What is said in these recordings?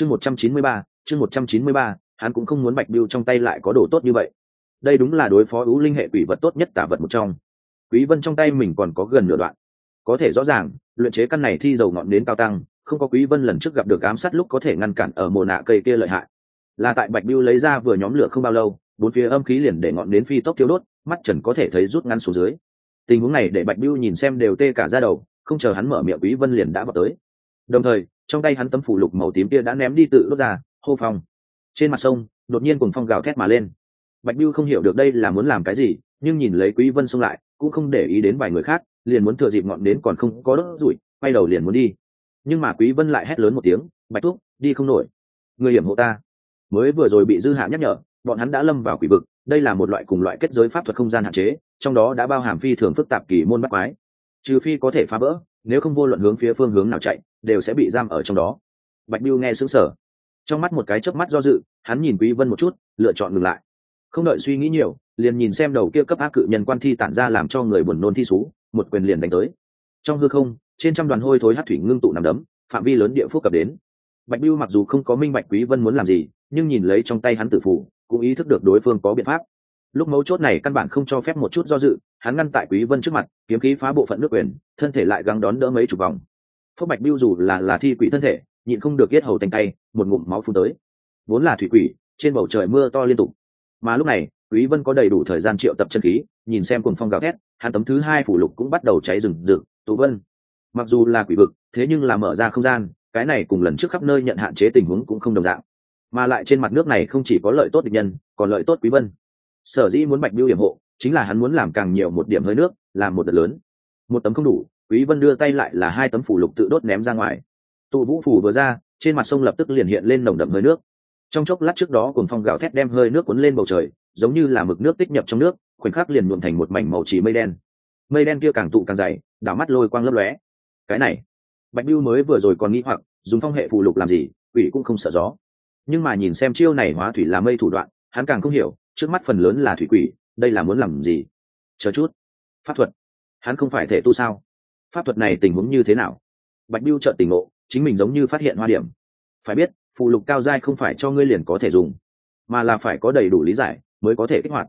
chương một trăm chín mươi ba, chương một trăm chín mươi ba, hắn cũng không muốn bạch biêu trong tay lại có đồ tốt như vậy. Đây đúng là đối phó ưu linh hệ quỷ vật tốt nhất tả vật một trong. Quý vân trong tay mình còn có gần nửa đoạn. Có thể rõ ràng, luyện chế căn này thi dầu ngọn đến cao tăng, không có quý vân lần trước gặp được ám sát lúc có thể ngăn cản ở mồ nạ cây kia lợi hại. Là tại bạch biêu lấy ra vừa nhóm lửa không bao lâu, bốn phía âm khí liền để ngọn đến phi tốc thiêu đốt, mắt trần có thể thấy rút ngắn xuống dưới. Tình huống này để bạch biêu nhìn xem đều tê cả ra đầu, không chờ hắn mở miệng quý vân liền đã vào tới. Đồng thời trong tay hắn tấm phủ lục màu tím kia đã ném đi tự đốt ra, hô phong. Trên mặt sông, đột nhiên cùng phong gào thét mà lên. Bạch biêu không hiểu được đây là muốn làm cái gì, nhưng nhìn lấy quý vân xông lại, cũng không để ý đến vài người khác, liền muốn thừa dịp ngọn đến còn không có đốt rủi, quay đầu liền muốn đi. Nhưng mà quý vân lại hét lớn một tiếng, bạch thuốc đi không nổi. Người hiểm hộ ta. Mới vừa rồi bị dư hạ nhắc nhở, bọn hắn đã lâm vào quỷ vực, đây là một loại cùng loại kết giới pháp thuật không gian hạn chế, trong đó đã bao hàm phi thường phức tạp kỳ môn bắt quái. Trừ phi có thể phá vỡ nếu không vô luận hướng phía phương hướng nào chạy, đều sẽ bị giam ở trong đó. Bạch biêu nghe sững sờ. Trong mắt một cái chớp mắt do dự, hắn nhìn quý vân một chút, lựa chọn ngừng lại. Không đợi suy nghĩ nhiều, liền nhìn xem đầu kia cấp ác cự nhân quan thi tản ra làm cho người buồn nôn thi sú một quyền liền đánh tới. Trong hư không, trên trăm đoàn hôi thối hát thủy ngưng tụ nằm đấm, phạm vi lớn địa phúc cập đến. Bạch biêu mặc dù không có minh bạch quý vân muốn làm gì, nhưng nhìn lấy trong tay hắn tử phủ, cũng ý thức được đối phương có biện pháp lúc mấu chốt này căn bản không cho phép một chút do dự, hắn ngăn tại quý vân trước mặt, kiếm khí phá bộ phận nước quyền, thân thể lại gắng đón đỡ mấy chục vòng. Phước bạch biêu dù là là thi quỷ thân thể, nhịn không được yết hầu thành tay, một ngụm máu phun tới. Vốn là thủy quỷ, trên bầu trời mưa to liên tục. Mà lúc này, quý vân có đầy đủ thời gian triệu tập chân khí, nhìn xem cùng phong gào thét, hắn tấm thứ hai phủ lục cũng bắt đầu cháy rừng rực, tú vân. Mặc dù là quỷ vực, thế nhưng là mở ra không gian, cái này cùng lần trước khắp nơi nhận hạn chế tình huống cũng không đồng dạng. Mà lại trên mặt nước này không chỉ có lợi tốt địch nhân, còn lợi tốt quý vân sở dĩ muốn bạch biêu điểm hộ, chính là hắn muốn làm càng nhiều một điểm hơi nước, làm một đợt lớn. Một tấm không đủ, quý vân đưa tay lại là hai tấm phủ lục tự đốt ném ra ngoài. Tụ vũ phủ vừa ra, trên mặt sông lập tức liền hiện lên nồng đậm hơi nước. Trong chốc lát trước đó cùng phong gạo thét đem hơi nước cuốn lên bầu trời, giống như là mực nước tích nhập trong nước, khoảnh khắc liền nhuộm thành một mảnh màu chỉ mây đen. Mây đen kia càng tụ càng dày, đảo mắt lôi quang lấp lóe. Cái này, bạch biêu mới vừa rồi còn nghĩ hoặc, dùng phong hệ phù lục làm gì, quỷ cũng không sợ gió. Nhưng mà nhìn xem chiêu này hóa thủy là mây thủ đoạn, hắn càng không hiểu trước mắt phần lớn là thủy quỷ, đây là muốn làm gì? Chờ chút. Pháp thuật. Hắn không phải thể tu sao? Pháp thuật này tình huống như thế nào? Bạch biêu trợn tình ngộ, chính mình giống như phát hiện hoa điểm. Phải biết phụ lục cao dai không phải cho ngươi liền có thể dùng, mà là phải có đầy đủ lý giải mới có thể kích hoạt.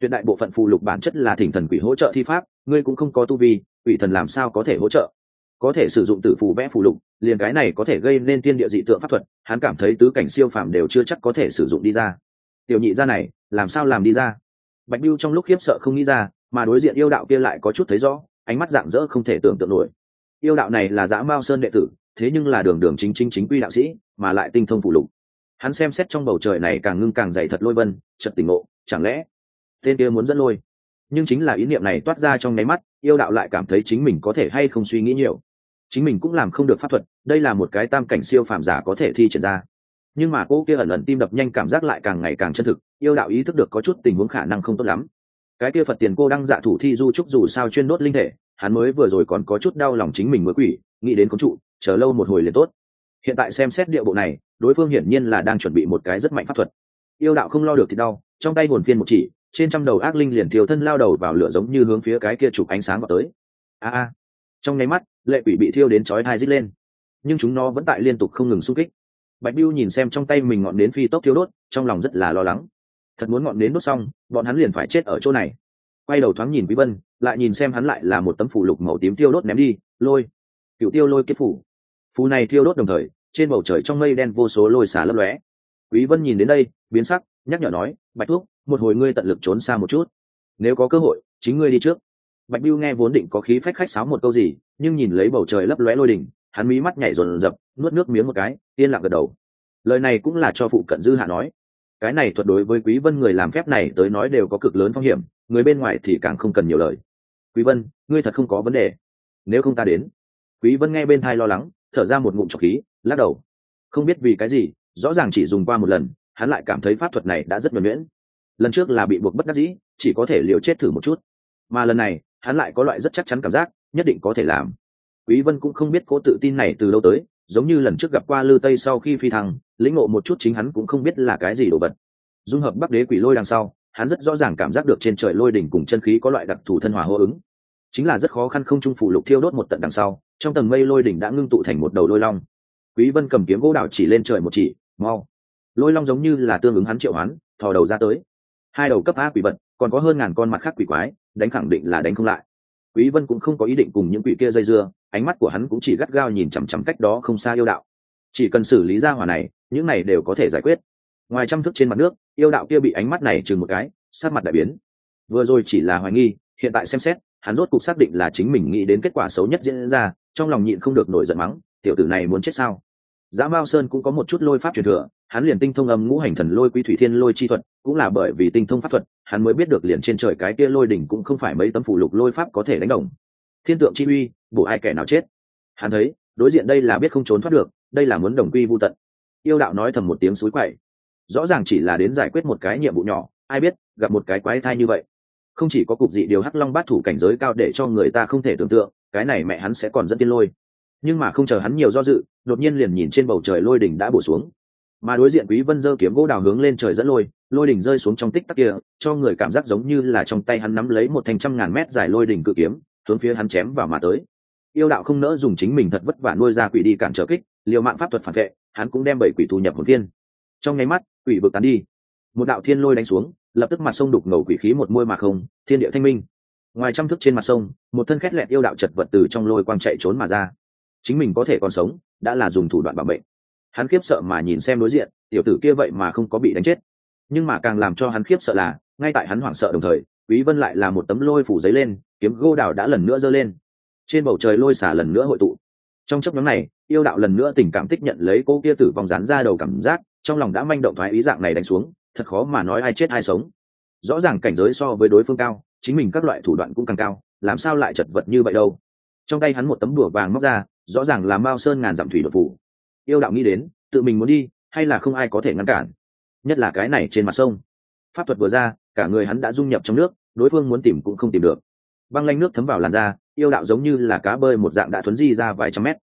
Tuyệt đại bộ phận phụ lục bản chất là thỉnh thần quỷ hỗ trợ thi pháp, ngươi cũng không có tu vi, quỷ thần làm sao có thể hỗ trợ? Có thể sử dụng tử phù vẽ phù lục, liền cái này có thể gây nên tiên địa dị tượng pháp thuật, hắn cảm thấy tứ cảnh siêu phàm đều chưa chắc có thể sử dụng đi ra tiểu nhị ra này, làm sao làm đi ra? Bạch biêu trong lúc khiếp sợ không nghĩ ra, mà đối diện yêu đạo kia lại có chút thấy rõ, ánh mắt dạng dỡ không thể tưởng tượng nổi. Yêu đạo này là dã mao sơn đệ tử, thế nhưng là đường đường chính chính chính quy đạo sĩ, mà lại tinh thông phụ lục. Hắn xem xét trong bầu trời này càng ngưng càng dày thật lôi vân chật tỉnh ngộ, chẳng lẽ tên kia muốn dẫn lôi? Nhưng chính là ý niệm này toát ra trong nháy mắt, yêu đạo lại cảm thấy chính mình có thể hay không suy nghĩ nhiều. Chính mình cũng làm không được pháp thuật, đây là một cái tam cảnh siêu phàm giả có thể thi triển ra nhưng mà cô kia ẩn ẩn tim đập nhanh cảm giác lại càng ngày càng chân thực, yêu đạo ý thức được có chút tình huống khả năng không tốt lắm. Cái kia phật tiền cô đang dạ thủ thi du trúc dù sao chuyên đốt linh thể, hắn mới vừa rồi còn có chút đau lòng chính mình mới quỷ, nghĩ đến có trụ, chờ lâu một hồi liền tốt. Hiện tại xem xét địa bộ này, đối phương hiển nhiên là đang chuẩn bị một cái rất mạnh pháp thuật. Yêu đạo không lo được thì đau, trong tay hồn phiên một chỉ, trên trăm đầu ác linh liền thiêu thân lao đầu vào lửa giống như hướng phía cái kia chụp ánh sáng vào tới. A a. Trong nháy mắt, lệ quỷ bị thiêu đến chói hai dít lên. Nhưng chúng nó vẫn tại liên tục không ngừng xung kích bạch biêu nhìn xem trong tay mình ngọn nến phi tốc thiêu đốt, trong lòng rất là lo lắng. Thật muốn ngọn nến đốt xong, bọn hắn liền phải chết ở chỗ này. Quay đầu thoáng nhìn quý vân, lại nhìn xem hắn lại là một tấm phủ lục màu tím tiêu đốt ném đi, lôi. Cựu tiêu lôi kiếp phủ. Phù này thiêu đốt đồng thời, trên bầu trời trong mây đen vô số lôi xả lấp lóe. Quý vân nhìn đến đây, biến sắc, nhắc nhở nói, bạch thuốc một hồi ngươi tận lực trốn xa một chút. Nếu có cơ hội, chính ngươi đi trước. Bạch biêu nghe vốn định có khí phách khách sáo một câu gì, nhưng nhìn lấy bầu trời lấp lóe lôi đỉnh hắn mí mắt nhảy dồn rập, nuốt nước miếng một cái, yên lặng gật đầu. Lời này cũng là cho phụ cận dư hạ nói. Cái này thuật đối với quý vân người làm phép này tới nói đều có cực lớn phong hiểm, người bên ngoài thì càng không cần nhiều lời. Quý vân, ngươi thật không có vấn đề. Nếu không ta đến. Quý vân nghe bên thai lo lắng, thở ra một ngụm trọc khí, lắc đầu. Không biết vì cái gì, rõ ràng chỉ dùng qua một lần, hắn lại cảm thấy pháp thuật này đã rất nhuần nhuyễn. Lần trước là bị buộc bất đắc dĩ, chỉ có thể liều chết thử một chút. Mà lần này, hắn lại có loại rất chắc chắn cảm giác, nhất định có thể làm quý vân cũng không biết cố tự tin này từ đâu tới, giống như lần trước gặp qua lư tây sau khi phi thăng, lĩnh ngộ một chút chính hắn cũng không biết là cái gì đồ vật. Dung hợp bắc đế quỷ lôi đằng sau, hắn rất rõ ràng cảm giác được trên trời lôi đỉnh cùng chân khí có loại đặc thù thân hòa hô ứng. Chính là rất khó khăn không trung phủ lục thiêu đốt một tận đằng sau, trong tầng mây lôi đỉnh đã ngưng tụ thành một đầu lôi long. Quý vân cầm kiếm gỗ đảo chỉ lên trời một chỉ, mau. Lôi long giống như là tương ứng hắn triệu hoán, thò đầu ra tới. Hai đầu cấp a quỷ vật, còn có hơn ngàn con mặt khác quỷ quái, đánh khẳng định là đánh không lại quý vân cũng không có ý định cùng những quỷ kia dây dưa, ánh mắt của hắn cũng chỉ gắt gao nhìn chằm chằm cách đó không xa yêu đạo. Chỉ cần xử lý ra hỏa này, những này đều có thể giải quyết. Ngoài trăm thức trên mặt nước, yêu đạo kia bị ánh mắt này chừng một cái sát mặt đại biến. Vừa rồi chỉ là hoài nghi, hiện tại xem xét, hắn rốt cục xác định là chính mình nghĩ đến kết quả xấu nhất diễn ra, trong lòng nhịn không được nổi giận mắng, tiểu tử này muốn chết sao? Giá Mao Sơn cũng có một chút lôi pháp truyền thừa, hắn liền tinh thông âm ngũ hành thần lôi quý thủy thiên lôi chi thuật, cũng là bởi vì tinh thông pháp thuật, hắn mới biết được liền trên trời cái kia lôi đỉnh cũng không phải mấy tấm phù lục lôi pháp có thể đánh đồng. Thiên tượng chi uy, bổ ai kẻ nào chết. Hắn thấy, đối diện đây là biết không trốn thoát được, đây là muốn đồng quy vu tận. Yêu đạo nói thầm một tiếng suối quậy. Rõ ràng chỉ là đến giải quyết một cái nhiệm vụ nhỏ, ai biết, gặp một cái quái thai như vậy. Không chỉ có cục dị điều hắc long bát thủ cảnh giới cao để cho người ta không thể tưởng tượng, cái này mẹ hắn sẽ còn dẫn tiên lôi nhưng mà không chờ hắn nhiều do dự, đột nhiên liền nhìn trên bầu trời lôi đỉnh đã bổ xuống. Mà đối diện quý vân dơ kiếm gỗ đào hướng lên trời dẫn lôi lôi đỉnh rơi xuống trong tích tắc kia, cho người cảm giác giống như là trong tay hắn nắm lấy một thành trăm ngàn mét dài lôi đỉnh cự kiếm, hướng phía hắn chém vào mà tới. Yêu đạo không nỡ dùng chính mình thật vất vả nuôi ra quỷ đi cản trở kích, liều mạng pháp thuật phản vệ, hắn cũng đem bảy quỷ thu nhập hồn thiên. Trong nháy mắt, quỷ vực tán đi. Một đạo thiên lôi đánh xuống, lập tức mặt sông đục ngầu quỷ khí một môi mà không, thiên địa thanh minh. Ngoài trăm thức trên mặt sông, một thân khét lẹt yêu đạo chật vật từ trong lôi quang chạy trốn mà ra chính mình có thể còn sống, đã là dùng thủ đoạn bảo mệnh hắn khiếp sợ mà nhìn xem đối diện, tiểu tử kia vậy mà không có bị đánh chết. Nhưng mà càng làm cho hắn khiếp sợ là, ngay tại hắn hoảng sợ đồng thời, quý vân lại là một tấm lôi phủ giấy lên, kiếm gô đảo đã lần nữa giơ lên. Trên bầu trời lôi xả lần nữa hội tụ. Trong chấp nhóm này, yêu đạo lần nữa tình cảm tích nhận lấy cô kia tử vong rán ra đầu cảm giác, trong lòng đã manh động thoái ý dạng này đánh xuống, thật khó mà nói ai chết ai sống. Rõ ràng cảnh giới so với đối phương cao, chính mình các loại thủ đoạn cũng càng cao, làm sao lại chật vật như vậy đâu? Trong tay hắn một tấm đùa vàng móc ra rõ ràng là mao sơn ngàn dặm thủy đột phủ. Yêu đạo nghĩ đến, tự mình muốn đi, hay là không ai có thể ngăn cản? Nhất là cái này trên mặt sông. Pháp thuật vừa ra, cả người hắn đã dung nhập trong nước, đối phương muốn tìm cũng không tìm được. Băng lanh nước thấm vào làn da, yêu đạo giống như là cá bơi một dạng đã thuấn di ra vài trăm mét.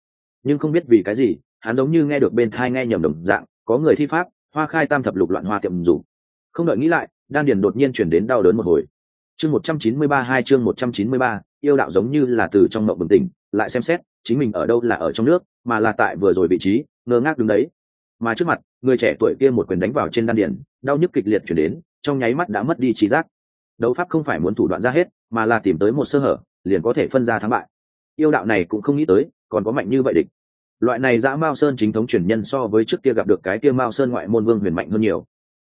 Nhưng không biết vì cái gì, hắn giống như nghe được bên thai nghe nhầm đồng dạng, có người thi pháp, hoa khai tam thập lục loạn hoa tiệm dù không đợi nghĩ lại, đan điền đột nhiên chuyển đến đau đớn một hồi. Chương một trăm chín mươi ba hai chương một trăm chín mươi ba, yêu đạo giống như là từ trong mộng bừng tỉnh, lại xem xét chính mình ở đâu là ở trong nước, mà là tại vừa rồi vị trí, ngơ ngác đứng đấy. Mà trước mặt, người trẻ tuổi kia một quyền đánh vào trên đan điền, đau nhức kịch liệt chuyển đến, trong nháy mắt đã mất đi trí giác. Đấu pháp không phải muốn thủ đoạn ra hết, mà là tìm tới một sơ hở, liền có thể phân ra thắng bại. Yêu đạo này cũng không nghĩ tới, còn có mạnh như vậy địch. Loại này dã mao sơn chính thống truyền nhân so với trước kia gặp được cái kia mao sơn ngoại môn vương huyền mạnh hơn nhiều.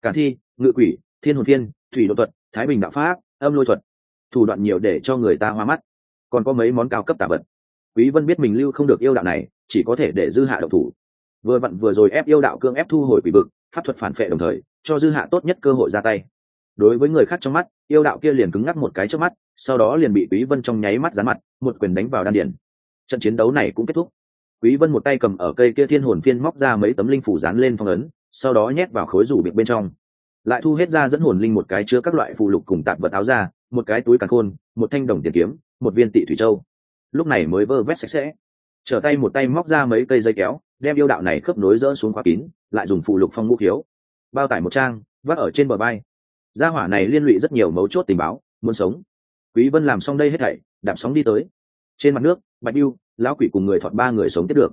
Cả thi, ngự quỷ, thiên hồn thiên, thủy độ thuật, thái bình đạo pháp, âm lôi thuật. Thủ đoạn nhiều để cho người ta hoa mắt. Còn có mấy món cao cấp tả vật quý vân biết mình lưu không được yêu đạo này, chỉ có thể để dư hạ độc thủ. Vừa vặn vừa rồi ép yêu đạo cương ép thu hồi quỷ vực, pháp thuật phản phệ đồng thời, cho dư hạ tốt nhất cơ hội ra tay. Đối với người khác trong mắt, yêu đạo kia liền cứng ngắc một cái trước mắt, sau đó liền bị quý vân trong nháy mắt dán mặt, một quyền đánh vào đan điền trận chiến đấu này cũng kết thúc. Quý vân một tay cầm ở cây kia thiên hồn phiên móc ra mấy tấm linh phủ dán lên phong ấn, sau đó nhét vào khối rủ biệt bên trong. Lại thu hết ra dẫn hồn linh một cái chứa các loại phù lục cùng tạp vật áo ra một cái túi càn khôn, một thanh đồng tiền kiếm, một viên tị thủy châu lúc này mới vơ vét sạch sẽ. Trở tay một tay móc ra mấy cây dây kéo, đem yêu đạo này khớp nối dỡ xuống khóa kín, lại dùng phụ lục phong ngũ khiếu. Bao tải một trang, vác ở trên bờ bay. Gia hỏa này liên lụy rất nhiều mấu chốt tình báo, muốn sống. Quý vân làm xong đây hết thảy, đạp sóng đi tới. Trên mặt nước, bạch yêu lão quỷ cùng người thọt ba người sống tiếp được.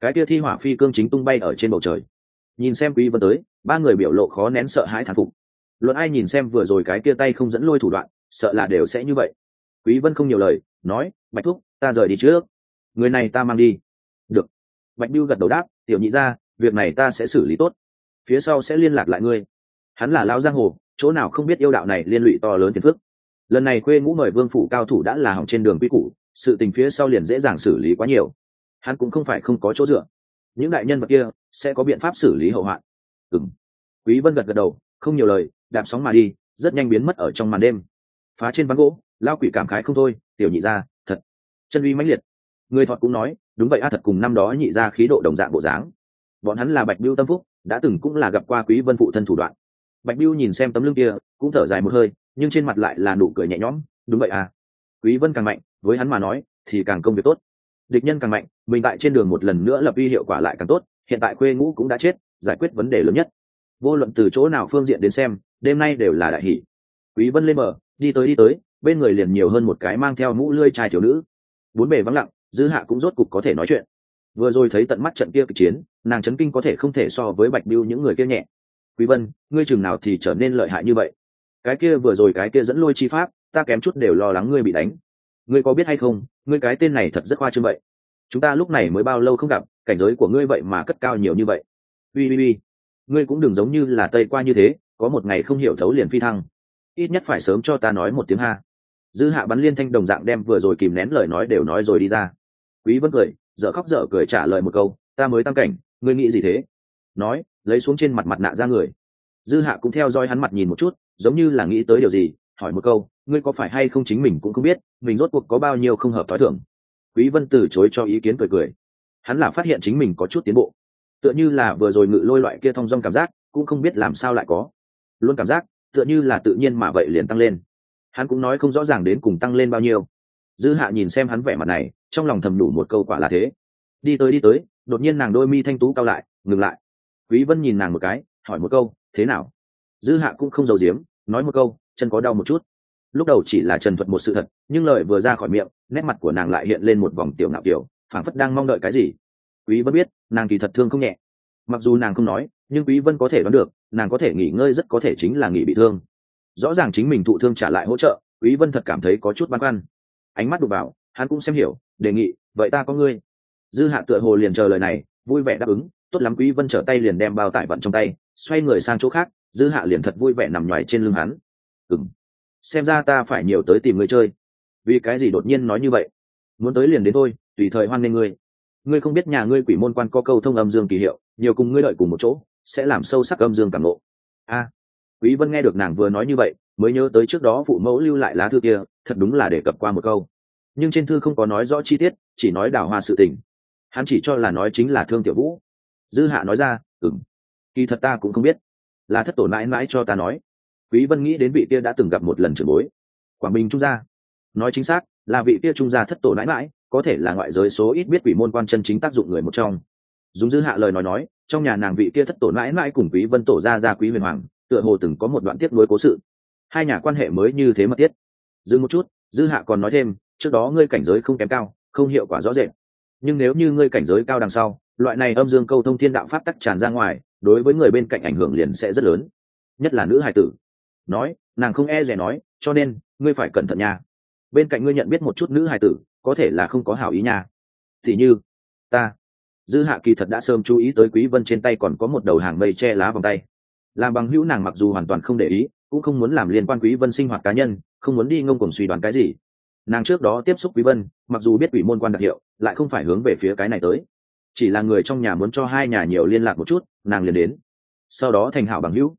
Cái kia thi hỏa phi cương chính tung bay ở trên bầu trời. Nhìn xem quý vân tới, ba người biểu lộ khó nén sợ hãi thán phục. Luận ai nhìn xem vừa rồi cái kia tay không dẫn lôi thủ đoạn, sợ là đều sẽ như vậy. Quý vân không nhiều lời, nói, bạch thúc ta rời đi trước. Người này ta mang đi. Được. Bạch biêu gật đầu đáp, tiểu nhị ra, việc này ta sẽ xử lý tốt. Phía sau sẽ liên lạc lại ngươi. Hắn là lão giang hồ, chỗ nào không biết yêu đạo này liên lụy to lớn phiền phức. Lần này khuê ngũ mời vương phủ cao thủ đã là hỏng trên đường quy củ, sự tình phía sau liền dễ dàng xử lý quá nhiều. Hắn cũng không phải không có chỗ dựa. Những đại nhân vật kia sẽ có biện pháp xử lý hậu hoạn. Ừng quý vân gật gật đầu, không nhiều lời, đạp sóng mà đi, rất nhanh biến mất ở trong màn đêm. Phá trên ván gỗ lao quỷ cảm khái không thôi, tiểu nhị ra chân uy mãnh liệt. Người thọt cũng nói, đúng vậy a, thật cùng năm đó nhị ra khí độ đồng dạng bộ dáng. Bọn hắn là bạch biêu tâm phúc, đã từng cũng là gặp qua quý vân phụ thân thủ đoạn. Bạch biêu nhìn xem tấm lưng kia, cũng thở dài một hơi, nhưng trên mặt lại là nụ cười nhẹ nhõm, đúng vậy à quý vân càng mạnh, với hắn mà nói, thì càng công việc tốt. Địch nhân càng mạnh, mình tại trên đường một lần nữa lập uy hiệu quả lại càng tốt, hiện tại quê ngũ cũng đã chết, giải quyết vấn đề lớn nhất. Vô luận từ chỗ nào phương diện đến xem, đêm nay đều là đại hỷ. Quý vân lên mở đi tới đi tới, bên người liền nhiều hơn một cái mang theo mũ lươi trai thiếu nữ bốn bề vắng lặng, dư hạ cũng rốt cục có thể nói chuyện. Vừa rồi thấy tận mắt trận kia kịch chiến, nàng chấn kinh có thể không thể so với bạch biêu những người kia nhẹ. Quý vân, ngươi chừng nào thì trở nên lợi hại như vậy? Cái kia vừa rồi cái kia dẫn lôi chi pháp, ta kém chút đều lo lắng ngươi bị đánh. Ngươi có biết hay không, ngươi cái tên này thật rất khoa trương vậy. Chúng ta lúc này mới bao lâu không gặp, cảnh giới của ngươi vậy mà cất cao nhiều như vậy. Ui ui ui ngươi cũng đừng giống như là tây qua như thế, có một ngày không hiểu thấu liền phi thăng. Ít nhất phải sớm cho ta nói một tiếng ha dư hạ bắn liên thanh đồng dạng đem vừa rồi kìm nén lời nói đều nói rồi đi ra. Quý vân cười, dở khóc dở cười trả lời một câu, ta mới tam cảnh, ngươi nghĩ gì thế? Nói, lấy xuống trên mặt mặt nạ ra người. Dư hạ cũng theo dõi hắn mặt nhìn một chút, giống như là nghĩ tới điều gì, hỏi một câu, ngươi có phải hay không chính mình cũng không biết, mình rốt cuộc có bao nhiêu không hợp thói thường? quý vân từ chối cho ý kiến cười cười. Hắn là phát hiện chính mình có chút tiến bộ. Tựa như là vừa rồi ngự lôi loại kia thông dong cảm giác, cũng không biết làm sao lại có. Luôn cảm giác, tựa như là tự nhiên mà vậy liền tăng lên hắn cũng nói không rõ ràng đến cùng tăng lên bao nhiêu. Dư hạ nhìn xem hắn vẻ mặt này, trong lòng thầm đủ một câu quả là thế. Đi tới đi tới, đột nhiên nàng đôi mi thanh tú cao lại, ngừng lại. Quý vân nhìn nàng một cái, hỏi một câu, thế nào? Dư hạ cũng không giấu giếm, nói một câu, chân có đau một chút. Lúc đầu chỉ là trần thuật một sự thật, nhưng lời vừa ra khỏi miệng, nét mặt của nàng lại hiện lên một vòng tiểu ngạo kiểu, phảng phất đang mong đợi cái gì. Quý vân biết, nàng kỳ thật thương không nhẹ. Mặc dù nàng không nói, nhưng quý vân có thể đoán được, nàng có thể nghỉ ngơi rất có thể chính là nghỉ bị thương rõ ràng chính mình thụ thương trả lại hỗ trợ quý vân thật cảm thấy có chút băn khoăn. Ánh mắt đục vào hắn cũng xem hiểu đề nghị vậy ta có ngươi. Dư hạ tựa hồ liền chờ lời này vui vẻ đáp ứng tốt lắm quý vân trở tay liền đem bao tải vận trong tay xoay người sang chỗ khác dư hạ liền thật vui vẻ nằm nhoài trên lưng hắn. Ừm, xem ra ta phải nhiều tới tìm ngươi chơi. Vì cái gì đột nhiên nói như vậy? Muốn tới liền đến thôi tùy thời hoan nghênh ngươi. Ngươi không biết nhà ngươi quỷ môn quan có câu thông âm dương kỳ hiệu nhiều cùng ngươi đợi cùng một chỗ sẽ làm sâu sắc âm dương cảm ngộ, a quý vân nghe được nàng vừa nói như vậy, mới nhớ tới trước đó phụ mẫu lưu lại lá thư kia, thật đúng là để cập qua một câu. Nhưng trên thư không có nói rõ chi tiết, chỉ nói đào hoa sự tình. Hắn chỉ cho là nói chính là thương tiểu vũ. Dư hạ nói ra ừng kỳ thật ta cũng không biết. Là thất tổ mãi mãi cho ta nói. Quý vân nghĩ đến vị kia đã từng gặp một lần trưởng bối. Quảng bình trung gia. Nói chính xác, là vị kia trung gia thất tổ mãi mãi, có thể là ngoại giới số ít biết quỷ môn quan chân chính tác dụng người một trong. Dùng dư hạ lời nói nói, trong nhà nàng vị kia thất tổ mãi mãi cùng quý vân tổ gia gia quý huyền hoàng tựa hồ từng có một đoạn tiếp nối cố sự. Hai nhà quan hệ mới như thế mật thiết dừng một chút, dư hạ còn nói thêm, trước đó ngươi cảnh giới không kém cao, không hiệu quả rõ rệt. Nhưng nếu như ngươi cảnh giới cao đằng sau, loại này âm dương câu thông thiên đạo pháp tắc tràn ra ngoài, đối với người bên cạnh ảnh hưởng liền sẽ rất lớn. Nhất là nữ hài tử. Nói, nàng không e rè nói, cho nên, ngươi phải cẩn thận nha. Bên cạnh ngươi nhận biết một chút nữ hài tử, có thể là không có hảo ý nha. Thì như, ta. Dư hạ kỳ thật đã sớm chú ý tới quý vân trên tay còn có một đầu hàng mây che lá vòng tay làm bằng hữu nàng mặc dù hoàn toàn không để ý cũng không muốn làm liên quan quý vân sinh hoạt cá nhân không muốn đi ngông cuồng suy đoán cái gì. Nàng trước đó tiếp xúc quý vân mặc dù biết quỷ môn quan đặc hiệu lại không phải hướng về phía cái này tới. Chỉ là người trong nhà muốn cho hai nhà nhiều liên lạc một chút nàng liền đến. Sau đó thành hảo bằng hữu.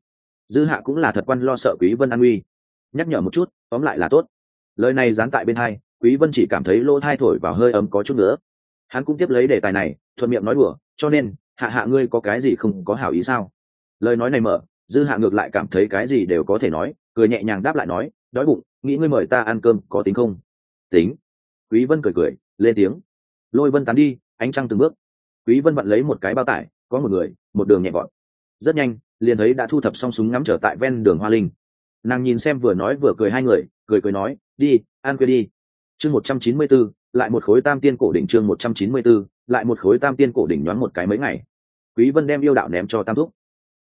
Dư hạ cũng là thật quan lo sợ quý vân an nguy, nhắc nhở một chút tóm lại là tốt. Lời này dán tại bên hai quý vân chỉ cảm thấy lỗ thai thổi vào hơi ấm có chút nữa. Hắn cũng tiếp lấy đề tài này thuận miệng nói đùa cho nên hạ hạ ngươi có cái gì không có hảo ý sao? Lời nói này mở dư hạ ngược lại cảm thấy cái gì đều có thể nói cười nhẹ nhàng đáp lại nói đói bụng nghĩ ngươi mời ta ăn cơm có tính không? Tính. Quý vân cười cười lên tiếng. Lôi vân tán đi ánh trăng từng bước. Quý vân vặn lấy một cái bao tải có một người một đường nhẹ gọn rất nhanh liền thấy đã thu thập xong súng ngắm trở tại ven đường hoa linh. Nàng nhìn xem vừa nói vừa cười hai người cười cười nói đi ăn quê đi. Chương một trăm chín mươi 194, lại một khối tam tiên cổ đỉnh chương một trăm chín mươi 194, lại một khối tam tiên cổ đỉnh nhoáng một cái mấy ngày. Quý vân đem yêu đạo ném cho tam thúc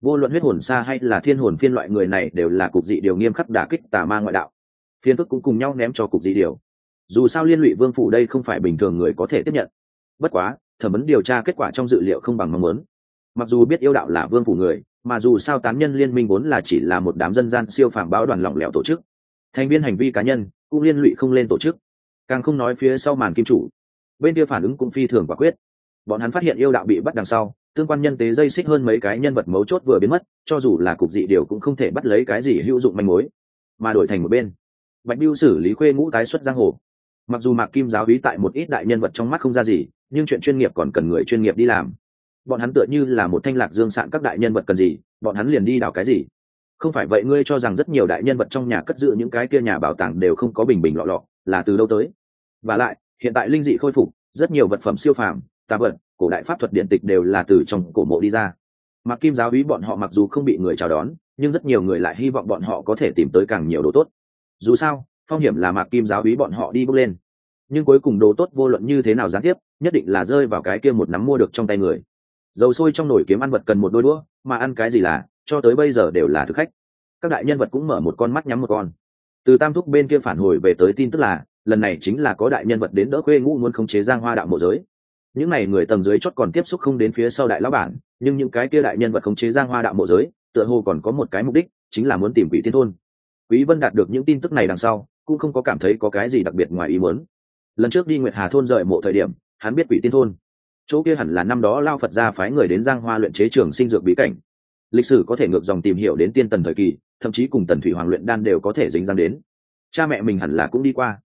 vô luận huyết hồn xa hay là thiên hồn phiên loại người này đều là cục dị điều nghiêm khắc đả kích tà ma ngoại đạo. Phiên phức cũng cùng nhau ném cho cục dị điều. Dù sao liên lụy vương phủ đây không phải bình thường người có thể tiếp nhận. Bất quá, thẩm vấn điều tra kết quả trong dự liệu không bằng mong muốn. Mặc dù biết yêu đạo là vương phủ người, mà dù sao tán nhân liên minh vốn là chỉ là một đám dân gian siêu phàm báo đoàn lỏng lẻo tổ chức. Thành viên hành vi cá nhân cũng liên lụy không lên tổ chức. Càng không nói phía sau màn kim chủ, bên kia phản ứng cũng phi thường quả quyết. Bọn hắn phát hiện yêu đạo bị bắt đằng sau tương quan nhân tế dây xích hơn mấy cái nhân vật mấu chốt vừa biến mất, cho dù là cục dị điều cũng không thể bắt lấy cái gì hữu dụng manh mối, mà đổi thành một bên. Bạch biêu xử lý khuê ngũ tái xuất giang hồ. Mặc dù mạc kim giáo hí tại một ít đại nhân vật trong mắt không ra gì, nhưng chuyện chuyên nghiệp còn cần người chuyên nghiệp đi làm. Bọn hắn tựa như là một thanh lạc dương sạn các đại nhân vật cần gì, bọn hắn liền đi đào cái gì. Không phải vậy ngươi cho rằng rất nhiều đại nhân vật trong nhà cất giữ những cái kia nhà bảo tàng đều không có bình bình lọ lọ, là từ đâu tới? Và lại, hiện tại linh dị khôi phục, rất nhiều vật phẩm siêu phàm tà vật cổ đại pháp thuật điện tịch đều là từ trong cổ mộ đi ra. Mặc kim giáo úy bọn họ mặc dù không bị người chào đón, nhưng rất nhiều người lại hy vọng bọn họ có thể tìm tới càng nhiều đồ tốt. Dù sao, phong hiểm là mạc kim giáo úy bọn họ đi bước lên. Nhưng cuối cùng đồ tốt vô luận như thế nào gián tiếp, nhất định là rơi vào cái kia một nắm mua được trong tay người. Dầu sôi trong nồi kiếm ăn vật cần một đôi đũa, mà ăn cái gì là, cho tới bây giờ đều là thực khách. Các đại nhân vật cũng mở một con mắt nhắm một con. Từ tam thúc bên kia phản hồi về tới tin tức là, lần này chính là có đại nhân vật đến đỡ khuê ngũ muốn khống chế giang hoa đạo mộ giới những này người tầng dưới chót còn tiếp xúc không đến phía sau đại lão bản, nhưng những cái kia đại nhân vật khống chế giang hoa đạo mộ giới, tựa hồ còn có một cái mục đích, chính là muốn tìm quỷ tiên thôn. Quý vân đạt được những tin tức này đằng sau, cũng không có cảm thấy có cái gì đặc biệt ngoài ý muốn. Lần trước đi nguyệt hà thôn rời mộ thời điểm, hắn biết quỷ tiên thôn. Chỗ kia hẳn là năm đó lao phật ra phái người đến giang hoa luyện chế trường sinh dược bí cảnh. Lịch sử có thể ngược dòng tìm hiểu đến tiên tần thời kỳ, thậm chí cùng tần thủy hoàng luyện đan đều có thể dính dáng đến. Cha mẹ mình hẳn là cũng đi qua.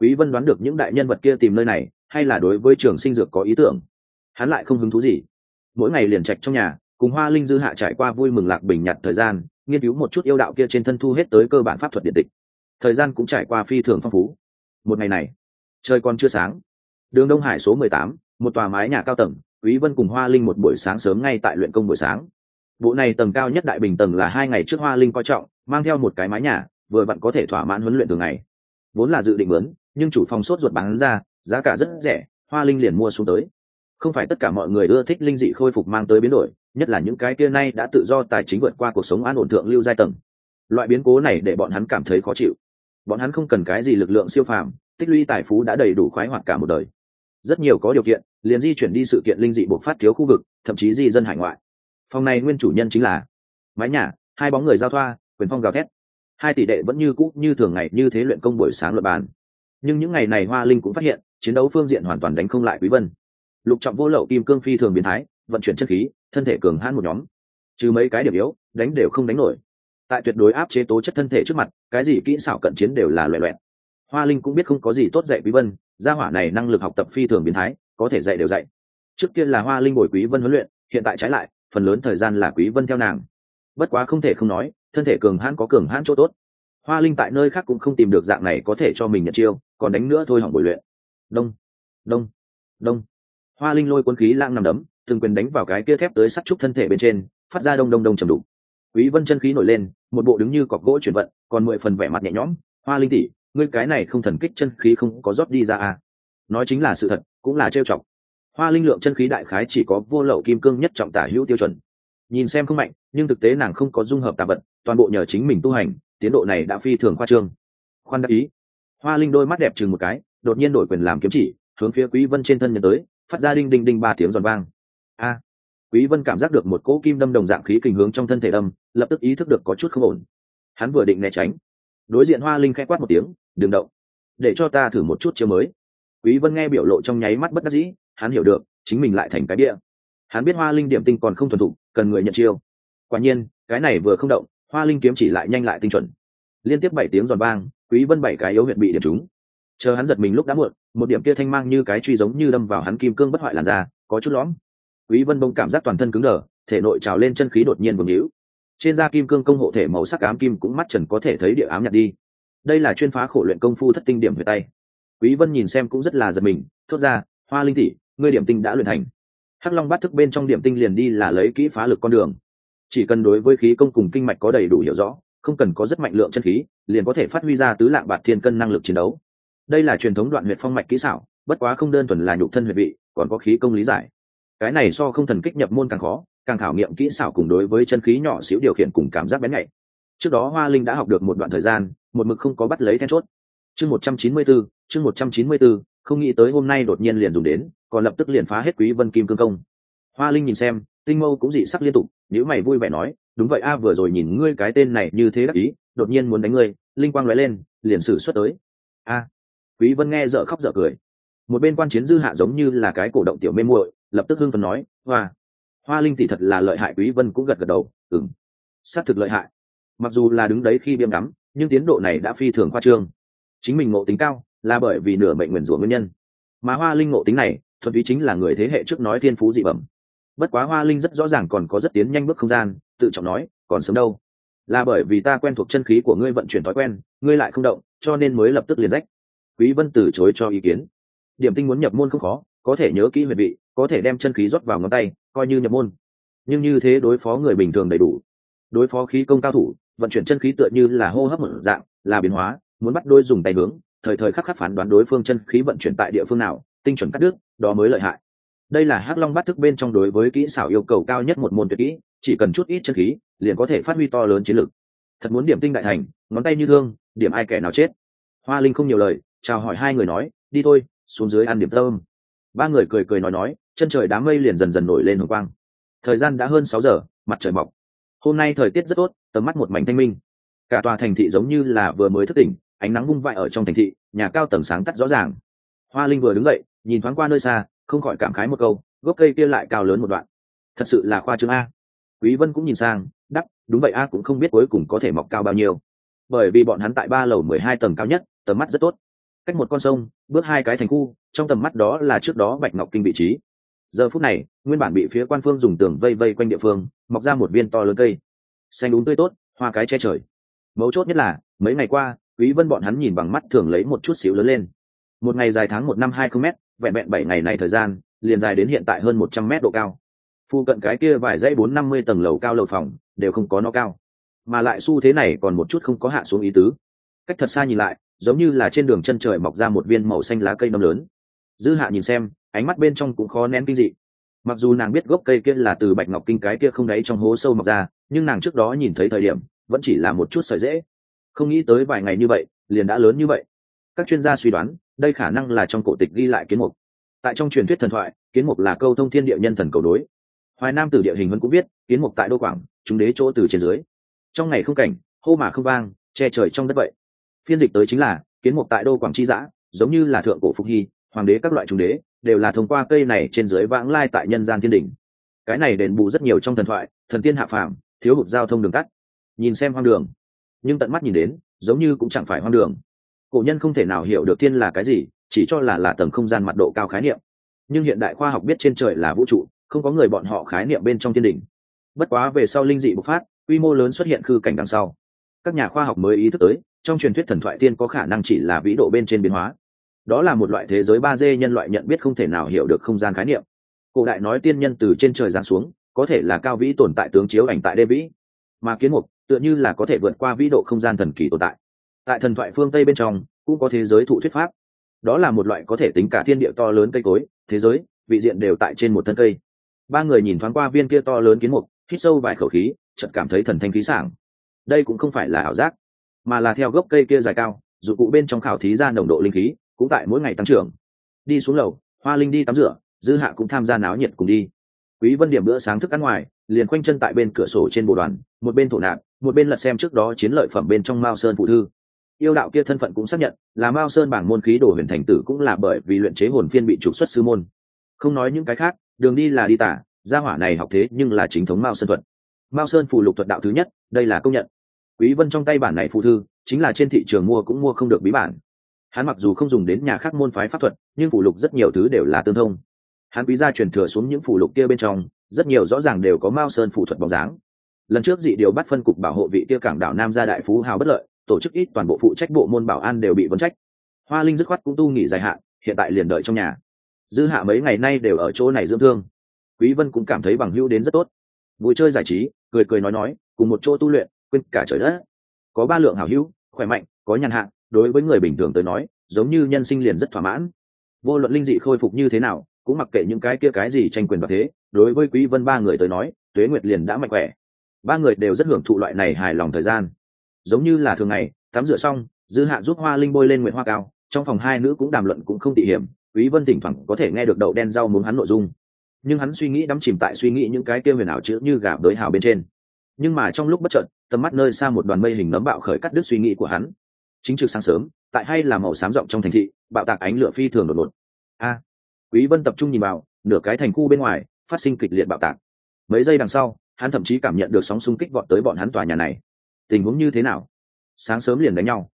Quý vân đoán được những đại nhân vật kia tìm nơi này hay là đối với trường sinh dược có ý tưởng? Hắn lại không hứng thú gì. Mỗi ngày liền trạch trong nhà cùng hoa linh dư hạ trải qua vui mừng lạc bình nhặt thời gian nghiên cứu một chút yêu đạo kia trên thân thu hết tới cơ bản pháp thuật điện tịch. Thời gian cũng trải qua phi thường phong phú. Một ngày này trời còn chưa sáng. Đường đông hải số mười tám, một tòa mái nhà cao tầng quý vân cùng hoa linh một buổi sáng sớm ngay tại luyện công buổi sáng. Bộ này tầng cao nhất đại bình tầng là hai ngày trước hoa linh coi trọng mang theo một cái mái nhà vừa vặn có thể thỏa mãn huấn luyện thường ngày. Vốn là dự định mướn nhưng chủ phòng sốt ruột bán ra giá cả rất rẻ, hoa linh liền mua xuống tới. Không phải tất cả mọi người ưa thích linh dị khôi phục mang tới biến đổi, nhất là những cái kia nay đã tự do tài chính vượt qua cuộc sống an ổn thượng lưu giai tầng. Loại biến cố này để bọn hắn cảm thấy khó chịu. Bọn hắn không cần cái gì lực lượng siêu phàm, tích lũy tài phú đã đầy đủ khoái hoạt cả một đời. Rất nhiều có điều kiện, liền di chuyển đi sự kiện linh dị buộc phát thiếu khu vực, thậm chí di dân hải ngoại. Phòng này nguyên chủ nhân chính là mái nhà, hai bóng người giao thoa, quyền phong gào thét. Hai tỷ đệ vẫn như cũ như thường ngày như thế luyện công buổi sáng luật bàn. Nhưng những ngày này hoa linh cũng phát hiện chiến đấu phương diện hoàn toàn đánh không lại quý vân. Lục trọng vô lậu kim cương phi thường biến thái, vận chuyển chất khí, thân thể cường hãn một nhóm. Trừ mấy cái điểm yếu, đánh đều không đánh nổi. Tại tuyệt đối áp chế tố chất thân thể trước mặt, cái gì kỹ xảo cận chiến đều là loẹ loẹt. Hoa linh cũng biết không có gì tốt dạy quý vân, gia hỏa này năng lực học tập phi thường biến thái, có thể dạy đều dạy. Trước kia là hoa linh bồi quý vân huấn luyện, hiện tại trái lại, phần lớn thời gian là quý vân theo nàng. Bất quá không thể không nói, thân thể cường hãn có cường hãn chỗ tốt. Hoa linh tại nơi khác cũng không tìm được dạng này có thể cho mình nhận chiêu, còn đánh nữa thôi hỏng bồi luyện đông. Đông. Đông. Hoa linh lôi quân khí lang nằm đấm, từng quyền đánh vào cái kia thép tới sắt trúc thân thể bên trên, phát ra đông đông đông trầm đục. Quý vân chân khí nổi lên, một bộ đứng như cọc gỗ chuyển vận, còn mười phần vẻ mặt nhẹ nhõm. Hoa linh tỷ, ngươi cái này không thần kích chân khí không có rót đi ra à? Nói chính là sự thật, cũng là trêu chọc. Hoa linh lượng chân khí đại khái chỉ có vô lậu kim cương nhất trọng tả hữu tiêu chuẩn. Nhìn xem không mạnh, nhưng thực tế nàng không có dung hợp tà vật, toàn bộ nhờ chính mình tu hành, tiến độ này đã phi thường khoa trương. Khoan đắc ý. Hoa linh đôi mắt đẹp chừng một cái đột nhiên đổi quyền làm kiếm chỉ, hướng phía quý vân trên thân nhân tới, phát ra đinh đinh đinh ba tiếng giòn vang. A! Quý vân cảm giác được một cỗ kim đâm đồng dạng khí kình hướng trong thân thể đâm, lập tức ý thức được có chút không ổn. Hắn vừa định né tránh, đối diện hoa linh khẽ quát một tiếng, đừng động, để cho ta thử một chút chiêu mới. Quý vân nghe biểu lộ trong nháy mắt bất đắc dĩ, hắn hiểu được, chính mình lại thành cái bia hắn biết hoa linh điểm tinh còn không thuần thục, cần người nhận chiêu. Quả nhiên, cái này vừa không động, hoa linh kiếm chỉ lại nhanh lại tinh chuẩn. Liên tiếp bảy tiếng giòn vang, quý vân bảy cái yếu huyệt bị điểm trúng chờ hắn giật mình lúc đã muộn, một điểm kia thanh mang như cái truy giống như đâm vào hắn kim cương bất hoại làn da, có chút lõm. Quý vân bông cảm giác toàn thân cứng đờ, thể nội trào lên chân khí đột nhiên vương hữu. Trên da kim cương công hộ thể màu sắc ám kim cũng mắt trần có thể thấy địa ám nhạt đi. Đây là chuyên phá khổ luyện công phu thất tinh điểm về tay. Quý vân nhìn xem cũng rất là giật mình, thốt ra, hoa linh tỷ, ngươi điểm tinh đã luyện thành. Hắc long bắt thức bên trong điểm tinh liền đi là lấy kỹ phá lực con đường. Chỉ cần đối với khí công cùng kinh mạch có đầy đủ hiểu rõ, không cần có rất mạnh lượng chân khí, liền có thể phát huy ra tứ lạng bạt thiên cân năng lực chiến đấu đây là truyền thống đoạn huyệt phong mạch kỹ xảo, bất quá không đơn thuần là nhục thân huyệt vị, còn có khí công lý giải. Cái này so không thần kích nhập môn càng khó, càng khảo nghiệm kỹ xảo cùng đối với chân khí nhỏ xíu điều khiển cùng cảm giác bén nhạy. Trước đó hoa linh đã học được một đoạn thời gian, một mực không có bắt lấy then chốt. Chương một trăm chín mươi bốn, chương một trăm chín mươi bốn, không nghĩ tới hôm nay đột nhiên liền dùng đến, còn lập tức liền phá hết quý vân kim cương công. Hoa linh nhìn xem, tinh mâu cũng dị sắc liên tục nếu mày vui vẻ nói, đúng vậy a, vừa rồi nhìn ngươi cái tên này như thế đắc ý, đột nhiên muốn đánh ngươi, linh quang nói lên, liền sử xuất tới. A quý vân nghe dở khóc dở cười. Một bên quan chiến dư hạ giống như là cái cổ động tiểu mê muội, lập tức hưng phấn nói, hoa hoa linh tỷ thật là lợi hại. Quý vân cũng gật gật đầu, ừm, xác thực lợi hại. Mặc dù là đứng đấy khi biêm đắm nhưng tiến độ này đã phi thường khoa trương. Chính mình ngộ tính cao là bởi vì nửa mệnh nguyền rủa nguyên nhân. Mà hoa linh ngộ tính này, thuần túy chính là người thế hệ trước nói thiên phú dị bẩm. Bất quá hoa linh rất rõ ràng còn có rất tiến nhanh bước không gian, tự trọng nói, còn sớm đâu. Là bởi vì ta quen thuộc chân khí của ngươi vận chuyển thói quen, ngươi lại không động, cho nên mới lập tức liền rách quý vân từ chối cho ý kiến. Điểm tinh muốn nhập môn không khó, có thể nhớ kỹ huyệt vị, có thể đem chân khí rót vào ngón tay, coi như nhập môn. Nhưng như thế đối phó người bình thường đầy đủ. Đối phó khí công cao thủ, vận chuyển chân khí tựa như là hô hấp một dạng, là biến hóa, muốn bắt đôi dùng tay hướng, thời thời khắc khắc phán đoán đối phương chân khí vận chuyển tại địa phương nào, tinh chuẩn cắt đứt, đó mới lợi hại. Đây là hắc long bắt thức bên trong đối với kỹ xảo yêu cầu cao nhất một môn tuyệt kỹ, chỉ cần chút ít chân khí, liền có thể phát huy to lớn chiến lực. Thật muốn điểm tinh đại thành, ngón tay như thương, điểm ai kẻ nào chết. Hoa linh không nhiều lời chào hỏi hai người nói, đi thôi, xuống dưới ăn điểm tâm. Ba người cười cười nói nói, chân trời đám mây liền dần dần nổi lên hồng quang. Thời gian đã hơn sáu giờ, mặt trời mọc. Hôm nay thời tiết rất tốt, tầm mắt một mảnh thanh minh. Cả tòa thành thị giống như là vừa mới thức tỉnh, ánh nắng vung vại ở trong thành thị, nhà cao tầng sáng tắt rõ ràng. Hoa linh vừa đứng dậy, nhìn thoáng qua nơi xa, không khỏi cảm khái một câu, gốc cây kia lại cao lớn một đoạn. Thật sự là khoa trương a. Quý vân cũng nhìn sang đắp đúng vậy a, cũng không biết cuối cùng có thể mọc cao bao nhiêu. Bởi vì bọn hắn tại ba lầu mười hai tầng cao nhất, tầm mắt rất tốt cách một con sông bước hai cái thành khu trong tầm mắt đó là trước đó bạch ngọc kinh vị trí. Giờ phút này nguyên bản bị phía quan phương dùng tường vây vây quanh địa phương mọc ra một viên to lớn cây. Xanh đúng tươi tốt hoa cái che trời. Mấu chốt nhất là mấy ngày qua quý vân bọn hắn nhìn bằng mắt thường lấy một chút xíu lớn lên. Một ngày dài tháng một năm hai km, vẹn vẹn bảy ngày này thời gian liền dài đến hiện tại hơn một trăm mét độ cao. Phu cận cái kia vài dãy bốn năm mươi tầng lầu cao lầu phòng đều không có nó cao. Mà lại xu thế này còn một chút không có hạ xuống ý tứ. Cách thật xa nhìn lại giống như là trên đường chân trời mọc ra một viên màu xanh lá cây nấm lớn. Dư hạ nhìn xem, ánh mắt bên trong cũng khó nén kinh dị. Mặc dù nàng biết gốc cây kia là từ bạch ngọc kinh cái kia không đáy trong hố sâu mọc ra, nhưng nàng trước đó nhìn thấy thời điểm, vẫn chỉ là một chút sợi dễ không nghĩ tới vài ngày như vậy, liền đã lớn như vậy. Các chuyên gia suy đoán, đây khả năng là trong cổ tịch ghi lại kiến mục. Tại trong truyền thuyết thần thoại, kiến mục là câu thông thiên địa nhân thần cầu đối. Hoài nam từ địa hình vẫn cũng biết, kiến mục tại đô quảng, chúng đế chỗ từ trên dưới. Trong ngày không cảnh, hô mà không vang, che trời trong đất vậy phiên dịch tới chính là, kiến mục tại đô quảng chi giã, giống như là thượng cổ phục hy, hoàng đế các loại trung đế, đều là thông qua cây này trên dưới vãng lai tại nhân gian thiên đình cái này đền bù rất nhiều trong thần thoại, thần tiên hạ phàm, thiếu hụt giao thông đường tắt. Nhìn xem hoang đường, nhưng tận mắt nhìn đến, giống như cũng chẳng phải hoang đường. Cổ nhân không thể nào hiểu được thiên là cái gì, chỉ cho là là tầng không gian mặt độ cao khái niệm. Nhưng hiện đại khoa học biết trên trời là vũ trụ, không có người bọn họ khái niệm bên trong thiên đình bất quá về sau linh dị bộc phát, quy mô lớn xuất hiện khư cảnh đằng sau. Các nhà khoa học mới ý thức tới trong truyền thuyết thần thoại tiên có khả năng chỉ là vĩ độ bên trên biến hóa. Đó là một loại thế giới ba d nhân loại nhận biết không thể nào hiểu được không gian khái niệm. Cổ đại nói tiên nhân từ trên trời giáng xuống, có thể là cao vĩ tồn tại tướng chiếu ảnh tại đê vĩ. Mà kiến mục, tựa như là có thể vượt qua vĩ độ không gian thần kỳ tồn tại. Tại thần thoại phương tây bên trong, cũng có thế giới thụ thuyết pháp. Đó là một loại có thể tính cả thiên địa to lớn cây cối, thế giới, vị diện đều tại trên một thân cây. Ba người nhìn thoáng qua viên kia to lớn kiến mục, hít sâu vài khẩu khí, chợt cảm thấy thần thanh khí sảng. Đây cũng không phải là ảo giác mà là theo gốc cây kia dài cao, dụng cụ bên trong khảo thí ra nồng độ linh khí, cũng tại mỗi ngày tăng trưởng. Đi xuống lầu, hoa linh đi tắm rửa, dư hạ cũng tham gia náo nhiệt cùng đi. Quý vân điểm bữa sáng thức ăn ngoài, liền quanh chân tại bên cửa sổ trên bộ đoàn, một bên thổ nạp, một bên lật xem trước đó chiến lợi phẩm bên trong mao sơn phụ thư. Yêu đạo kia thân phận cũng xác nhận, là mao sơn bảng môn khí đồ huyền thành tử cũng là bởi vì luyện chế hồn phiên bị trục xuất sư môn. Không nói những cái khác, đường đi là đi tả, gia hỏa này học thế nhưng là chính thống mao sơn thuật. Mao sơn phù lục thuật đạo thứ nhất, đây là công nhận quý vân trong tay bản này phụ thư, chính là trên thị trường mua cũng mua không được bí bản. Hắn mặc dù không dùng đến nhà khác môn phái pháp thuật, nhưng phụ lục rất nhiều thứ đều là tương thông. Hắn quý gia truyền thừa xuống những phụ lục kia bên trong, rất nhiều rõ ràng đều có mao sơn phù thuật bóng dáng. Lần trước dị điều bắt phân cục bảo hộ vị kia cảng đảo nam gia đại phú hào bất lợi, tổ chức ít toàn bộ phụ trách bộ môn bảo an đều bị vấn trách. Hoa linh dứt khoát cũng tu nghỉ dài hạn, hiện tại liền đợi trong nhà. Dư hạ mấy ngày nay đều ở chỗ này dưỡng thương. Quý vân cũng cảm thấy bằng hữu đến rất tốt. Vui chơi giải trí, cười cười nói nói, cùng một chỗ tu luyện quên cả trời đất. Có ba lượng hảo hữu, khỏe mạnh, có nhàn hạ, đối với người bình thường tới nói, giống như nhân sinh liền rất thỏa mãn. Vô luận linh dị khôi phục như thế nào, cũng mặc kệ những cái kia cái gì tranh quyền và thế, đối với quý vân ba người tới nói, tuế nguyệt liền đã mạnh khỏe. Ba người đều rất hưởng thụ loại này hài lòng thời gian. Giống như là thường ngày, tắm rửa xong, dư hạ giúp hoa linh bôi lên nguyện hoa cao, trong phòng hai nữ cũng đàm luận cũng không tỉ hiểm, quý vân thỉnh thoảng có thể nghe được đậu đen rau muốn hắn nội dung. Nhưng hắn suy nghĩ đắm chìm tại suy nghĩ những cái kia huyền ảo chữ như gà đới hào bên trên nhưng mà trong lúc bất chợt, tầm mắt nơi xa một đoàn mây hình nấm bạo khởi cắt đứt suy nghĩ của hắn. Chính trực sáng sớm, tại hay là màu xám rộng trong thành thị, bạo tạc ánh lửa phi thường đột ngột. A! Quý vân tập trung nhìn vào, nửa cái thành khu bên ngoài, phát sinh kịch liệt bạo tạc. Mấy giây đằng sau, hắn thậm chí cảm nhận được sóng xung kích vọt tới bọn hắn tòa nhà này. Tình huống như thế nào? Sáng sớm liền đánh nhau.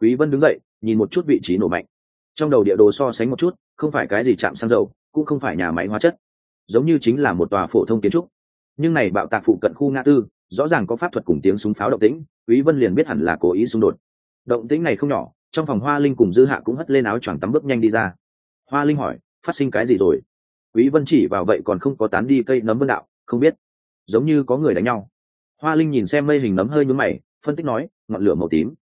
Quý vân đứng dậy, nhìn một chút vị trí nổ mạnh. Trong đầu địa đồ so sánh một chút, không phải cái gì chạm xăng dầu, cũng không phải nhà máy hóa chất. Giống như chính là một tòa phổ thông kiến trúc. Nhưng này bạo tạc phụ cận khu ngã tư rõ ràng có pháp thuật cùng tiếng súng pháo động tĩnh quý vân liền biết hẳn là cố ý xung đột. Động tĩnh này không nhỏ trong phòng hoa linh cùng dư hạ cũng hất lên áo choàng tắm bước nhanh đi ra. Hoa linh hỏi phát sinh cái gì rồi? Quý vân chỉ vào vậy còn không có tán đi cây nấm vân đạo không biết. Giống như có người đánh nhau. Hoa linh nhìn xem mây hình nấm hơi nhướng mày phân tích nói ngọn lửa màu tím.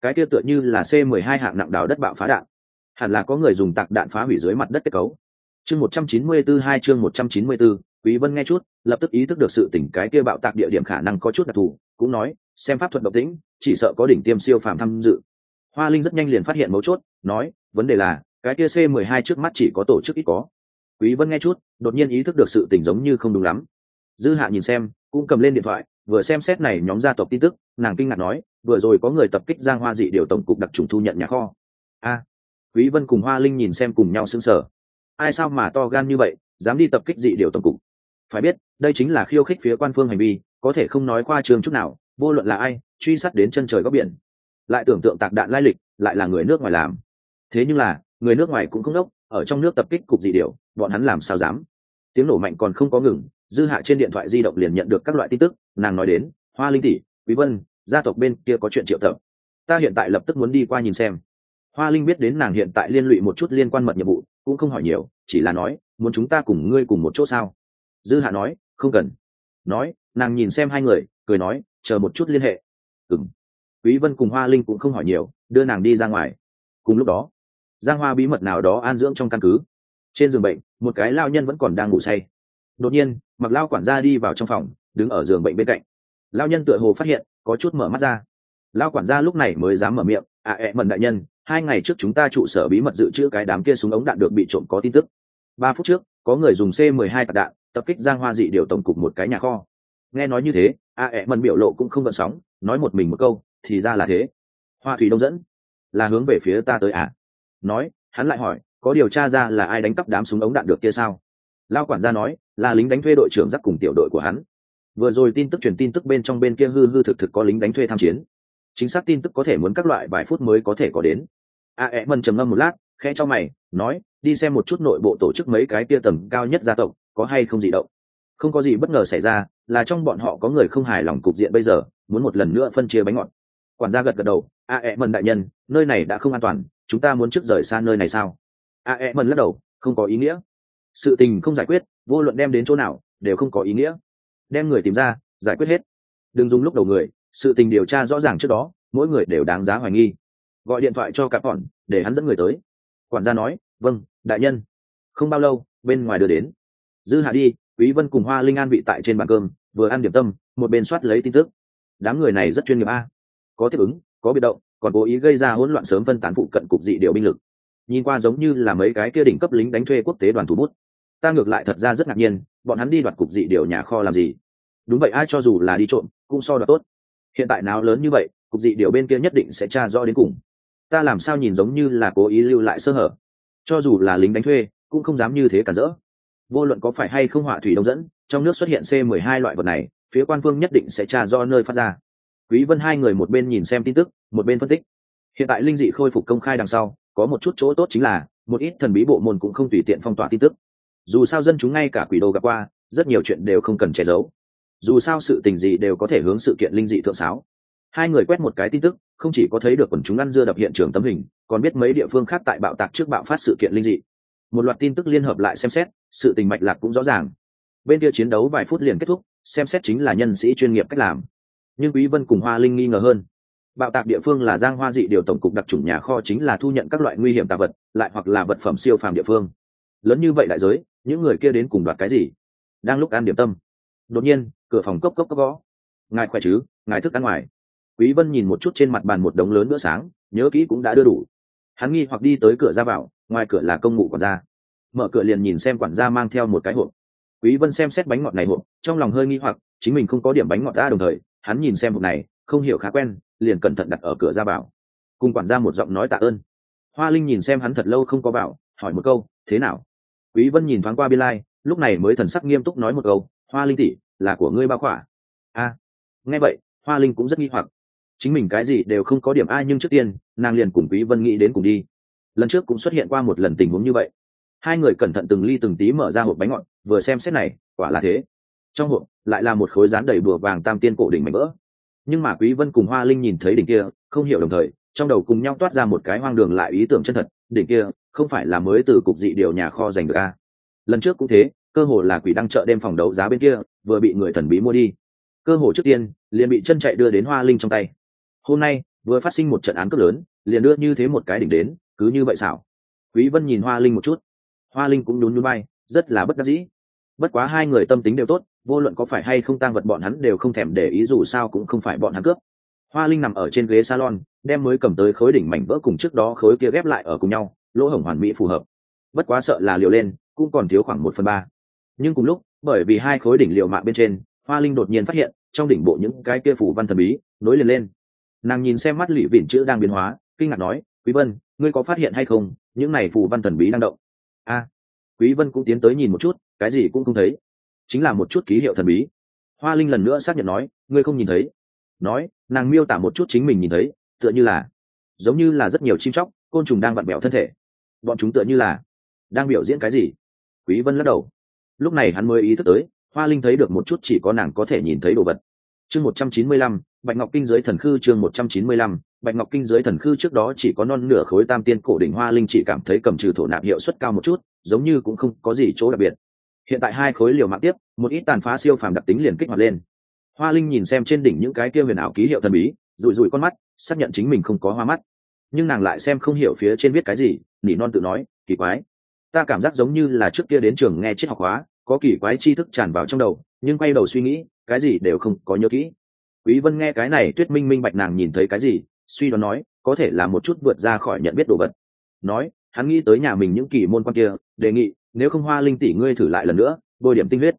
Cái kia tựa như là c 12 hạng nặng đào đất bạo phá đạn. Hẳn là có người dùng tạc đạn phá hủy dưới mặt đất kết cấu. Chương 194 hai chương 194, quý vân nghe chút, lập tức ý thức được sự tỉnh cái kia bạo tạc địa điểm khả năng có chút đặc thù, cũng nói, xem pháp thuật độc tĩnh chỉ sợ có đỉnh tiêm siêu phàm tham dự. Hoa linh rất nhanh liền phát hiện mấu chốt, nói, vấn đề là, cái kia c 12 trước mắt chỉ có tổ chức ít có. Quý vân nghe chút, đột nhiên ý thức được sự tình giống như không đúng lắm. Dư hạ nhìn xem, cũng cầm lên điện thoại, vừa xem xét này nhóm gia tộc tin tức, nàng kinh ngạc nói, vừa rồi có người tập kích giang hoa dị điều tổng cục đặc trùng thu nhận nhà kho. A, quý vân cùng hoa linh nhìn xem cùng nhau sững sờ. Ai sao mà to gan như vậy, dám đi tập kích dị điều tổng cục? Phải biết, đây chính là khiêu khích phía quan phương hành vi, có thể không nói qua trường chút nào, vô luận là ai, truy sát đến chân trời góc biển. Lại tưởng tượng tạc đạn lai lịch, lại là người nước ngoài làm. Thế nhưng là, người nước ngoài cũng không đốc, ở trong nước tập kích cục dị điều bọn hắn làm sao dám? Tiếng nổ mạnh còn không có ngừng, dư hạ trên điện thoại di động liền nhận được các loại tin tức, nàng nói đến, hoa linh tỷ, quý vân, gia tộc bên kia có chuyện triệu tập. Ta hiện tại lập tức muốn đi qua nhìn xem. Hoa linh biết đến nàng hiện tại liên lụy một chút liên quan mật nhiệm vụ, cũng không hỏi nhiều, chỉ là nói, muốn chúng ta cùng ngươi cùng một chỗ sao? Dư hạ nói, không cần. Nói, nàng nhìn xem hai người, cười nói, chờ một chút liên hệ. Ừng quý vân cùng hoa linh cũng không hỏi nhiều, đưa nàng đi ra ngoài. Cùng lúc đó, giang hoa bí mật nào đó an dưỡng trong căn cứ. Trên giường bệnh, một cái lao nhân vẫn còn đang ngủ say. Đột nhiên, mặc lao quản gia đi vào trong phòng, đứng ở giường bệnh bên cạnh. Lao nhân tựa hồ phát hiện, có chút mở mắt ra. Lao quản gia lúc này mới dám mở miệng à ẹ mần đại nhân, hai ngày trước chúng ta trụ sở bí mật dự trữ cái đám kia súng ống đạn được bị trộm có tin tức. Ba phút trước, có người dùng c 12 tạc đạn tập kích giang hoa dị điều tổng cục một cái nhà kho. Nghe nói như thế, a ẹ mần biểu lộ cũng không gợn sóng, nói một mình một câu, thì ra là thế. Hoa thủy đông dẫn, là hướng về phía ta tới à? Nói, hắn lại hỏi, có điều tra ra là ai đánh cắp đám súng ống đạn được kia sao? Lao quản gia nói, là lính đánh thuê đội trưởng giắc cùng tiểu đội của hắn. Vừa rồi tin tức truyền tin tức bên trong bên kia hư hư thực thực có lính đánh thuê tham chiến. Chính xác tin tức có thể muốn các loại vài phút mới có thể có đến. A ẹ mần trầm ngâm một lát, khẽ cho mày, nói, đi xem một chút nội bộ tổ chức mấy cái kia tầm cao nhất gia tộc có hay không gì động? Không có gì bất ngờ xảy ra, là trong bọn họ có người không hài lòng cục diện bây giờ, muốn một lần nữa phân chia bánh ngọt. Quản gia gật gật đầu, a ẹ mần đại nhân, nơi này đã không an toàn, chúng ta muốn trước rời xa nơi này sao? A ẹ mần lắc đầu, không có ý nghĩa. Sự tình không giải quyết, vô luận đem đến chỗ nào, đều không có ý nghĩa. Đem người tìm ra, giải quyết hết. Đừng dùng lúc đầu người, sự tình điều tra rõ ràng trước đó, mỗi người đều đáng giá hoài nghi. Gọi điện thoại cho cặp bọn, để hắn dẫn người tới. Quản gia nói vâng đại nhân. Không bao lâu, bên ngoài đưa đến dư hạ đi, quý vân cùng hoa linh an vị tại trên bàn cơm, vừa ăn điểm tâm, một bên soát lấy tin tức. Đám người này rất chuyên nghiệp a. Có tiếp ứng, có biệt động, còn cố ý gây ra hỗn loạn sớm phân tán phụ cận cục dị điều binh lực. Nhìn qua giống như là mấy cái kia đỉnh cấp lính đánh thuê quốc tế đoàn thủ bút. Ta ngược lại thật ra rất ngạc nhiên, bọn hắn đi đoạt cục dị điều nhà kho làm gì? Đúng vậy, ai cho dù là đi trộm, cũng so đoạt tốt. Hiện tại nào lớn như vậy, cục dị điều bên kia nhất định sẽ tra rõ đến cùng. Ta làm sao nhìn giống như là cố ý lưu lại sơ hở? Cho dù là lính đánh thuê, cũng không dám như thế cản rỡ vô luận có phải hay không hỏa thủy đông dẫn, trong nước xuất hiện c 12 loại vật này, phía quan phương nhất định sẽ tra do nơi phát ra. Quý vân hai người một bên nhìn xem tin tức, một bên phân tích. Hiện tại linh dị khôi phục công khai đằng sau, có một chút chỗ tốt chính là, một ít thần bí bộ môn cũng không tùy tiện phong tỏa tin tức. Dù sao dân chúng ngay cả quỷ đồ gặp qua, rất nhiều chuyện đều không cần che giấu. Dù sao sự tình gì đều có thể hướng sự kiện linh dị thượng sáo. Hai người quét một cái tin tức, không chỉ có thấy được quần chúng ăn dưa đập hiện trường tấm hình, còn biết mấy địa phương khác tại bạo tạc trước bạo phát sự kiện linh dị. Một loạt tin tức liên hợp lại xem xét sự tình mạch lạc cũng rõ ràng. Bên kia chiến đấu vài phút liền kết thúc, xem xét chính là nhân sĩ chuyên nghiệp cách làm. Nhưng quý vân cùng hoa linh nghi ngờ hơn. Bạo tạc địa phương là giang hoa dị điều tổng cục đặc trùng nhà kho chính là thu nhận các loại nguy hiểm tà vật, lại hoặc là vật phẩm siêu phàm địa phương. Lớn như vậy đại giới, những người kia đến cùng đoạt cái gì? Đang lúc ăn điểm tâm. Đột nhiên, cửa phòng cốc cốc cốc gõ. Ngài khỏe chứ? Ngài thức ăn ngoài. Quý vân nhìn một chút trên mặt bàn một đống lớn bữa sáng, nhớ kỹ cũng đã đưa đủ. Hắn nghi hoặc đi tới cửa ra vào, ngoài cửa là công ngụ quản gia mở cửa liền nhìn xem quản gia mang theo một cái hộp. Quý vân xem xét bánh ngọt này hộp trong lòng hơi nghi hoặc chính mình không có điểm bánh ngọt ra đồng thời hắn nhìn xem hộp này không hiểu khá quen liền cẩn thận đặt ở cửa ra bảo, cùng quản gia một giọng nói tạ ơn. Hoa linh nhìn xem hắn thật lâu không có bảo hỏi một câu thế nào? Quý vân nhìn thoáng qua biên lai lúc này mới thần sắc nghiêm túc nói một câu hoa linh tỷ là của ngươi bao khỏa. A. Nghe vậy hoa linh cũng rất nghi hoặc. Chính mình cái gì đều không có điểm ai nhưng trước tiên nàng liền cùng quý vân nghĩ đến cùng đi. Lần trước cũng xuất hiện qua một lần tình huống như vậy hai người cẩn thận từng ly từng tí mở ra hộp bánh ngọt, vừa xem xét này, quả là thế. Trong hộp, lại là một khối rán đầy bùa vàng tam tiên cổ đỉnh mảnh vỡ. Nhưng mà quý vân cùng hoa linh nhìn thấy đỉnh kia, không hiểu đồng thời, trong đầu cùng nhau toát ra một cái hoang đường lại ý tưởng chân thật, đỉnh kia, không phải là mới từ cục dị điều nhà kho giành được a lần trước cũng thế, cơ hồ là quỷ đăng chợ đêm phòng đấu giá bên kia, vừa bị người thần bí mua đi. Cơ hồ trước tiên, liền bị chân chạy đưa đến hoa linh trong tay. Hôm nay, vừa phát sinh một trận án cướp lớn, liền đưa như thế một cái đỉnh đến, cứ như vậy xảo. Quý vân nhìn hoa linh một chút hoa linh cũng nhún nhún bay rất là bất đắc dĩ. Bất quá hai người tâm tính đều tốt, vô luận có phải hay không tăng vật bọn hắn đều không thèm để ý dù sao cũng không phải bọn hắn cướp. Hoa linh nằm ở trên ghế salon, đem mới cầm tới khối đỉnh mảnh vỡ cùng trước đó khối kia ghép lại ở cùng nhau, lỗ hổng hoàn mỹ phù hợp. Bất quá sợ là liều lên, cũng còn thiếu khoảng một phần ba. Nhưng cùng lúc, bởi vì hai khối đỉnh liều mạng bên trên, hoa linh đột nhiên phát hiện, trong đỉnh bộ những cái kia phủ văn thần bí, nối liền lên. Nàng nhìn xem mắt lụy vỉn chữ đang biến hóa, kinh ngạc nói, quý vân, ngươi có phát hiện hay không? Những này phủ văn thần bí đang động a quý vân cũng tiến tới nhìn một chút cái gì cũng không thấy. Chính là một chút ký hiệu thần bí. Hoa linh lần nữa xác nhận nói ngươi không nhìn thấy. Nói nàng miêu tả một chút chính mình nhìn thấy tựa như là giống như là rất nhiều chim chóc côn trùng đang vặn bẹo thân thể. Bọn chúng tựa như là đang biểu diễn cái gì? Quý vân lắc đầu. Lúc này hắn mới ý thức tới hoa linh thấy được một chút chỉ có nàng có thể nhìn thấy đồ vật. Chương 195, bạch ngọc kinh giới thần khư chương 195, bạch ngọc kinh giới thần khư trước đó chỉ có non nửa khối tam tiên cổ đỉnh hoa linh chỉ cảm thấy cầm trừ thổ nạp hiệu suất cao một chút, giống như cũng không có gì chỗ đặc biệt. Hiện tại hai khối liều mạng tiếp, một ít tàn phá siêu phàm đặc tính liền kích hoạt lên. Hoa linh nhìn xem trên đỉnh những cái kia huyền ảo ký hiệu thần bí rụi rụi con mắt, xác nhận chính mình không có hoa mắt. Nhưng nàng lại xem không hiểu phía trên viết cái gì, nỉ non tự nói, kỳ quái, ta cảm giác giống như là trước kia đến trường nghe triết học hóa, có kỳ quái tri thức tràn vào trong đầu, nhưng quay đầu suy nghĩ, cái gì đều không có nhớ kỹ. Quý vân nghe cái này, tuyết minh minh bạch nàng nhìn thấy cái gì suy đoán nói, có thể là một chút vượt ra khỏi nhận biết đồ vật. Nói, hắn nghĩ tới nhà mình những kỳ môn quan kia, đề nghị, nếu không hoa linh tỷ ngươi thử lại lần nữa, bôi điểm tinh huyết.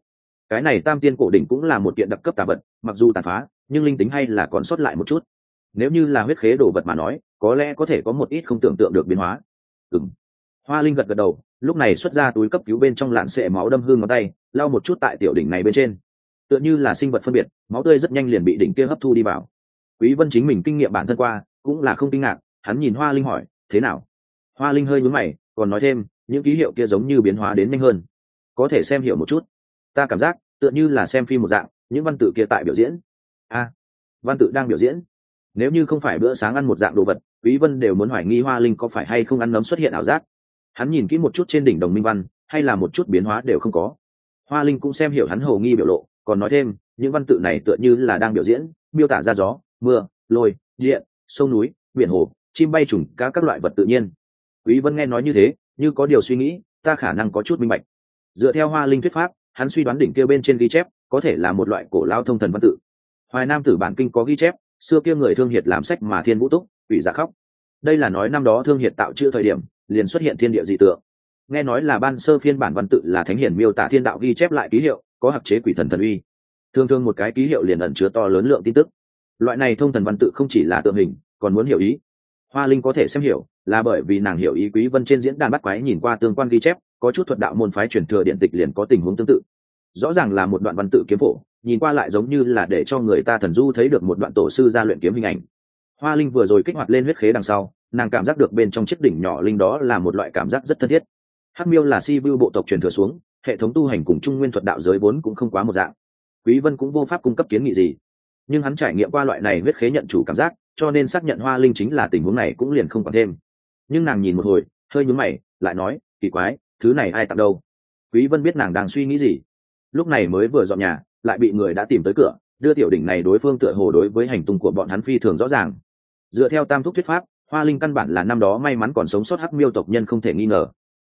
Cái này tam tiên cổ đỉnh cũng là một kiện đặc cấp tà vật, mặc dù tàn phá, nhưng linh tính hay là còn sót lại một chút. Nếu như là huyết khế đồ vật mà nói, có lẽ có thể có một ít không tưởng tượng được biến hóa. Ừng hoa linh gật gật đầu, lúc này xuất ra túi cấp cứu bên trong lạn sệ máu đâm hương ngón tay, lau một chút tại tiểu đỉnh này bên trên. Tựa như là sinh vật phân biệt, máu tươi rất nhanh liền bị đỉnh kia hấp thu đi vào quý vân chính mình kinh nghiệm bản thân qua, cũng là không kinh ngạc, hắn nhìn hoa linh hỏi, thế nào? Hoa linh hơi nhướng mày, còn nói thêm, những ký hiệu kia giống như biến hóa đến nhanh hơn. Có thể xem hiểu một chút. Ta cảm giác, tựa như là xem phim một dạng, những văn tự kia tại biểu diễn. A, văn tự đang biểu diễn? Nếu như không phải bữa sáng ăn một dạng đồ vật, quý vân đều muốn hoài nghi hoa linh có phải hay không ăn nấm xuất hiện ảo giác. Hắn nhìn kỹ một chút trên đỉnh đồng minh văn, hay là một chút biến hóa đều không có. Hoa linh cũng xem hiểu hắn hầu nghi biểu lộ, còn nói thêm, những văn tự này tựa như là đang biểu diễn, miêu tả ra gió mưa, lôi, điện, sông núi, biển hồ, chim bay trùng cá các loại vật tự nhiên. Quý vân nghe nói như thế, như có điều suy nghĩ, ta khả năng có chút minh bạch. Dựa theo hoa linh thuyết pháp, hắn suy đoán đỉnh kia bên trên ghi chép, có thể là một loại cổ lao thông thần văn tự. Hoài nam tử bản kinh có ghi chép, xưa kia người thương hiệt làm sách mà thiên vũ túc ủy giả khóc. Đây là nói năm đó thương hiệt tạo chưa thời điểm, liền xuất hiện thiên địa dị tượng. Nghe nói là ban sơ phiên bản văn tự là thánh hiển miêu tả thiên đạo ghi chép lại ký hiệu, có hạc chế quỷ thần thần uy. Thường thường một cái ký hiệu liền ẩn chứa to lớn lượng tin tức loại này thông thần văn tự không chỉ là tượng hình, còn muốn hiểu ý. Hoa linh có thể xem hiểu, là bởi vì nàng hiểu ý quý vân trên diễn đàn bắt quái nhìn qua tương quan ghi chép, có chút thuật đạo môn phái truyền thừa điện tịch liền có tình huống tương tự. Rõ ràng là một đoạn văn tự kiếm phổ, nhìn qua lại giống như là để cho người ta thần du thấy được một đoạn tổ sư ra luyện kiếm hình ảnh. Hoa linh vừa rồi kích hoạt lên huyết khế đằng sau, nàng cảm giác được bên trong chiếc đỉnh nhỏ linh đó là một loại cảm giác rất thân thiết. Hắc miêu là si vu bộ tộc truyền thừa xuống, hệ thống tu hành cùng trung nguyên thuật đạo giới vốn cũng không quá một dạng. Quý vân cũng vô pháp cung cấp kiến nghị gì nhưng hắn trải nghiệm qua loại này huyết khế nhận chủ cảm giác, cho nên xác nhận hoa linh chính là tình huống này cũng liền không còn thêm. Nhưng nàng nhìn một hồi, hơi nhúm mày, lại nói, kỳ quái, thứ này ai tặng đâu? Quý vân biết nàng đang suy nghĩ gì. Lúc này mới vừa dọn nhà, lại bị người đã tìm tới cửa, đưa tiểu đỉnh này đối phương tựa hồ đối với hành tung của bọn hắn phi thường rõ ràng. Dựa theo tam thúc thuyết pháp, hoa linh căn bản là năm đó may mắn còn sống sót hắc miêu tộc nhân không thể nghi ngờ.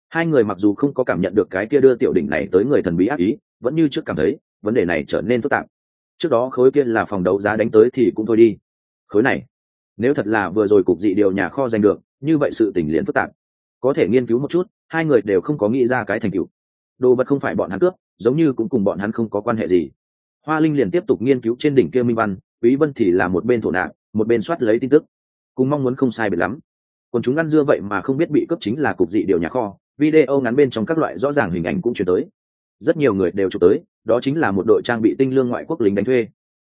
Hai người mặc dù không có cảm nhận được cái kia đưa tiểu đỉnh này tới người thần bí ác ý, vẫn như trước cảm thấy, vấn đề này trở nên phức tạp trước đó khối kia là phòng đấu giá đánh tới thì cũng thôi đi. Khối này, nếu thật là vừa rồi cục dị điều nhà kho giành được, như vậy sự tình liền phức tạp. Có thể nghiên cứu một chút, hai người đều không có nghĩ ra cái thành tựu. Đồ vật không phải bọn hắn cướp, giống như cũng cùng bọn hắn không có quan hệ gì. Hoa linh liền tiếp tục nghiên cứu trên đỉnh kia minh văn, quý vân thì là một bên thổ nạp, một bên soát lấy tin tức. Cùng mong muốn không sai biệt lắm. Còn chúng ăn dưa vậy mà không biết bị cướp chính là cục dị điều nhà kho, video ngắn bên trong các loại rõ ràng hình ảnh cũng chuyển tới rất nhiều người đều chụp tới, đó chính là một đội trang bị tinh lương ngoại quốc lính đánh thuê.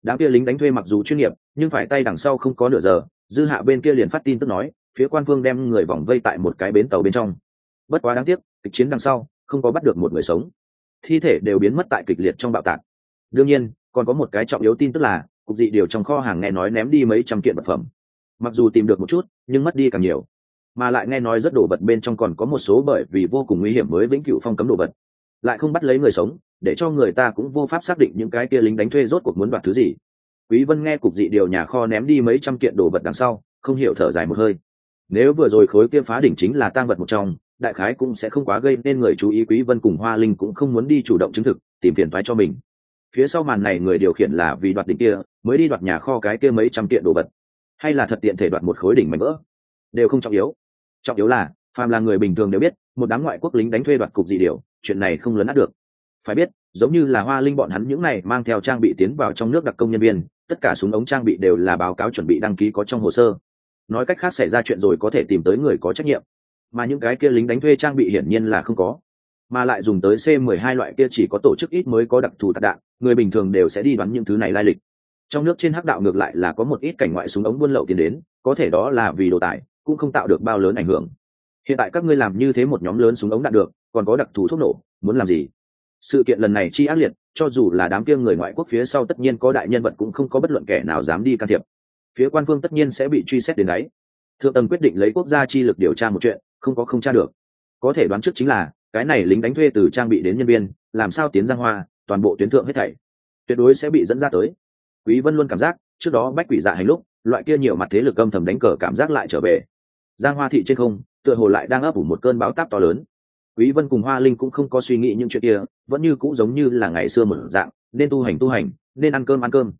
Đám kia lính đánh thuê mặc dù chuyên nghiệp, nhưng phải tay đằng sau không có nửa giờ, dư hạ bên kia liền phát tin tức nói, phía quan phương đem người vòng vây tại một cái bến tàu bên trong. Bất quá đáng tiếc, kịch chiến đằng sau, không có bắt được một người sống. Thi thể đều biến mất tại kịch liệt trong bạo tạc. Đương nhiên, còn có một cái trọng yếu tin tức là, cục dị điều trong kho hàng nghe nói ném đi mấy trăm kiện vật phẩm. Mặc dù tìm được một chút, nhưng mất đi càng nhiều. Mà lại nghe nói rất đồ vật bên trong còn có một số bởi vì vô cùng nguy hiểm mới vĩnh cửu phong cấm đồ vật lại không bắt lấy người sống, để cho người ta cũng vô pháp xác định những cái kia lính đánh thuê rốt cuộc muốn đoạt thứ gì. Quý vân nghe cục dị điều nhà kho ném đi mấy trăm kiện đồ vật đằng sau, không hiểu thở dài một hơi. Nếu vừa rồi khối kia phá đỉnh chính là tang vật một trong, đại khái cũng sẽ không quá gây nên người chú ý quý vân cùng hoa linh cũng không muốn đi chủ động chứng thực, tìm phiền toái cho mình. Phía sau màn này người điều khiển là vì đoạt đỉnh kia, mới đi đoạt nhà kho cái kia mấy trăm kiện đồ vật. Hay là thật tiện thể đoạt một khối đỉnh mảnh vỡ? Đều không trọng yếu. Trọng yếu là, phàm là người bình thường đều biết, một đám ngoại quốc lính đánh thuê đoạt cục dị điều chuyện này không lớn át được. Phải biết, giống như là hoa linh bọn hắn những này mang theo trang bị tiến vào trong nước đặc công nhân viên, tất cả súng ống trang bị đều là báo cáo chuẩn bị đăng ký có trong hồ sơ. Nói cách khác xảy ra chuyện rồi có thể tìm tới người có trách nhiệm. Mà những cái kia lính đánh thuê trang bị hiển nhiên là không có. Mà lại dùng tới c 12 loại kia chỉ có tổ chức ít mới có đặc thù tạc đạn, người bình thường đều sẽ đi đoán những thứ này lai lịch. Trong nước trên hắc đạo ngược lại là có một ít cảnh ngoại súng ống buôn lậu tiền đến, có thể đó là vì đồ tải, cũng không tạo được bao lớn ảnh hưởng hiện tại các ngươi làm như thế một nhóm lớn súng ống đạn được, còn có đặc thù thuốc nổ, muốn làm gì? Sự kiện lần này chi ác liệt, cho dù là đám kia người ngoại quốc phía sau tất nhiên có đại nhân vật cũng không có bất luận kẻ nào dám đi can thiệp. Phía quan phương tất nhiên sẽ bị truy xét đến đấy thượng tầng quyết định lấy quốc gia chi lực điều tra một chuyện, không có không tra được. Có thể đoán trước chính là, cái này lính đánh thuê từ trang bị đến nhân viên, làm sao tiến giang hoa, toàn bộ tuyến thượng hết thảy. Tuyệt đối sẽ bị dẫn ra tới. Quý vân luôn cảm giác, trước đó bách quỷ dạ hành lúc, loại kia nhiều mặt thế lực âm thầm đánh cờ cảm giác lại trở về. Giang hoa thị trên không tựa hồ lại đang ấp ủ một cơn bão táp to lớn. Quý vân cùng hoa linh cũng không có suy nghĩ những chuyện kia, vẫn như cũ giống như là ngày xưa một dạng, nên tu hành tu hành, nên ăn cơm ăn cơm.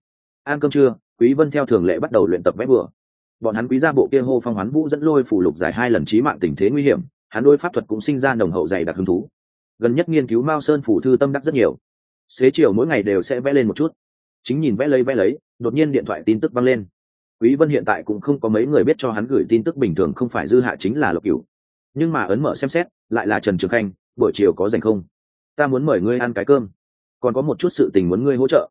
Ăn cơm trưa, quý vân theo thường lệ bắt đầu luyện tập vẽ bừa. Bọn hắn quý gia bộ kia hô phong hoán vũ dẫn lôi phủ lục giải hai lần chí mạng tình thế nguy hiểm, hắn đôi pháp thuật cũng sinh ra nồng hậu dày đặc hứng thú. Gần nhất nghiên cứu mao sơn phủ thư tâm đắc rất nhiều. Xế chiều mỗi ngày đều sẽ vẽ lên một chút. Chính nhìn vẽ lấy vẽ lấy, đột nhiên điện thoại tin tức văng lên quý vân hiện tại cũng không có mấy người biết cho hắn gửi tin tức bình thường không phải dư hạ chính là lộc cửu. Nhưng mà ấn mở xem xét, lại là trần trường khanh, buổi chiều có rảnh không? Ta muốn mời ngươi ăn cái cơm. Còn có một chút sự tình muốn ngươi hỗ trợ.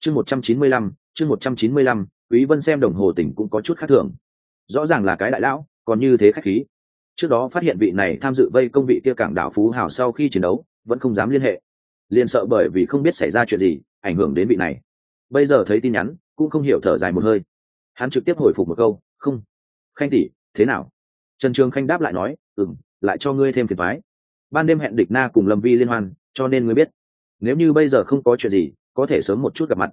Chương một trăm chín mươi lăm, chương một trăm chín mươi lăm, quý vân xem đồng hồ tỉnh cũng có chút khác thường. Rõ ràng là cái đại lão, còn như thế khách khí. Trước đó phát hiện vị này tham dự vây công vị kia cảng đảo phú hào sau khi chiến đấu, vẫn không dám liên hệ. Liền sợ bởi vì không biết xảy ra chuyện gì, ảnh hưởng đến vị này. Bây giờ thấy tin nhắn, cũng không hiểu thở dài một hơi hắn trực tiếp hồi phục một câu, không. Khanh tỷ, thế nào? Trần trường khanh đáp lại nói, ừm, lại cho ngươi thêm phiền thoái ban đêm hẹn địch na cùng lâm vi liên hoan, cho nên ngươi biết, nếu như bây giờ không có chuyện gì, có thể sớm một chút gặp mặt.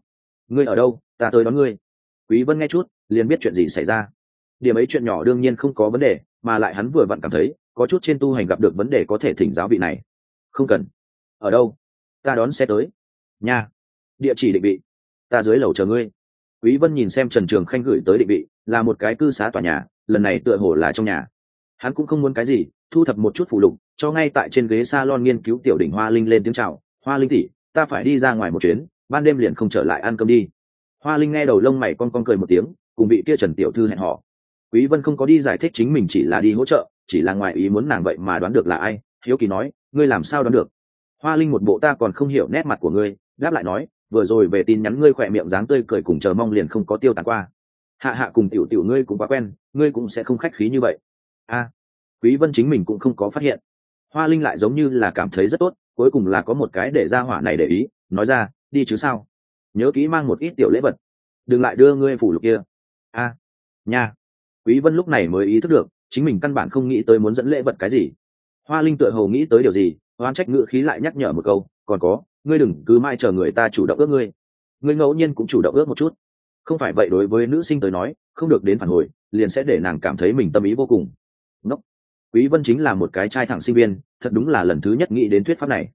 Ngươi ở đâu, ta tới đón ngươi. Quý vân nghe chút, liền biết chuyện gì xảy ra. Điểm ấy chuyện nhỏ đương nhiên không có vấn đề, mà lại hắn vừa vặn cảm thấy, có chút trên tu hành gặp được vấn đề có thể thỉnh giáo vị này. Không cần. Ở đâu? Ta đón xe tới. Nha. Địa chỉ định vị. Ta dưới lầu chờ ngươi quý vân nhìn xem trần trường khanh gửi tới định vị, là một cái cư xá tòa nhà, lần này tựa hồ là trong nhà. Hắn cũng không muốn cái gì, thu thập một chút phụ lục, cho ngay tại trên ghế salon nghiên cứu tiểu đỉnh hoa linh lên tiếng chào. Hoa linh tỷ, ta phải đi ra ngoài một chuyến, ban đêm liền không trở lại ăn cơm đi. Hoa linh nghe đầu lông mày con con cười một tiếng, cùng vị kia trần tiểu thư hẹn họ quý vân không có đi giải thích chính mình chỉ là đi hỗ trợ, chỉ là ngoài ý muốn nàng vậy mà đoán được là ai. Hiếu kỳ nói, ngươi làm sao đoán được? Hoa linh một bộ, ta còn không hiểu nét mặt của ngươi. Đáp lại nói vừa rồi về tin nhắn ngươi khỏe miệng dáng tươi cười cùng chờ mong liền không có tiêu tàn qua. Hạ hạ cùng tiểu tiểu ngươi cũng quá quen, ngươi cũng sẽ không khách khí như vậy. A, quý vân chính mình cũng không có phát hiện. Hoa linh lại giống như là cảm thấy rất tốt, cuối cùng là có một cái để ra hỏa này để ý, nói ra, đi chứ sao? Nhớ kỹ mang một ít tiểu lễ vật. Đừng lại đưa ngươi phủ lục kia. A, nha. Quý vân lúc này mới ý thức được, chính mình căn bản không nghĩ tới muốn dẫn lễ vật cái gì. Hoa linh tựa hồ nghĩ tới điều gì oan trách ngữ khí lại nhắc nhở một câu, còn có ngươi đừng cứ mãi chờ người ta chủ động ước ngươi. Ngươi ngẫu nhiên cũng chủ động ước một chút. Không phải vậy đối với nữ sinh tới nói, không được đến phản hồi, liền sẽ để nàng cảm thấy mình tâm ý vô cùng. Ngốc. Quý vân chính là một cái trai thẳng sinh viên, thật đúng là lần thứ nhất nghĩ đến thuyết pháp này.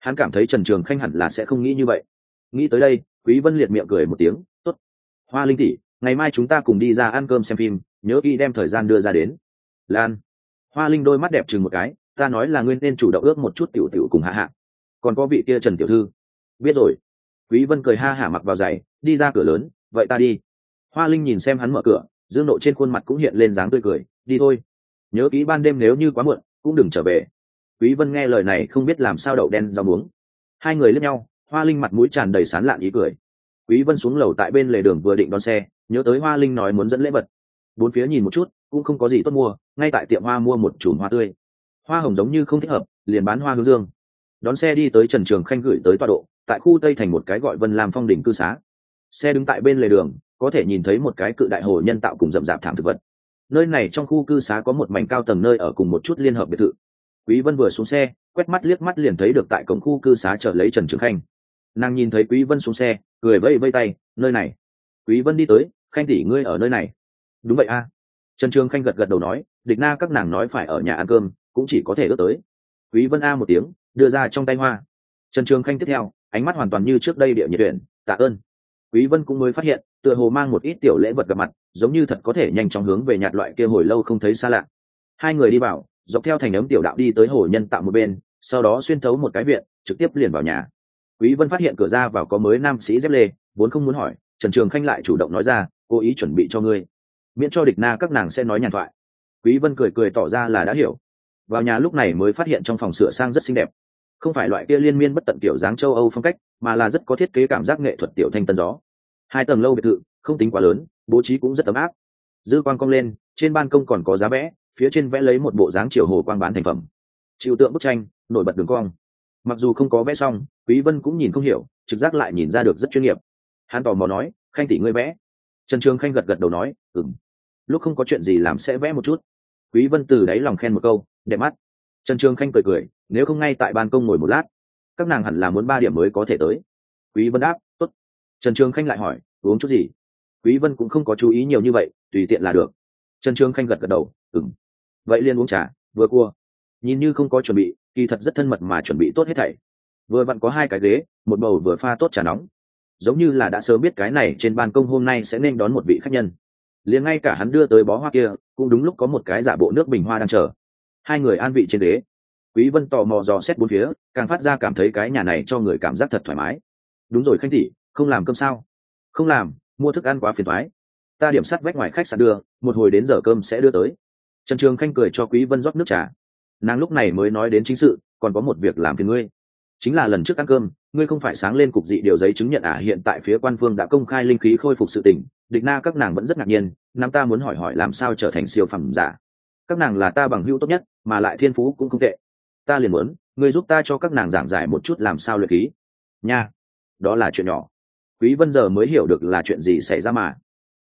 Hắn cảm thấy trần trường khanh hẳn là sẽ không nghĩ như vậy. Nghĩ tới đây, quý vân liệt miệng cười một tiếng, tốt. Hoa linh tỷ, ngày mai chúng ta cùng đi ra ăn cơm xem phim, nhớ kỹ đem thời gian đưa ra đến. Lan. Hoa linh đôi mắt đẹp chừng một cái, ta nói là nguyên nên chủ động ước một chút tiểu tiểu cùng hạ hạ còn có vị kia trần tiểu thư. Biết rồi. Quý vân cười ha hả mặc vào giày, đi ra cửa lớn, vậy ta đi. Hoa linh nhìn xem hắn mở cửa, dương nộ trên khuôn mặt cũng hiện lên dáng tươi cười, đi thôi. Nhớ kỹ ban đêm nếu như quá muộn, cũng đừng trở về. Quý vân nghe lời này không biết làm sao đậu đen rau muống. Hai người lướt nhau, hoa linh mặt mũi tràn đầy sán lạn ý cười. Quý vân xuống lầu tại bên lề đường vừa định đón xe, nhớ tới hoa linh nói muốn dẫn lễ vật. Bốn phía nhìn một chút, cũng không có gì tốt mua, ngay tại tiệm hoa mua một chùm hoa tươi. Hoa hồng giống như không thích hợp, liền bán hoa hướng dương đón xe đi tới trần trường khanh gửi tới tọa độ, tại khu tây thành một cái gọi vân lam phong đỉnh cư xá. Xe đứng tại bên lề đường, có thể nhìn thấy một cái cự đại hồ nhân tạo cùng rậm rạp thảm thực vật. Nơi này trong khu cư xá có một mảnh cao tầng nơi ở cùng một chút liên hợp biệt thự. Quý vân vừa xuống xe, quét mắt liếc mắt liền thấy được tại cổng khu cư xá chờ lấy trần trường khanh. Nàng nhìn thấy quý vân xuống xe, cười vây vây tay, nơi này. Quý vân đi tới, khanh tỷ, ngươi ở nơi này. Đúng vậy a. Trần trường khanh gật gật đầu nói, địch na các nàng nói phải ở nhà ăn cơm, cũng chỉ có thể ước tới. Quý vân a một tiếng đưa ra trong tay hoa. Trần trường khanh tiếp theo, ánh mắt hoàn toàn như trước đây địa nhiệt tuyển tạ ơn. Quý vân cũng mới phát hiện, tựa hồ mang một ít tiểu lễ vật gặp mặt, giống như thật có thể nhanh chóng hướng về nhạt loại kia hồi lâu không thấy xa lạ. Hai người đi vào, dọc theo thành ấm tiểu đạo đi tới hồ nhân tạo một bên, sau đó xuyên thấu một cái viện, trực tiếp liền vào nhà. Quý vân phát hiện cửa ra vào có mới nam sĩ dép lê, vốn không muốn hỏi, trần trường khanh lại chủ động nói ra cố ý chuẩn bị cho ngươi. Miễn cho địch na các nàng sẽ nói nhàn thoại. Quý vân cười cười tỏ ra là đã hiểu. Vào nhà lúc này mới phát hiện trong phòng sửa sang rất xinh đẹp không phải loại kia liên miên bất tận kiểu dáng châu âu phong cách, mà là rất có thiết kế cảm giác nghệ thuật tiểu thanh tân gió. Hai tầng lâu biệt thự, không tính quá lớn, bố trí cũng rất ấm áp. Dư quang cong lên, trên ban công còn có giá vẽ, phía trên vẽ lấy một bộ dáng chiều hồ quang bán thành phẩm. Chịu tượng bức tranh, nổi bật đường cong. Mặc dù không có vẽ xong, quý vân cũng nhìn không hiểu, trực giác lại nhìn ra được rất chuyên nghiệp. Hắn tò mò nói, khanh tỷ ngươi vẽ? Trần trường khanh gật gật đầu nói, ừm. Lúc không có chuyện gì làm sẽ vẽ một chút. Quý vân từ đáy lòng khen một câu, đẹp mắt. Trần trường khanh cười cười nếu không ngay tại ban công ngồi một lát, các nàng hẳn là muốn ba điểm mới có thể tới. Quý vân đáp, tốt. Trần trường khanh lại hỏi, uống chút gì? Quý vân cũng không có chú ý nhiều như vậy, tùy tiện là được. Trần trường khanh gật gật đầu, ừm. Vậy liền uống trà, vừa cua. Nhìn như không có chuẩn bị, kỳ thật rất thân mật mà chuẩn bị tốt hết thảy. Vừa vặn có hai cái ghế, một bầu vừa pha tốt trà nóng. Giống như là đã sớm biết cái này trên ban công hôm nay sẽ nên đón một vị khách nhân. Liền ngay cả hắn đưa tới bó hoa kia, cũng đúng lúc có một cái giả bộ nước bình hoa đang chờ. Hai người an vị trên ghế quý vân tò mò dò xét bốn phía, càng phát ra cảm thấy cái nhà này cho người cảm giác thật thoải mái. Đúng rồi khanh tỷ, không làm cơm sao? Không làm, mua thức ăn quá phiền toái. ta điểm sắt vách ngoài khách sạn đưa, một hồi đến giờ cơm sẽ đưa tới. Trần trường khanh cười cho quý vân rót nước trà. Nàng lúc này mới nói đến chính sự, còn có một việc làm phiền ngươi. Chính là lần trước ăn cơm, ngươi không phải sáng lên cục dị điều giấy chứng nhận à hiện tại phía quan phương đã công khai linh khí khôi phục sự tình, địch na các nàng vẫn rất ngạc nhiên nam ta muốn hỏi hỏi làm sao trở thành siêu phẩm giả. Các nàng là ta bằng hữu tốt nhất, mà lại thiên phú cũng không tệ ta liền muốn ngươi giúp ta cho các nàng giảng giải một chút làm sao luyện khí. Nha đó là chuyện nhỏ. Quý vân giờ mới hiểu được là chuyện gì xảy ra mà.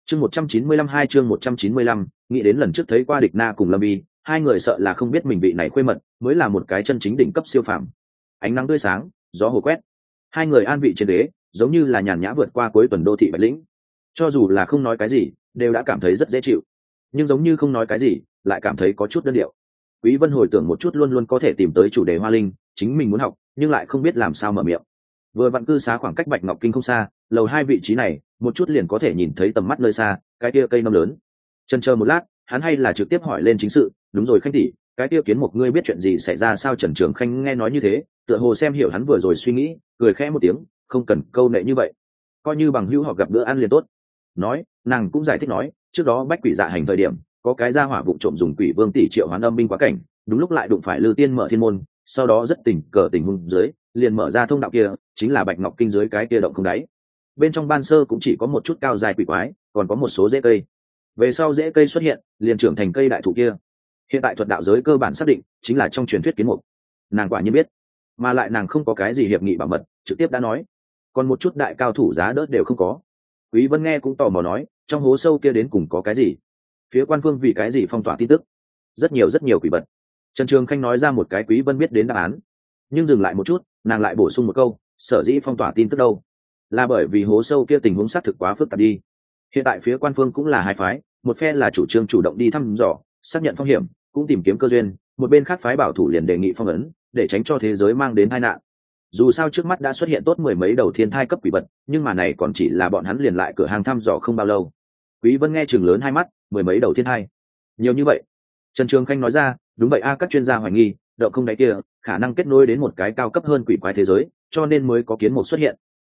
Chương 195 hai chương 195, nghĩ đến lần trước thấy qua địch na cùng lâm vi hai người sợ là không biết mình vị này khuê mật mới là một cái chân chính đỉnh cấp siêu phàm. Ánh nắng tươi sáng gió hồ quét. Hai người an vị trên đế giống như là nhàn nhã vượt qua cuối tuần đô thị bạch lĩnh. Cho dù là không nói cái gì đều đã cảm thấy rất dễ chịu. Nhưng giống như không nói cái gì lại cảm thấy có chút đơn điệu quý vân hồi tưởng một chút luôn luôn có thể tìm tới chủ đề hoa linh, chính mình muốn học, nhưng lại không biết làm sao mở miệng. Vừa vặn cư xá khoảng cách bạch ngọc kinh không xa, lầu hai vị trí này, một chút liền có thể nhìn thấy tầm mắt nơi xa, cái kia cây nông lớn. Chân chờ một lát, hắn hay là trực tiếp hỏi lên chính sự, đúng rồi khanh tỷ, cái kia kiến một ngươi biết chuyện gì xảy ra sao? Trần trường khanh nghe nói như thế, tựa hồ xem hiểu hắn vừa rồi suy nghĩ, cười khẽ một tiếng, không cần câu nệ như vậy. Coi như bằng hữu họ gặp bữa ăn liền tốt. Nói, nàng cũng giải thích nói, trước đó bách quỷ dạ hành thời điểm có cái ra hỏa vụ trộm dùng quỷ vương tỷ triệu hoán âm binh quá cảnh, đúng lúc lại đụng phải lư tiên mở thiên môn, sau đó rất tình cờ tình hung dưới, liền mở ra thông đạo kia, chính là bạch ngọc kinh dưới cái kia động không đáy. Bên trong ban sơ cũng chỉ có một chút cao dài quỷ quái, còn có một số rễ cây. Về sau rễ cây xuất hiện, liền trưởng thành cây đại thụ kia. Hiện tại thuật đạo giới cơ bản xác định, chính là trong truyền thuyết kiến mục. Nàng quả nhiên biết. Mà lại nàng không có cái gì hiệp nghị bảo mật, trực tiếp đã nói. Còn một chút đại cao thủ giá đỡ đều không có. Quý vân nghe cũng tò mò nói, trong hố sâu kia đến cùng có cái gì? Phía quan phương vì cái gì phong tỏa tin tức? Rất nhiều rất nhiều quỷ vật. Trần trường khanh nói ra một cái quý vân biết đến đáp án. Nhưng dừng lại một chút, nàng lại bổ sung một câu, sở dĩ phong tỏa tin tức đâu? Là bởi vì hố sâu kia tình huống xác thực quá phức tạp đi. Hiện tại phía quan phương cũng là hai phái, một phe là chủ trương chủ động đi thăm dò, xác nhận phong hiểm, cũng tìm kiếm cơ duyên, một bên khác phái bảo thủ liền đề nghị phong ấn, để tránh cho thế giới mang đến tai nạn. Dù sao trước mắt đã xuất hiện tốt mười mấy đầu thiên thai cấp quỷ vật, nhưng mà này còn chỉ là bọn hắn liền lại cửa hàng thăm dò không bao lâu. Quý vân nghe chừng lớn hai mắt mười mấy đầu thiên thai. Nhiều như vậy. Trần trường khanh nói ra, đúng vậy a, các chuyên gia hoài nghi, động không đáy kia, khả năng kết nối đến một cái cao cấp hơn quỷ quái thế giới, cho nên mới có kiến một xuất hiện.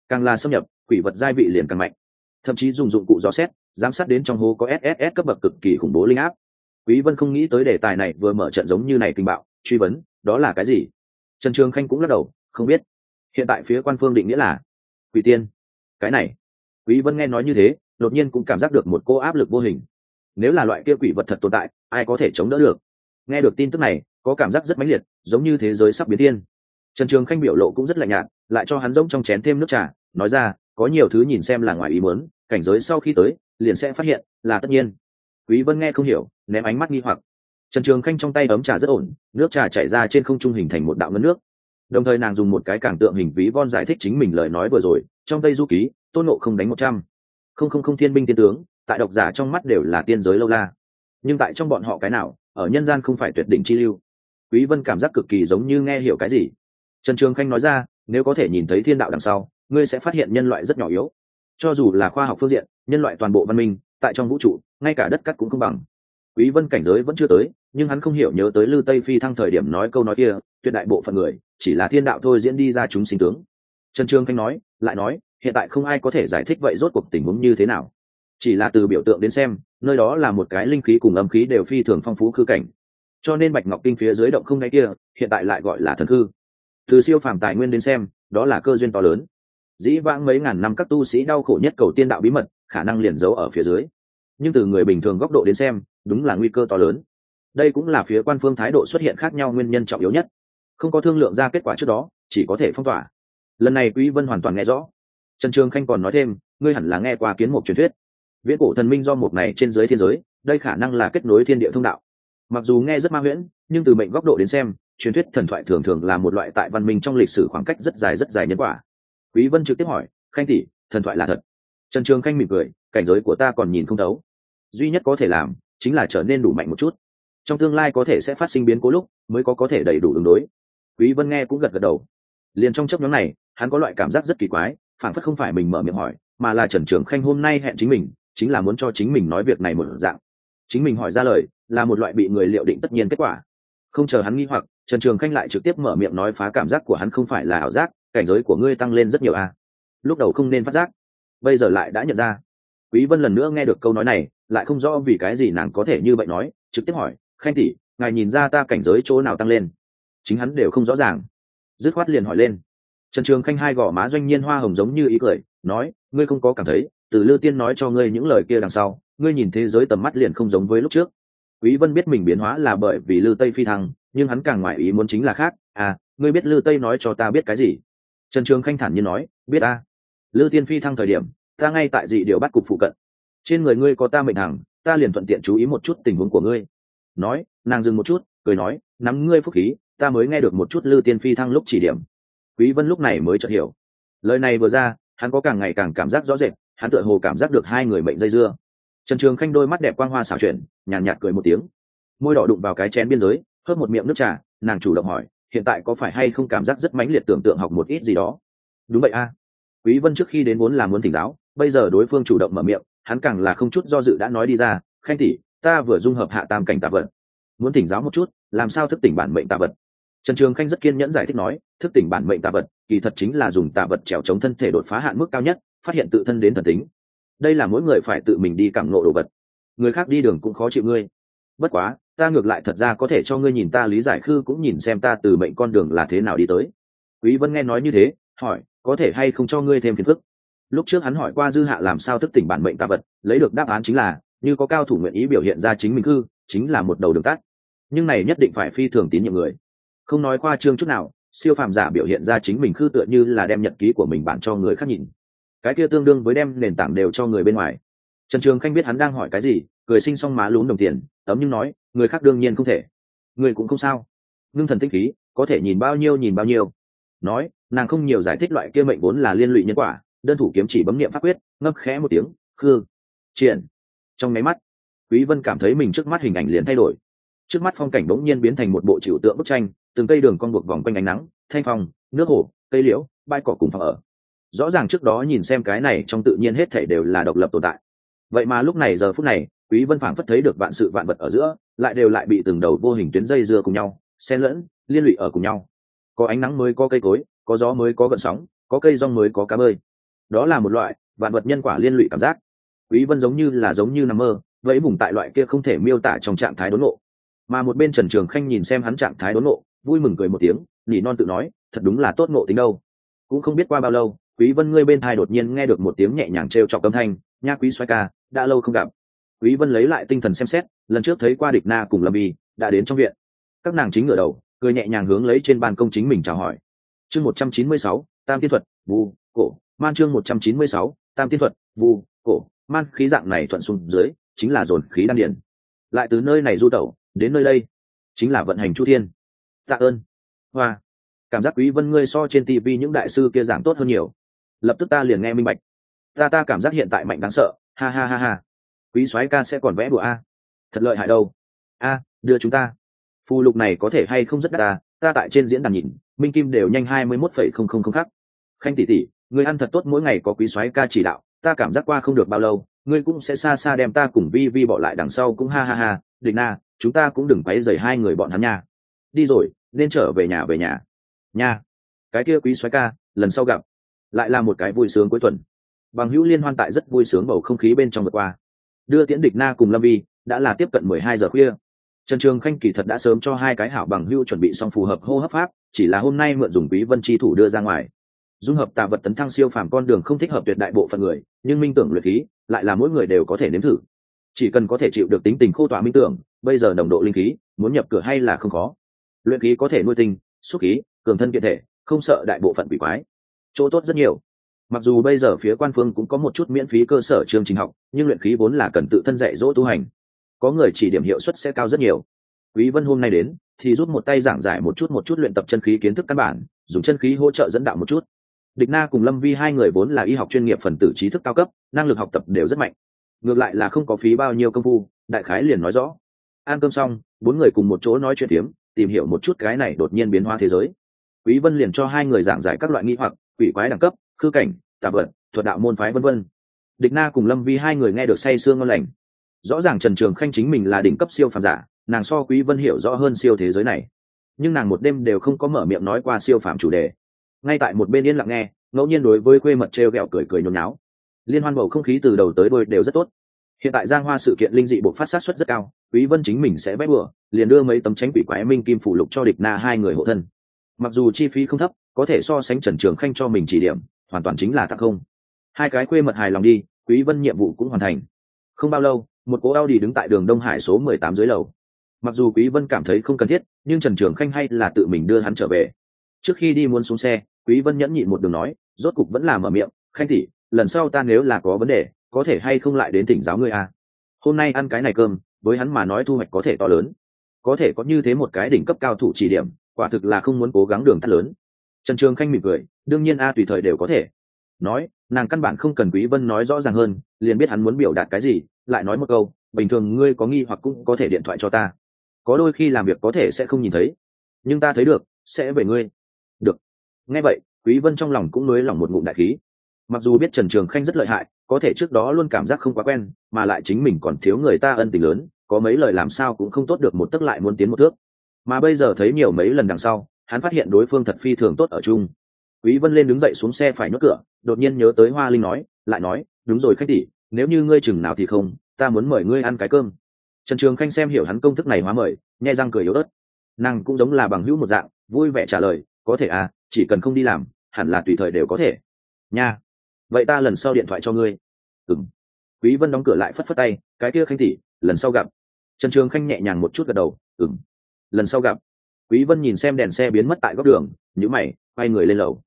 Càng là xâm nhập, quỷ vật giai vị liền càng mạnh. Thậm chí dùng dụng cụ dò xét, giám sát đến trong hố có sss cấp bậc cực kỳ khủng bố linh áp. Quý vân không nghĩ tới đề tài này vừa mở trận giống như này kinh bạo, truy vấn, đó là cái gì? Trần trường khanh cũng lắc đầu, không biết. Hiện tại phía quan phương định nghĩa là, quỷ tiên. Cái này, quý vân nghe nói như thế, đột nhiên cũng cảm giác được một cô áp lực vô hình nếu là loại kia quỷ vật thật tồn tại, ai có thể chống đỡ được? Nghe được tin tức này, có cảm giác rất mãnh liệt, giống như thế giới sắp biến thiên. Trần trường khanh biểu lộ cũng rất lạnh nhạt, lại cho hắn rỗng trong chén thêm nước trà, nói ra, có nhiều thứ nhìn xem là ngoài ý muốn, cảnh giới sau khi tới, liền sẽ phát hiện, là tất nhiên. Quý vân nghe không hiểu, ném ánh mắt nghi hoặc. Trần trường khanh trong tay ấm trà rất ổn, nước trà chảy ra trên không trung hình thành một đạo ngân nước. Đồng thời nàng dùng một cái cảng tượng hình ví von giải thích chính mình lời nói vừa rồi, trong tây du ký, tôn nộ không đánh một trăm. Không không không thiên binh thiên tướng tại độc giả trong mắt đều là tiên giới lâu la. Nhưng tại trong bọn họ cái nào, ở nhân gian không phải tuyệt đỉnh chi lưu. Quý vân cảm giác cực kỳ giống như nghe hiểu cái gì. Trần trường khanh nói ra, nếu có thể nhìn thấy thiên đạo đằng sau, ngươi sẽ phát hiện nhân loại rất nhỏ yếu. Cho dù là khoa học phương diện, nhân loại toàn bộ văn minh, tại trong vũ trụ, ngay cả đất cắt cũng không bằng. Quý vân cảnh giới vẫn chưa tới, nhưng hắn không hiểu nhớ tới lư tây phi thăng thời điểm nói câu nói kia, tuyệt đại bộ phận người, chỉ là thiên đạo thôi diễn đi ra chúng sinh tướng. Trần trường khanh nói, lại nói, hiện tại không ai có thể giải thích vậy rốt cuộc tình huống như thế nào chỉ là từ biểu tượng đến xem, nơi đó là một cái linh khí cùng âm khí đều phi thường phong phú khư cảnh. Cho nên bạch ngọc kinh phía dưới động không ngay kia, hiện tại lại gọi là thần khư. Từ siêu phàm tài nguyên đến xem, đó là cơ duyên to lớn. Dĩ vãng mấy ngàn năm các tu sĩ đau khổ nhất cầu tiên đạo bí mật, khả năng liền giấu ở phía dưới. Nhưng từ người bình thường góc độ đến xem, đúng là nguy cơ to lớn. Đây cũng là phía quan phương thái độ xuất hiện khác nhau nguyên nhân trọng yếu nhất. Không có thương lượng ra kết quả trước đó, chỉ có thể phong tỏa. Lần này quý vân hoàn toàn nghe rõ. Trần trường khanh còn nói thêm, ngươi hẳn là nghe qua kiến mục truyền thuyết viễn cổ thần minh do một này trên giới thiên giới, đây khả năng là kết nối thiên địa thông đạo. Mặc dù nghe rất ma huyễn, nhưng từ mệnh góc độ đến xem, truyền thuyết thần thoại thường thường là một loại tại văn minh trong lịch sử khoảng cách rất dài rất dài nhân quả. Quý vân trực tiếp hỏi, khanh tỷ, thần thoại là thật? Trần trường khanh mỉm cười, cảnh giới của ta còn nhìn không thấu. Duy nhất có thể làm chính là trở nên đủ mạnh một chút. Trong tương lai có thể sẽ phát sinh biến cố lúc mới có có thể đầy đủ ứng đối. Quý vân nghe cũng gật gật đầu. Liền trong chấp nhóm này, hắn có loại cảm giác rất kỳ quái phản phất không phải mình mở miệng hỏi, mà là trần trường khanh hôm nay hẹn chính mình chính là muốn cho chính mình nói việc này một dạng. Chính mình hỏi ra lời, là một loại bị người liệu định tất nhiên kết quả. Không chờ hắn nghi hoặc, trần trường khanh lại trực tiếp mở miệng nói phá cảm giác của hắn không phải là ảo giác, cảnh giới của ngươi tăng lên rất nhiều a. À. lúc đầu không nên phát giác, bây giờ lại đã nhận ra. Quý vân lần nữa nghe được câu nói này, lại không rõ vì cái gì nàng có thể như vậy nói, trực tiếp hỏi, khanh tỷ, ngài nhìn ra ta cảnh giới chỗ nào tăng lên? Chính hắn đều không rõ ràng. Dứt khoát liền hỏi lên. Trần trường khanh hai gò má doanh nhiên hoa hồng giống như ý cười, nói, ngươi không có cảm thấy từ lư tiên nói cho ngươi những lời kia đằng sau, ngươi nhìn thế giới tầm mắt liền không giống với lúc trước. Quý vân biết mình biến hóa là bởi vì lư tây phi thăng, nhưng hắn càng ngoại ý muốn chính là khác. À ngươi biết lư tây nói cho ta biết cái gì? Trần trường khanh thản như nói, biết a. À. lư tiên phi thăng thời điểm, ta ngay tại dị điều bắt cục phụ cận. Trên người ngươi có ta mệnh thẳng ta liền thuận tiện chú ý một chút tình huống của ngươi. Nói, nàng dừng một chút, cười nói, nắm ngươi phúc khí, ta mới nghe được một chút lư tiên phi thăng lúc chỉ điểm. Quý vân lúc này mới chợt hiểu. Lời này vừa ra, hắn có càng ngày càng cảm giác rõ rệt hắn tựa hồ cảm giác được hai người mệnh dây dưa. Trần trường khanh đôi mắt đẹp quang hoa xảo chuyển nhàn nhạt, cười một tiếng. Môi đỏ đụng vào cái chén biên giới hớp một miệng nước trà nàng chủ động hỏi hiện tại có phải hay không cảm giác rất mãnh liệt tưởng tượng học một ít gì đó? Đúng vậy a. Quý vân trước khi đến vốn là muốn thỉnh giáo bây giờ đối phương chủ động mở miệng hắn càng là không chút do dự đã nói đi ra khanh tỷ ta vừa dung hợp hạ tam cảnh tạ vật. Muốn thỉnh giáo một chút làm sao thức tỉnh bản mệnh tạ vật? Trần trường khanh rất kiên nhẫn giải thích nói thức tỉnh bản mệnh tạ vật kỳ thật chính là dùng tạ vật trèo chống thân thể đột phá hạn mức cao nhất phát hiện tự thân đến thần tính. Đây là mỗi người phải tự mình đi cảm nộ đồ vật. Người khác đi đường cũng khó chịu ngươi. Bất quá ta ngược lại thật ra có thể cho ngươi nhìn ta lý giải khư cũng nhìn xem ta từ mệnh con đường là thế nào đi tới. Quý vân nghe nói như thế hỏi có thể hay không cho ngươi thêm phiền phức? Lúc trước hắn hỏi qua dư hạ làm sao thức tỉnh bản mệnh ta vật lấy được đáp án chính là như có cao thủ nguyện ý biểu hiện ra chính mình cư, chính là một đầu đường tắt. Nhưng này nhất định phải phi thường tín nhiệm người. Không nói qua trương chút nào siêu phàm giả biểu hiện ra chính mình khư tựa như là đem nhật ký của mình bản cho người khác nhìn cái kia tương đương với đem nền tảng đều cho người bên ngoài. Trần trường khanh biết hắn đang hỏi cái gì, cười sinh xong má lún đồng tiền, ấm nhưng nói, người khác đương nhiên không thể. Người cũng không sao. Ngưng thần tinh khí, có thể nhìn bao nhiêu nhìn bao nhiêu. Nói, nàng không nhiều giải thích loại kia mệnh vốn là liên lụy nhân quả, đơn thủ kiếm chỉ bấm niệm pháp quyết ngấp khẽ một tiếng khương triển. Trong máy mắt, quý vân cảm thấy mình trước mắt hình ảnh liền thay đổi. Trước mắt phong cảnh đống nhiên biến thành một bộ trừu tượng bức tranh, từng cây đường con buộc vòng quanh ánh nắng, thanh phong, nước hồ, cây liễu, bãi cỏ cùng phòng ở rõ ràng trước đó nhìn xem cái này trong tự nhiên hết thể đều là độc lập tồn tại. Vậy mà lúc này giờ phút này, quý vân phảng phất thấy được vạn sự vạn vật ở giữa, lại đều lại bị từng đầu vô hình tuyến dây dưa cùng nhau, xen lẫn, liên lụy ở cùng nhau. Có ánh nắng mới có cây cối, có gió mới có gợn sóng, có cây rong mới có cá bơi. Đó là một loại vạn vật nhân quả liên lụy cảm giác. Quý vân giống như là giống như nằm mơ vậy vùng tại loại kia không thể miêu tả trong trạng thái đốn nộ mà một bên trần trường khanh nhìn xem hắn trạng thái đốn nộ vui mừng cười một tiếng nhỉ non tự nói, thật đúng là tốt ngộ tính đâu. Cũng không biết qua bao lâu quý vân ngươi bên thai đột nhiên nghe được một tiếng nhẹ nhàng trêu chọc âm thanh nha quý xoay ca đã lâu không gặp. Quý vân lấy lại tinh thần xem xét lần trước thấy qua địch na cùng lâm vi đã đến trong viện. Các nàng chính ngửa đầu cười nhẹ nhàng hướng lấy trên ban công chính mình chào hỏi. Chương 196, tam tiên thuật vu cổ. Man chương 196, tam tiên thuật vu cổ. Man khí dạng này thuận xuống dưới chính là dồn khí đan điển lại từ nơi này du tẩu đến nơi đây chính là vận hành chu thiên. Tạ ơn. Hoa. Cảm giác quý vân ngươi so trên tivi những đại sư kia giảng tốt hơn nhiều lập tức ta liền nghe minh bạch. Ta ta cảm giác hiện tại mạnh đáng sợ. Ha ha ha ha. Quý soái ca sẽ còn vẽ đùa a? Thật lợi hại đâu. A, đưa chúng ta. Phù lục này có thể hay không rất đắt ta ta tại trên diễn đàn nhìn, minh kim đều nhanh hai mươi mốt phẩy không không không khắc. Khanh tỷ tỷ, người ăn thật tốt mỗi ngày có quý soái ca chỉ đạo, ta cảm giác qua không được bao lâu, ngươi cũng sẽ xa xa đem ta cùng vi vi bỏ lại đằng sau cũng ha ha ha. Định na, chúng ta cũng đừng quấy rầy hai người bọn hắn nha. Đi rồi, nên trở về nhà về nhà. Nha. Cái kia quý soái ca, lần sau gặp lại là một cái vui sướng cuối tuần. Bằng hữu liên hoan tại rất vui sướng bầu không khí bên trong vượt qua. Đưa tiễn địch na cùng lâm vi đã là tiếp cận mười hai giờ khuya. Trần trường khanh kỳ thật đã sớm cho hai cái hảo bằng hữu chuẩn bị xong phù hợp hô hấp pháp, chỉ là hôm nay mượn dùng quý vân chi thủ đưa ra ngoài. Dung hợp tạ vật tấn thăng siêu phàm con đường không thích hợp tuyệt đại bộ phận người, nhưng minh tưởng luyện khí lại là mỗi người đều có thể nếm thử. Chỉ cần có thể chịu được tính tình khô tỏa minh tưởng, bây giờ nồng độ linh khí, muốn nhập cửa hay là không khó. Luyện khí có thể nuôi tinh, xúc khí, cường thân kiện thể, không sợ đại bộ phận quỷ quái chỗ tốt rất nhiều. Mặc dù bây giờ phía quan phương cũng có một chút miễn phí cơ sở chương trình học nhưng luyện khí vốn là cần tự thân dạy dỗ tu hành. Có người chỉ điểm hiệu suất sẽ cao rất nhiều. Quý vân hôm nay đến thì rút một tay giảng giải một chút một chút luyện tập chân khí kiến thức căn bản dùng chân khí hỗ trợ dẫn đạo một chút. Địch na cùng lâm vi hai người vốn là y học chuyên nghiệp phần tử trí thức cao cấp năng lực học tập đều rất mạnh. Ngược lại là không có phí bao nhiêu công phu đại khái liền nói rõ. Ăn cơm xong bốn người cùng một chỗ nói chuyện tiếng, tìm hiểu một chút cái này đột nhiên biến hóa thế giới. Quý vân liền cho hai người giảng giải các loại nghi hoặc quỷ quái đẳng cấp, khư cảnh, tà vật, thuật đạo môn phái, vân vân. Địch na cùng lâm vi hai người nghe được say sương ngon lành. Rõ ràng trần trường khanh chính mình là đỉnh cấp siêu phàm giả, nàng so quý vân hiểu rõ hơn siêu thế giới này. Nhưng nàng một đêm đều không có mở miệng nói qua siêu phàm chủ đề. Ngay tại một bên yên lặng nghe, ngẫu nhiên đối với quê mật treo gẹo cười cười nhốn nháo. Liên hoan bầu không khí từ đầu tới đôi đều rất tốt. Hiện tại giang hoa sự kiện linh dị buộc phát sát suất rất cao, quý vân chính mình sẽ vét bừa, liền đưa mấy tấm tránh quỷ quái minh kim phủ lục cho địch na hai người hộ thân. Mặc dù chi phí không thấp có thể so sánh trần trường khanh cho mình chỉ điểm hoàn toàn chính là tặng không hai cái quê mật hài lòng đi quý vân nhiệm vụ cũng hoàn thành không bao lâu một cố Audi đứng tại đường Đông Hải số 18 dưới lầu. Mặc dù Quý Vân cảm thấy không cần thiết, nhưng Trần Trường Khanh hay là tự mình đưa hắn trở về. Trước khi đi muốn xuống xe, Quý Vân nhẫn nhịn một đường nói, rốt cục vẫn là mở miệng, "Khanh tỷ, lần sau ta nếu là có vấn đề, có thể hay không lại đến tỉnh giáo ngươi à? Hôm nay ăn cái này cơm, với hắn mà nói thu hoạch có thể to lớn. Có thể có như thế một cái đỉnh cấp cao thủ chỉ điểm, quả thực là không muốn cố gắng đường tắt lớn." Trần Trường Khanh mỉm cười, đương nhiên a tùy thời đều có thể. Nói, nàng căn bản không cần Quý Vân nói rõ ràng hơn, liền biết hắn muốn biểu đạt cái gì, lại nói một câu bình thường ngươi có nghi hoặc cũng có thể điện thoại cho ta. Có đôi khi làm việc có thể sẽ không nhìn thấy nhưng ta thấy được sẽ về ngươi. Được. Nghe vậy quý vân trong lòng cũng nới lòng một ngụm đại khí. Mặc dù biết trần trường khanh rất lợi hại có thể trước đó luôn cảm giác không quá quen mà lại chính mình còn thiếu người ta ân tình lớn có mấy lời làm sao cũng không tốt được một tức lại muốn tiến một thước. Mà bây giờ thấy nhiều mấy lần đằng sau hắn phát hiện đối phương thật phi thường tốt ở chung. Quý vân lên đứng dậy xuống xe phải nhốt cửa, đột nhiên nhớ tới hoa linh nói, lại nói, đúng rồi khách tỷ, nếu như ngươi chừng nào thì không, ta muốn mời ngươi ăn cái cơm. Trần trường khanh xem hiểu hắn công thức này hóa mời, nhai răng cười yếu ớt. Nàng cũng giống là bằng hữu một dạng, vui vẻ trả lời, có thể à chỉ cần không đi làm, hẳn là tùy thời đều có thể. Nha, vậy ta lần sau điện thoại cho ngươi. Ừng quý vân đóng cửa lại phất phất tay, cái kia khanh tỷ, lần sau gặp. Trần trường khanh nhẹ nhàng một chút gật đầu ừng lần sau gặp quý vân nhìn xem đèn xe biến mất tại góc đường, nhíu mày, quay người lên lầu.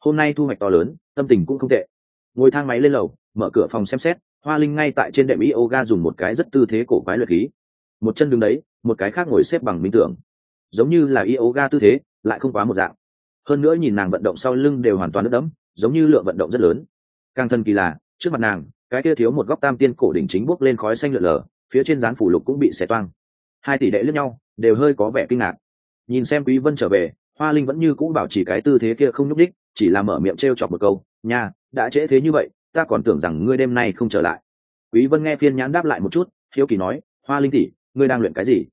Hôm nay thu hoạch to lớn, tâm tình cũng không tệ. Ngồi thang máy lên lầu, mở cửa phòng xem xét, hoa linh ngay tại trên đệm yoga dùng một cái rất tư thế cổ quái luyện khí. Một chân đứng đấy, một cái khác ngồi xếp bằng minh tưởng. Giống như là yoga tư thế, lại không quá một dạng. Hơn nữa nhìn nàng vận động sau lưng đều hoàn toàn nước đẫm, giống như lượng vận động rất lớn. Càng thân kỳ lạ trước mặt nàng, cái kia thiếu một góc tam tiên cổ đỉnh chính bốc lên khói xanh lượn lờ, phía trên dán phủ lục cũng bị xé toang. Hai tỷ đệ lẫn nhau, đều hơi có vẻ kinh ngạc nhìn xem quý vân trở về, hoa linh vẫn như cũ bảo chỉ cái tư thế kia không nhúc đích chỉ là mở miệng trêu chọc một câu, nha, đã trễ thế như vậy, ta còn tưởng rằng ngươi đêm nay không trở lại. Quý vân nghe phiên nhãn đáp lại một chút, hiếu kỳ nói, hoa linh tỷ, ngươi đang luyện cái gì?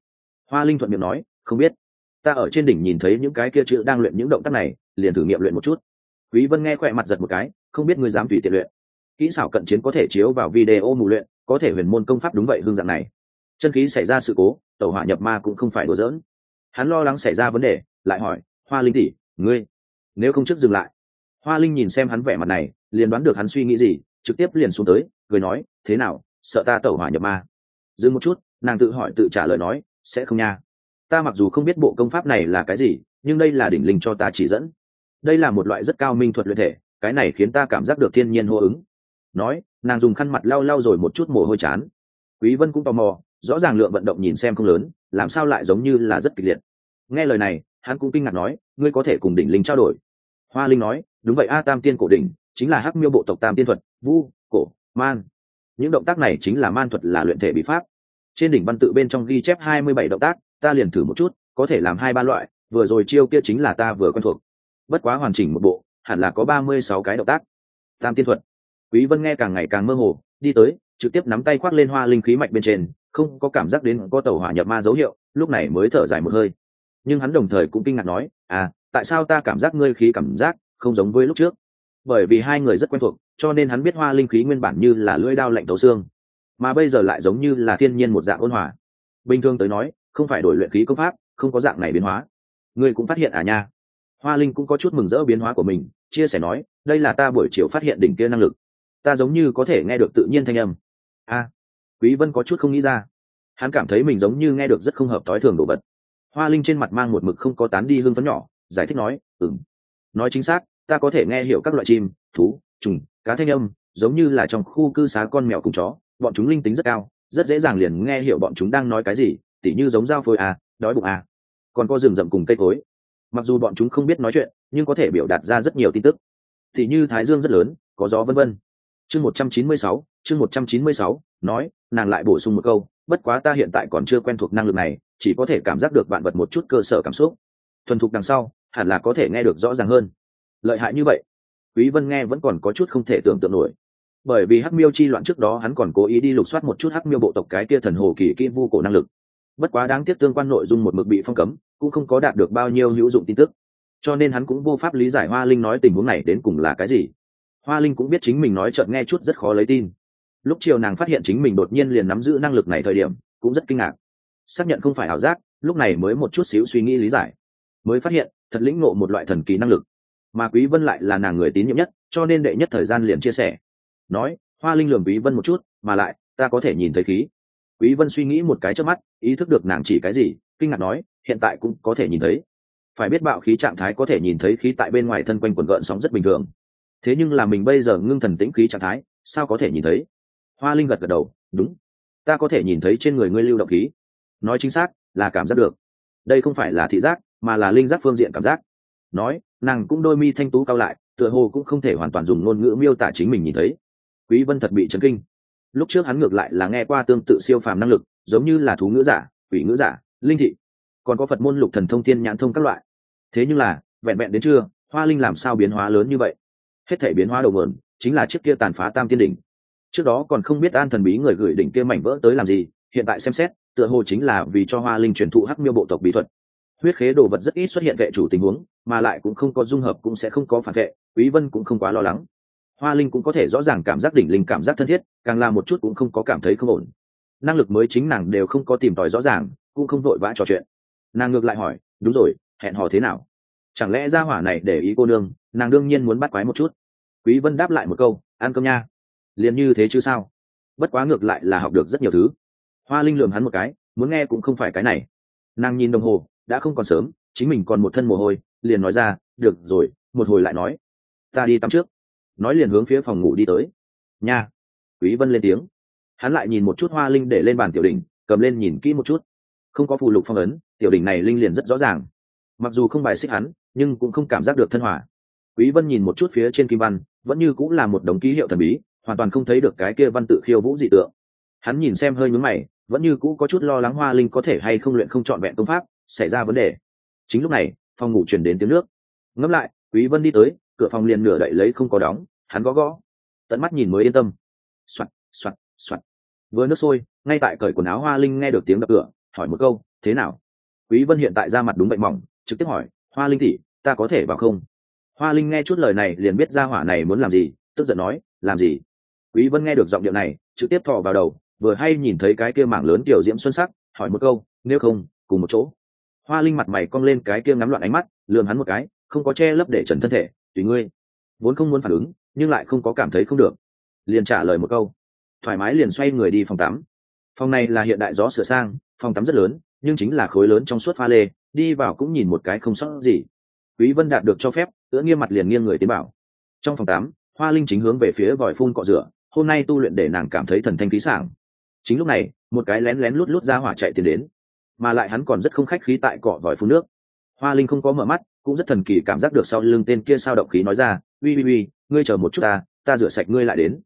Hoa linh thuận miệng nói, không biết. Ta ở trên đỉnh nhìn thấy những cái kia chữ đang luyện những động tác này, liền thử nghiệm luyện một chút. Quý vân nghe khỏe mặt giật một cái, không biết ngươi dám tùy tiện luyện. Kỹ xảo cận chiến có thể chiếu vào video mù luyện, có thể huyền môn công pháp đúng vậy hương dạng này. Chân khí xảy ra sự cố, tẩu hỏa nhập ma cũng không phải đùa giỡn hắn lo lắng xảy ra vấn đề, lại hỏi, hoa linh tỷ, ngươi, nếu không trước dừng lại? Hoa linh nhìn xem hắn vẻ mặt này, liền đoán được hắn suy nghĩ gì, trực tiếp liền xuống tới, cười nói, thế nào, sợ ta tẩu hỏa nhập ma? Dừng một chút, nàng tự hỏi tự trả lời nói, sẽ không nha. Ta mặc dù không biết bộ công pháp này là cái gì, nhưng đây là đỉnh linh cho ta chỉ dẫn. Đây là một loại rất cao minh thuật luyện thể, cái này khiến ta cảm giác được thiên nhiên hô ứng. Nói, nàng dùng khăn mặt lau lau rồi một chút mồ hôi chán. Quý vân cũng tò mò, rõ ràng lượng vận động nhìn xem không lớn, làm sao lại giống như là rất kịch liệt nghe lời này, hắn cũng kinh ngạc nói, ngươi có thể cùng đỉnh linh trao đổi. Hoa linh nói, đúng vậy a, tam tiên cổ đỉnh, chính là hắc miêu bộ tộc tam tiên thuật, vu, cổ, man. Những động tác này chính là man thuật là luyện thể bí pháp. Trên đỉnh văn tự bên trong ghi chép hai mươi bảy động tác, ta liền thử một chút, có thể làm hai ba loại, vừa rồi chiêu kia chính là ta vừa quen thuộc. Bất quá hoàn chỉnh một bộ, hẳn là có ba mươi sáu cái động tác. Tam tiên thuật. Quý vân nghe càng ngày càng mơ hồ, đi tới, trực tiếp nắm tay khoác lên hoa linh khí mạch bên trên, không có cảm giác đến có tàu hỏa nhập ma dấu hiệu, lúc này mới thở dài một hơi nhưng hắn đồng thời cũng kinh ngạc nói à tại sao ta cảm giác ngươi khí cảm giác không giống với lúc trước? Bởi vì hai người rất quen thuộc, cho nên hắn biết hoa linh khí nguyên bản như là lưỡi đao lạnh tấu xương, mà bây giờ lại giống như là thiên nhiên một dạng ôn hòa. Bình thường tới nói, không phải đổi luyện khí công pháp, không có dạng này biến hóa. Ngươi cũng phát hiện à nha? Hoa linh cũng có chút mừng rỡ biến hóa của mình, chia sẻ nói, đây là ta buổi chiều phát hiện đỉnh kia năng lực. Ta giống như có thể nghe được tự nhiên thanh âm. A, quý vân có chút không nghĩ ra. Hắn cảm thấy mình giống như nghe được rất không hợp thói thường đồ vật hoa linh trên mặt mang một mực không có tán đi hương phấn nhỏ, giải thích nói, ừm. Nói chính xác, ta có thể nghe hiểu các loại chim, thú, trùng, cá thanh âm, giống như là trong khu cư xá con mèo cùng chó, bọn chúng linh tính rất cao, rất dễ dàng liền nghe hiểu bọn chúng đang nói cái gì, tỉ như giống dao phôi à đói bụng à. Còn có rừng rậm cùng cây cối. Mặc dù bọn chúng không biết nói chuyện, nhưng có thể biểu đạt ra rất nhiều tin tức. Tỉ như thái dương rất lớn, có gió vân vân. Chương một trăm chín mươi sáu, chương một trăm chín mươi sáu, nói, nàng lại bổ sung một câu bất quá ta hiện tại còn chưa quen thuộc năng lực này, chỉ có thể cảm giác được vạn vật một chút cơ sở cảm xúc. Thuần thục đằng sau, hẳn là có thể nghe được rõ ràng hơn. Lợi hại như vậy, quý vân nghe vẫn còn có chút không thể tưởng tượng nổi. Bởi vì hắc miêu chi loạn trước đó hắn còn cố ý đi lục soát một chút hắc miêu bộ tộc cái kia thần hồ kỳ kỹ vu cổ năng lực. Bất quá đáng tiếc tương quan nội dung một mực bị phong cấm, cũng không có đạt được bao nhiêu hữu dụng tin tức. Cho nên hắn cũng vô pháp lý giải hoa linh nói tình huống này đến cùng là cái gì. Hoa linh cũng biết chính mình nói chợt nghe chút rất khó lấy tin lúc chiều nàng phát hiện chính mình đột nhiên liền nắm giữ năng lực này thời điểm, cũng rất kinh ngạc. Xác nhận không phải ảo giác, lúc này mới một chút xíu suy nghĩ lý giải. Mới phát hiện, thật lĩnh ngộ một loại thần kỳ năng lực. Mà quý vân lại là nàng người tín nhiệm nhất, cho nên đệ nhất thời gian liền chia sẻ. Nói, hoa linh lườm quý vân một chút, mà lại, ta có thể nhìn thấy khí. Quý vân suy nghĩ một cái trước mắt, ý thức được nàng chỉ cái gì, kinh ngạc nói, hiện tại cũng có thể nhìn thấy. Phải biết bạo khí trạng thái có thể nhìn thấy khí tại bên ngoài thân quanh quần gợn sóng rất bình thường. Thế nhưng là mình bây giờ ngưng thần tĩnh khí trạng thái, sao có thể nhìn thấy? Hoa linh gật gật đầu, đúng. Ta có thể nhìn thấy trên người ngươi lưu động khí. Nói chính xác là cảm giác được. Đây không phải là thị giác, mà là linh giác phương diện cảm giác. Nói, nàng cũng đôi mi thanh tú cao lại, tựa hồ cũng không thể hoàn toàn dùng ngôn ngữ miêu tả chính mình nhìn thấy. Quý vân thật bị chấn kinh. Lúc trước hắn ngược lại là nghe qua tương tự siêu phàm năng lực, giống như là thú ngữ giả, quỷ ngữ giả, linh thị. Còn có phật môn lục thần thông thiên nhãn thông các loại. Thế nhưng là, vẹn vẹn đến trưa, hoa linh làm sao biến hóa lớn như vậy? Hết thể biến hóa đầu nguồn chính là chiếc kia tàn phá tam tiên đỉnh trước đó còn không biết an thần bí người gửi đỉnh kia mảnh vỡ tới làm gì, hiện tại xem xét, tựa hồ chính là vì cho hoa linh truyền thụ hắc miêu bộ tộc bí thuật. Huyết khế đồ vật rất ít xuất hiện vệ chủ tình huống, mà lại cũng không có dung hợp cũng sẽ không có phản vệ, quý vân cũng không quá lo lắng. Hoa linh cũng có thể rõ ràng cảm giác đỉnh linh cảm giác thân thiết, càng làm một chút cũng không có cảm thấy không ổn. Năng lực mới chính nàng đều không có tìm tòi rõ ràng, cũng không vội vã trò chuyện. Nàng ngược lại hỏi, đúng rồi, hẹn hò thế nào? Chẳng lẽ gia hỏa này để ý cô nương, nàng đương nhiên muốn bắt quái một chút. Quý vân đáp lại một câu, ăn cơm nha liền như thế chứ sao? Bất quá ngược lại là học được rất nhiều thứ. Hoa linh lườm hắn một cái, muốn nghe cũng không phải cái này. Nàng nhìn đồng hồ, đã không còn sớm, chính mình còn một thân mồ hôi, liền nói ra, được rồi, một hồi lại nói. Ta đi tắm trước. Nói liền hướng phía phòng ngủ đi tới. Nha. Quý vân lên tiếng. Hắn lại nhìn một chút hoa linh để lên bàn tiểu đỉnh, cầm lên nhìn kỹ một chút. Không có phù lục phong ấn, tiểu đỉnh này linh liền rất rõ ràng. Mặc dù không bài xích hắn, nhưng cũng không cảm giác được thân hòa. Quý vân nhìn một chút phía trên kim văn, vẫn như cũng là một đống ký hiệu thần bí hoàn toàn không thấy được cái kia văn tự khiêu vũ dị tượng. Hắn nhìn xem hơi nhúm mày, vẫn như cũ có chút lo lắng hoa linh có thể hay không luyện không trọn vẹn công pháp, xảy ra vấn đề. Chính lúc này, phòng ngủ chuyển đến tiếng nước. Ngẫm lại, quý vân đi tới, cửa phòng liền nửa đậy lấy không có đóng, hắn gõ gõ. Tận mắt nhìn mới yên tâm. Soạt soạt soạt. Vừa nước sôi, ngay tại cởi quần áo hoa linh nghe được tiếng đập cửa, hỏi một câu, thế nào? Quý vân hiện tại ra mặt đúng bệnh mỏng, trực tiếp hỏi, hoa linh tỷ, ta có thể vào không? Hoa linh nghe chút lời này liền biết ra hỏa này muốn làm gì, tức giận nói, làm gì? Quý vân nghe được giọng điệu này, trực tiếp thò vào đầu, vừa hay nhìn thấy cái kia mảng lớn tiểu diễm xuân sắc, hỏi một câu, nếu không, cùng một chỗ? Hoa linh mặt mày cong lên cái kia ngắm loạn ánh mắt, lườm hắn một cái, không có che lấp để trần thân thể, tùy ngươi. Vốn không muốn phản ứng, nhưng lại không có cảm thấy không được. Liền trả lời một câu, thoải mái liền xoay người đi phòng tắm. Phòng này là hiện đại gió sửa sang, phòng tắm rất lớn, nhưng chính là khối lớn trong suốt pha lê, đi vào cũng nhìn một cái không sót gì. Quý vân đạt được cho phép, ưỡn nghiêm mặt liền nghiêng người tiến bảo trong phòng tắm, hoa linh chính hướng về phía vòi phun cọ rửa hôm nay tu luyện để nàng cảm thấy thần thanh khí sảng. Chính lúc này, một cái lén lén lút lút ra hỏa chạy tiến đến, mà lại hắn còn rất không khách khí tại cọ vòi phun nước. Hoa linh không có mở mắt, cũng rất thần kỳ cảm giác được sau lưng tên kia sao động khí nói ra, uy uy uy, ngươi chờ một chút ta ta rửa sạch ngươi lại đến.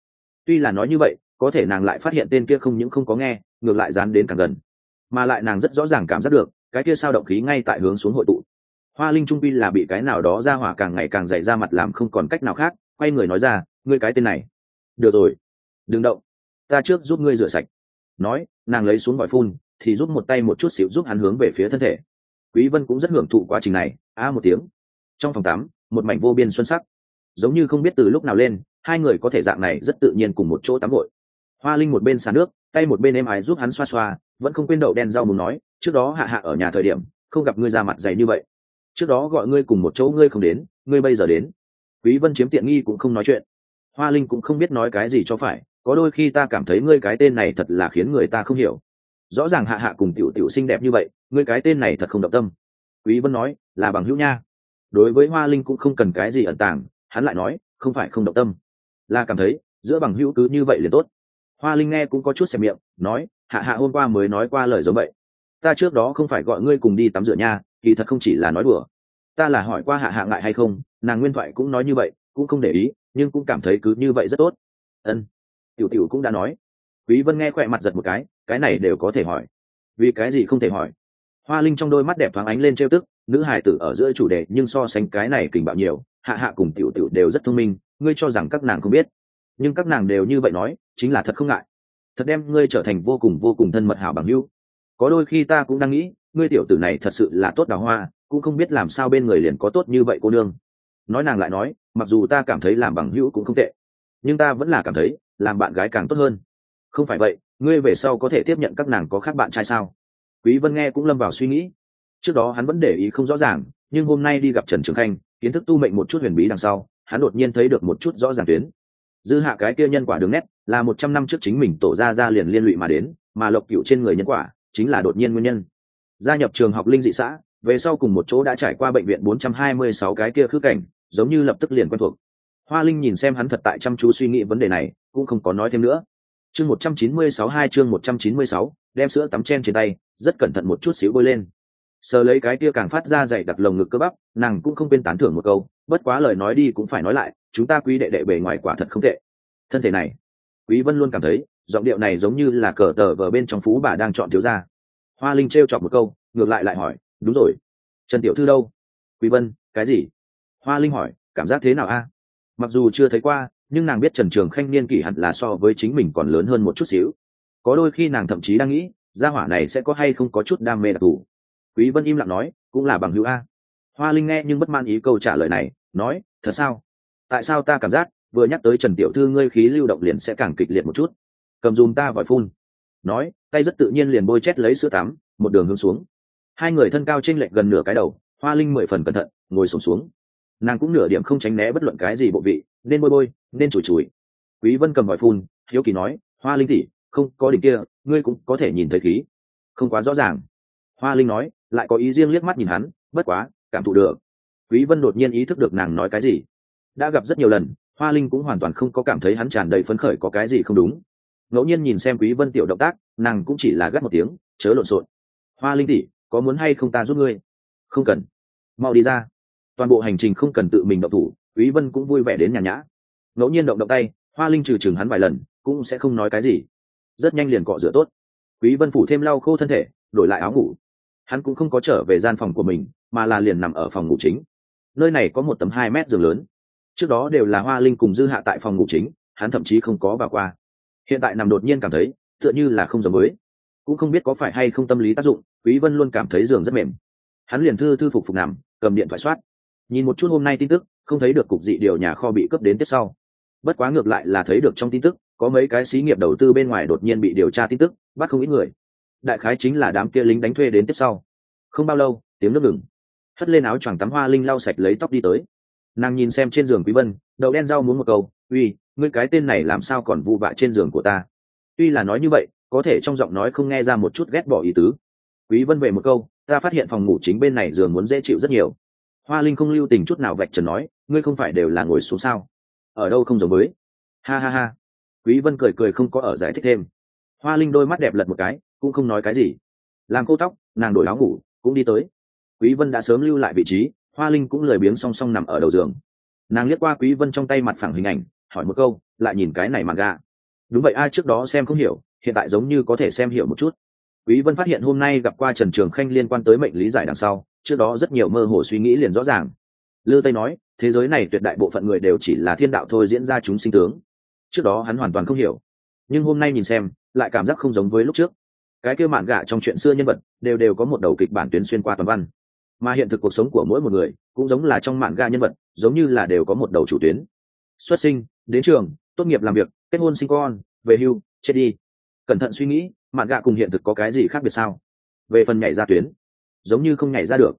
Tuy là nói như vậy, có thể nàng lại phát hiện tên kia không những không có nghe, ngược lại dán đến càng gần. Mà lại nàng rất rõ ràng cảm giác được, cái kia sao động khí ngay tại hướng xuống hội tụ. Hoa linh trung pi là bị cái nào đó ra hỏa càng ngày càng dày ra mặt làm không còn cách nào khác, quay người nói ra, ngươi cái tên này được rồi. Đừng động. Ta trước giúp ngươi rửa sạch. Nói, nàng lấy xuống vòi phun, thì giúp một tay một chút xíu giúp hắn hướng về phía thân thể. Quý vân cũng rất hưởng thụ quá trình này. A một tiếng. Trong phòng tắm, một mảnh vô biên xuân sắc. Giống như không biết từ lúc nào lên, hai người có thể dạng này rất tự nhiên cùng một chỗ tắm gội. Hoa linh một bên xả nước, tay một bên em ái giúp hắn xoa xoa, vẫn không quên đậu đen rau muốn nói, trước đó hạ hạ ở nhà thời điểm, không gặp ngươi ra mặt dày như vậy. Trước đó gọi ngươi cùng một chỗ ngươi không đến, ngươi bây giờ đến. Quý vân chiếm tiện nghi cũng không nói chuyện hoa linh cũng không biết nói cái gì cho phải, có đôi khi ta cảm thấy ngươi cái tên này thật là khiến người ta không hiểu. Rõ ràng hạ hạ cùng tiểu tiểu xinh đẹp như vậy, ngươi cái tên này thật không động tâm. Quý vân nói, là bằng hữu nha. Đối với hoa linh cũng không cần cái gì ẩn tàng, hắn lại nói, không phải không động tâm. Là cảm thấy, giữa bằng hữu cứ như vậy liền tốt. Hoa linh nghe cũng có chút xẹp miệng, nói, hạ hạ hôm qua mới nói qua lời giống vậy. Ta trước đó không phải gọi ngươi cùng đi tắm rửa nha, kỳ thật không chỉ là nói đùa. Ta là hỏi qua hạ hạ ngại hay không, nàng nguyên thoại cũng nói như vậy cũng không để ý, nhưng cũng cảm thấy cứ như vậy rất tốt. Ân, tiểu tiểu cũng đã nói. Quý vân nghe khỏe mặt giật một cái cái này đều có thể hỏi. Vì cái gì không thể hỏi? Hoa linh trong đôi mắt đẹp thoáng ánh lên trêu tức, nữ hài tử ở giữa chủ đề nhưng so sánh cái này kình bạo nhiều, hạ hạ cùng tiểu tiểu đều rất thông minh, ngươi cho rằng các nàng không biết. Nhưng các nàng đều như vậy nói, chính là thật không ngại. Thật đem ngươi trở thành vô cùng vô cùng thân mật hảo bằng hữu. Có đôi khi ta cũng đang nghĩ, ngươi tiểu tử này thật sự là tốt đào hoa, cũng không biết làm sao bên người liền có tốt như vậy cô nương. Nói nàng lại nói mặc dù ta cảm thấy làm bằng hữu cũng không tệ, nhưng ta vẫn là cảm thấy làm bạn gái càng tốt hơn. Không phải vậy, ngươi về sau có thể tiếp nhận các nàng có khác bạn trai sao? Quý vân nghe cũng lâm vào suy nghĩ. Trước đó hắn vẫn để ý không rõ ràng, nhưng hôm nay đi gặp trần trường khanh, kiến thức tu mệnh một chút huyền bí đằng sau, hắn đột nhiên thấy được một chút rõ ràng tuyến. Dư hạ cái kia nhân quả đường nét là một trăm năm trước chính mình tổ ra ra liền liên lụy mà đến, mà lộc cựu trên người nhân quả chính là đột nhiên nguyên nhân. Gia nhập trường học linh dị xã, về sau cùng một chỗ đã trải qua bệnh viện 426 cái kia khứ cảnh giống như lập tức liền quen thuộc. Hoa linh nhìn xem hắn thật tại chăm chú suy nghĩ vấn đề này cũng không có nói thêm nữa. Chương 196 hai chương 196, đem sữa tắm chen trên tay rất cẩn thận một chút xíu bôi lên. Sờ lấy cái kia càng phát ra dày đặt lồng ngực cơ bắp nàng cũng không quên tán thưởng một câu bất quá lời nói đi cũng phải nói lại chúng ta quý đệ đệ bề ngoài quả thật không tệ. Thân thể này quý vân luôn cảm thấy giọng điệu này giống như là cờ tờ vờ bên trong phú bà đang chọn thiếu gia. Hoa linh trêu chọc một câu ngược lại lại hỏi đúng rồi trần tiểu thư đâu? Quý vân cái gì? Hoa linh hỏi cảm giác thế nào a? Mặc dù chưa thấy qua nhưng nàng biết trần trường khanh niên kỷ hẳn là so với chính mình còn lớn hơn một chút xíu. Có đôi khi nàng thậm chí đang nghĩ gia hỏa này sẽ có hay không có chút đam mê đặc thù. Quý vân im lặng nói cũng là bằng hữu a. Hoa linh nghe nhưng bất man ý câu trả lời này nói thật sao? Tại sao ta cảm giác vừa nhắc tới trần tiểu thư ngươi khí lưu động liền sẽ càng kịch liệt một chút? Cầm dùm ta vòi phun. Nói tay rất tự nhiên liền bôi chét lấy sữa tắm một đường hướng xuống. Hai người thân cao trên lệch gần nửa cái đầu hoa linh mười phần cẩn thận ngồi sùng xuống, xuống nàng cũng nửa điểm không tránh né bất luận cái gì bộ vị, nên bôi bôi, nên chùi chùi. Quý vân cầm vòi phun, hiếu kỳ nói, hoa linh tỷ, không, có đỉnh kia, ngươi cũng có thể nhìn thấy khí. Không quá rõ ràng. Hoa linh nói, lại có ý riêng liếc mắt nhìn hắn, bất quá, cảm thụ được. Quý vân đột nhiên ý thức được nàng nói cái gì. Đã gặp rất nhiều lần, hoa linh cũng hoàn toàn không có cảm thấy hắn tràn đầy phấn khởi có cái gì không đúng. Ngẫu nhiên nhìn xem quý vân tiểu động tác, nàng cũng chỉ là gắt một tiếng, chớ lộn xộn. Hoa linh tỷ, có muốn hay không ta giúp ngươi? Không cần. Mau đi ra toàn bộ hành trình không cần tự mình động thủ, quý vân cũng vui vẻ đến nhà nhã. Ngẫu nhiên động động tay, hoa linh trừ chừng hắn vài lần, cũng sẽ không nói cái gì. Rất nhanh liền cọ rửa tốt. Quý vân phủ thêm lau khô thân thể, đổi lại áo ngủ. Hắn cũng không có trở về gian phòng của mình, mà là liền nằm ở phòng ngủ chính. Nơi này có một tấm hai mét giường lớn. Trước đó đều là hoa linh cùng dư hạ tại phòng ngủ chính, hắn thậm chí không có vào qua. Hiện tại nằm đột nhiên cảm thấy, tựa như là không giống mới cũng không biết có phải hay không tâm lý tác dụng, quý vân luôn cảm thấy giường rất mềm. Hắn liền thư thư phục phục nằm, cầm điện thoại soát nhìn một chút hôm nay tin tức, không thấy được cục dị điều nhà kho bị cướp đến tiếp sau. Bất quá ngược lại là thấy được trong tin tức, có mấy cái xí nghiệp đầu tư bên ngoài đột nhiên bị điều tra tin tức, bắt không ít người. Đại khái chính là đám kia lính đánh thuê đến tiếp sau. Không bao lâu, tiếng nước ngừng. Hất lên áo choàng tắm hoa linh lau sạch lấy tóc đi tới. Nàng nhìn xem trên giường quý vân đậu đen rau muốn một câu, uy, ngươi cái tên này làm sao còn vu vạ trên giường của ta? Tuy là nói như vậy, có thể trong giọng nói không nghe ra một chút ghét bỏ ý tứ. Quý vân về một câu, ta phát hiện phòng ngủ chính bên này giường muốn dễ chịu rất nhiều hoa linh không lưu tình chút nào vạch trần nói, ngươi không phải đều là ngồi xuống sao? Ở đâu không giống với? Ha ha ha. Quý vân cười cười không có ở giải thích thêm. Hoa linh đôi mắt đẹp lật một cái, cũng không nói cái gì. Làm cô tóc, nàng đổi áo ngủ, cũng đi tới. Quý vân đã sớm lưu lại vị trí, hoa linh cũng lười biếng song song nằm ở đầu giường. Nàng liếc qua quý vân trong tay mặt phẳng hình ảnh, hỏi một câu, lại nhìn cái này mà ga đúng vậy, ai trước đó xem không hiểu, hiện tại giống như có thể xem hiểu một chút quý vân phát hiện hôm nay gặp qua trần trường khanh liên quan tới mệnh lý giải đằng sau, trước đó rất nhiều mơ hồ suy nghĩ liền rõ ràng. Lư tây nói, thế giới này tuyệt đại bộ phận người đều chỉ là thiên đạo thôi diễn ra chúng sinh tướng. Trước đó hắn hoàn toàn không hiểu. Nhưng hôm nay nhìn xem, lại cảm giác không giống với lúc trước. Cái kêu mạn gạ trong chuyện xưa nhân vật, đều đều có một đầu kịch bản tuyến xuyên qua toàn văn. Mà hiện thực cuộc sống của mỗi một người, cũng giống là trong mạn gạ nhân vật, giống như là đều có một đầu chủ tuyến. Xuất sinh, đến trường, tốt nghiệp làm việc, kết hôn sinh con, về hưu, chết đi. Cẩn thận suy nghĩ mạn gạ cùng hiện thực có cái gì khác biệt sao? Về phần nhảy ra tuyến, giống như không nhảy ra được.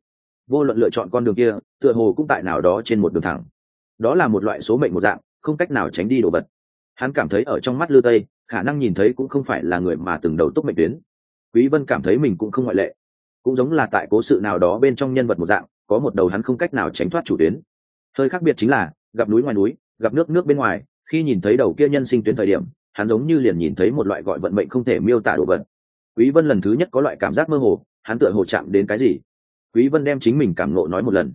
Vô luận lựa chọn con đường kia, tựa hồ cũng tại nào đó trên một đường thẳng. Đó là một loại số mệnh một dạng, không cách nào tránh đi đồ vật. Hắn cảm thấy ở trong mắt lư tây, khả năng nhìn thấy cũng không phải là người mà từng đầu túc mệnh tuyến. Quý vân cảm thấy mình cũng không ngoại lệ. Cũng giống là tại cố sự nào đó bên trong nhân vật một dạng, có một đầu hắn không cách nào tránh thoát chủ tuyến. Hơi khác biệt chính là, gặp núi ngoài núi, gặp nước nước bên ngoài, khi nhìn thấy đầu kia nhân sinh tuyến thời điểm hắn giống như liền nhìn thấy một loại gọi vận mệnh không thể miêu tả đồ vật. Quý vân lần thứ nhất có loại cảm giác mơ hồ, hắn tựa hồ chạm đến cái gì? Quý vân đem chính mình cảm ngộ nói một lần.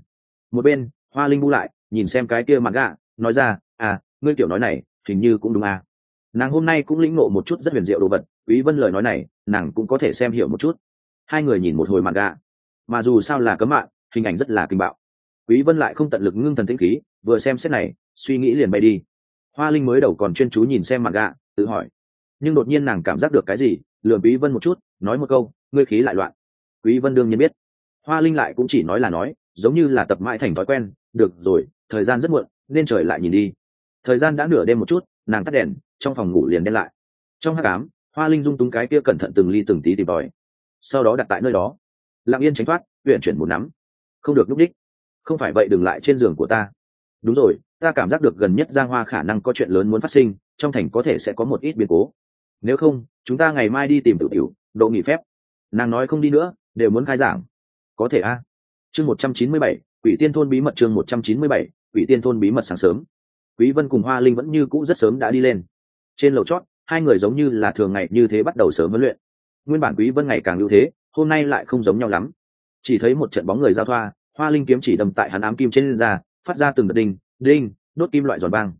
Một bên, hoa linh bu lại, nhìn xem cái kia mặt gạ nói ra à ngươi tiểu nói này, hình như cũng đúng à. Nàng hôm nay cũng lĩnh ngộ một chút rất huyền diệu đồ vật, quý vân lời nói này, nàng cũng có thể xem hiểu một chút. Hai người nhìn một hồi mặt gạ mà dù sao là cấm mạng, hình ảnh rất là kinh bạo. Quý vân lại không tận lực ngưng thần tĩnh khí, vừa xem xét này, suy nghĩ liền bay đi. Hoa linh mới đầu còn chuyên chú nhìn xem mặt gạ tự hỏi. Nhưng đột nhiên nàng cảm giác được cái gì lừa quý vân một chút, nói một câu, ngươi khí lại loạn. Quý vân đương nhiên biết. Hoa linh lại cũng chỉ nói là nói, giống như là tập mãi thành thói quen, được rồi, thời gian rất muộn, nên trời lại nhìn đi. Thời gian đã nửa đêm một chút, nàng tắt đèn, trong phòng ngủ liền đen lại. Trong hát cám hoa linh dung túng cái kia cẩn thận từng ly từng tí tìm tòi. Sau đó đặt tại nơi đó. Lặng yên tránh thoát huyện chuyển một nắm. Không được núp đích. Không phải vậy, đừng lại trên giường của ta. Đúng rồi ta cảm giác được gần nhất giang hoa khả năng có chuyện lớn muốn phát sinh, trong thành có thể sẽ có một ít biến cố. Nếu không, chúng ta ngày mai đi tìm tự tiểu độ nghỉ phép. Nàng nói không đi nữa, đều muốn khai giảng. Có thể a. Chương một trăm chín mươi bảy, quỷ tiên thôn bí mật chương một trăm chín mươi bảy, quỷ tiên thôn bí mật sáng sớm. Quý vân cùng hoa linh vẫn như cũ rất sớm đã đi lên. Trên lầu chót, hai người giống như là thường ngày như thế bắt đầu sớm huấn luyện. Nguyên bản quý vân ngày càng ưu thế, hôm nay lại không giống nhau lắm. Chỉ thấy một trận bóng người giao thoa, hoa linh kiếm chỉ đâm tại hắn ám kim trên da, phát ra từng đợt đinh đinh, đốt kim loại giòn băng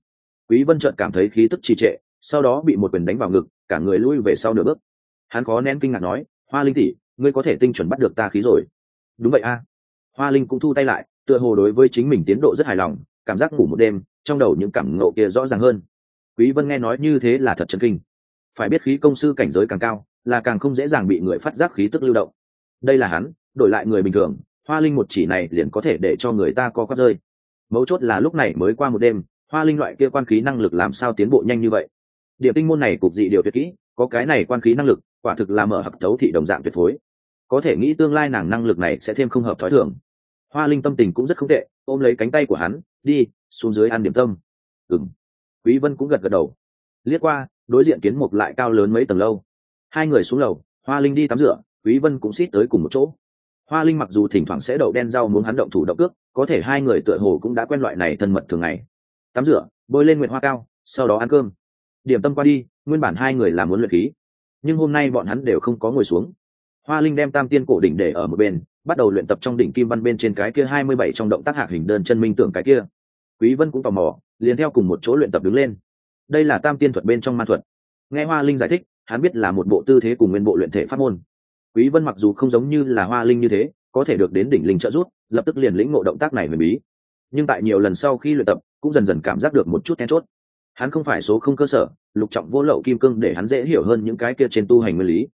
quý vân trợn cảm thấy khí tức trì trệ, sau đó bị một quyền đánh vào ngực, cả người lui về sau nửa bước. Hắn khó nén kinh ngạc nói, hoa linh tỷ, ngươi có thể tinh chuẩn bắt được ta khí rồi. Đúng vậy a. Hoa linh cũng thu tay lại, tựa hồ đối với chính mình tiến độ rất hài lòng, cảm giác ngủ một đêm, trong đầu những cảm ngộ kia rõ ràng hơn. Quý vân nghe nói như thế là thật chân kinh. Phải biết khí công sư cảnh giới càng cao, là càng không dễ dàng bị người phát giác khí tức lưu động. Đây là hắn, đổi lại người bình thường, hoa linh một chỉ này liền có thể để cho người ta co quắp rơi mấu chốt là lúc này mới qua một đêm, hoa linh loại kia quan khí năng lực làm sao tiến bộ nhanh như vậy? Điểm tinh môn này cục dị điều tuyệt kỹ, có cái này quan khí năng lực, quả thực là mở hặc thấu thị đồng dạng tuyệt phối. Có thể nghĩ tương lai nàng năng lực này sẽ thêm không hợp thói thường. Hoa linh tâm tình cũng rất không tệ, ôm lấy cánh tay của hắn, đi, xuống dưới ăn điểm tâm. Ừng quý vân cũng gật gật đầu. Liếc qua, đối diện kiến mục lại cao lớn mấy tầng lâu. Hai người xuống lầu, hoa linh đi tắm rửa, quý vân cũng xít tới cùng một chỗ. Hoa linh mặc dù thỉnh thoảng sẽ đậu đen rau muốn hắn động thủ động cước có thể hai người tựa hồ cũng đã quen loại này thân mật thường ngày. Tắm rửa, bôi lên nguyệt hoa cao, sau đó ăn cơm. Điểm tâm qua đi, nguyên bản hai người làm muốn luyện khí. Nhưng hôm nay bọn hắn đều không có ngồi xuống. Hoa linh đem tam tiên cổ đỉnh để ở một bên, bắt đầu luyện tập trong đỉnh kim văn bên trên cái kia hai mươi bảy trong động tác hạc hình đơn chân minh tưởng cái kia. Quý vân cũng tò mò, liền theo cùng một chỗ luyện tập đứng lên. Đây là tam tiên thuật bên trong ma thuật. Nghe hoa linh giải thích, hắn biết là một bộ tư thế cùng nguyên bộ luyện thể pháp môn. Quý vân mặc dù không giống như là hoa linh như thế có thể được đến đỉnh linh trợ giúp, lập tức liền lĩnh ngộ động tác này huyền bí. Nhưng tại nhiều lần sau khi luyện tập, cũng dần dần cảm giác được một chút then chốt. Hắn không phải số không cơ sở, lục trọng vô lậu kim cương để hắn dễ hiểu hơn những cái kia trên tu hành nguyên lý.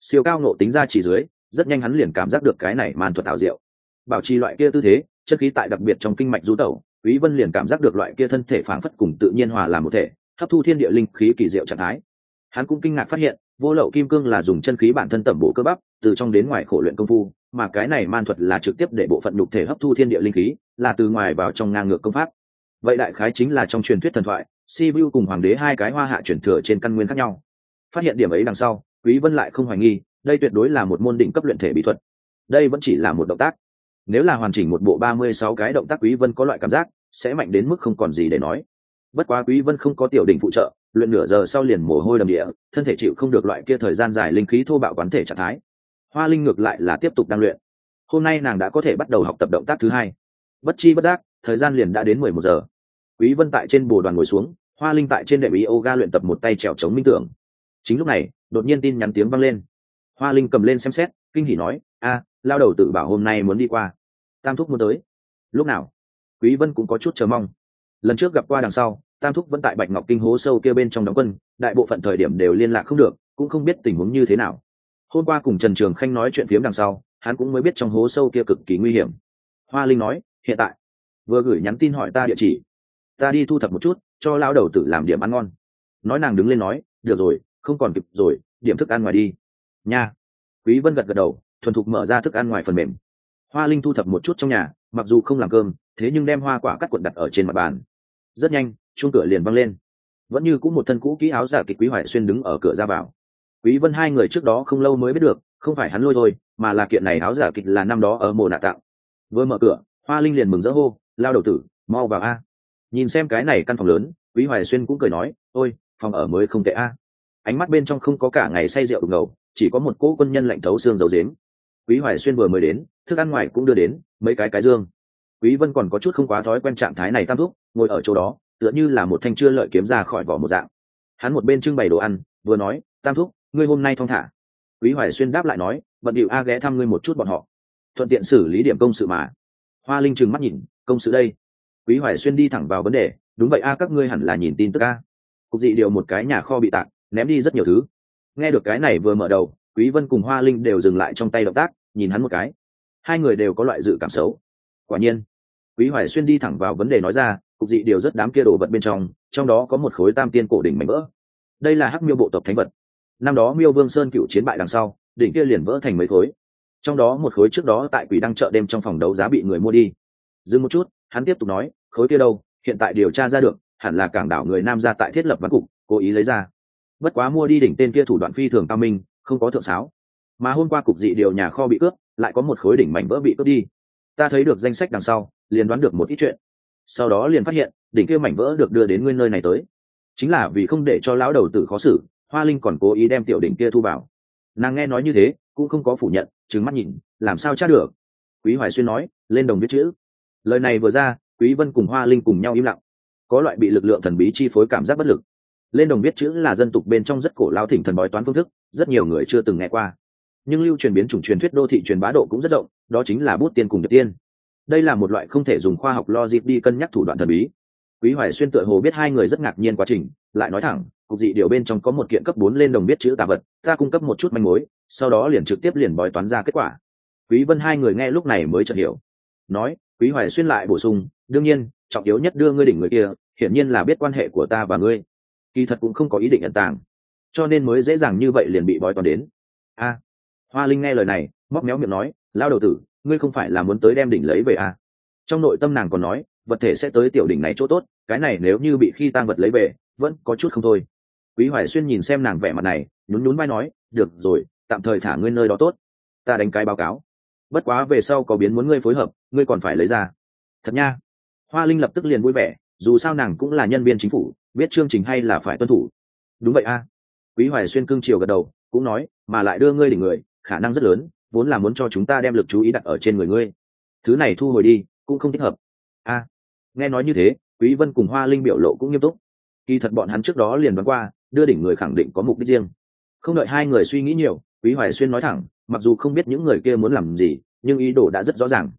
Siêu cao nộ tính ra chỉ dưới, rất nhanh hắn liền cảm giác được cái này man thuật ảo diệu. Bảo trì loại kia tư thế, chất khí tại đặc biệt trong kinh mạch du tẩu, quý vân liền cảm giác được loại kia thân thể phảng phất cùng tự nhiên hòa làm một thể, hấp thu thiên địa linh khí kỳ diệu trạng thái. Hắn cũng kinh ngạc phát hiện, vô lậu kim cương là dùng chân khí bản thân tẩm bổ cơ bắp, từ trong đến ngoài khổ luyện công phu mà cái này man thuật là trực tiếp để bộ phận nhục thể hấp thu thiên địa linh khí, là từ ngoài vào trong ngang ngược công pháp. Vậy đại khái chính là trong truyền thuyết thần thoại, Sibiu cùng hoàng đế hai cái hoa hạ chuyển thừa trên căn nguyên khác nhau. Phát hiện điểm ấy đằng sau, quý vân lại không hoài nghi, đây tuyệt đối là một môn đỉnh cấp luyện thể bí thuật. Đây vẫn chỉ là một động tác. Nếu là hoàn chỉnh một bộ 36 cái động tác, quý vân có loại cảm giác sẽ mạnh đến mức không còn gì để nói. Bất quá quý vân không có tiểu đỉnh phụ trợ, luyện nửa giờ sau liền mồ hôi đầm địa, thân thể chịu không được loại kia thời gian dài linh khí thô bạo quán thể trạng thái hoa linh ngược lại là tiếp tục đang luyện. Hôm nay nàng đã có thể bắt đầu học tập động tác thứ hai. Bất chi bất giác, thời gian liền đã đến 11 giờ. Quý vân tại trên bồ đoàn ngồi xuống, hoa linh tại trên đệm yoga luyện tập một tay trèo chống minh tưởng. Chính lúc này, đột nhiên tin nhắn tiếng vang lên. Hoa linh cầm lên xem xét, kinh hỉ nói, a, lao đầu tự bảo hôm nay muốn đi qua. Tam thúc muốn tới. Lúc nào? Quý vân cũng có chút chờ mong. Lần trước gặp qua đằng sau, tam thúc vẫn tại bạch ngọc kinh hố sâu kia bên trong đóng quân, đại bộ phận thời điểm đều liên lạc không được, cũng không biết tình huống như thế nào hôm qua cùng trần trường khanh nói chuyện phiếm đằng sau, hắn cũng mới biết trong hố sâu kia cực kỳ nguy hiểm. Hoa linh nói, hiện tại, vừa gửi nhắn tin hỏi ta địa chỉ. Ta đi thu thập một chút, cho lao đầu tử làm điểm ăn ngon. Nói nàng đứng lên nói, được rồi, không còn kịp rồi, điểm thức ăn ngoài đi. Nha. Quý vân gật gật đầu, thuần thục mở ra thức ăn ngoài phần mềm. Hoa linh thu thập một chút trong nhà, mặc dù không làm cơm, thế nhưng đem hoa quả cắt cuộn đặt ở trên mặt bàn. Rất nhanh, chuông cửa liền văng lên. Vẫn như cũng một thân cũ kỹ áo giả kịch quý hoài xuyên đứng ở cửa ra vào quý vân hai người trước đó không lâu mới biết được, không phải hắn lôi thôi, mà là kiện này áo giả kịch là năm đó ở mồ nạ tạo vừa mở cửa, hoa linh liền mừng rỡ hô, lao đầu tử, mau vào a. Nhìn xem cái này căn phòng lớn, quý hoài xuyên cũng cười nói, ôi, phòng ở mới không tệ a. Ánh mắt bên trong không có cả ngày say rượu đục ngầu, chỉ có một cỗ quân nhân lạnh thấu xương dầu dếm quý hoài xuyên vừa mới đến, thức ăn ngoài cũng đưa đến, mấy cái cái dương. Quý vân còn có chút không quá thói quen trạng thái này tam thúc, ngồi ở chỗ đó, tựa như là một thanh chưa lợi kiếm ra khỏi vỏ một dạng. Hắn một bên trưng bày đồ ăn, vừa nói, tam thúc ngươi hôm nay thong thả. Quý hoài xuyên đáp lại nói, bận điệu a ghé thăm ngươi một chút bọn họ. Thuận tiện xử lý điểm công sự mà. Hoa linh trừng mắt nhìn, công sự đây. Quý hoài xuyên đi thẳng vào vấn đề, đúng vậy a, các ngươi hẳn là nhìn tin tức a. Cục dị điều một cái nhà kho bị tạc, ném đi rất nhiều thứ. Nghe được cái này vừa mở đầu, quý vân cùng hoa linh đều dừng lại trong tay động tác, nhìn hắn một cái. Hai người đều có loại dự cảm xấu. Quả nhiên, quý hoài xuyên đi thẳng vào vấn đề nói ra, cục dị điều rất đám kia đồ vật bên trong trong đó có một khối tam tiên cổ đỉnh mảnh vỡ. Đây là hắc miêu bộ tộc thánh vật năm đó miêu vương sơn cựu chiến bại đằng sau, đỉnh kia liền vỡ thành mấy khối. Trong đó một khối trước đó tại quỷ đăng chợ đêm trong phòng đấu giá bị người mua đi. Dừng một chút, hắn tiếp tục nói, khối kia đâu? Hiện tại điều tra ra được, hẳn là cảng đảo người nam ra tại thiết lập văn cục, cố ý lấy ra. Bất quá mua đi đỉnh tên kia thủ đoạn phi thường cao minh, không có thượng sáo. Mà hôm qua cục dị điều nhà kho bị cướp, lại có một khối đỉnh mảnh vỡ bị cướp đi. Ta thấy được danh sách đằng sau, liền đoán được một ít chuyện. Sau đó liền phát hiện, đỉnh kia mảnh vỡ được đưa đến nguyên nơi này tới. Chính là vì không để cho lão đầu tử khó xử hoa linh còn cố ý đem tiểu đỉnh kia thu vào. Nàng nghe nói như thế, cũng không có phủ nhận, trừng mắt nhìn, làm sao chắc được? Quý hoài xuyên nói, lên đồng viết chữ. Lời này vừa ra, quý vân cùng hoa linh cùng nhau im lặng. Có loại bị lực lượng thần bí chi phối cảm giác bất lực. Lên đồng viết chữ là dân tục bên trong rất cổ lao thỉnh thần bói toán phương thức, rất nhiều người chưa từng nghe qua. Nhưng lưu truyền biến chủng truyền thuyết đô thị truyền bá độ cũng rất rộng, đó chính là bút tiên cùng điệp tiên. Đây là một loại không thể dùng khoa học logic đi cân nhắc thủ đoạn thần bí quý hoài xuyên tựa hồ biết hai người rất ngạc nhiên quá trình, lại nói thẳng, cục dị điều bên trong có một kiện cấp bốn lên đồng biết chữ tà vật, ta cung cấp một chút manh mối, sau đó liền trực tiếp liền bói toán ra kết quả. Quý vân hai người nghe lúc này mới chợt hiểu. Nói, quý hoài xuyên lại bổ sung, đương nhiên, trọng yếu nhất đưa ngươi đỉnh người kia, hiển nhiên là biết quan hệ của ta và ngươi. Kỳ thật cũng không có ý định ẩn tàng, cho nên mới dễ dàng như vậy liền bị bói toán đến. A. Hoa linh nghe lời này, móc méo miệng nói lao đầu tử, ngươi không phải là muốn tới đem đỉnh lấy về à? trong nội tâm nàng còn nói vật thể sẽ tới tiểu đỉnh này chỗ tốt, cái này nếu như bị khi tang vật lấy về, vẫn có chút không thôi. Quý hoài xuyên nhìn xem nàng vẻ mặt này, nhún nhún vai nói, được rồi, tạm thời thả ngươi nơi đó tốt. Ta đánh cái báo cáo. Bất quá về sau có biến muốn ngươi phối hợp, ngươi còn phải lấy ra. Thật nha. Hoa linh lập tức liền vui vẻ, dù sao nàng cũng là nhân viên chính phủ, biết chương trình hay là phải tuân thủ. Đúng vậy a. Quý hoài xuyên cương chiều gật đầu, cũng nói, mà lại đưa ngươi đỉnh người, khả năng rất lớn, vốn là muốn cho chúng ta đem lực chú ý đặt ở trên người ngươi. Thứ này thu hồi đi, cũng không thích hợp. A nghe nói như thế, quý vân cùng hoa linh biểu lộ cũng nghiêm túc. Kỳ thật bọn hắn trước đó liền đoán qua, đưa đỉnh người khẳng định có mục đích riêng. Không đợi hai người suy nghĩ nhiều, quý hoài xuyên nói thẳng, mặc dù không biết những người kia muốn làm gì, nhưng ý đồ đã rất rõ ràng.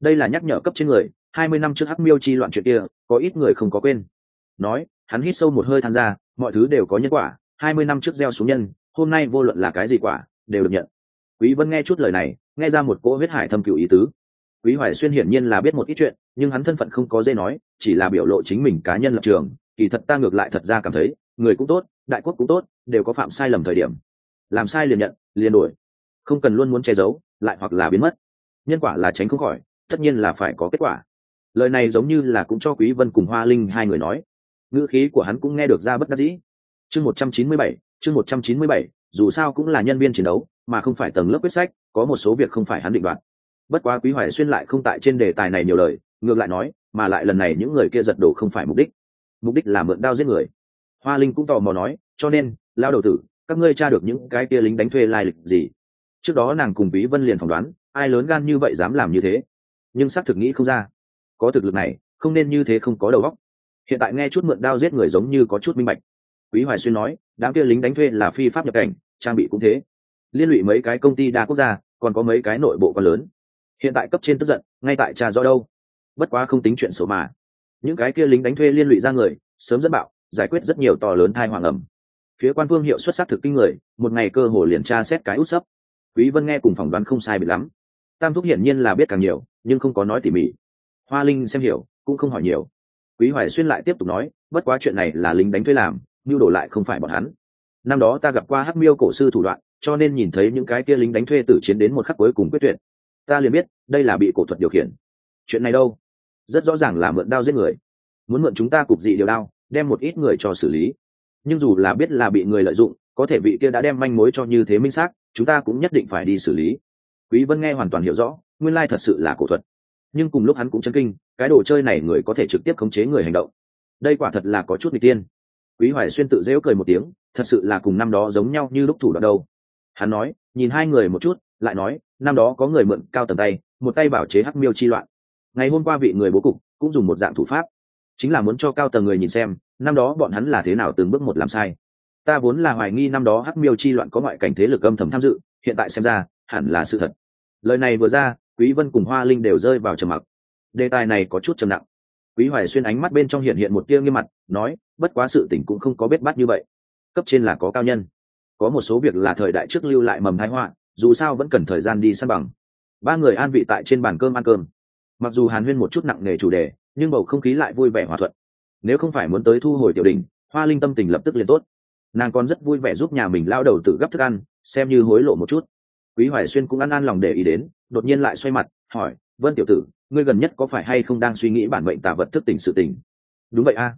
Đây là nhắc nhở cấp trên người, hai mươi năm trước hắc miêu chi loạn chuyện kia, có ít người không có quên. Nói, hắn hít sâu một hơi tham gia mọi thứ đều có nhân quả, hai mươi năm trước gieo xuống nhân, hôm nay vô luận là cái gì quả, đều được nhận. Quý vân nghe chút lời này, nghe ra một cỗ huyết hải thâm cửu ý tứ quý hoài xuyên hiển nhiên là biết một ít chuyện nhưng hắn thân phận không có dây nói chỉ là biểu lộ chính mình cá nhân lập trường. Kỳ thật ta ngược lại thật ra cảm thấy người cũng tốt đại quốc cũng tốt đều có phạm sai lầm thời điểm. Làm sai liền nhận liền đổi. Không cần luôn muốn che giấu lại hoặc là biến mất. Nhân quả là tránh không khỏi tất nhiên là phải có kết quả. Lời này giống như là cũng cho quý vân cùng hoa linh hai người nói. Ngữ khí của hắn cũng nghe được ra bất đắc dĩ. Chương 197, chương 197, dù sao cũng là nhân viên chiến đấu mà không phải tầng lớp quyết sách có một số việc không phải hắn định đoạt bất quá quý hoài xuyên lại không tại trên đề tài này nhiều lời, ngược lại nói, mà lại lần này những người kia giật đồ không phải mục đích. Mục đích là mượn đao giết người. Hoa linh cũng tò mò nói, cho nên lao đầu tử, các ngươi tra được những cái kia lính đánh thuê lai lịch gì? Trước đó nàng cùng quý vân liền phỏng đoán, ai lớn gan như vậy dám làm như thế. Nhưng xác thực nghĩ không ra. Có thực lực này, không nên như thế không có đầu óc. Hiện tại nghe chút mượn đao giết người giống như có chút minh bạch. Quý hoài xuyên nói, đám kia lính đánh thuê là phi pháp nhập cảnh, trang bị cũng thế. Liên lụy mấy cái công ty đa quốc gia, còn có mấy cái nội bộ còn lớn hiện tại cấp trên tức giận, ngay tại trà do đâu? Bất quá không tính chuyện số mà. Những cái kia lính đánh thuê liên lụy ra người, sớm dẫn bạo, giải quyết rất nhiều to lớn thai hoàng ẩm. Phía quan phương hiệu xuất sắc thực kinh người, một ngày cơ hồ liền tra xét cái út sấp. Quý vân nghe cùng phỏng đoán không sai bị lắm. Tam thúc hiển nhiên là biết càng nhiều, nhưng không có nói tỉ mỉ. Hoa linh xem hiểu, cũng không hỏi nhiều. Quý hoài xuyên lại tiếp tục nói, bất quá chuyện này là lính đánh thuê làm nhu đổ lại không phải bọn hắn. Năm đó ta gặp qua hắc miêu cổ sư thủ đoạn, cho nên nhìn thấy những cái kia lính đánh thuê tử chiến đến một khắc cuối cùng quyết tuyệt ta liền biết, đây là bị cổ thuật điều khiển. Chuyện này đâu? Rất rõ ràng là mượn đao giết người. Muốn mượn chúng ta cục dị điều đao, đem một ít người cho xử lý. Nhưng dù là biết là bị người lợi dụng, có thể vị kia đã đem manh mối cho như thế minh xác, chúng ta cũng nhất định phải đi xử lý. Quý vân nghe hoàn toàn hiểu rõ, nguyên lai thật sự là cổ thuật. Nhưng cùng lúc hắn cũng chấn kinh, cái đồ chơi này người có thể trực tiếp khống chế người hành động. Đây quả thật là có chút n tiên. Quý hoài xuyên tự dễu cười một tiếng, thật sự là cùng năm đó giống nhau như lúc thủ đoạn đâu. Hắn nói, nhìn hai người một chút, lại nói năm đó có người mượn cao tầng tay, một tay bảo chế hắc miêu chi loạn. Ngày hôm qua vị người bố cục cũng dùng một dạng thủ pháp. Chính là muốn cho cao tầng người nhìn xem, năm đó bọn hắn là thế nào từng bước một làm sai. Ta vốn là hoài nghi năm đó hắc miêu chi loạn có ngoại cảnh thế lực âm thầm tham dự, hiện tại xem ra, hẳn là sự thật. Lời này vừa ra, quý vân cùng hoa linh đều rơi vào trầm mặc. Đề tài này có chút trầm nặng. Quý hoài xuyên ánh mắt bên trong hiện hiện một tia nghiêm mặt, nói, bất quá sự tình cũng không có bết bát như vậy. Cấp trên là có cao nhân. Có một số việc là thời đại trước lưu lại mầm thái họa dù sao vẫn cần thời gian đi săn bằng. Ba người an vị tại trên bàn cơm ăn cơm. Mặc dù hàn huyên một chút nặng nề chủ đề, nhưng bầu không khí lại vui vẻ hòa thuận. Nếu không phải muốn tới thu hồi tiểu đình hoa linh tâm tình lập tức liền tốt. Nàng còn rất vui vẻ giúp nhà mình lao đầu tự gấp thức ăn, xem như hối lộ một chút. Quý hoài xuyên cũng ăn ăn lòng để ý đến, đột nhiên lại xoay mặt, hỏi, vân tiểu tử, ngươi gần nhất có phải hay không đang suy nghĩ bản mệnh tả vật thức tỉnh sự tỉnh? Đúng vậy a.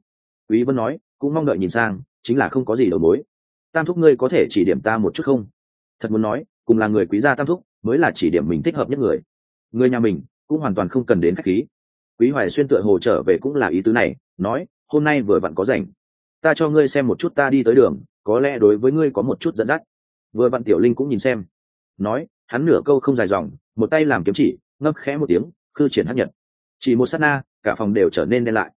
Quý vân nói, cũng mong đợi nhìn sang, chính là không có gì đầu mối. Tam thúc ngươi có thể chỉ điểm ta một chút không? Thật muốn nói cùng là người quý gia tam thúc, mới là chỉ điểm mình thích hợp nhất người. Người nhà mình cũng hoàn toàn không cần đến khách khí. Quý hoài xuyên tựa hồ trở về cũng là ý tứ này, nói, hôm nay vừa vặn có rảnh. Ta cho ngươi xem một chút ta đi tới đường, có lẽ đối với ngươi có một chút dẫn dắt. Vừa vặn tiểu linh cũng nhìn xem. Nói, hắn nửa câu không dài dòng, một tay làm kiếm chỉ ngấp khẽ một tiếng, khư triển hấp nhật. Chỉ một sát na, cả phòng đều trở nên đen lại.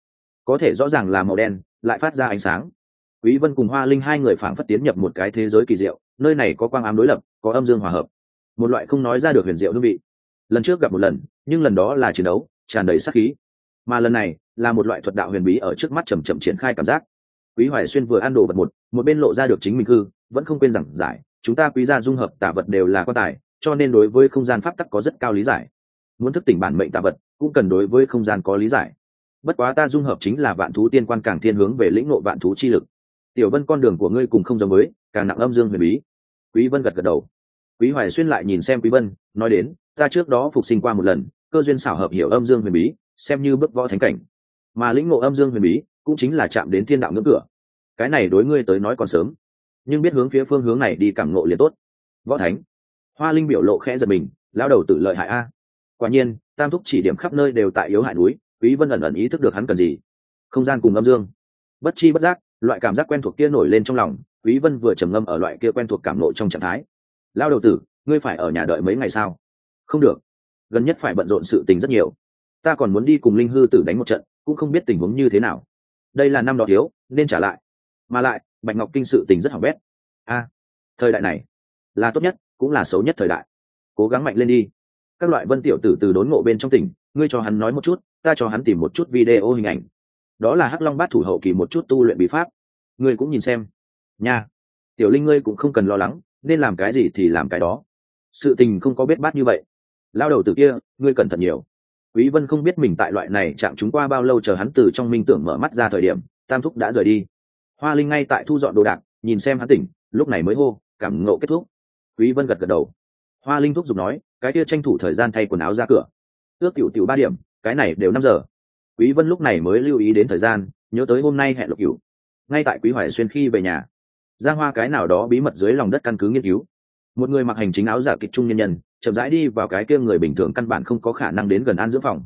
Có thể rõ ràng là màu đen, lại phát ra ánh sáng. Quý vân cùng hoa linh hai người phảng phất tiến nhập một cái thế giới kỳ diệu nơi này có quang ám đối lập có âm dương hòa hợp. Một loại không nói ra được huyền diệu hương vị. Lần trước gặp một lần nhưng lần đó là chiến đấu tràn đầy sát khí. Mà lần này là một loại thuật đạo huyền bí ở trước mắt chầm chậm triển khai cảm giác. Quý hoài xuyên vừa ăn đồ vật một một bên lộ ra được chính mình cư, vẫn không quên rằng giải chúng ta quý gia dung hợp tả vật đều là quan tài cho nên đối với không gian pháp tắc có rất cao lý giải. Muốn thức tỉnh bản mệnh tả vật cũng cần đối với không gian có lý giải. Bất quá ta dung hợp chính là vạn thú tiên quan càng thiên hướng về lĩnh nộ vạn thú chi lực. Tiểu vân con đường của ngươi cùng không giống với càng nặng âm dương huyền bí quý vân gật gật đầu. Quý hoài xuyên lại nhìn xem quý vân, nói đến, ta trước đó phục sinh qua một lần, cơ duyên xảo hợp hiểu âm dương huyền bí, xem như bước võ thánh cảnh. Mà lĩnh ngộ âm dương huyền bí, cũng chính là chạm đến thiên đạo ngưỡng cửa. Cái này đối ngươi tới nói còn sớm. Nhưng biết hướng phía phương hướng này đi cảm ngộ liền tốt. Võ thánh? Hoa linh biểu lộ khẽ giật mình lao đầu tự lợi hại a. Quả nhiên, tam thúc chỉ điểm khắp nơi đều tại yếu hại núi, quý vân ẩn ẩn ý thức được hắn cần gì. Không gian cùng âm dương. Bất chi bất giác, loại cảm giác quen thuộc kia nổi lên trong lòng quý vân vừa trầm ngâm ở loại kia quen thuộc cảm nội trong trạng thái. Lao đầu tử, ngươi phải ở nhà đợi mấy ngày sao? Không được. Gần nhất phải bận rộn sự tình rất nhiều. Ta còn muốn đi cùng linh hư tử đánh một trận, cũng không biết tình huống như thế nào. Đây là năm đó thiếu, nên trả lại. Mà lại, bạch ngọc kinh sự tình rất hỏng bét. A, thời đại này là tốt nhất, cũng là xấu nhất thời đại. Cố gắng mạnh lên đi. Các loại vân tiểu tử từ đốn ngộ bên trong tỉnh, ngươi cho hắn nói một chút, ta cho hắn tìm một chút video hình ảnh. Đó là hắc long bát thủ hậu kỳ một chút tu luyện bí pháp. Ngươi cũng nhìn xem nha, tiểu linh ngươi cũng không cần lo lắng, nên làm cái gì thì làm cái đó. Sự tình không có biết bát như vậy. Lao đầu từ kia, ngươi cẩn thận nhiều. Quý vân không biết mình tại loại này chạm chúng qua bao lâu chờ hắn từ trong minh tưởng mở mắt ra thời điểm, tam thúc đã rời đi. Hoa linh ngay tại thu dọn đồ đạc, nhìn xem hắn tỉnh, lúc này mới hô, cảm ngộ kết thúc. Quý vân gật gật đầu. Hoa linh thúc giục nói, cái kia tranh thủ thời gian thay quần áo ra cửa. Ước tiểu tiểu ba điểm, cái này đều năm giờ. Quý vân lúc này mới lưu ý đến thời gian, nhớ tới hôm nay hẹn lục cửu. Ngay tại quý hoài xuyên khi về nhà giang hoa cái nào đó bí mật dưới lòng đất căn cứ nghiên cứu. Một người mặc hành chính áo giả kịch trung nhân nhân, chậm rãi đi vào cái kia người bình thường căn bản không có khả năng đến gần an dưỡng phòng.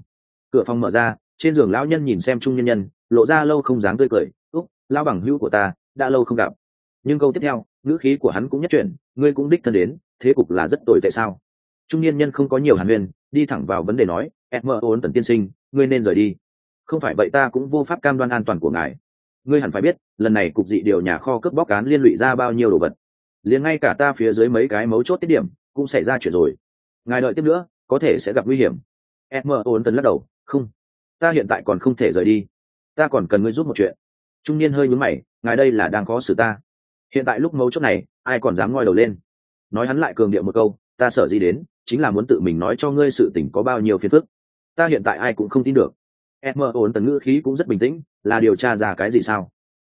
Cửa phòng mở ra, trên giường lão nhân nhìn xem trung nhân nhân, lộ ra lâu không dáng tươi cười, úc lao bằng hữu của ta, đã lâu không gặp. Nhưng câu tiếp theo, ngữ khí của hắn cũng nhất chuyển, ngươi cũng đích thân đến, thế cục là rất tồi tệ sao? Trung nhân nhân không có nhiều hàn huyền đi thẳng vào vấn đề nói mơ ôn tần tiên sinh, ngươi nên rời đi. Không phải vậy ta cũng vô pháp cam đoan an toàn của ngài ngươi hẳn phải biết, lần này cục dị điều nhà kho cướp bóc cán liên lụy ra bao nhiêu đồ vật. Liền ngay cả ta phía dưới mấy cái mấu chốt tiết điểm, cũng xảy ra chuyện rồi. Ngài đợi tiếp nữa, có thể sẽ gặp nguy hiểm. Em ổn tần lắc đầu, không, ta hiện tại còn không thể rời đi. Ta còn cần ngươi giúp một chuyện. Trung niên hơi nhướng mày, ngài đây là đang khó xử ta. Hiện tại lúc mấu chốt này, ai còn dám ngoi đầu lên? Nói hắn lại cường điệu một câu, ta sợ gì đến, chính là muốn tự mình nói cho ngươi sự tình có bao nhiêu phiền phức. Ta hiện tại ai cũng không tin được em ổn tần ngữ khí cũng rất bình tĩnh, là điều tra ra cái gì sao?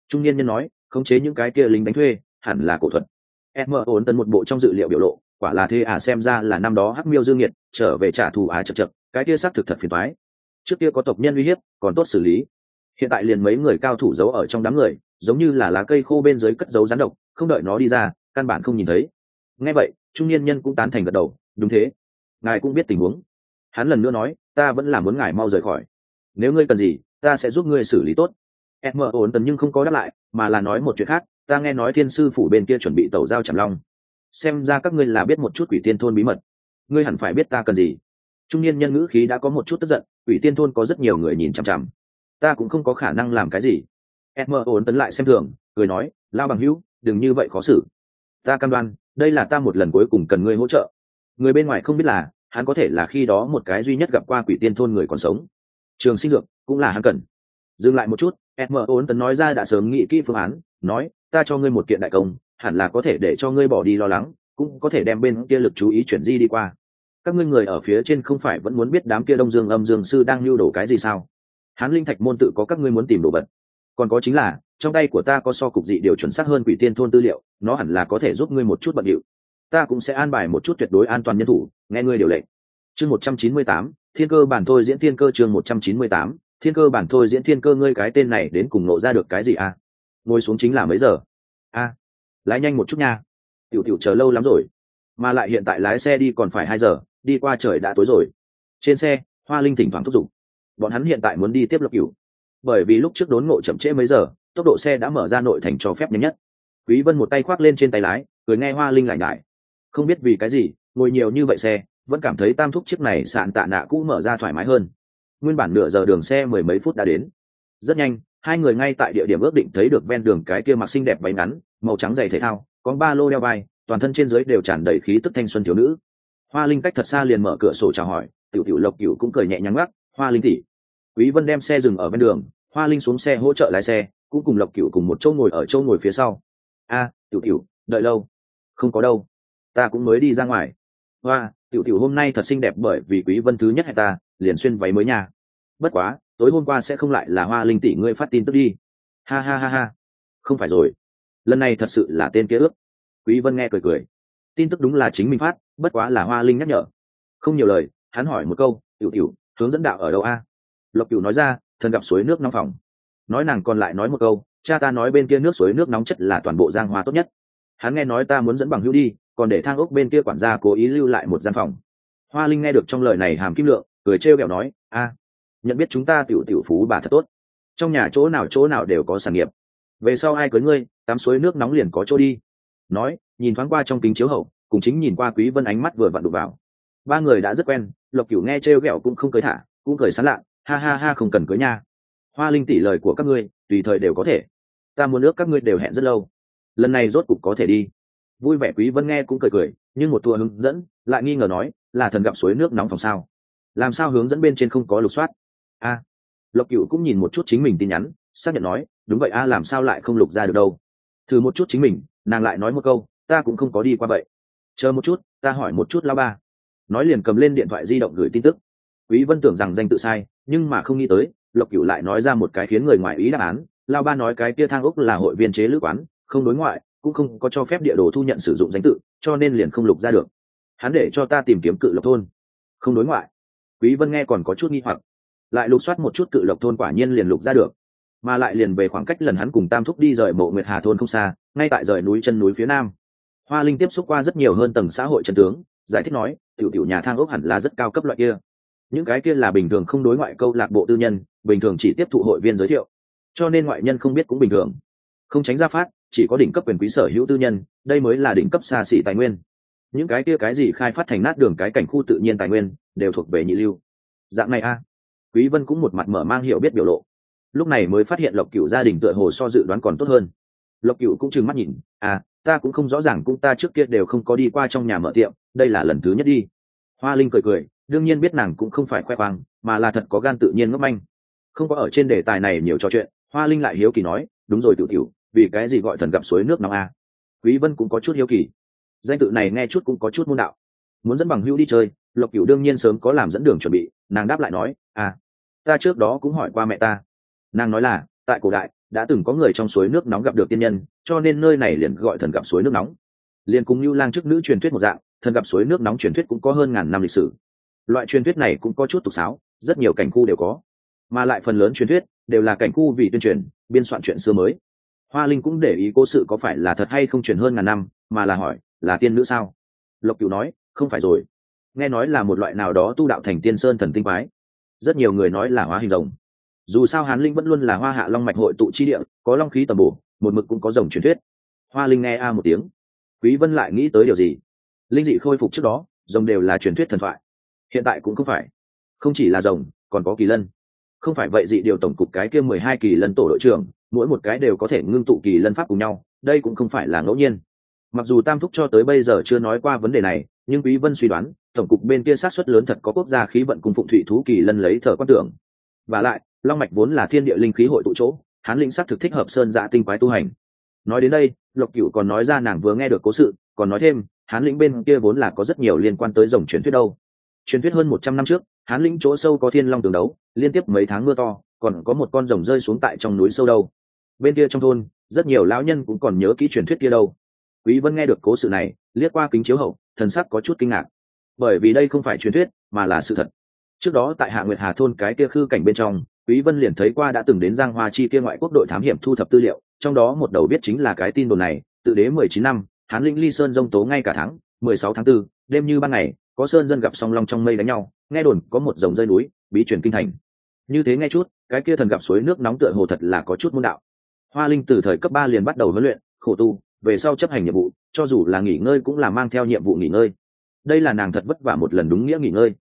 Trung niên nhân nói, khống chế những cái kia lính đánh thuê, hẳn là cổ thuật. Em ổn tần một bộ trong dự liệu biểu lộ, quả là thế à xem ra là năm đó hắc miêu dương nhiệt trở về trả thù á chật chật cái kia xác thực thật phiền thoái trước kia có tộc nhân uy hiếp, còn tốt xử lý. Hiện tại liền mấy người cao thủ giấu ở trong đám người, giống như là lá cây khô bên dưới cất dấu rắn độc, không đợi nó đi ra, căn bản không nhìn thấy. Ngay vậy, trung niên nhân cũng tán thành gật đầu, đúng thế. Ngài cũng biết tình huống. Hắn lần nữa nói, ta vẫn là muốn ngài mau rời khỏi nếu ngươi cần gì, ta sẽ giúp ngươi xử lý tốt. Em mờ ổn tần nhưng không có đáp lại, mà là nói một chuyện khác, ta nghe nói thiên sư phủ bên kia chuẩn bị tẩu giao chảm long. Xem ra các ngươi là biết một chút quỷ tiên thôn bí mật. Ngươi hẳn phải biết ta cần gì. Trung niên nhân ngữ khí đã có một chút tức giận, quỷ tiên thôn có rất nhiều người nhìn chằm chằm. Ta cũng không có khả năng làm cái gì. Em mờ ổn tấn lại xem thường, cười nói, lao bằng hữu, đừng như vậy khó xử. Ta cam đoan, đây là ta một lần cuối cùng cần ngươi hỗ trợ. Người bên ngoài không biết là, hắn có thể là khi đó một cái duy nhất gặp qua quỷ tiên thôn người còn sống trường sinh dược cũng là hắn cần. Dừng lại một chút em ốn tấn nói ra đã sớm nghĩ kỹ phương án, nói, ta cho ngươi một kiện đại công, hẳn là có thể để cho ngươi bỏ đi lo lắng, cũng có thể đem bên kia lực chú ý chuyển di đi qua. Các ngươi người ở phía trên không phải vẫn muốn biết đám kia đông dương âm dương sư đang lưu đồ cái gì sao? Hán linh thạch môn tự có các ngươi muốn tìm đồ vật. Còn có chính là, trong tay của ta có so cục dị điều chuẩn xác hơn quỷ tiên thôn tư liệu, nó hẳn là có thể giúp ngươi một chút bận điệu. Ta cũng sẽ an bài một chút tuyệt đối an toàn nhân thủ, nghe ngươi điều lệnh. Chương một trăm chín mươi tám thiên cơ bản thôi diễn thiên cơ chương một trăm chín mươi tám thiên cơ bản thôi diễn thiên cơ ngươi cái tên này đến cùng nộ ra được cái gì à? Ngồi xuống chính là mấy giờ? A à, lái nhanh một chút nha. Tiểu tiểu chờ lâu lắm rồi mà lại hiện tại lái xe đi còn phải hai giờ đi qua trời đã tối rồi. Trên xe hoa linh thỉnh thoảng thúc giục. Bọn hắn hiện tại muốn đi tiếp lộc cửu. Bởi vì lúc trước đốn ngộ chậm trễ mấy giờ tốc độ xe đã mở ra nội thành cho phép nhanh nhất. Quý vân một tay khoác lên trên tay lái cười nghe hoa linh lại ngại không biết vì cái gì ngồi nhiều như vậy xe vẫn cảm thấy tam thúc chiếc này sạn tạ nạ cũ mở ra thoải mái hơn. Nguyên bản nửa giờ đường xe mười mấy phút đã đến. Rất nhanh, hai người ngay tại địa điểm ước định thấy được ven đường cái kia mặc xinh đẹp váy ngắn, màu trắng dày thể thao, có ba lô đeo vai, toàn thân trên dưới đều tràn đầy khí tức thanh xuân thiếu nữ. Hoa linh cách thật xa liền mở cửa sổ chào hỏi, tiểu tiểu lộc cửu cũng cười nhẹ nhàng gác hoa linh tỉ quý vân đem xe dừng ở bên đường, hoa linh xuống xe hỗ trợ lái xe, cũng cùng lộc cửu cùng một chỗ ngồi ở chỗ ngồi phía sau. A, tiểu tiểu, đợi lâu. Không có đâu, ta cũng mới đi ra ngoài. Hoa tiểu tiểu hôm nay thật xinh đẹp bởi vì quý vân thứ nhất hay ta, liền xuyên váy mới nha. Bất quá, tối hôm qua sẽ không lại là hoa linh tỷ ngươi phát tin tức đi. Ha ha ha ha. Không phải rồi. Lần này thật sự là tên kia ước. Quý vân nghe cười cười. Tin tức đúng là chính mình phát, bất quá là hoa linh nhắc nhở. Không nhiều lời, hắn hỏi một câu, tiểu tiểu, hướng dẫn đạo ở đâu a? Lộc cửu nói ra, thần gặp suối nước nóng phòng. Nói nàng còn lại nói một câu, cha ta nói bên kia nước suối nước nóng chất là toàn bộ giang hoa tốt nhất hắn nghe nói ta muốn dẫn bằng hữu đi, còn để thang ốc bên kia quản gia cố ý lưu lại một gian phòng. Hoa linh nghe được trong lời này hàm kim lượng, cười trêu ghẹo nói, a, nhận biết chúng ta tiểu tiểu phú bà thật tốt. Trong nhà chỗ nào chỗ nào đều có sản nghiệp. Về sau ai cưới ngươi tắm suối nước nóng liền có chỗ đi. Nói, nhìn thoáng qua trong kính chiếu hậu, cùng chính nhìn qua quý vân ánh mắt vừa vặn đụng vào. Ba người đã rất quen, lộc cửu nghe trêu ghẹo cũng không cưới thả, cũng cười sán lạ, ha ha ha, không cần cưới nha. Hoa linh tỷ lời của các ngươi, tùy thời đều có thể. Ta muốn nước các ngươi đều hẹn rất lâu lần này rốt cục có thể đi. Vui vẻ quý vân nghe cũng cười cười, nhưng một thua hướng dẫn, lại nghi ngờ nói, là thần gặp suối nước nóng phòng sao? Làm sao hướng dẫn bên trên không có lục soát? A. Lộc cửu cũng nhìn một chút chính mình tin nhắn, xác nhận nói, đúng vậy a, làm sao lại không lục ra được đâu? Thử một chút chính mình, nàng lại nói một câu, ta cũng không có đi qua vậy. Chờ một chút, ta hỏi một chút lao ba. Nói liền cầm lên điện thoại di động gửi tin tức. Quý vân tưởng rằng danh tự sai, nhưng mà không nghĩ tới, lộc cửu lại nói ra một cái khiến người ngoài ý đáp án. Lao ba nói cái kia thang úc là hội viên chế lữ quán không đối ngoại, cũng không có cho phép địa đồ thu nhận sử dụng danh tự, cho nên liền không lục ra được. Hắn để cho ta tìm kiếm cự lộc thôn. Không đối ngoại. Quý vân nghe còn có chút nghi hoặc. Lại lục soát một chút cự lộc thôn quả nhiên liền lục ra được. Mà lại liền về khoảng cách lần hắn cùng tam thúc đi rời mộ nguyệt hà thôn không xa, ngay tại rời núi chân núi phía nam. Hoa linh tiếp xúc qua rất nhiều hơn tầng xã hội trần tướng, giải thích nói, tiểu tiểu nhà thang ốc hẳn là rất cao cấp loại kia. Những cái kia là bình thường không đối ngoại câu lạc bộ tư nhân, bình thường chỉ tiếp thụ hội viên giới thiệu. Cho nên ngoại nhân không biết cũng bình thường. Không tránh ra phát chỉ có đỉnh cấp quyền quý sở hữu tư nhân, đây mới là đỉnh cấp xa xỉ tài nguyên. Những cái kia cái gì khai phát thành nát đường cái cảnh khu tự nhiên tài nguyên, đều thuộc về nhị lưu. Dạng này a. Quý vân cũng một mặt mở mang hiểu biết biểu lộ. Lúc này mới phát hiện lộc cửu gia đình tựa hồ so dự đoán còn tốt hơn. Lộc cửu cũng trừng mắt nhìn à ta cũng không rõ ràng cũng ta trước kia đều không có đi qua trong nhà mở tiệm, đây là lần thứ nhất đi. Hoa linh cười cười, đương nhiên biết nàng cũng không phải khoe khoang, mà là thật có gan tự nhiên ngốc manh. Không có ở trên đề tài này nhiều trò chuyện, hoa linh lại hiếu kỳ nói, đúng rồi tiểu tiểu vì cái gì gọi thần gặp suối nước nóng a? À? quý vân cũng có chút hiếu kỳ. Danh tự này nghe chút cũng có chút môn đạo. Muốn dẫn bằng hữu đi chơi, lộc cửu đương nhiên sớm có làm dẫn đường chuẩn bị, nàng đáp lại nói à ta trước đó cũng hỏi qua mẹ ta. Nàng nói là, tại cổ đại, đã từng có người trong suối nước nóng gặp được tiên nhân, cho nên nơi này liền gọi thần gặp suối nước nóng. Liền cùng như lang trước nữ truyền thuyết một dạng, thần gặp suối nước nóng truyền thuyết cũng có hơn ngàn năm lịch sử. Loại truyền thuyết này cũng có chút tục sáo, rất nhiều cảnh khu đều có. Mà lại phần lớn truyền thuyết đều là cảnh khu vì tuyên truyền, biên soạn chuyện xưa mới hoa linh cũng để ý cố sự có phải là thật hay không truyền hơn ngàn năm, mà là hỏi, là tiên nữ sao? Lộc cửu nói, không phải rồi. Nghe nói là một loại nào đó tu đạo thành tiên sơn thần tinh quái. Rất nhiều người nói là hóa hình rồng. Dù sao hán linh vẫn luôn là hoa hạ long mạch hội tụ chi địa, có long khí tầm bổ, một mực cũng có rồng truyền thuyết. Hoa linh nghe a một tiếng. Quý vân lại nghĩ tới điều gì? Linh dị khôi phục trước đó, rồng đều là truyền thuyết thần thoại. Hiện tại cũng không phải. Không chỉ là rồng, còn có kỳ lân. Không phải vậy dị điều tổng cục cái kia mười hai kỳ lân tổ đội trưởng mỗi một cái đều có thể ngưng tụ kỳ lân pháp cùng nhau, đây cũng không phải là ngẫu nhiên. Mặc dù tam thúc cho tới bây giờ chưa nói qua vấn đề này, nhưng quý vân suy đoán, tổng cục bên kia sát xuất lớn thật có quốc gia khí vận cùng phụng thủy thú kỳ lân lấy thở quan tưởng. Và lại, long mạch vốn là thiên địa linh khí hội tụ chỗ, hán linh sắc thực thích hợp sơn dạ tinh quái tu hành. Nói đến đây, lộc cửu còn nói ra nàng vừa nghe được cố sự, còn nói thêm, hán lĩnh bên kia vốn là có rất nhiều liên quan tới dòng truyền thuyết đâu. Truyền thuyết hơn một trăm năm trước, hán lĩnh chỗ sâu có thiên long tường đấu, liên tiếp mấy tháng mưa to, còn có một con rồng rơi xuống tại trong núi sâu đâu bên kia trong thôn rất nhiều lão nhân cũng còn nhớ kỹ truyền thuyết kia đâu. Quý vân nghe được cố sự này liếc qua kính chiếu hậu thần sắc có chút kinh ngạc. Bởi vì đây không phải truyền thuyết mà là sự thật. Trước đó tại hạ nguyệt hà thôn cái kia khư cảnh bên trong quý vân liền thấy qua đã từng đến giang hoa chi kia ngoại quốc đội thám hiểm thu thập tư liệu trong đó một đầu biết chính là cái tin đồn này tự đế 19 năm hán linh ly sơn dông tố ngay cả tháng 16 tháng 4, đêm như ban ngày có sơn dân gặp song long trong mây đánh nhau nghe đồn có một dòng rơi núi bí truyền kinh thành. Như thế nghe chút cái kia thần gặp suối nước nóng tựa hồ thật là có chút môn đạo hoa linh từ thời cấp ba liền bắt đầu huấn luyện, khổ tu, về sau chấp hành nhiệm vụ, cho dù là nghỉ ngơi cũng là mang theo nhiệm vụ nghỉ ngơi. Đây là nàng thật vất vả một lần đúng nghĩa nghỉ ngơi.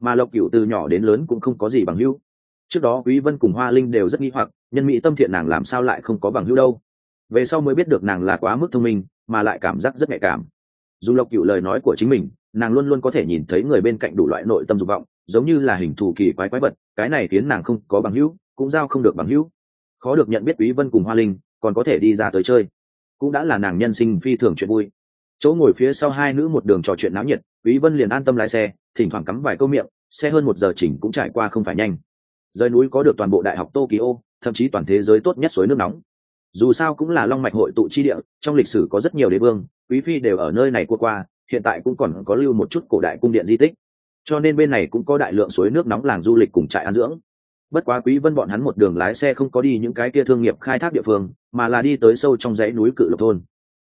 Mà lộc cửu từ nhỏ đến lớn cũng không có gì bằng hữu. Trước đó quý vân cùng hoa linh đều rất nghi hoặc, nhân mỹ tâm thiện nàng làm sao lại không có bằng hữu đâu. Về sau mới biết được nàng là quá mức thông minh, mà lại cảm giác rất nhạy cảm. Dù lộc cửu lời nói của chính mình, nàng luôn luôn có thể nhìn thấy người bên cạnh đủ loại nội tâm dục vọng, giống như là hình thù kỳ quái quái vật, cái này khiến nàng không có bằng hữu, cũng giao không được bằng hữu khó được nhận biết quý vân cùng hoa linh, còn có thể đi ra tới chơi. Cũng đã là nàng nhân sinh phi thường chuyện vui. Chỗ ngồi phía sau hai nữ một đường trò chuyện náo nhiệt, quý vân liền an tâm lái xe, thỉnh thoảng cắm vài câu miệng, xe hơn một giờ chỉnh cũng trải qua không phải nhanh. Rời núi có được toàn bộ đại học tokyo, thậm chí toàn thế giới tốt nhất suối nước nóng. Dù sao cũng là long mạch hội tụ chi địa, trong lịch sử có rất nhiều đế vương, quý phi đều ở nơi này qua qua, hiện tại cũng còn có lưu một chút cổ đại cung điện di tích. Cho nên bên này cũng có đại lượng suối nước nóng làng du lịch cùng trại ăn dưỡng bất quá quý vân bọn hắn một đường lái xe không có đi những cái kia thương nghiệp khai thác địa phương, mà là đi tới sâu trong dãy núi cự lộc thôn.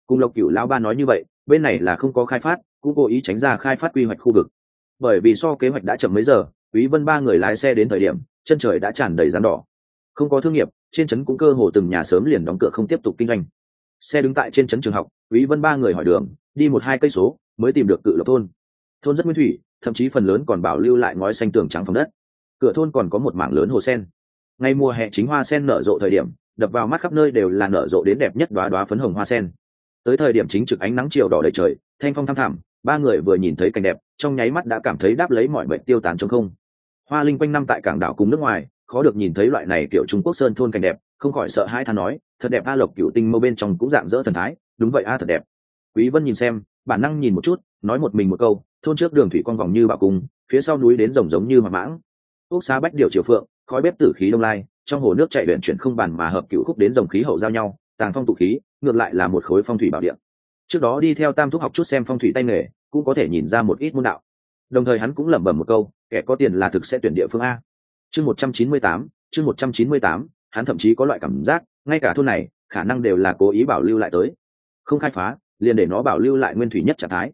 Cùng lộc cửu lão ba nói như vậy, bên này là không có khai phát, cũng cố ý tránh ra khai phát quy hoạch khu vực. Bởi vì so kế hoạch đã chậm mấy giờ, quý vân ba người lái xe đến thời điểm, chân trời đã tràn đầy rán đỏ. Không có thương nghiệp, trên trấn cũng cơ hồ từng nhà sớm liền đóng cửa không tiếp tục kinh doanh. Xe đứng tại trên trấn trường học, quý vân ba người hỏi đường, đi một hai cây số, mới tìm được cự lộc thôn. Thôn rất nguyên thủy, thậm chí phần lớn còn bảo lưu lại ngói xanh tường trắng phòng đất cửa thôn còn có một mảng lớn hồ sen. Ngay mùa hè chính hoa sen nở rộ thời điểm, đập vào mắt khắp nơi đều là nở rộ đến đẹp nhất đoá đoá phấn hồng hoa sen. Tới thời điểm chính trực ánh nắng chiều đỏ đầy trời, thanh phong thăm thẳm, ba người vừa nhìn thấy cảnh đẹp, trong nháy mắt đã cảm thấy đáp lấy mọi bệnh tiêu tán trong không. Hoa linh quanh năm tại cảng đảo cùng nước ngoài, khó được nhìn thấy loại này kiểu trung quốc sơn thôn cảnh đẹp, không khỏi sợ hai than nói, thật đẹp a lộc cựu tinh mâu bên trong cũng dạng dỡ thần thái, đúng vậy a, thật đẹp. Quý vân nhìn xem, bản năng nhìn một chút, nói một mình một câu, thôn trước đường thủy quang vòng như bạo cung, phía sau núi đến rồng giống như mà mãng ốc xá bách điều triều phượng, khói bếp tử khí đông lai, trong hồ nước chạy luyện chuyển không bàn mà hợp cựu khúc đến dòng khí hậu giao nhau, tàng phong tụ khí, ngược lại là một khối phong thủy bảo điện trước đó đi theo tam thúc học chút xem phong thủy tay nghề, cũng có thể nhìn ra một ít môn đạo. Đồng thời hắn cũng lẩm bẩm một câu, kẻ có tiền là thực sẽ tuyển địa phương a. Chương một trăm chín mươi tám, chương một trăm chín mươi tám, hắn thậm chí có loại cảm giác, ngay cả thôn này, khả năng đều là cố ý bảo lưu lại tới. Không khai phá, liền để nó bảo lưu lại nguyên thủy nhất trạng thái.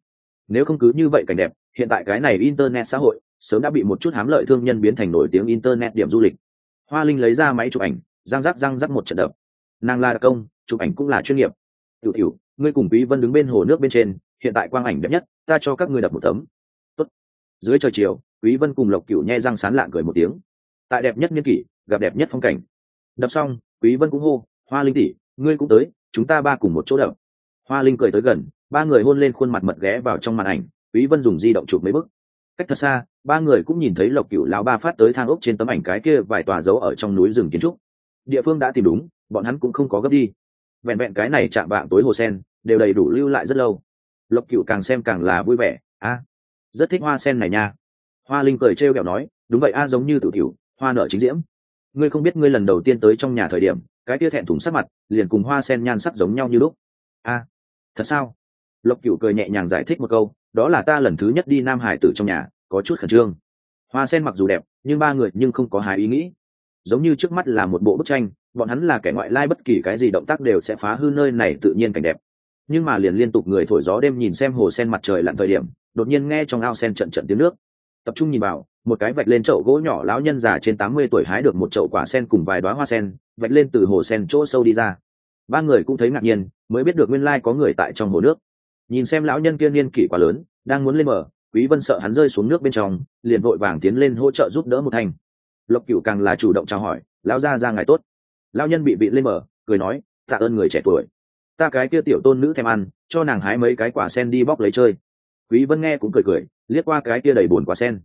Nếu không cứ như vậy cảnh đẹp, hiện tại cái này internet xã hội sớm đã bị một chút hám lợi thương nhân biến thành nổi tiếng internet điểm du lịch. Hoa linh lấy ra máy chụp ảnh, răng rắc răng rắc một trận đập. Nàng là đặc công, chụp ảnh cũng là chuyên nghiệp. Tiểu tiểu, ngươi cùng quý vân đứng bên hồ nước bên trên, hiện tại quang ảnh đẹp nhất, ta cho các ngươi đập một tấm. Tốt. dưới trời chiều, quý vân cùng lộc cửu nhe răng sán lạng cười một tiếng. Tại đẹp nhất niên kỷ, gặp đẹp nhất phong cảnh. Đập xong, quý vân cũng hô, hoa linh tỷ, ngươi cũng tới, chúng ta ba cùng một chỗ đập. Hoa linh cười tới gần, ba người hôn lên khuôn mặt mật ghé vào trong màn ảnh, quý vân dùng di động chụp mấy bức cách thật xa, ba người cũng nhìn thấy lộc cửu lão ba phát tới thang ốc trên tấm ảnh cái kia vài tòa dấu ở trong núi rừng kiến trúc. Địa phương đã tìm đúng, bọn hắn cũng không có gấp đi. Vẹn vẹn cái này chạm vạng tối hồ sen, đều đầy đủ lưu lại rất lâu. Lộc cửu càng xem càng là vui vẻ, a, rất thích hoa sen này nha. Hoa linh cười trêu kẹo nói, đúng vậy, a, giống như tự tiểu, hoa nở chính diễm. Ngươi không biết ngươi lần đầu tiên tới trong nhà thời điểm, cái kia thẹn thùng sắc mặt, liền cùng hoa sen nhan sắc giống nhau như lúc. A, thật sao? Lộc cửu cười nhẹ nhàng giải thích một câu đó là ta lần thứ nhất đi nam hải tử trong nhà, có chút khẩn trương. Hoa sen mặc dù đẹp, nhưng ba người nhưng không có hài ý nghĩ. Giống như trước mắt là một bộ bức tranh, bọn hắn là kẻ ngoại lai, bất kỳ cái gì động tác đều sẽ phá hư nơi này tự nhiên cảnh đẹp. Nhưng mà liền liên tục người thổi gió đêm nhìn xem hồ sen mặt trời lặn thời điểm, đột nhiên nghe trong ao sen trận trận tiếng nước. Tập trung nhìn vào, một cái vạch lên chậu gỗ nhỏ lão nhân già trên tám mươi tuổi hái được một chậu quả sen cùng vài đoá hoa sen, vạch lên từ hồ sen chỗ sâu đi ra. Ba người cũng thấy ngạc nhiên, mới biết được nguyên lai có người tại trong hồ nước nhìn xem lão nhân kia niên kỷ quá lớn, đang muốn lên mở quý vân sợ hắn rơi xuống nước bên trong, liền vội vàng tiến lên hỗ trợ giúp đỡ một thành lộc cửu càng là chủ động chào hỏi, lão gia ra ngài tốt. Lão nhân bị bị lên mở cười nói, tạ ơn người trẻ tuổi. Ta cái kia tiểu tôn nữ thèm ăn, cho nàng hái mấy cái quả sen đi bóc lấy chơi. Quý vân nghe cũng cười cười, liếc qua cái kia đầy buồn quả sen.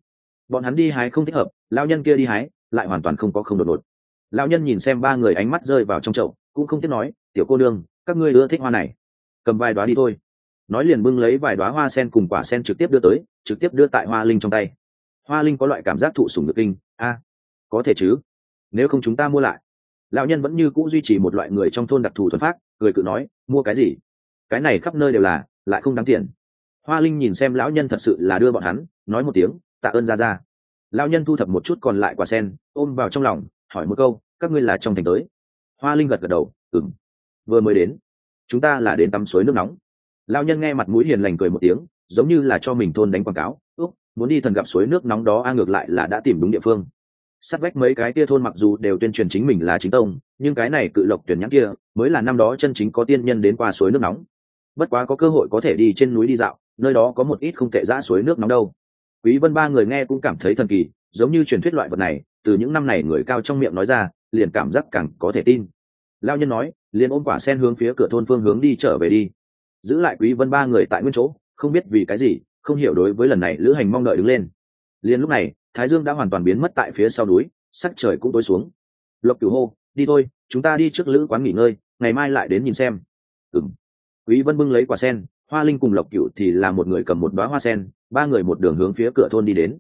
Bọn hắn đi hái không thích hợp, lão nhân kia đi hái, lại hoàn toàn không có không đột ngột. Lão nhân nhìn xem ba người ánh mắt rơi vào trong chậu, cũng không tiếc nói, tiểu cô đương các ngươi ưa thích hoa này. Cầm vài đoá đi thôi nói liền bưng lấy vài đoá hoa sen cùng quả sen trực tiếp đưa tới, trực tiếp đưa tại hoa linh trong tay. Hoa linh có loại cảm giác thụ sủng ngực kinh, a, có thể chứ? Nếu không chúng ta mua lại. Lão nhân vẫn như c ũ duy trì một loại người trong thôn đặc thù thuần phát người cự nói, mua cái gì? Cái này khắp nơi đều là, lại không đáng tiền. Hoa linh nhìn xem lão nhân thật sự là đưa bọn hắn, nói một tiếng, tạ ơn ra ra lão nhân thu thập một chút còn lại quả sen, ôm vào trong lòng, hỏi một câu, các ngươi là trong thành tới? Hoa linh gật gật đầu ừng vừa mới đến. Chúng ta là đến tắm suối nước nóng lao nhân nghe mặt mũi hiền lành cười một tiếng, giống như là cho mình thôn đánh quảng cáo. Úc, muốn đi thần gặp suối nước nóng đó, a, ngược lại là đã tìm đúng địa phương. Sát vách mấy cái kia thôn mặc dù đều tuyên truyền chính mình là chính tông, nhưng cái này cự lộc tuyển nhãn kia, mới là năm đó chân chính có tiên nhân đến qua suối nước nóng. Bất quá có cơ hội có thể đi trên núi đi dạo, nơi đó có một ít không tệ giã suối nước nóng đâu. Quý vân ba người nghe cũng cảm thấy thần kỳ, giống như truyền thuyết loại vật này, từ những năm này người cao trong miệng nói ra, liền cảm giác càng có thể tin. Lao nhân nói, liền ôm quả sen hướng phía cửa thôn phương hướng đi trở về đi giữ lại quý vân ba người tại nguyên chỗ, không biết vì cái gì, không hiểu đối với lần này lữ hành mong đợi đứng lên. Liền lúc này, thái dương đã hoàn toàn biến mất tại phía sau núi, sắc trời cũng tối xuống. Lộc cửu hô, đi thôi, chúng ta đi trước lữ quán nghỉ ngơi, ngày mai lại đến nhìn xem. Ừng quý vân bưng lấy quả sen, hoa linh cùng lộc cửu thì là một người cầm một đóa hoa sen, ba người một đường hướng phía cửa thôn đi đến.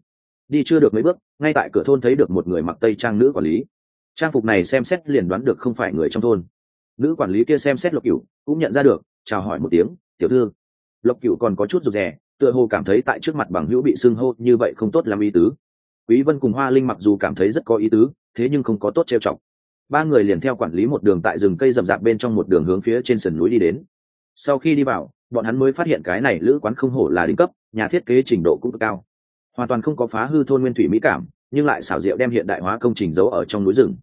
Đi chưa được mấy bước, ngay tại cửa thôn thấy được một người mặc tây trang nữ quản lý. Trang phục này xem xét liền đoán được không phải người trong thôn. Nữ quản lý kia xem xét lộc cửu, cũng nhận ra được chào hỏi một tiếng, tiểu thư. Lộc cửu còn có chút rụt rè, tựa hồ cảm thấy tại trước mặt bằng hữu bị xưng hô như vậy không tốt làm ý tứ. Quý vân cùng hoa linh mặc dù cảm thấy rất có ý tứ, thế nhưng không có tốt trêu chọc. Ba người liền theo quản lý một đường tại rừng cây rậm rạp bên trong một đường hướng phía trên sườn núi đi đến. Sau khi đi vào, bọn hắn mới phát hiện cái này lữ quán không hổ là đỉnh cấp, nhà thiết kế trình độ cũng cực cao. Hoàn toàn không có phá hư thôn nguyên thủy mỹ cảm, nhưng lại xảo diệu đem hiện đại hóa công trình giấu ở trong núi rừng.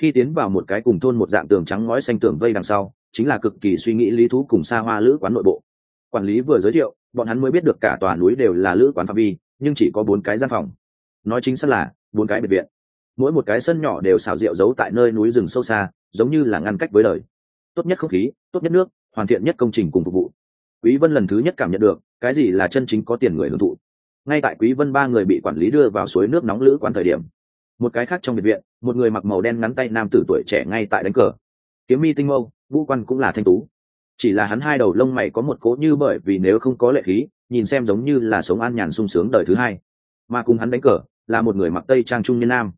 Khi tiến vào một cái cùng thôn một dạng tường trắng ngói xanh tường vây đằng sau chính là cực kỳ suy nghĩ lý thú cùng xa hoa lữ quán nội bộ. Quản lý vừa giới thiệu, bọn hắn mới biết được cả tòa núi đều là lữ quán phạm vi, nhưng chỉ có bốn cái gian phòng. Nói chính xác là, bốn cái biệt viện. Mỗi một cái sân nhỏ đều xảo diệu giấu tại nơi núi rừng sâu xa, giống như là ngăn cách với đời. Tốt nhất không khí, tốt nhất nước, hoàn thiện nhất công trình cùng phục vụ. Quý vân lần thứ nhất cảm nhận được, cái gì là chân chính có tiền người hưởng thụ. Ngay tại quý vân ba người bị quản lý đưa vào suối nước nóng lữ quán thời điểm, một cái khác trong biệt viện, một người mặc màu đen ngắn tay nam tử tuổi trẻ ngay tại đánh cờ kiếm mi tinh mâu vũ quan cũng là thanh tú. Chỉ là hắn hai đầu lông mày có một cố như bởi vì nếu không có lệ khí, nhìn xem giống như là sống an nhàn sung sướng đời thứ hai. Mà cùng hắn đánh cờ, là một người mặc tây trang trung niên nam.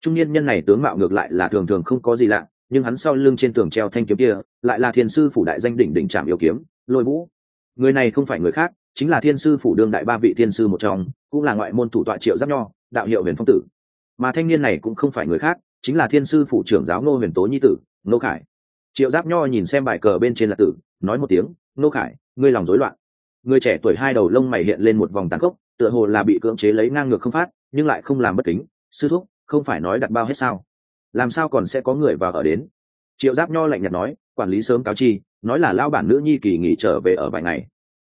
Trung niên nhân này tướng mạo ngược lại là thường thường không có gì lạ, nhưng hắn sau lưng trên tường treo thanh kiếm kia, lại là thiên sư phủ đại danh đỉnh đỉnh trạm yêu kiếm, lôi vũ. Người này không phải người khác, chính là thiên sư phủ đương đại ba vị thiên sư một trong, cũng là ngoại môn thủ tọa triệu giáp nho, đạo hiệu huyền phong tử. Mà thanh niên này cũng không phải người khác, chính là thiên sư phủ trưởng giáo nô huyền tố nhi tử nô khải triệu giáp nho nhìn xem bài cờ bên trên là tử, nói một tiếng, nô khải, ngươi lòng rối loạn. Người trẻ tuổi hai đầu lông mày hiện lên một vòng tàn khốc, tựa hồ là bị cưỡng chế lấy ngang ngược không phát, nhưng lại không làm bất kính. Sư thúc, không phải nói đặt bao hết sao? Làm sao còn sẽ có người vào ở đến? Triệu giáp nho lạnh nhạt nói, quản lý sớm cáo chi, nói là lao bản nữ nhi kỳ nghỉ trở về ở vài ngày.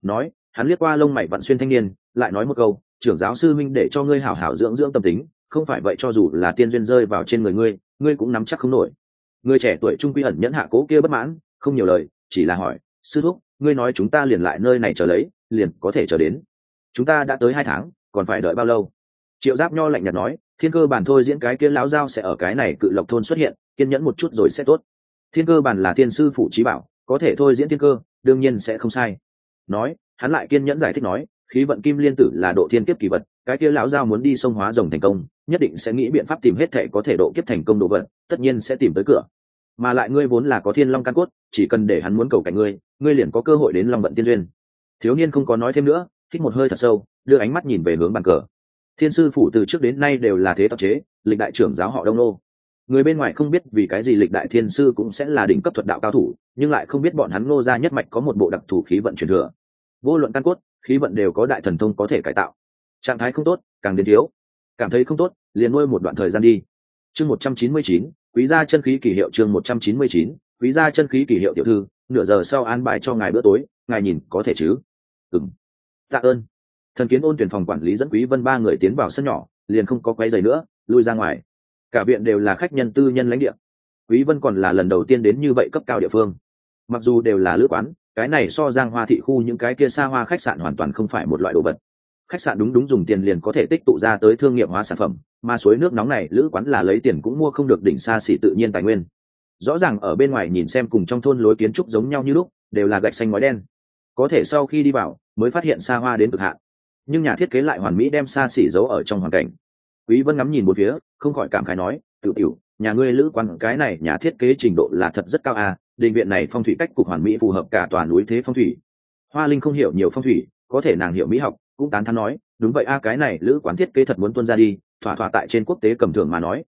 Nói, hắn liếc qua lông mày vặn xuyên thanh niên, lại nói một câu, trưởng giáo sư minh để cho ngươi hảo hảo dưỡng dưỡng tâm tính, không phải vậy cho dù là tiên duyên rơi vào trên người ngươi ngươi cũng nắm chắc không nổi người trẻ tuổi trung quy ẩn nhẫn hạ cố kia bất mãn, không nhiều lời, chỉ là hỏi, sư thúc, ngươi nói chúng ta liền lại nơi này chờ lấy, liền có thể chờ đến. Chúng ta đã tới hai tháng, còn phải đợi bao lâu? Triệu giáp nho lạnh nhạt nói, thiên cơ bản thôi diễn cái kia lão giao sẽ ở cái này cự lộc thôn xuất hiện, kiên nhẫn một chút rồi sẽ tốt. Thiên cơ bản là thiên sư phụ trí bảo, có thể thôi diễn thiên cơ, đương nhiên sẽ không sai. Nói, hắn lại kiên nhẫn giải thích nói khí vận kim liên tử là độ thiên kiếp kỳ vật, cái kia lão giao muốn đi sông hóa rồng thành công, nhất định sẽ nghĩ biện pháp tìm hết thể có thể độ kiếp thành công độ vật. tất nhiên sẽ tìm tới cửa. Mà lại ngươi vốn là có thiên long căn cốt, chỉ cần để hắn muốn cầu cảnh ngươi ngươi liền có cơ hội đến long vận tiên duyên. Thiếu niên không có nói thêm nữa, hít một hơi thật sâu, đưa ánh mắt nhìn về hướng bàn cờ. Thiên sư phủ từ trước đến nay đều là thế tập chế, lịch đại trưởng giáo họ đông nô. Người bên ngoài không biết vì cái gì lịch đại thiên sư cũng sẽ là đỉnh cấp thuật đạo cao thủ, nhưng lại không biết bọn hắn ngô ra nhất mạch có một bộ đặc thù khí vận truyền thừa. Vô luận căn cốt khí vận đều có đại thần thông có thể cải tạo. Trạng thái không tốt, càng đến thiếu. Cảm thấy không tốt, liền nuôi một đoạn thời gian đi. Chương một trăm chín mươi chín, quý gia chân khí kỷ hiệu chương một trăm chín mươi chín, quý gia chân khí kỷ hiệu tiểu thư, nửa giờ sau an bài cho ngài bữa tối, ngài nhìn có thể chứ? Ừng tạ ơn. Thần kiến ôn tuyển phòng quản lý dẫn quý vân ba người tiến vào sân nhỏ, liền không có quấy giày nữa, lui ra ngoài. Cả viện đều là khách nhân tư nhân lãnh địa. Quý vân còn là lần đầu tiên đến như vậy cấp cao địa phương. Mặc dù đều là lữ quán cái này so giang hoa thị khu những cái kia xa hoa khách sạn hoàn toàn không phải một loại đồ vật. Khách sạn đúng đúng dùng tiền liền có thể tích tụ ra tới thương nghiệp hóa sản phẩm, mà suối nước nóng này, lữ quán là lấy tiền cũng mua không được đỉnh xa xỉ tự nhiên tài nguyên. Rõ ràng ở bên ngoài nhìn xem cùng trong thôn lối kiến trúc giống nhau như lúc, đều là gạch xanh ngói đen. Có thể sau khi đi vào, mới phát hiện xa hoa đến cực hạn. Nhưng nhà thiết kế lại hoàn mỹ đem xa xỉ giấu ở trong hoàn cảnh. Quý vân ngắm nhìn một phía, không khỏi cảm khái nói tự tiểu nhà ngươi lữ quán, cái này nhà thiết kế trình độ là thật rất cao à đình viện này phong thủy cách cục hoàn mỹ phù hợp cả toàn núi thế phong thủy. Hoa linh không hiểu nhiều phong thủy, có thể nàng hiểu mỹ học, cũng tán thán nói, đúng vậy a, cái này lữ quán thiết kế thật muốn tuân ra đi, thỏa thỏa tại trên quốc tế cầm thường mà nói.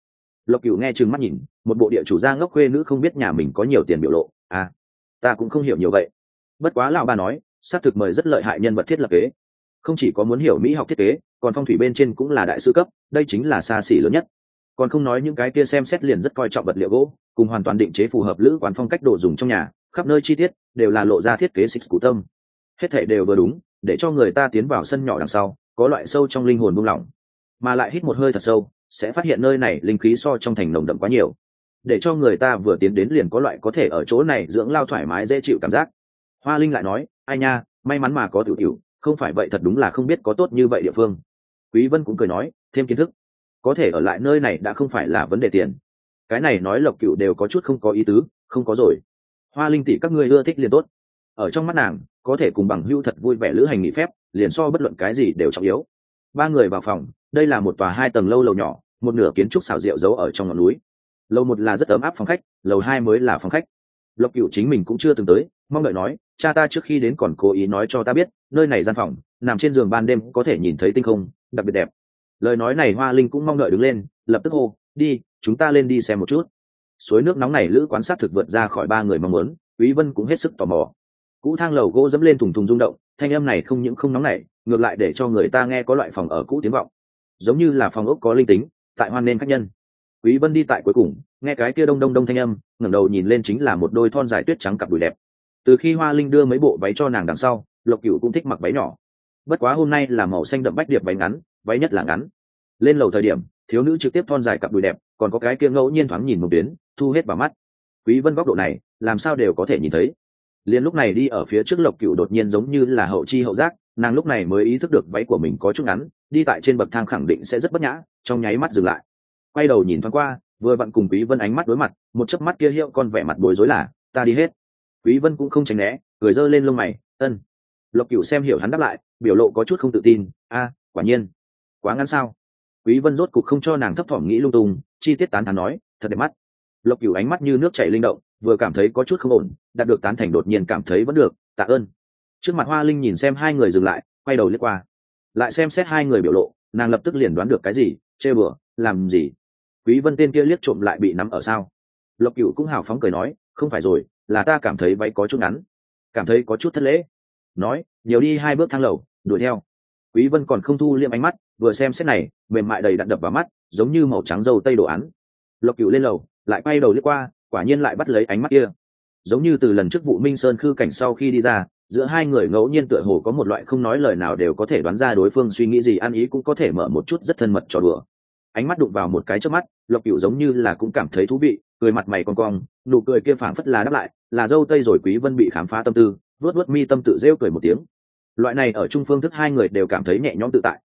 Lộc cửu nghe chừng mắt nhìn, một bộ địa chủ gia ngốc khuê nữ không biết nhà mình có nhiều tiền biểu lộ à ta cũng không hiểu nhiều vậy. Bất quá lão bà nói, xác thực mời rất lợi hại nhân vật thiết lập kế. Không chỉ có muốn hiểu mỹ học thiết kế, còn phong thủy bên trên cũng là đại sư cấp, đây chính là xa xỉ lớn nhất còn không nói những cái kia xem xét liền rất coi trọng vật liệu gỗ, cùng hoàn toàn định chế phù hợp lữ quán phong cách đồ dùng trong nhà, khắp nơi chi tiết, đều là lộ ra thiết kế xích cụ tâm. Hết thể đều vừa đúng, để cho người ta tiến vào sân nhỏ đằng sau, có loại sâu trong linh hồn buông lỏng. Mà lại hít một hơi thật sâu, sẽ phát hiện nơi này linh khí so trong thành nồng đậm quá nhiều. Để cho người ta vừa tiến đến liền có loại có thể ở chỗ này dưỡng lao thoải mái dễ chịu cảm giác. Hoa linh lại nói, ai nha, may mắn mà có tiểu tiểu, không phải vậy thật đúng là không biết có tốt như vậy địa phương. Quý vân cũng cười nói, thêm kiến thức có thể ở lại nơi này đã không phải là vấn đề tiền. Cái này nói lộc cựu đều có chút không có ý tứ, không có rồi. Hoa linh tỷ các ngươi ưa thích liền tốt. Ở trong mắt nàng, có thể cùng bằng hưu thật vui vẻ lữ hành nghỉ phép, liền so bất luận cái gì đều trọng yếu. Ba người vào phòng, đây là một tòa hai tầng lâu lầu nhỏ, một nửa kiến trúc xảo diệu giấu ở trong ngọn núi. Lầu một là rất ấm áp phòng khách, lầu hai mới là phòng khách. Lộc cựu chính mình cũng chưa từng tới, mong đợi nói, cha ta trước khi đến còn cố ý nói cho ta biết, nơi này gian phòng, nằm trên giường ban đêm, có thể nhìn thấy tinh không, đặc biệt đẹp lời nói này hoa linh cũng mong đợi đứng lên, lập tức hô, đi, chúng ta lên đi xem một chút. Suối nước nóng này lữ quán sát thực vượt ra khỏi ba người mong muốn, quý vân cũng hết sức tò mò. Cũ thang lầu gỗ dẫm lên thùng thùng rung động, thanh âm này không những không nóng nảy, ngược lại để cho người ta nghe có loại phòng ở cũ tiếng vọng. Giống như là phòng ốc có linh tính, tại hoan nên khách nhân. Quý vân đi tại cuối cùng, nghe cái kia đông đông đông thanh âm, ngẩng đầu nhìn lên chính là một đôi thon dài tuyết trắng cặp đùi đẹp. Từ khi hoa linh đưa mấy bộ váy cho nàng đằng sau, lộc cửu cũng thích mặc váy nhỏ. Bất quá hôm nay là màu xanh đậm bách điệp váy ngắn váy nhất là ngắn. Lên lầu thời điểm, thiếu nữ trực tiếp thon dài cặp đùi đẹp, còn có cái kia ngẫu nhiên thoáng nhìn một tuyến thu hết vào mắt. Quý vân góc độ này, làm sao đều có thể nhìn thấy. Liền lúc này đi ở phía trước lộc cửu đột nhiên giống như là hậu chi hậu giác, nàng lúc này mới ý thức được váy của mình có chút ngắn, đi tại trên bậc thang khẳng định sẽ rất bất nhã, trong nháy mắt dừng lại. Quay đầu nhìn thoáng qua, vừa vặn cùng quý vân ánh mắt đối mặt, một chớp mắt kia hiệu con vẻ mặt bối rối là, ta đi hết. Quý vân cũng không tránh né, cười dơ lên lông mày, ân. Lộc cửu xem hiểu hắn đáp lại, biểu lộ có chút không tự tin, a, quả nhiên quá ngắn sao? Quý vân rốt cục không cho nàng thấp thỏm nghĩ lung tung, chi tiết tán thán nói, thật đẹp mắt. Lộc cửu ánh mắt như nước chảy linh động, vừa cảm thấy có chút không ổn, đạt được tán thành đột nhiên cảm thấy vẫn được, tạ ơn. Trước mặt hoa linh nhìn xem hai người dừng lại, quay đầu liếc qua. Lại xem xét hai người biểu lộ, nàng lập tức liền đoán được cái gì, chê bừa, làm gì? Quý vân tên kia liếc trộm lại bị nắm ở sao? Lộc cửu cũng hào phóng cười nói, không phải rồi, là ta cảm thấy váy có chút ngắn, cảm thấy có chút thất lễ. Nói, nhiều đi hai bước thang lầu, đuổi theo. Quý vân còn không thu liệm ánh mắt vừa xem xét này, mềm mại đầy đặn đập vào mắt, giống như màu trắng dâu tây đồ án. Lộc cửu lên lầu, lại quay đầu liếc qua, quả nhiên lại bắt lấy ánh mắt kia. Giống như từ lần trước vụ minh sơn khư cảnh sau khi đi ra, giữa hai người ngẫu nhiên tựa hồ có một loại không nói lời nào đều có thể đoán ra đối phương suy nghĩ gì, ăn ý cũng có thể mở một chút rất thân mật trò đùa. Ánh mắt đụng vào một cái trước mắt, lộc cửu giống như là cũng cảm thấy thú vị, cười mặt mày con cong, nụ cười kia phảng phất là đáp lại, là dâu tây rồi quý vân bị khám phá tâm tư vớt vớt mi tâm tự rêu cười một tiếng. Loại này ở trung phương thức hai người đều cảm thấy nhẹ nhõm tự tại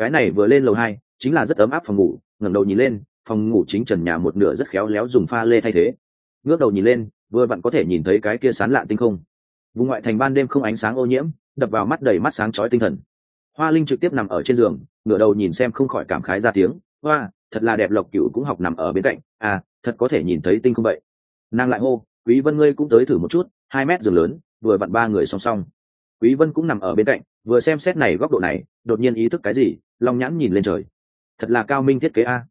cái này vừa lên lầu hai, chính là rất ấm áp phòng ngủ, ngẩng đầu nhìn lên, phòng ngủ chính trần nhà một nửa rất khéo léo dùng pha lê thay thế. Ngước đầu nhìn lên, vừa bạn có thể nhìn thấy cái kia sán lạ tinh không. Vùng ngoại thành ban đêm không ánh sáng ô nhiễm, đập vào mắt đầy mắt sáng chói tinh thần. Hoa linh trực tiếp nằm ở trên giường, ngửa đầu nhìn xem không khỏi cảm khái ra tiếng, hoa, thật là đẹp, lộc cựu cũng học nằm ở bên cạnh. À thật có thể nhìn thấy tinh không vậy? Nàng lại hô, quý vân ngươi cũng tới thử một chút, hai mét giường lớn, vừa vặn ba người song song. Quý vân cũng nằm ở bên cạnh, vừa xem xét này góc độ này, đột nhiên ý thức cái gì long nhãn nhìn lên trời. Thật là cao minh thiết kế a.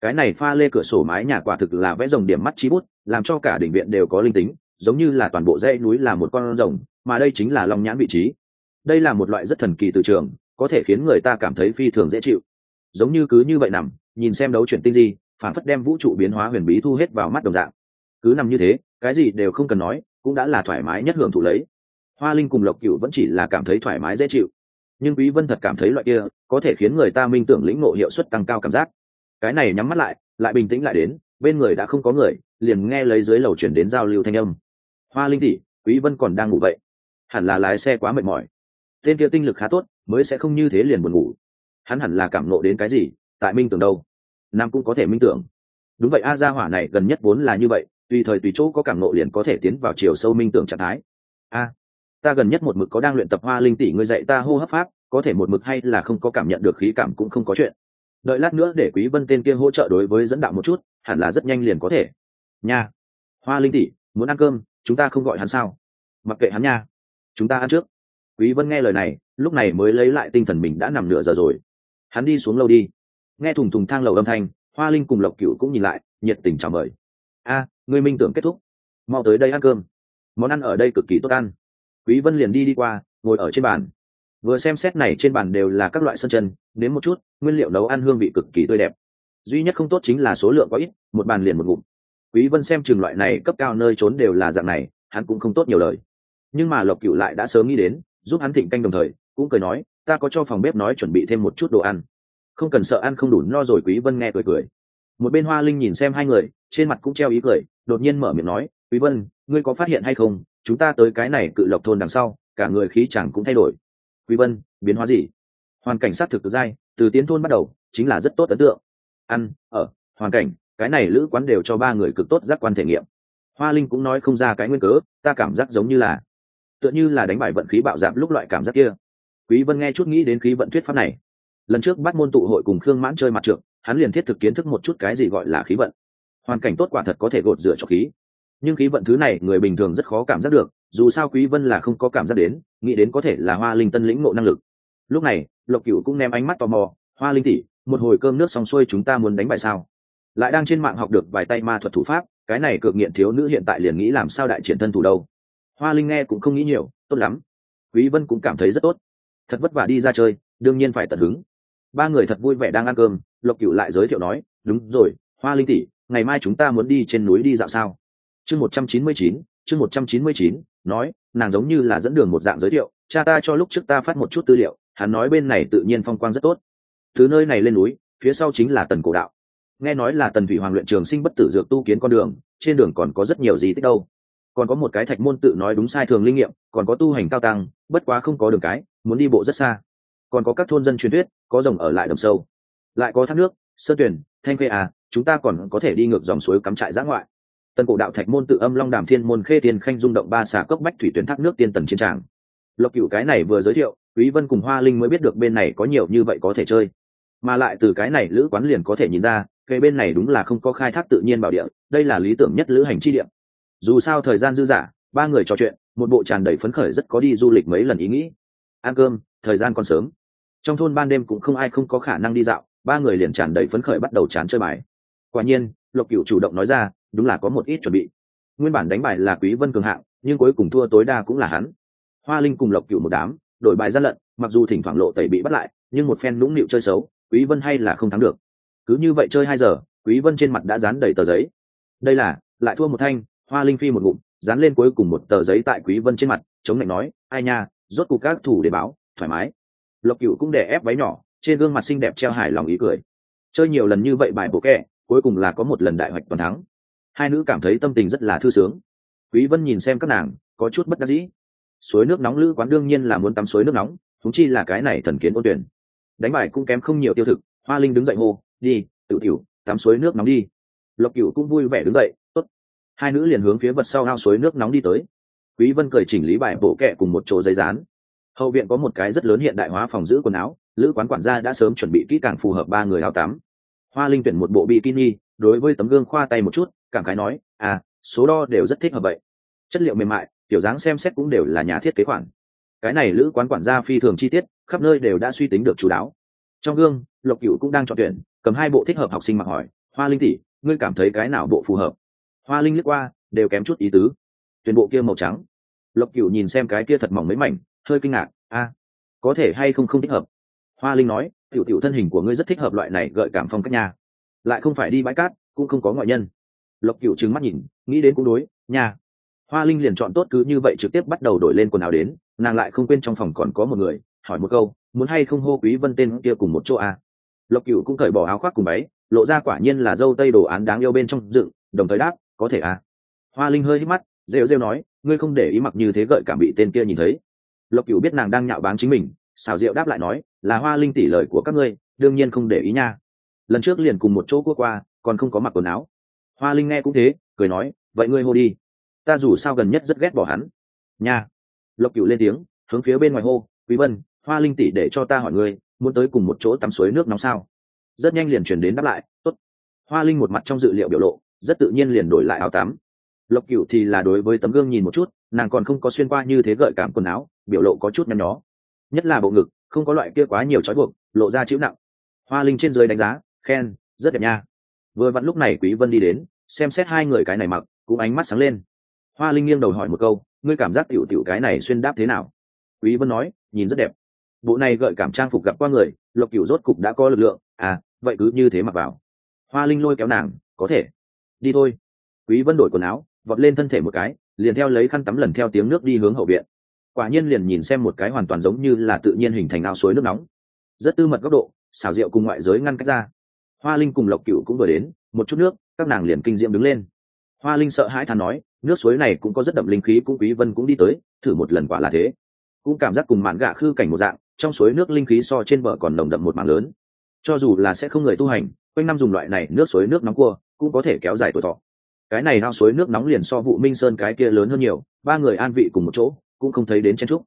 Cái này pha lê cửa sổ mái nhà quả thực là vẽ rồng điểm mắt trí bút, làm cho cả đỉnh viện đều có linh tính, giống như là toàn bộ dãy núi là một con rồng, mà đây chính là long nhãn vị trí. Đây là một loại rất thần kỳ từ trường, có thể khiến người ta cảm thấy phi thường dễ chịu. Giống như cứ như vậy nằm, nhìn xem đấu chuyển tinh di, phản phất đem vũ trụ biến hóa huyền bí thu hết vào mắt đồng dạng. Cứ nằm như thế, cái gì đều không cần nói, cũng đã là thoải mái nhất hưởng thụ lấy. Hoa linh cùng lộc cựu vẫn chỉ là cảm thấy thoải mái dễ chịu nhưng quý vân thật cảm thấy loại kia có thể khiến người ta minh tưởng lĩnh ngộ hiệu suất tăng cao cảm giác. Cái này nhắm mắt lại lại bình tĩnh lại đến, bên người đã không có người, liền nghe lấy dưới lầu chuyển đến giao lưu thanh âm. Hoa linh tỷ, quý vân còn đang ngủ vậy? Hẳn là lái xe quá mệt mỏi. Tên kia tinh lực khá tốt, mới sẽ không như thế liền buồn ngủ. Hắn hẳn là cảm nộ đến cái gì, tại minh tưởng đâu? Nam cũng có thể minh tưởng. Đúng vậy, a gia hỏa này gần nhất vốn là như vậy, tùy thời tùy chỗ có cảm nộ liền có thể tiến vào chiều sâu minh tưởng trạng thái. A ta gần nhất một mực có đang luyện tập hoa linh tỷ ngươi dạy ta hô hấp pháp có thể một mực hay là không có cảm nhận được khí cảm cũng không có chuyện. Đợi lát nữa để quý vân tên kia hỗ trợ đối với dẫn đạo một chút hẳn là rất nhanh liền có thể. Nha. Hoa linh tỷ muốn ăn cơm chúng ta không gọi hắn sao? Mặc kệ hắn nha. Chúng ta ăn trước. Quý vân nghe lời này lúc này mới lấy lại tinh thần mình đã nằm nửa giờ rồi. Hắn đi xuống lâu đi. Nghe thùng thùng thang lầu âm thanh hoa linh cùng lộc cửu cũng nhìn lại nhiệt tình chào mời. A à, người minh tưởng kết thúc. Mau tới đây ăn cơm. Món ăn ở đây cực kỳ tốt ăn quý vân liền đi đi qua, ngồi ở trên bàn. Vừa xem xét này trên bàn đều là các loại sơn chân, nếm một chút, nguyên liệu nấu ăn hương vị cực kỳ tươi đẹp. Duy nhất không tốt chính là số lượng có ít, một bàn liền một ngụm. Quý vân xem trường loại này cấp cao nơi trốn đều là dạng này, hắn cũng không tốt nhiều lời. Nhưng mà lộc cửu lại đã sớm nghĩ đến, giúp hắn thịnh canh đồng thời, cũng cười nói, ta có cho phòng bếp nói chuẩn bị thêm một chút đồ ăn. Không cần sợ ăn không đủ no rồi, quý vân nghe cười cười. Một bên hoa linh nhìn xem hai người, trên mặt cũng treo ý cười, đột nhiên mở miệng nói, quý vân, ngươi có phát hiện hay không? Chúng ta tới cái này cự lộc thôn đằng sau, cả người khí chẳng cũng thay đổi. Quý vân, biến hóa gì? Hoàn cảnh sát thực từ dai, từ tiến thôn bắt đầu, chính là rất tốt ấn tượng. Ăn, ở, hoàn cảnh, cái này lữ quán đều cho ba người cực tốt giác quan thể nghiệm. Hoa linh cũng nói không ra cái nguyên cớ, ta cảm giác giống như là, tựa như là đánh bại vận khí bạo giảm lúc loại cảm giác kia. Quý vân nghe chút nghĩ đến khí vận thuyết pháp này. Lần trước bắt môn tụ hội cùng khương mãn chơi mặt trượng, hắn liền thiết thực kiến thức một chút cái gì gọi là khí vận. Hoàn cảnh tốt quả thật có thể gột rửa cho khí nhưng khí vận thứ này người bình thường rất khó cảm giác được, dù sao quý vân là không có cảm giác đến, nghĩ đến có thể là hoa linh tân lĩnh ngộ năng lực. Lúc này, lộc cửu cũng ném ánh mắt tò mò, hoa linh tỷ, một hồi cơm nước xong xuôi chúng ta muốn đánh bài sao? Lại đang trên mạng học được vài tay ma thuật thủ pháp, cái này cực nghiện thiếu nữ hiện tại liền nghĩ làm sao đại triển thân thủ đâu. Hoa linh nghe cũng không nghĩ nhiều, tốt lắm. Quý vân cũng cảm thấy rất tốt. Thật vất vả đi ra chơi, đương nhiên phải tận hứng. Ba người thật vui vẻ đang ăn cơm, lộc cửu lại giới thiệu nói, đúng rồi, hoa linh tỷ, ngày mai chúng ta muốn đi trên núi đi dạo sao? Chương một trăm chín mươi chín, chương một trăm chín mươi chín, nói, nàng giống như là dẫn đường một dạng giới thiệu, cha ta cho lúc trước ta phát một chút tư liệu, hắn nói bên này tự nhiên phong quang rất tốt. Từ nơi này lên núi, phía sau chính là tần cổ đạo. Nghe nói là tần thủy hoàng luyện trường sinh bất tử dược tu kiến con đường, trên đường còn có rất nhiều gì tích đâu. Còn có một cái thạch môn tự nói đúng sai thường linh nghiệm, còn có tu hành cao tăng, bất quá không có đường cái, muốn đi bộ rất xa. Còn có các thôn dân truyền thuyết, có rồng ở lại đầm sâu. Lại có thác nước sơ tuyển, thanh khê à chúng ta còn có thể đi ngược dòng suối cắm trại giã ngoại tần cổ đạo thạch môn tự âm long đàm thiên môn khê thiên khanh rung động ba xà cốc bách thủy tuyến thác nước tiên tần chiến tràng. Lộc cựu cái này vừa giới thiệu quý vân cùng hoa linh mới biết được bên này có nhiều như vậy có thể chơi. Mà lại từ cái này lữ quán liền có thể nhìn ra cây bên này đúng là không có khai thác tự nhiên bảo địa đây là lý tưởng nhất lữ hành chi địa. Dù sao thời gian dư giả, ba người trò chuyện một bộ tràn đầy phấn khởi rất có đi du lịch mấy lần ý nghĩ. Ăn cơm thời gian còn sớm. Trong thôn ban đêm cũng không ai không có khả năng đi dạo ba người liền tràn đầy phấn khởi bắt đầu chán chơi bài. Quả nhiên lộc Cửu chủ động nói ra đúng là có một ít chuẩn bị. Nguyên bản đánh bài là quý vân cường hạng, nhưng cuối cùng thua tối đa cũng là hắn. Hoa linh cùng lộc cựu một đám, đổi bài gian lận, mặc dù thỉnh thoảng lộ tẩy bị bắt lại, nhưng một phen nũng nịu chơi xấu, quý vân hay là không thắng được. Cứ như vậy chơi hai giờ, quý vân trên mặt đã dán đầy tờ giấy. Đây là, lại thua một thanh, hoa linh phi một ngụm, dán lên cuối cùng một tờ giấy tại quý vân trên mặt, chống lạnh nói, ai nha, rốt cuộc các thủ để báo, thoải mái. Lộc cựu cũng để ép váy nhỏ, trên gương mặt xinh đẹp treo hài lòng ý cười. Chơi nhiều lần như vậy bài bộ kẹ, cuối cùng là có một lần đại hoạch toàn thắng hai nữ cảm thấy tâm tình rất là thư sướng. Quý vân nhìn xem các nàng, có chút bất đắc dĩ. Suối nước nóng lữ quán đương nhiên là muốn tắm suối nước nóng thúng chi là cái này thần kiến ôn tuyển. Đánh bài cũng kém không nhiều tiêu thực, hoa linh đứng dậy hô, đi tự tiểu tắm suối nước nóng đi. Lộc cửu cũng vui vẻ đứng dậy, tốt. Hai nữ liền hướng phía vật sau ao suối nước nóng đi tới. Quý vân cười chỉnh lý bài bộ kệ cùng một chỗ giấy dán. Hậu viện có một cái rất lớn hiện đại hóa phòng giữ quần áo, lữ quán quản gia đã sớm chuẩn bị kỹ càng phù hợp ba người áo tắm. Hoa linh tuyển một bộ bikini đối với tấm gương khoa tay một chút, cảm khái nói à số đo đều rất thích hợp vậy. Chất liệu mềm mại, kiểu dáng xem xét cũng đều là nhà thiết kế khoản. Cái này lữ quán quản gia phi thường chi tiết, khắp nơi đều đã suy tính được chú đáo. Trong gương, lộc cựu cũng đang chọn tuyển, cầm hai bộ thích hợp học sinh mặc hỏi, hoa linh tỷ, ngươi cảm thấy cái nào bộ phù hợp? Hoa linh liếc qua, đều kém chút ý tứ. Tuyển bộ kia màu trắng. Lộc cựu nhìn xem cái kia thật mỏng mấy mảnh, hơi kinh ngạc, a, có thể hay không không thích hợp? Hoa linh nói, tiểu tiểu thân hình của ngươi rất thích hợp loại này gợi cảm phong cách nhà lại không phải đi bãi cát, cũng không có ngoại nhân lộc cựu trừng mắt nhìn, nghĩ đến cũng đối nhà hoa linh liền chọn tốt cứ như vậy trực tiếp bắt đầu đổi lên quần áo đến, nàng lại không quên trong phòng còn có một người, hỏi một câu, muốn hay không hô quý vân tên kia cùng một chỗ à. lộc cựu cũng cởi bỏ áo khoác cùng váy, lộ ra quả nhiên là dâu tây đồ án đáng yêu bên trong dựng, đồng thời đáp, có thể à. hoa linh hơi hít mắt, rêu rêu nói, ngươi không để ý mặc như thế gợi cảm bị tên kia nhìn thấy lộc cựu biết nàng đang nhạo báng chính mình, xào rượu đáp lại nói, là hoa linh tỷ lời của các ngươi, đương nhiên không để ý nha lần trước liền cùng một chỗ cua qua, còn không có mặc quần áo. Hoa linh nghe cũng thế, cười nói, vậy ngươi hô đi. Ta dù sao gần nhất rất ghét bỏ hắn. Nha. Lộc cựu lên tiếng, hướng phía bên ngoài hô, quý vân, hoa linh tỷ để cho ta hỏi ngươi, muốn tới cùng một chỗ tắm suối nước nóng sao? Rất nhanh liền chuyển đến đáp lại, tốt. Hoa linh một mặt trong dự liệu biểu lộ, rất tự nhiên liền đổi lại áo tắm. Lộc cựu thì là đối với tấm gương nhìn một chút, nàng còn không có xuyên qua như thế gợi cảm quần áo, biểu lộ có chút nhăn nhó. Nhất là bộ ngực, không có loại kia quá nhiều trói buộc, lộ ra chịu nặng. Hoa linh trên dưới đánh giá khen, rất đẹp nha. Vừa vặn lúc này quý vân đi đến, xem xét hai người cái này mặc, cũng ánh mắt sáng lên. Hoa linh nghiêng đầu hỏi một câu, ngươi cảm giác tiểu tiểu cái này xuyên đáp thế nào? Quý vân nói, nhìn rất đẹp. Bộ này gợi cảm trang phục gặp qua người, lộc cửu rốt cục đã có lực lượng à vậy cứ như thế mặc vào. Hoa linh lôi kéo nàng, có thể. Đi thôi. Quý vân đổi quần áo, vọt lên thân thể một cái, liền theo lấy khăn tắm lần theo tiếng nước đi hướng hậu viện. Quả nhiên liền nhìn xem một cái hoàn toàn giống như là tự nhiên hình thành ao suối nước nóng. Rất tư mật góc độ, xảo diệu cùng ngoại giới ngăn cách ra hoa linh cùng lộc cửu cũng vừa đến, một chút nước, các nàng liền kinh diệm đứng lên. Hoa linh sợ hãi thán nói, nước suối này cũng có rất đậm linh khí, cũng quý vân cũng đi tới, thử một lần quả là thế. Cũng cảm giác cùng mạn gạ khư cảnh một dạng, trong suối nước linh khí so trên bờ còn nồng đậm một mảng lớn. Cho dù là sẽ không người tu hành, quanh năm dùng loại này nước suối nước nóng cua, cũng có thể kéo dài tuổi thọ. Cái này ao suối nước nóng liền so vụ minh sơn cái kia lớn hơn nhiều, ba người an vị cùng một chỗ, cũng không thấy đến chen trúc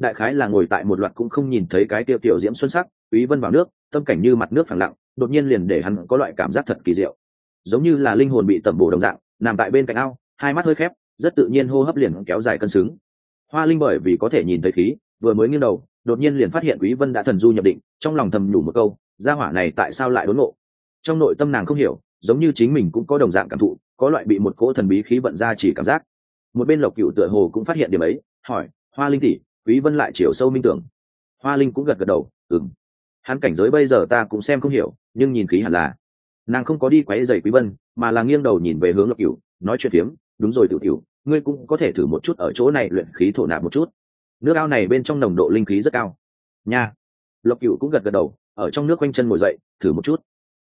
đại khái là ngồi tại một loạt cũng không nhìn thấy cái tiêu tiểu diễm xuân sắc, quý vân vào nước, tâm cảnh như mặt nước phẳng lặng đột nhiên liền để hắn có loại cảm giác thật kỳ diệu. Giống như là linh hồn bị tẩm bổ đồng dạng, nằm tại bên cạnh ao, hai mắt hơi khép, rất tự nhiên hô hấp liền kéo dài cân xứng. Hoa linh bởi vì có thể nhìn thấy khí, vừa mới nghiêng đầu, đột nhiên liền phát hiện quý vân đã thần du nhập định, trong lòng thầm nhủ một câu, gia hỏa này tại sao lại đốn ngộ? Trong nội tâm nàng không hiểu, giống như chính mình cũng có đồng dạng cảm thụ, có loại bị một cỗ thần bí khí vận ra chỉ cảm giác. Một bên lộc cựu tựa hồ cũng phát hiện điểm ấy, hỏi, hoa linh tỷ, quý vân lại chiều sâu minh tưởng? Hoa linh cũng gật gật đầu, ừm hắn cảnh giới bây giờ ta cũng xem không hiểu, nhưng nhìn khí hẳn là. Nàng không có đi quấy giày quý vân, mà là nghiêng đầu nhìn về hướng lộc cửu, nói chuyện phiếm, đúng rồi, tiểu tiểu ngươi cũng có thể thử một chút ở chỗ này luyện khí thổ nạp một chút. Nước ao này bên trong nồng độ linh khí rất cao. Nha. Lộc cửu cũng gật gật đầu, ở trong nước quanh chân ngồi dậy, thử một chút.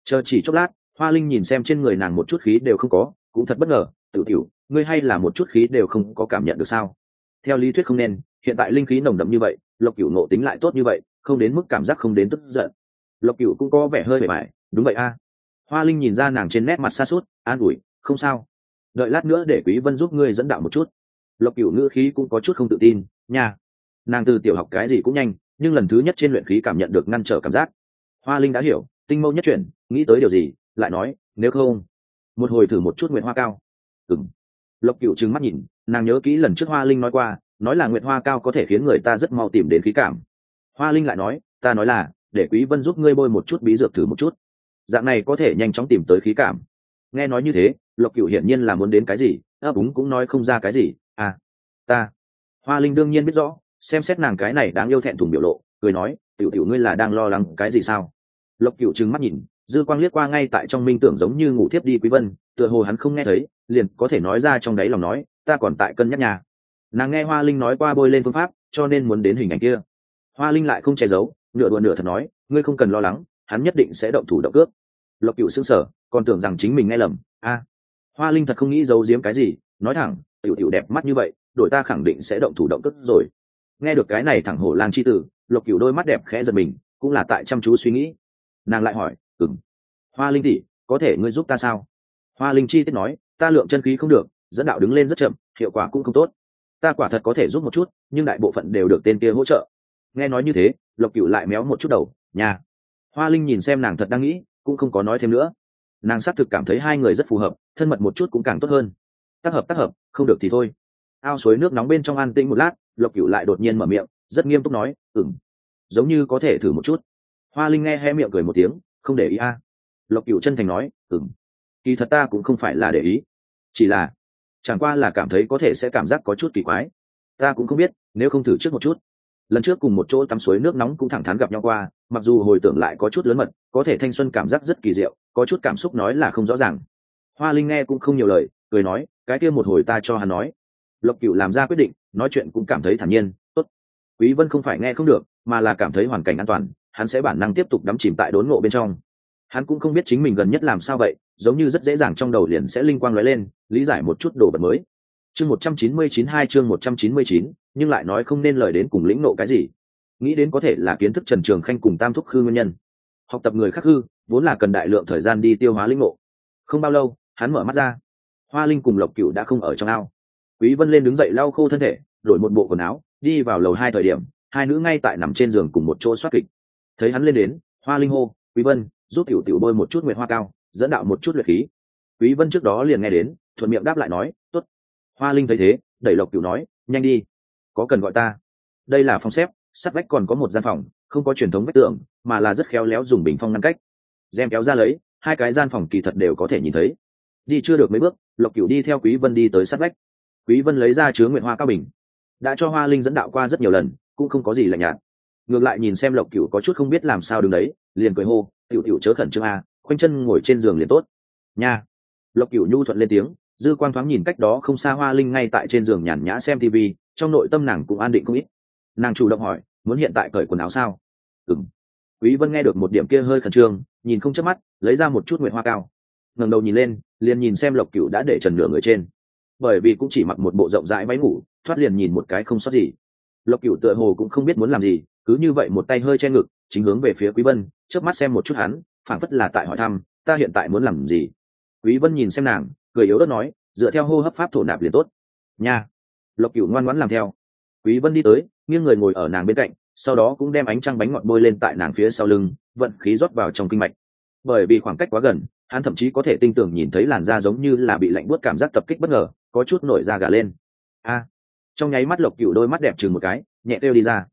Chờ chỉ chốc lát, hoa linh nhìn xem trên người nàng một chút khí đều không có, cũng thật bất ngờ, tiểu tiểu ngươi hay là một chút khí đều không có cảm nhận được sao? Theo lý thuyết không nên, hiện tại linh khí nồng đậm như vậy, lộc cửu nộ tính lại tốt như vậy không đến mức cảm giác không đến tức giận. Lộc cựu cũng có vẻ hơi bề bài đúng vậy a. Hoa linh nhìn ra nàng trên nét mặt xa suốt an ủi, không sao. Đợi lát nữa để quý vân giúp ngươi dẫn đạo một chút. Lộc cửu ngữ khí cũng có chút không tự tin, nha. Nàng từ tiểu học cái gì cũng nhanh, nhưng lần thứ nhất trên luyện khí cảm nhận được ngăn trở cảm giác. Hoa linh đã hiểu, tinh mâu nhất chuyển, nghĩ tới điều gì, lại nói, nếu không, một hồi thử một chút nguyện hoa cao. Ừng lộc cửu trừng mắt nhìn, nàng nhớ kỹ lần trước hoa linh nói qua, nói là nguyện hoa cao có thể khiến người ta rất mau tìm đến khí cảm hoa linh lại nói, ta nói là, để quý vân giúp ngươi bôi một chút bí dược thử một chút. Dạng này có thể nhanh chóng tìm tới khí cảm. Nghe nói như thế, lộc cửu hiển nhiên là muốn đến cái gì, ấp úng cũng nói không ra cái gì. À ta. Hoa linh đương nhiên biết rõ, xem xét nàng cái này đáng yêu thẹn thùng biểu lộ, cười nói, tiểu tiểu ngươi là đang lo lắng cái gì sao? Lộc cửu trừng mắt nhìn, dư quang liếc qua ngay tại trong minh tưởng giống như ngủ thiếp đi quý vân, tựa hồ hắn không nghe thấy, liền có thể nói ra trong đáy lòng nói, ta còn tại cân nhắc nhà. Nàng nghe hoa linh nói qua bôi lên phương pháp, cho nên muốn đến hình ảnh kia hoa linh lại không che giấu, nửa đùa nửa thật nói, ngươi không cần lo lắng, hắn nhất định sẽ động thủ động cướp lộc cựu xưng sở còn tưởng rằng chính mình nghe lầm. A, hoa linh thật không nghĩ giấu giếm cái gì, nói thẳng, tiểu tiểu đẹp mắt như vậy, đội ta khẳng định sẽ động thủ động cướp rồi. Nghe được cái này thẳng hổ lang chi tử, lộc cửu đôi mắt đẹp khẽ giật mình, cũng là tại chăm chú suy nghĩ. Nàng lại hỏi ừng hoa linh tỷ, có thể ngươi giúp ta sao? Hoa linh chi tiết nói, ta lượng chân khí không được, dẫn đạo đứng lên rất chậm, hiệu quả cũng không tốt. Ta quả thật có thể giúp một chút, nhưng đại bộ phận đều được tên kia hỗ trợ nghe nói như thế, lộc cựu lại méo một chút đầu nhà hoa linh nhìn xem nàng thật đang nghĩ, cũng không có nói thêm nữa. Nàng xác thực cảm thấy hai người rất phù hợp, thân mật một chút cũng càng tốt hơn. Tác hợp tác hợp, không được thì thôi. Ao suối nước nóng bên trong an tĩnh một lát, lộc cựu lại đột nhiên mở miệng, rất nghiêm túc nói ừng giống như có thể thử một chút. Hoa linh nghe hé miệng cười một tiếng, không để ý a. Lộc cựu chân thành nói ừng kỳ thật ta cũng không phải là để ý. Chỉ là, chẳng qua là cảm thấy có thể sẽ cảm giác có chút kỳ quái. Ta cũng không biết, nếu không thử trước một chút lần trước cùng một chỗ tắm suối nước nóng cũng thẳng thắn gặp nhau qua, mặc dù hồi tưởng lại có chút lớn mật, có thể thanh xuân cảm giác rất kỳ diệu, có chút cảm xúc nói là không rõ ràng. Hoa linh nghe cũng không nhiều lời, cười nói, cái kia một hồi ta cho hắn nói. Lộc cựu làm ra quyết định, nói chuyện cũng cảm thấy thản nhiên, tốt. Quý vân không phải nghe không được, mà là cảm thấy hoàn cảnh an toàn, hắn sẽ bản năng tiếp tục đắm chìm tại đốn ngộ bên trong. Hắn cũng không biết chính mình gần nhất làm sao vậy, giống như rất dễ dàng trong đầu liền sẽ linh quang lóe lên, lý giải một chút đồ vật mới chương một trăm chín mươi chín hai chương một trăm chín mươi chín, nhưng lại nói không nên lời đến cùng lĩnh nộ cái gì. Nghĩ đến có thể là kiến thức trần trường khanh cùng tam thúc khư nguyên nhân. Học tập người khắc hư, vốn là cần đại lượng thời gian đi tiêu hóa lĩnh ngộ. Không bao lâu, hắn mở mắt ra. Hoa linh cùng lộc cựu đã không ở trong ao. Quý vân lên đứng dậy lau khô thân thể, đổi một bộ quần áo, đi vào lầu hai thời điểm, hai nữ ngay tại nằm trên giường cùng một chỗ soát kịch. Thấy hắn lên đến, hoa linh hô, quý vân, giúp tiểu tiểu bôi một chút nguyệt hoa cao, dẫn đạo một chút luyện khí. Quý vân trước đó liền nghe đến, thuận miệng đáp lại nói hoa linh thấy thế, đẩy lộc tiểu nói, nhanh đi, có cần gọi ta? Đây là phòng xếp, sắt vách còn có một gian phòng, không có truyền thống vách tường, mà là rất khéo léo dùng bình phong ngăn cách. Gem kéo ra lấy, hai cái gian phòng kỳ thật đều có thể nhìn thấy. Đi chưa được mấy bước, lộc cửu đi theo quý vân đi tới sát vách. Quý vân lấy ra chứa nguyện hoa cao bình, đã cho hoa linh dẫn đạo qua rất nhiều lần, cũng không có gì lạnh nhạt. Ngược lại nhìn xem lộc cửu có chút không biết làm sao đứng đấy, liền cười hô, tiểu tiểu chớ khẩn trương a, khoanh chân ngồi trên giường liền tốt. Nha. Lộc cửu nhu thuận lên tiếng dư Quan thoáng nhìn cách đó không xa hoa linh ngay tại trên giường nhàn nhã xem tv trong nội tâm nàng cũng an định không ít. Nàng chủ động hỏi, muốn hiện tại cởi quần áo sao? Ừng quý vân nghe được một điểm kia hơi khẩn trương, nhìn không chớp mắt, lấy ra một chút nguyện hoa cao. Ngẩng đầu nhìn lên, liền nhìn xem lộc cửu đã để trần nửa người trên. Bởi vì cũng chỉ mặc một bộ rộng rãi váy ngủ, thoát liền nhìn một cái không sót gì. Lộc cửu tựa hồ cũng không biết muốn làm gì, cứ như vậy một tay hơi che ngực, chính hướng về phía quý vân, chớp mắt xem một chút hắn, phảng phất là tại hỏi thăm, ta hiện tại muốn làm gì? Quý vân nhìn xem nàng cười yếu đất nói, dựa theo hô hấp pháp thổ nạp liền tốt. Nha. Lộc cửu ngoan ngoãn làm theo. Quý vân đi tới, nghiêng người ngồi ở nàng bên cạnh, sau đó cũng đem ánh trăng bánh ngọt bôi lên tại nàng phía sau lưng, vận khí rót vào trong kinh mạch. Bởi vì khoảng cách quá gần, hắn thậm chí có thể tinh tường nhìn thấy làn da giống như là bị lạnh buốt cảm giác tập kích bất ngờ, có chút nổi da gà lên. A. Trong nháy mắt lộc cửu đôi mắt đẹp chừng một cái, nhẹ kêu đi ra.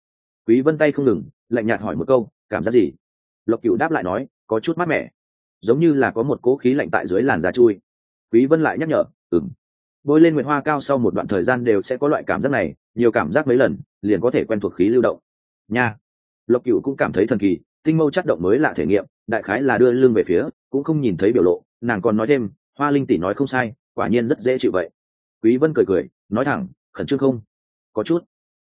Quý vân tay không ngừng, lạnh nhạt hỏi một câu, cảm giác gì? Lộc cửu đáp lại nói, có chút mát mẻ. Giống như là có một cố khí lạnh tại dưới làn da chui quý vân lại nhắc nhở, ừm. Bôi lên nguyệt hoa cao sau một đoạn thời gian đều sẽ có loại cảm giác này, nhiều cảm giác mấy lần, liền có thể quen thuộc khí lưu động. Nha. Lộc cửu cũng cảm thấy thần kỳ, tinh mâu chất động mới lạ thể nghiệm, đại khái là đưa lưng về phía, cũng không nhìn thấy biểu lộ, nàng còn nói thêm, hoa linh tỷ nói không sai, quả nhiên rất dễ chịu vậy. Quý vân cười cười, nói thẳng, khẩn trương không? Có chút.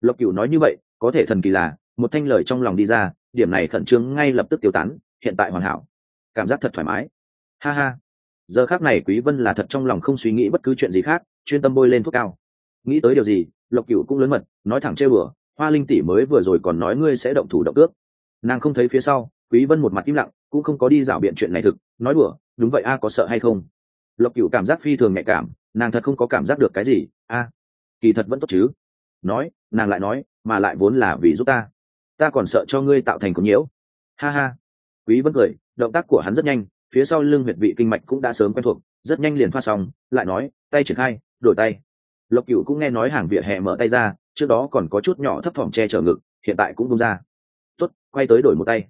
Lộc cửu nói như vậy, có thể thần kỳ là, một thanh lời trong lòng đi ra, điểm này khẩn trương ngay lập tức tiêu tán, hiện tại hoàn hảo. Cảm giác thật thoải mái. Ha ha giờ khác này quý vân là thật trong lòng không suy nghĩ bất cứ chuyện gì khác, chuyên tâm bôi lên thuốc cao. Nghĩ tới điều gì, lộc cửu cũng lớn mật, nói thẳng chơi bừa hoa linh tỷ mới vừa rồi còn nói ngươi sẽ động thủ động cước. Nàng không thấy phía sau, quý vân một mặt im lặng, cũng không có đi dảo biện chuyện này thực, nói đùa, đúng vậy a, có sợ hay không? Lộc cửu cảm giác phi thường nhạy cảm, nàng thật không có cảm giác được cái gì, a, kỳ thật vẫn tốt chứ. Nói, nàng lại nói, mà lại vốn là vì giúp ta. Ta còn sợ cho ngươi tạo thành có nhiễu. Ha ha. Quý vân cười, động tác của hắn rất nhanh phía sau lưng huyệt vị kinh mạch cũng đã sớm quen thuộc, rất nhanh liền thoát xong, lại nói, tay triển khai, đổi tay. Lộc cửu cũng nghe nói hàng vỉa hè mở tay ra, trước đó còn có chút nhỏ thấp thỏm che chở ngực, hiện tại cũng bung ra. Tốt, quay tới đổi một tay.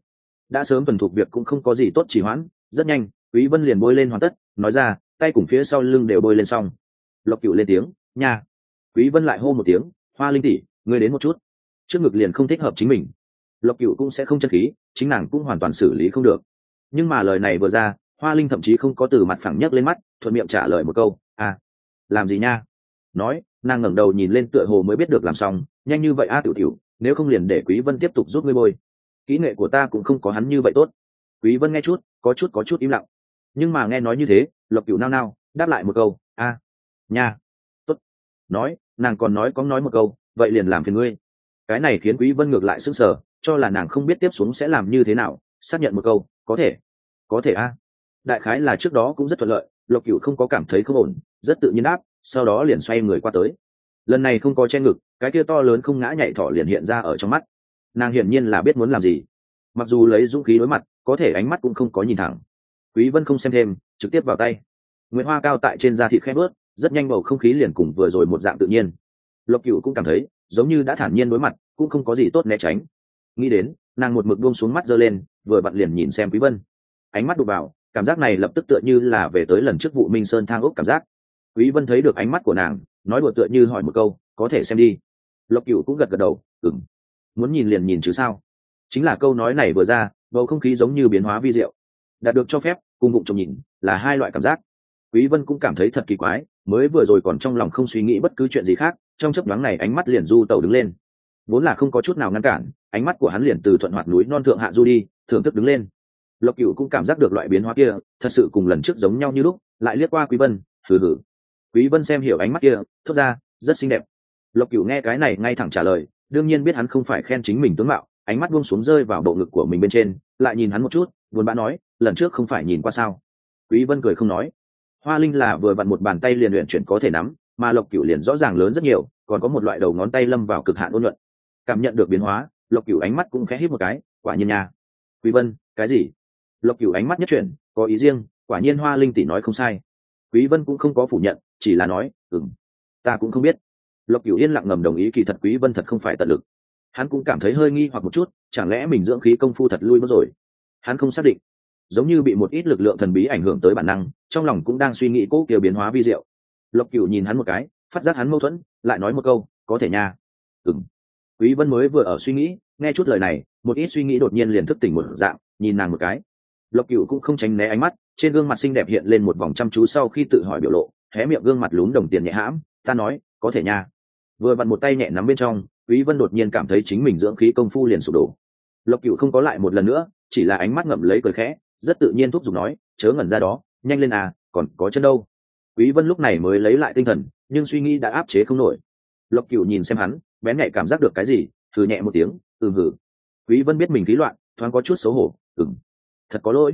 Đã sớm tuần thuộc việc cũng không có gì tốt chỉ hoãn, rất nhanh, quý vân liền bôi lên hoàn tất, nói ra, tay cùng phía sau lưng đều bôi lên xong. Lộc cửu lên tiếng, nha. Quý vân lại hô một tiếng, hoa linh tỷ, ngươi đến một chút. Trước ngực liền không thích hợp chính mình. Lộc cửu cũng sẽ không chân khí, chính nàng cũng hoàn toàn xử lý không được nhưng mà lời này vừa ra hoa linh thậm chí không có từ mặt phẳng nhấc lên mắt thuận miệng trả lời một câu à làm gì nha? Nói nàng ngẩng đầu nhìn lên tựa hồ mới biết được làm xong nhanh như vậy a tiểu tiểu nếu không liền để quý vân tiếp tục giúp ngươi bôi. Kỹ nghệ của ta cũng không có hắn như vậy tốt. Quý vân nghe chút có chút có chút im lặng. Nhưng mà nghe nói như thế lộc cửu nao nao đáp lại một câu a nha tốt. Nói nàng còn nói có nói một câu vậy liền làm phiền ngươi. Cái này khiến quý vân ngược lại sững sờ, cho là nàng không biết tiếp xuống sẽ làm như thế nào xác nhận một câu, có thể. Có thể a. Đại khái là trước đó cũng rất thuận lợi, lộc cửu không có cảm thấy không ổn, rất tự nhiên đáp, sau đó liền xoay người qua tới. Lần này không có che ngực, cái kia to lớn không ngã nhảy thỏ liền hiện ra ở trong mắt. Nàng hiển nhiên là biết muốn làm gì. Mặc dù lấy dũng khí đối mặt, có thể ánh mắt cũng không có nhìn thẳng. Quý vân không xem thêm, trực tiếp vào tay. Nguyễn hoa cao tại trên da thịt khẽ bớt rất nhanh bầu không khí liền cùng vừa rồi một dạng tự nhiên. Lộc cửu cũng cảm thấy, giống như đã thản nhiên đối mặt, cũng không có gì tốt né tránh. Nghĩ đến nàng một mực buông xuống mắt giơ lên, vừa bận liền nhìn xem quý vân. Ánh mắt đụng vào, cảm giác này lập tức tựa như là về tới lần trước vụ minh sơn thang ốc cảm giác. Quý vân thấy được ánh mắt của nàng, nói đùa tựa như hỏi một câu, có thể xem đi. Lộc cửu cũng gật gật đầu, ừm. Muốn nhìn liền nhìn chứ sao? Chính là câu nói này vừa ra, bầu không khí giống như biến hóa vi diệu. Đạt được cho phép, cùng bụng trông nhìn, là hai loại cảm giác. Quý vân cũng cảm thấy thật kỳ quái, mới vừa rồi còn trong lòng không suy nghĩ bất cứ chuyện gì khác, trong chấp nhoáng này ánh mắt liền du tẩu đứng lên. Vốn là không có chút nào ngăn cản ánh mắt của hắn liền từ thuận hoạt núi non thượng hạ du đi, thưởng thức đứng lên. Lộc cửu cũng cảm giác được loại biến hóa kia, thật sự cùng lần trước giống nhau như lúc, lại liếc qua quý vân thử thử quý vân xem hiểu ánh mắt kia, thốt ra, rất xinh đẹp. Lộc cửu nghe cái này ngay thẳng trả lời, đương nhiên biết hắn không phải khen chính mình tướng mạo, ánh mắt buông xuống rơi vào bộ ngực của mình bên trên, lại nhìn hắn một chút, buồn bã nói, lần trước không phải nhìn qua sao? Quý vân cười không nói. Hoa linh là vừa vặn một bàn tay liền luyện chuyển có thể nắm, mà lộc cửu liền rõ ràng lớn rất nhiều, còn có một loại đầu ngón tay lâm vào cực hạn ôn nhuận. Cảm nhận được biến hóa lộc cửu ánh mắt cũng khẽ hít một cái, quả nhiên nha. Quý vân, cái gì? Lộc cửu ánh mắt nhất chuyển, có ý riêng, quả nhiên hoa linh tỷ nói không sai. Quý vân cũng không có phủ nhận, chỉ là nói, ừm, ta cũng không biết. Lộc cửu yên lặng ngầm đồng ý kỳ thật quý vân thật không phải tận lực. Hắn cũng cảm thấy hơi nghi hoặc một chút, chẳng lẽ mình dưỡng khí công phu thật lui mất rồi? Hắn không xác định. Giống như bị một ít lực lượng thần bí ảnh hưởng tới bản năng, trong lòng cũng đang suy nghĩ cố kiểu biến hóa vi diệu. Lộc cửu nhìn hắn một cái, phát giác hắn mâu thuẫn, lại nói một câu, có thể nha. Ừm quý vân mới vừa ở suy nghĩ, nghe chút lời này, một ít suy nghĩ đột nhiên liền thức tỉnh một dạng, nhìn nàng một cái. Lộc cửu cũng không tránh né ánh mắt, trên gương mặt xinh đẹp hiện lên một vòng chăm chú sau khi tự hỏi biểu lộ, hé miệng gương mặt lún đồng tiền nhẹ hãm, ta nói, có thể nha. Vừa vặn một tay nhẹ nắm bên trong, quý vân đột nhiên cảm thấy chính mình dưỡng khí công phu liền sụp đổ. Lộc cửu không có lại một lần nữa, chỉ là ánh mắt ngậm lấy cười khẽ, rất tự nhiên thúc giục nói, chớ ngẩn ra đó, nhanh lên à còn có chân đâu. Quý vân lúc này mới lấy lại tinh thần, nhưng suy nghĩ đã áp chế không nổi. Lộc cửu nhìn xem hắn bén nhạy cảm giác được cái gì thử nhẹ một tiếng ừm hử quý vân biết mình khí loạn, thoáng có chút xấu hổ, ừm. Thật có lỗi.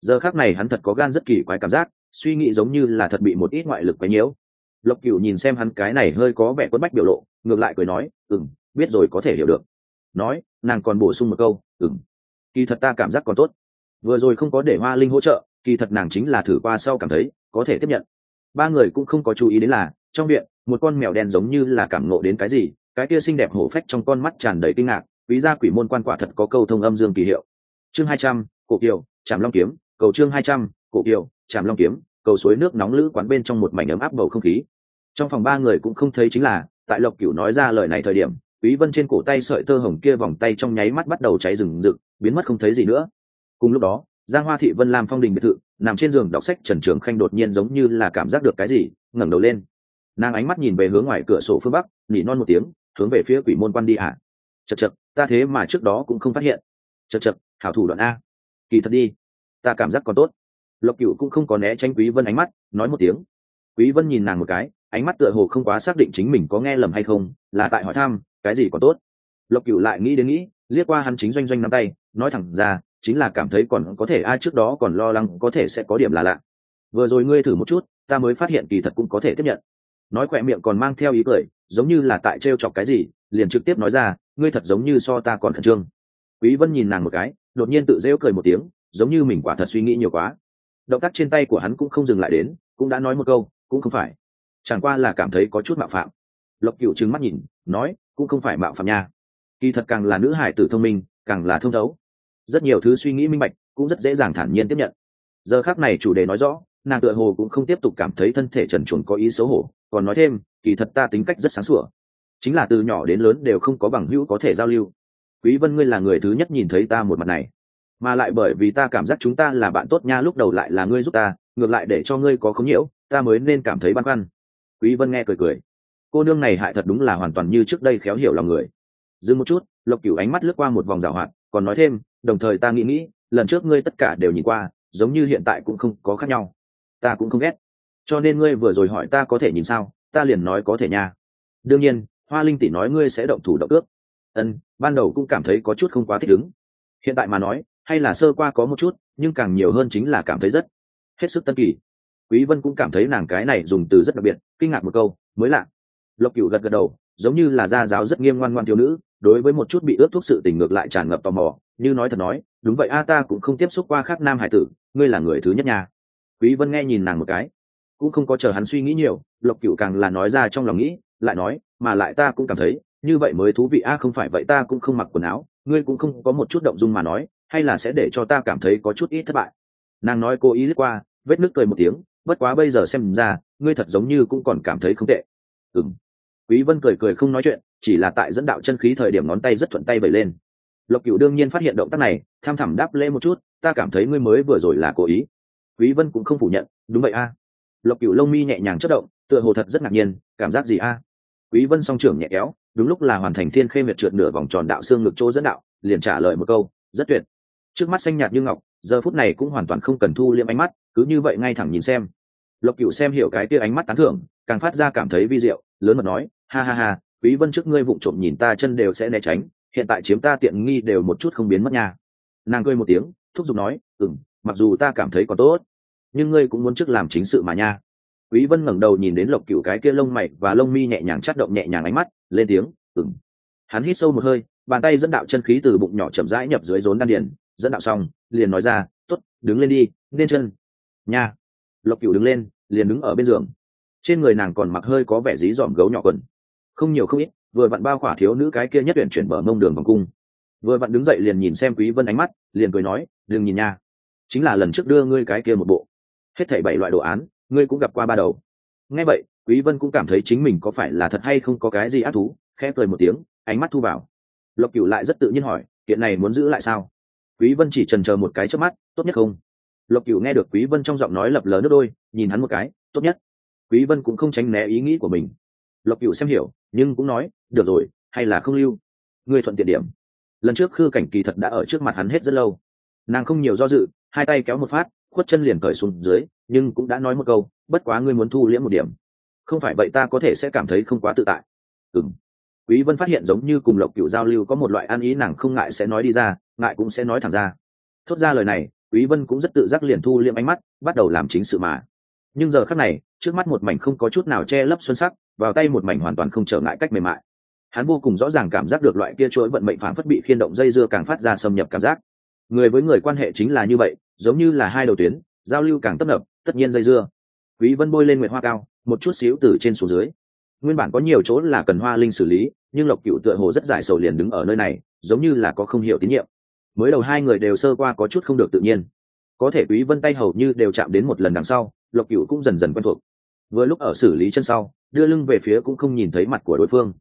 Giờ khắc này hắn thật có gan rất kỳ quái cảm giác, suy nghĩ giống như là thật bị một ít ngoại lực quấy nhiễu. Lộc cửu nhìn xem hắn cái này hơi có vẻ quấn bách biểu lộ, ngược lại cười nói, ừm, biết rồi có thể hiểu được. Nói, nàng còn bổ sung một câu, ừm. Kỳ thật ta cảm giác còn tốt. Vừa rồi không có để hoa linh hỗ trợ, kỳ thật nàng chính là thử qua sau cảm thấy có thể tiếp nhận. Ba người cũng không có chú ý đến là, trong viện, một con mèo đen giống như là cảm ngộ đến cái gì cái kia xinh đẹp hổ phách trong con mắt tràn đầy kinh ngạc, quý gia quỷ môn quan quả thật có câu thông âm dương kỳ hiệu. Chương hai trăm, cổ kiều, trảm long kiếm, cầu chương hai trăm, cổ kiều, trảm long kiếm, cầu suối nước nóng lữ quán bên trong một mảnh ấm áp bầu không khí. Trong phòng ba người cũng không thấy chính là, tại lộc cửu nói ra lời này thời điểm, quý vân trên cổ tay sợi tơ hồng kia vòng tay trong nháy mắt bắt đầu cháy rừng rực, biến mất không thấy gì nữa. Cùng lúc đó, giang hoa thị vân làm phong đình biệt thự, nằm trên giường đọc sách trần trường khanh đột nhiên giống như là cảm giác được cái gì, ngẩng đầu lên. Nàng ánh mắt nhìn về hướng ngoài cửa sổ phương bắc, nỉ non một tiếng hướng về phía quỷ môn quan đi ạ à. chật chật ta thế mà trước đó cũng không phát hiện. Chật chật hảo thủ đoạn a. Kỳ thật đi, ta cảm giác còn tốt. Lộc cựu cũng không có né tránh quý vân ánh mắt, nói một tiếng. Quý vân nhìn nàng một cái, ánh mắt tựa hồ không quá xác định chính mình có nghe lầm hay không, là tại hỏi thăm, cái gì còn tốt? Lộc cựu lại nghĩ đến nghĩ, liếc qua hắn chính doanh doanh nắm tay, nói thẳng ra, chính là cảm thấy còn có thể, ai trước đó còn lo lắng có thể sẽ có điểm là lạ. Vừa rồi ngươi thử một chút, ta mới phát hiện kỳ thật cũng có thể tiếp nhận. Nói khỏe miệng còn mang theo ý cười giống như là tại t chọc cái gì, liền trực tiếp nói ra, ngươi thật giống như so ta còn khẩn trương. Quý vân nhìn nàng một cái, đột nhiên tự rêu cười một tiếng, giống như mình quả thật suy nghĩ nhiều quá. Động tác trên tay của hắn cũng không dừng lại đến, cũng đã nói một câu, cũng không phải. Chẳng qua là cảm thấy có chút mạo phạm. Lộc cựu trừng mắt nhìn, nói, cũng không phải mạo phạm nha. Kỳ thật càng là nữ hải tử thông minh, càng là thông thấu. Rất nhiều thứ suy nghĩ minh bạch, cũng rất dễ dàng thản nhiên tiếp nhận. Giờ khác này chủ đề nói rõ, nàng tựa hồ cũng không tiếp tục cảm thấy thân thể trần truồng có ý xấu hổ còn nói thêm, kỳ thật ta tính cách rất sáng sủa. Chính là từ nhỏ đến lớn đều không có bằng hữu có thể giao lưu. Quý vân ngươi là người thứ nhất nhìn thấy ta một mặt này. Mà lại bởi vì ta cảm giác chúng ta là bạn tốt nha, lúc đầu lại là ngươi giúp ta, ngược lại để cho ngươi có không nhiễu, ta mới nên cảm thấy băn khoăn. Quý vân nghe cười cười. Cô nương này hại thật đúng là hoàn toàn như trước đây khéo hiểu lòng người. Dừng một chút, lộc cửu ánh mắt lướt qua một vòng rào hoạt, còn nói thêm, đồng thời ta nghĩ nghĩ, lần trước ngươi tất cả đều nhìn qua, giống như hiện tại cũng không có khác nhau. Ta cũng không ghét cho nên ngươi vừa rồi hỏi ta có thể nhìn sao? Ta liền nói có thể nha. Đương nhiên, hoa linh tỷ nói ngươi sẽ động thủ động ước. Ân, ban đầu cũng cảm thấy có chút không quá thích ứng. Hiện tại mà nói, hay là sơ qua có một chút, nhưng càng nhiều hơn chính là cảm thấy rất hết sức tân kỳ. Quý vân cũng cảm thấy nàng cái này dùng từ rất đặc biệt, kinh ngạc một câu, mới lạ. Lộc cửu gật gật đầu, giống như là gia giáo rất nghiêm ngoan ngoan thiếu nữ, đối với một chút bị ướt thuốc sự tình ngược lại tràn ngập tò mò, như nói thật nói, đúng vậy a, ta cũng không tiếp xúc qua khác nam hải tử, ngươi là người thứ nhất nha. Quý vân nghe nhìn nàng một cái cũng không có chờ hắn suy nghĩ nhiều, lộc cửu càng là nói ra trong lòng nghĩ, lại nói, mà lại ta cũng cảm thấy, như vậy mới thú vị a, không phải vậy ta cũng không mặc quần áo, ngươi cũng không có một chút động dung mà nói, hay là sẽ để cho ta cảm thấy có chút ít thất bại. Nàng nói cố ý lướt qua, vết nước cười một tiếng, bất quá bây giờ xem ra, ngươi thật giống như cũng còn cảm thấy không tệ. Ừng quý vân cười cười không nói chuyện, chỉ là tại dẫn đạo chân khí thời điểm ngón tay rất thuận tay vẩy lên. Lộc cửu đương nhiên phát hiện động tác này, tham thẳm đáp lễ một chút, ta cảm thấy ngươi mới vừa rồi là cố ý. Quý vân cũng không phủ nhận, đúng vậy a lộc cửu lông mi nhẹ nhàng chất động, tựa hồ thật rất ngạc nhiên, cảm giác gì a? Quý vân song trưởng nhẹ kéo, đúng lúc là hoàn thành thiên khê miệt trượt nửa vòng tròn đạo xương ngực chỗ dẫn đạo, liền trả lời một câu, rất tuyệt. Trước mắt xanh nhạt như ngọc, giờ phút này cũng hoàn toàn không cần thu liệm ánh mắt, cứ như vậy ngay thẳng nhìn xem. Lộc cửu xem hiểu cái kia ánh mắt tán thưởng, càng phát ra cảm thấy vi diệu, lớn mật nói, ha ha ha, quý vân trước ngươi vụng trộm nhìn ta chân đều sẽ né tránh, hiện tại chiếm ta tiện nghi đều một chút không biến mất nha. Nàng cười một tiếng, thúc giục nói, ừm, mặc dù ta cảm thấy còn tốt nhưng ngươi cũng muốn trước làm chính sự mà nha. Quý vân ngẩng đầu nhìn đến lộc cửu cái kia lông mày và lông mi nhẹ nhàng chát động nhẹ nhàng ánh mắt, lên tiếng, ừm. Hắn hít sâu một hơi, bàn tay dẫn đạo chân khí từ bụng nhỏ chậm rãi nhập dưới rốn đan điền, dẫn đạo xong, liền nói ra, tốt, đứng lên đi, nên chân. Nha. Lộc cửu đứng lên, liền đứng ở bên giường. Trên người nàng còn mặc hơi có vẻ dí dỏm gấu nhỏ quần. Không nhiều không ít, vừa vặn bao khỏa thiếu nữ cái kia nhất tuyển chuyển bờ mông đường vòng cung. Vừa vặn đứng dậy liền nhìn xem quý vân ánh mắt, liền cười nói, đừng nhìn nha, chính là lần trước đưa ngươi cái kia một bộ hết thảy bảy loại đồ án, ngươi cũng gặp qua ba đầu. Nghe vậy, quý vân cũng cảm thấy chính mình có phải là thật hay không có cái gì ác thú, khẽ cười một tiếng, ánh mắt thu vào. Lộc cửu lại rất tự nhiên hỏi, kiện này muốn giữ lại sao? Quý vân chỉ chần chờ một cái trước mắt, tốt nhất không. Lộc cửu nghe được quý vân trong giọng nói lập lờ nước đôi, nhìn hắn một cái, tốt nhất. Quý vân cũng không tránh né ý nghĩ của mình. Lộc cửu xem hiểu, nhưng cũng nói, được rồi, hay là không lưu? Ngươi thuận tiện điểm. Lần trước khư cảnh kỳ thật đã ở trước mặt hắn hết rất lâu. Nàng không nhiều do dự, hai tay kéo một phát khuất chân liền cởi xuống dưới, nhưng cũng đã nói một câu, bất quá ngươi muốn thu liễm một điểm. Không phải vậy ta có thể sẽ cảm thấy không quá tự tại. Ừm. Quý vân phát hiện giống như cùng lộc cửu giao lưu có một loại an ý nàng không ngại sẽ nói đi ra, ngại cũng sẽ nói thẳng ra. Thốt ra lời này, quý vân cũng rất tự giác liền thu liễm ánh mắt, bắt đầu làm chính sự mà. Nhưng giờ khắc này, trước mắt một mảnh không có chút nào che lấp xuân sắc, vào tay một mảnh hoàn toàn không trở ngại cách mềm mại. Hắn vô cùng rõ ràng cảm giác được loại kia chuỗi vận mệnh phản phất bị khiên động dây dưa càng phát ra xâm nhập cảm giác. Người với người quan hệ chính là như vậy giống như là hai đầu tuyến, giao lưu càng tấp nập, tất nhiên dây dưa. Quý vân bôi lên nguyệt hoa cao, một chút xíu từ trên xuống dưới. Nguyên bản có nhiều chỗ là cần hoa linh xử lý, nhưng lộc cựu tựa hồ rất giải sầu liền đứng ở nơi này, giống như là có không hiểu tín nhiệm. Mới đầu hai người đều sơ qua có chút không được tự nhiên. Có thể quý vân tay hầu như đều chạm đến một lần đằng sau, lộc cựu cũng dần dần quen thuộc. Vừa lúc ở xử lý chân sau, đưa lưng về phía cũng không nhìn thấy mặt của đối phương.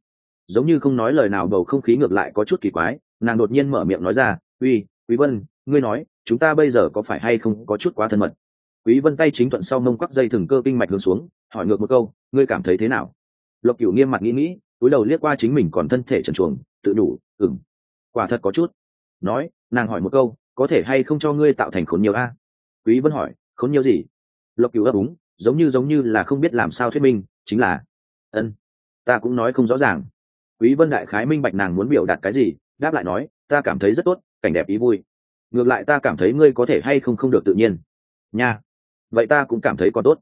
Giống như không nói lời nào bầu không khí ngược lại có chút kỳ quái, nàng đột nhiên mở miệng nói ra, uy, quý vân, ngươi nói chúng ta bây giờ có phải hay không có chút quá thân mật? Quý vân tay chính thuận sau mông quắc dây thừng cơ kinh mạch hướng xuống, hỏi ngược một câu, ngươi cảm thấy thế nào? Lộc cửu nghiêm mặt nghĩ nghĩ, túi đầu liếc qua chính mình còn thân thể trần chuồng tự đủ ừng quả thật có chút. Nói, nàng hỏi một câu, có thể hay không cho ngươi tạo thành khốn nhiều a? Quý vân hỏi, khốn nhiều gì? Lộc cửu ấp úng, giống như giống như là không biết làm sao thuyết minh, chính là, ân, ta cũng nói không rõ ràng. Quý vân đại khái minh bạch nàng muốn biểu đạt cái gì, đáp lại nói, ta cảm thấy rất tốt, cảnh đẹp ý vui ngược lại ta cảm thấy ngươi có thể hay không không được tự nhiên. Nha. Vậy ta cũng cảm thấy còn tốt.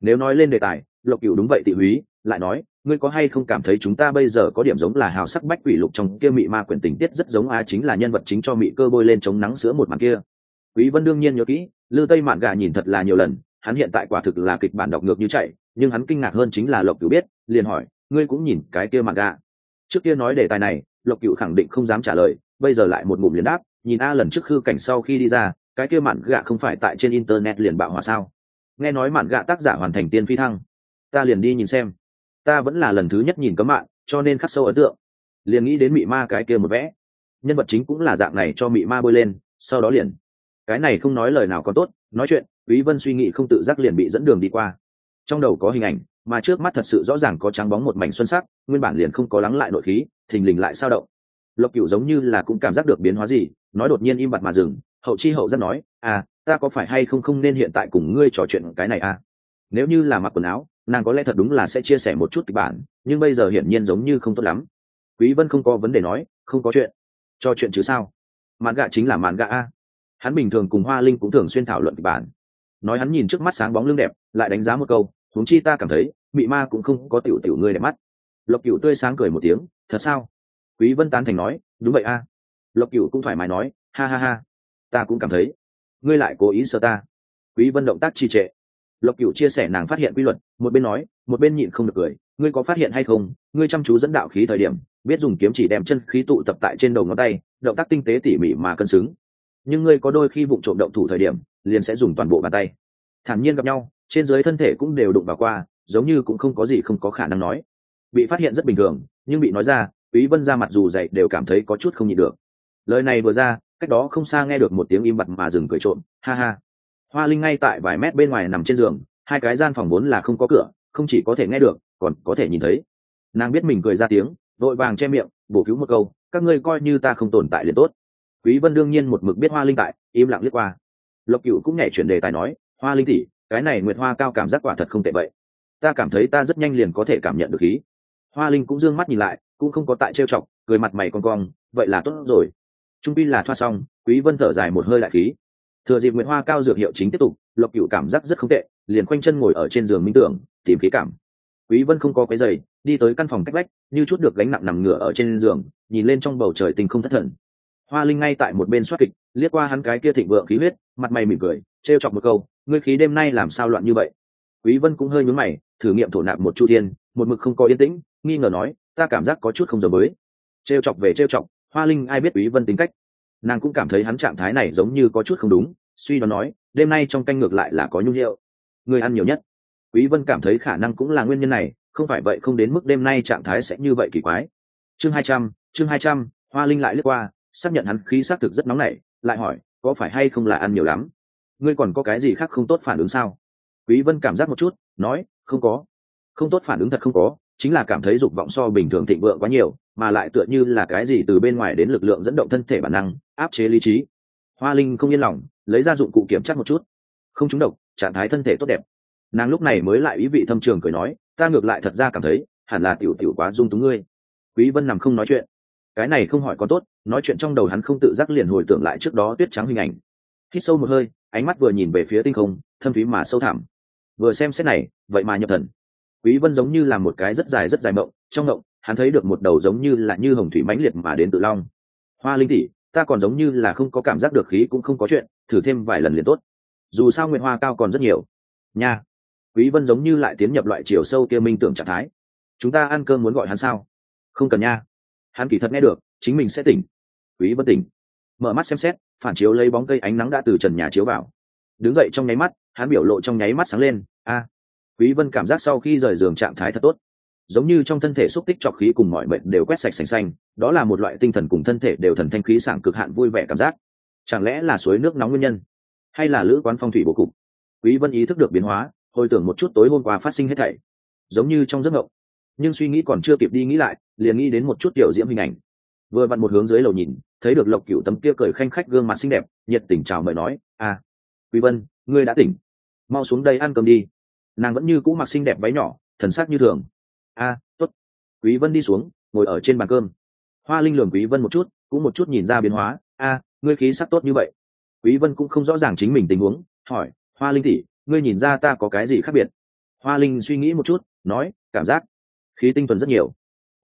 Nếu nói lên đề tài, lộc cửu đúng vậy tị húy, lại nói, ngươi có hay không cảm thấy chúng ta bây giờ có điểm giống là hào sắc bách quỷ lục trong kia mị ma quyển tình tiết rất giống a chính là nhân vật chính cho mị cơ bôi lên chống nắng sữa một màn kia. Quý vân đương nhiên nhớ kỹ, lư tây mạn gà nhìn thật là nhiều lần, hắn hiện tại quả thực là kịch bản đọc ngược như chạy, nhưng hắn kinh ngạc hơn chính là lộc cửu biết, liền hỏi, ngươi cũng nhìn cái kia mạn gà? Trước kia nói đề tài này, lộc cửu khẳng định không dám trả lời, bây giờ lại một ngụm liền đáp nhìn a lần trước khư cảnh sau khi đi ra, cái kia mạn gạ không phải tại trên internet liền bạo hòa sao? Nghe nói mạn gạ tác giả hoàn thành tiên phi thăng. Ta liền đi nhìn xem. Ta vẫn là lần thứ nhất nhìn cấm mạng, cho nên khắc sâu ấn tượng. Liền nghĩ đến mị ma cái kia một vẽ. Nhân vật chính cũng là dạng này cho mị ma bơi lên, sau đó liền. Cái này không nói lời nào có tốt, nói chuyện, quý vân suy nghĩ không tự giác liền bị dẫn đường đi qua. Trong đầu có hình ảnh, mà trước mắt thật sự rõ ràng có trắng bóng một mảnh xuân sắc, nguyên bản liền không có lắng lại nội khí, thình lình lại sao động lộc cửu giống như là cũng cảm giác được biến hóa gì, nói đột nhiên im bặt mà dừng. Hậu chi hậu rất nói à ta có phải hay không không nên hiện tại cùng ngươi trò chuyện cái này à? Nếu như là mặc quần áo, nàng có lẽ thật đúng là sẽ chia sẻ một chút kịch bản, nhưng bây giờ hiển nhiên giống như không tốt lắm. Quý vân không có vấn đề nói, không có chuyện. Cho chuyện chứ sao? Mạn gạ chính là mạn gạ a. Hắn bình thường cùng hoa linh cũng thường xuyên thảo luận kịch bản. Nói hắn nhìn trước mắt sáng bóng lưng đẹp, lại đánh giá một câu, huống chi ta cảm thấy, mị ma cũng không có tiểu tiểu ngươi đẹp mắt. Lộc cửu tươi sáng cười một tiếng, thật sao? Quý vân tán thành nói, đúng vậy a. Lộc cửu cũng thoải mái nói, ha ha ha, ta cũng cảm thấy, ngươi lại cố ý sợ ta. Quý vân động tác trì trệ. Lộc cửu chia sẻ nàng phát hiện quy luật, một bên nói, một bên nhịn không được cười, ngươi có phát hiện hay không, ngươi chăm chú dẫn đạo khí thời điểm, biết dùng kiếm chỉ đem chân khí tụ tập tại trên đầu ngón tay, động tác tinh tế tỉ mỉ mà cân xứng. Nhưng ngươi có đôi khi vụ trộm động thủ thời điểm, liền sẽ dùng toàn bộ bàn tay. Thản nhiên gặp nhau, trên dưới thân thể cũng đều đụng vào qua, giống như cũng không có gì không có khả năng nói. Bị phát hiện rất bình thường, nhưng bị nói ra quý vân ra mặt dù dậy đều cảm thấy có chút không nhịn được. Lời này vừa ra, cách đó không xa nghe được một tiếng im bặt mà dừng cười trộm. Ha ha. Hoa linh ngay tại vài mét bên ngoài nằm trên giường, hai cái gian phòng vốn là không có cửa, không chỉ có thể nghe được, còn có thể nhìn thấy. Nàng biết mình cười ra tiếng, vội vàng che miệng, bổ cứu một câu, các ngươi coi như ta không tồn tại liền tốt. Quý vân đương nhiên một mực biết hoa linh tại, im lặng liếc qua. Lộc cửu cũng nhảy chuyển đề tài nói, hoa linh tỷ, cái này nguyệt hoa cao cảm giác quả thật không tệ vậy. Ta cảm thấy ta rất nhanh liền có thể cảm nhận được khí. Hoa linh cũng dương mắt nhìn lại cũng không có tại trêu chọc, cười mặt mày con cong, vậy là tốt rồi. Trung pin là thoa xong, quý vân thở dài một hơi lại khí. Thừa dịp nguyệt hoa cao dược hiệu chính tiếp tục, lộc cửu cảm giác rất không tệ, liền quanh chân ngồi ở trên giường minh tưởng, tìm khí cảm. Quý vân không có cái giày đi tới căn phòng cách vách, như chút được gánh nặng nằm ngửa ở trên giường, nhìn lên trong bầu trời tình không thất thần. Hoa linh ngay tại một bên soát kịch, liếc qua hắn cái kia thịnh vượng khí huyết, mặt mày mỉm cười, trêu chọc một câu, ngươi khí đêm nay làm sao loạn như vậy? Quý vân cũng hơi nhướng mày, thử nghiệm thổ nạp một chu thiên, một mực không có yên tĩnh, nghi ngờ nói ta cảm giác có chút không giống mới trêu chọc về trêu chọc hoa linh ai biết quý vân tính cách. Nàng cũng cảm thấy hắn trạng thái này giống như có chút không đúng suy đoán nói đêm nay trong canh ngược lại là có nhung hiệu. Người ăn nhiều nhất. Quý vân cảm thấy khả năng cũng là nguyên nhân này không phải vậy không đến mức đêm nay trạng thái sẽ như vậy kỳ quái. Chương 200, chương 200, hoa linh lại lướt qua xác nhận hắn khí xác thực rất nóng nảy lại hỏi có phải hay không là ăn nhiều lắm? Ngươi còn có cái gì khác không tốt phản ứng sao? Quý vân cảm giác một chút nói không có. Không tốt phản ứng thật không có chính là cảm thấy dục vọng so bình thường thịnh vượng quá nhiều, mà lại tựa như là cái gì từ bên ngoài đến lực lượng dẫn động thân thể bản năng, áp chế lý trí. Hoa linh không yên lòng, lấy ra dụng cụ kiểm tra một chút. Không trúng độc, trạng thái thân thể tốt đẹp. Nàng lúc này mới lại ý vị thâm trường cười nói, ta ngược lại thật ra cảm thấy, hẳn là tiểu tiểu quá dung túng ngươi. Quý vân nằm không nói chuyện. Cái này không hỏi có tốt, nói chuyện trong đầu hắn không tự giác liền hồi tưởng lại trước đó tuyết trắng hình ảnh. Hít sâu một hơi, ánh mắt vừa nhìn về phía tinh không, thâm thúy mà sâu thẳm. Vừa xem xét này, vậy mà nhập thần quý vân giống như là một cái rất dài rất dài mộng, trong mộng, hắn thấy được một đầu giống như là như hồng thủy mãnh liệt mà đến tự long. Hoa linh tỷ, ta còn giống như là không có cảm giác được khí cũng không có chuyện, thử thêm vài lần liền tốt. Dù sao nguyện hoa cao còn rất nhiều. Nha. Quý vân giống như lại tiến nhập loại chiều sâu kia minh tưởng trạng thái. Chúng ta ăn cơm muốn gọi hắn sao? Không cần nha. Hắn kỳ thật nghe được, chính mình sẽ tỉnh. Quý vân tỉnh. Mở mắt xem xét, phản chiếu lấy bóng cây ánh nắng đã từ trần nhà chiếu vào. Đứng dậy trong nháy mắt, hắn biểu lộ trong nháy mắt sáng lên. A quý vân cảm giác sau khi rời giường trạng thái thật tốt. Giống như trong thân thể xúc tích trọc khí cùng mọi mệnh đều quét sạch sành xanh, đó là một loại tinh thần cùng thân thể đều thần thanh khí sảng cực hạn vui vẻ cảm giác. Chẳng lẽ là suối nước nóng nguyên nhân, hay là lữ quán phong thủy bố cục? Quý vân ý thức được biến hóa, hồi tưởng một chút tối hôm qua phát sinh hết thảy. Giống như trong giấc mộng, nhưng suy nghĩ còn chưa kịp đi nghĩ lại, liền nghĩ đến một chút tiểu diễm hình ảnh. Vừa vặn một hướng dưới lầu nhìn, thấy được lộc cửu tấm kia cười khanh khách gương mặt xinh đẹp, nhiệt tình chào mời nói à quý vân, ngươi đã tỉnh. Mau xuống đây ăn cơm đi nàng vẫn như cũ mặc xinh đẹp váy nhỏ, thần sắc như thường. A, tốt. Quý vân đi xuống, ngồi ở trên bàn cơm. Hoa linh lường quý vân một chút, cũng một chút nhìn ra biến hóa. A, ngươi khí sắc tốt như vậy. Quý vân cũng không rõ ràng chính mình tình huống, hỏi, hoa linh tỷ, ngươi nhìn ra ta có cái gì khác biệt? Hoa linh suy nghĩ một chút, nói, cảm giác. Khí tinh thuần rất nhiều.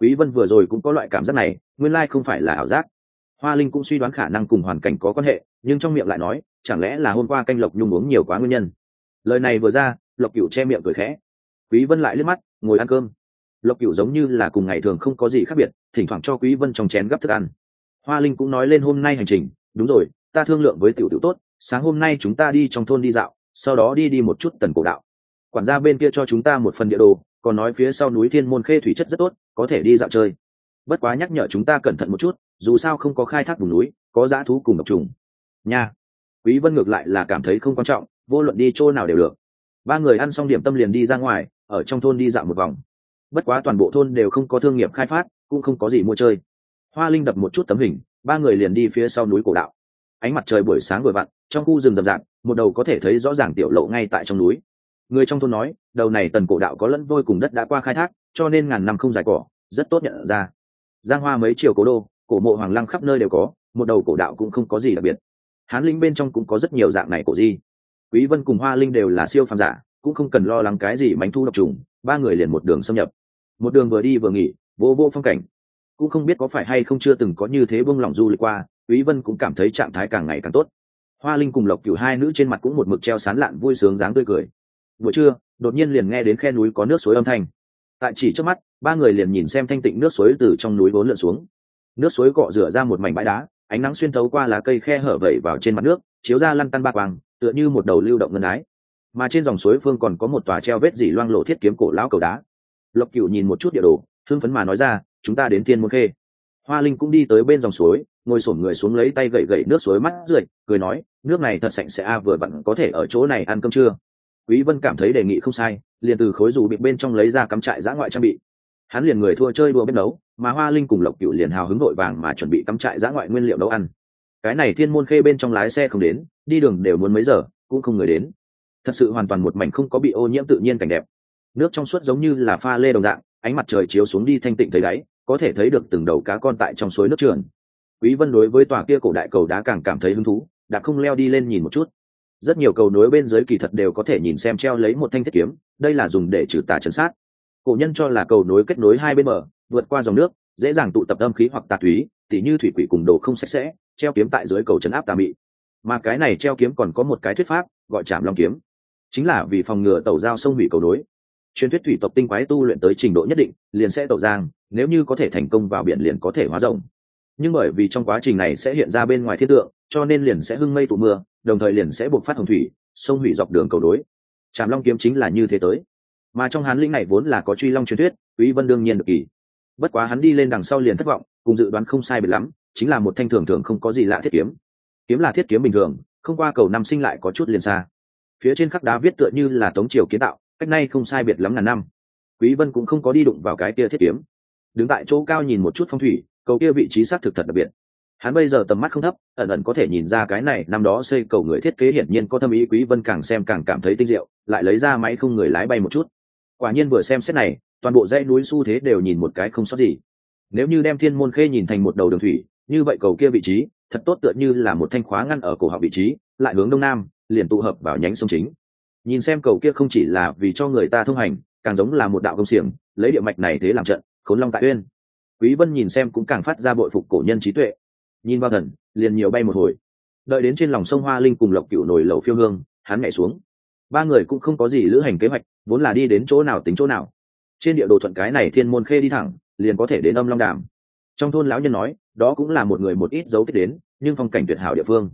Quý vân vừa rồi cũng có loại cảm giác này, nguyên lai không phải là ảo giác. Hoa linh cũng suy đoán khả năng cùng hoàn cảnh có quan hệ, nhưng trong miệng lại nói, chẳng lẽ là hôm qua canh lộc nhung uống nhiều quá nguyên nhân? Lời này vừa ra lộc cửu che miệng cười khẽ. Quý vân lại liếc mắt, ngồi ăn cơm. Lộc cửu giống như là cùng ngày thường không có gì khác biệt, thỉnh thoảng cho quý vân trong chén gấp thức ăn. Hoa linh cũng nói lên hôm nay hành trình. Đúng rồi, ta thương lượng với tiểu tiểu tốt, sáng hôm nay chúng ta đi trong thôn đi dạo, sau đó đi đi một chút tần cổ đạo. Quản gia bên kia cho chúng ta một phần địa đồ, còn nói phía sau núi thiên môn khê thủy chất rất tốt, có thể đi dạo chơi. Bất quá nhắc nhở chúng ta cẩn thận một chút, dù sao không có khai thác vùng núi, có dã thú cùng độc trùng. Nha. Quý vân ngược lại là cảm thấy không quan trọng, vô luận đi chỗ nào đều được ba người ăn xong điểm tâm liền đi ra ngoài, ở trong thôn đi dạo một vòng. Bất quá toàn bộ thôn đều không có thương nghiệp khai phát, cũng không có gì mua chơi. Hoa linh đập một chút tấm hình, ba người liền đi phía sau núi cổ đạo. Ánh mặt trời buổi sáng vừa vặn, trong khu rừng rậm rạp, một đầu có thể thấy rõ ràng tiểu lộ ngay tại trong núi. Người trong thôn nói, đầu này tần cổ đạo có lẫn vôi cùng đất đã qua khai thác, cho nên ngàn năm không dài cỏ, rất tốt nhận ra. Giang hoa mấy triều cố đô, cổ mộ hoàng lăng khắp nơi đều có, một đầu cổ đạo cũng không có gì đặc biệt. Hán linh bên trong cũng có rất nhiều dạng này cổ di quý vân cùng hoa linh đều là siêu phàm giả, cũng không cần lo lắng cái gì mánh thu độc trùng, ba người liền một đường xâm nhập. Một đường vừa đi vừa nghỉ, vô vô phong cảnh. Cũng không biết có phải hay không chưa từng có như thế buông lỏng du lịch qua, quý vân cũng cảm thấy trạng thái càng ngày càng tốt. Hoa linh cùng lộc cửu hai nữ trên mặt cũng một mực treo sán lạn vui sướng dáng tươi cười. Buổi trưa, đột nhiên liền nghe đến khe núi có nước suối âm thanh. Tại chỉ trước mắt, ba người liền nhìn xem thanh tịnh nước suối từ trong núi vốn lượn xuống. Nước suối cọ rửa ra một mảnh bãi đá, ánh nắng xuyên thấu qua lá cây khe hở vẩy vào trên mặt nước, chiếu ra lăn tăn ba quang tựa như một đầu lưu động ngân ái. Mà trên dòng suối phương còn có một tòa treo vết dỉ loang lộ thiết kiếm cổ lão cầu đá. Lộc cửu nhìn một chút địa đồ thương phấn mà nói ra, chúng ta đến thiên môn khê. Hoa linh cũng đi tới bên dòng suối, ngồi sổm người xuống lấy tay gậy gậy nước suối mắt rượi, cười nói, nước này thật sạch sẽ a, vừa vặn có thể ở chỗ này ăn cơm trưa. Quý vân cảm thấy đề nghị không sai, liền từ khối dù bị bên trong lấy ra cắm trại giã ngoại trang bị. Hắn liền người thua chơi đua bếp nấu, mà hoa linh cùng lộc cửu liền hào hứng vội vàng mà chuẩn bị cắm trại giã ngoại nguyên liệu nấu ăn cái này thiên môn khê bên trong lái xe không đến, đi đường đều muốn mấy giờ, cũng không người đến. Thật sự hoàn toàn một mảnh không có bị ô nhiễm tự nhiên cảnh đẹp. Nước trong suốt giống như là pha lê đồng dạng, ánh mặt trời chiếu xuống đi thanh tịnh thấy đáy, có thể thấy được từng đầu cá con tại trong suối nước trường quý vân đối với tòa kia cổ đại cầu đá càng cảm thấy hứng thú, đã không leo đi lên nhìn một chút. Rất nhiều cầu nối bên dưới kỳ thật đều có thể nhìn xem treo lấy một thanh thiết kiếm, đây là dùng để trừ tà chấn sát. Cổ nhân cho là cầu nối kết nối hai bên bờ, vượt qua dòng nước, dễ dàng tụ tập âm khí hoặc tà túy, tỉ như thủy quỷ cùng đồ không sạch sẽ treo kiếm tại dưới cầu trấn áp tà mị. Mà cái này treo kiếm còn có một cái thuyết pháp, gọi chạm long kiếm. Chính là vì phòng ngừa tàu giao sông hủy cầu nối. Truyền thuyết thủy tộc tinh quái tu luyện tới trình độ nhất định, liền sẽ tàu giang, nếu như có thể thành công vào biển liền có thể hóa rộng. Nhưng bởi vì trong quá trình này sẽ hiện ra bên ngoài thiết tượng, cho nên liền sẽ hưng mây tụ mưa, đồng thời liền sẽ buộc phát hồng thủy, sông hủy dọc đường cầu đối tràm long kiếm chính là như thế tới. Mà trong hán lĩnh này vốn là có truy long truyền thuyết, quý vân đương nhiên được kỳ. Bất quá hắn đi lên đằng sau liền thất vọng, cùng dự đoán không sai biệt lắm chính là một thanh thường thường không có gì lạ thiết kiếm. Kiếm là thiết kiếm bình thường, không qua cầu năm sinh lại có chút liền xa. Phía trên khắc đá viết tựa như là tống triều kiến tạo, cách nay không sai biệt lắm ngàn năm. Quý vân cũng không có đi đụng vào cái kia thiết kiếm. Đứng tại chỗ cao nhìn một chút phong thủy, cầu kia vị trí xác thực thật đặc biệt. Hắn bây giờ tầm mắt không thấp, ẩn ẩn có thể nhìn ra cái này, năm đó xây cầu người thiết kế hiển nhiên có tâm ý, quý vân càng xem càng cảm thấy tinh diệu, lại lấy ra máy không người lái bay một chút. Quả nhiên vừa xem xét này, toàn bộ dãy núi xu thế đều nhìn một cái không sót gì. Nếu như đem thiên môn khê nhìn thành một đầu đường thủy như vậy cầu kia vị trí, thật tốt tựa như là một thanh khóa ngăn ở cổ họng vị trí, lại hướng đông nam, liền tụ hợp vào nhánh sông chính. Nhìn xem cầu kia không chỉ là vì cho người ta thông hành, càng giống là một đạo công xiềng, lấy địa mạch này thế làm trận, khốn long tại uyên. Quý vân nhìn xem cũng càng phát ra bội phục cổ nhân trí tuệ. Nhìn vào thần, liền nhiều bay một hồi. Đợi đến trên lòng sông hoa linh cùng lộc cựu nổi lầu phiêu hương, hắn nhảy xuống. Ba người cũng không có gì lữ hành kế hoạch, vốn là đi đến chỗ nào tính chỗ nào. Trên địa đồ thuận cái này thiên môn khê đi thẳng, liền có thể đến âm long đàm trong thôn lão nhân nói, đó cũng là một người một ít dấu tích đến, nhưng phong cảnh tuyệt hảo địa phương.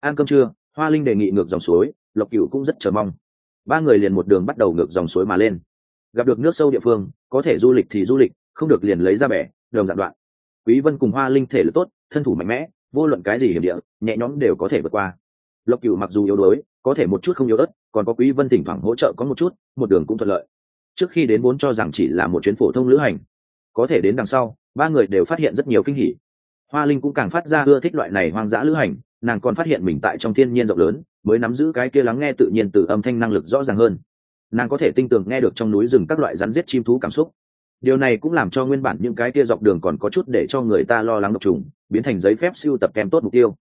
Ăn cơm trưa, hoa linh đề nghị ngược dòng suối, lộc cựu cũng rất chờ mong. Ba người liền một đường bắt đầu ngược dòng suối mà lên. Gặp được nước sâu địa phương, có thể du lịch thì du lịch, không được liền lấy ra bẻ đường dạn đoạn. Quý vân cùng hoa linh thể lực tốt, thân thủ mạnh mẽ, vô luận cái gì hiểm địa, nhẹ nhõm đều có thể vượt qua. Lộc cửu mặc dù yếu đuối, có thể một chút không yếu ớt, còn có quý vân thỉnh thoảng hỗ trợ có một chút, một đường cũng thuận lợi. Trước khi đến vốn cho rằng chỉ là một chuyến phổ thông lữ hành, có thể đến đằng sau ba người đều phát hiện rất nhiều kinh hỉ. Hoa linh cũng càng phát ra ưa thích loại này hoang dã lữ hành, nàng còn phát hiện mình tại trong thiên nhiên rộng lớn, mới nắm giữ cái kia lắng nghe tự nhiên từ âm thanh năng lực rõ ràng hơn. Nàng có thể tinh tường nghe được trong núi rừng các loại rắn giết chim thú cảm xúc. Điều này cũng làm cho nguyên bản những cái kia dọc đường còn có chút để cho người ta lo lắng độc trùng, biến thành giấy phép siêu tập kèm tốt mục tiêu.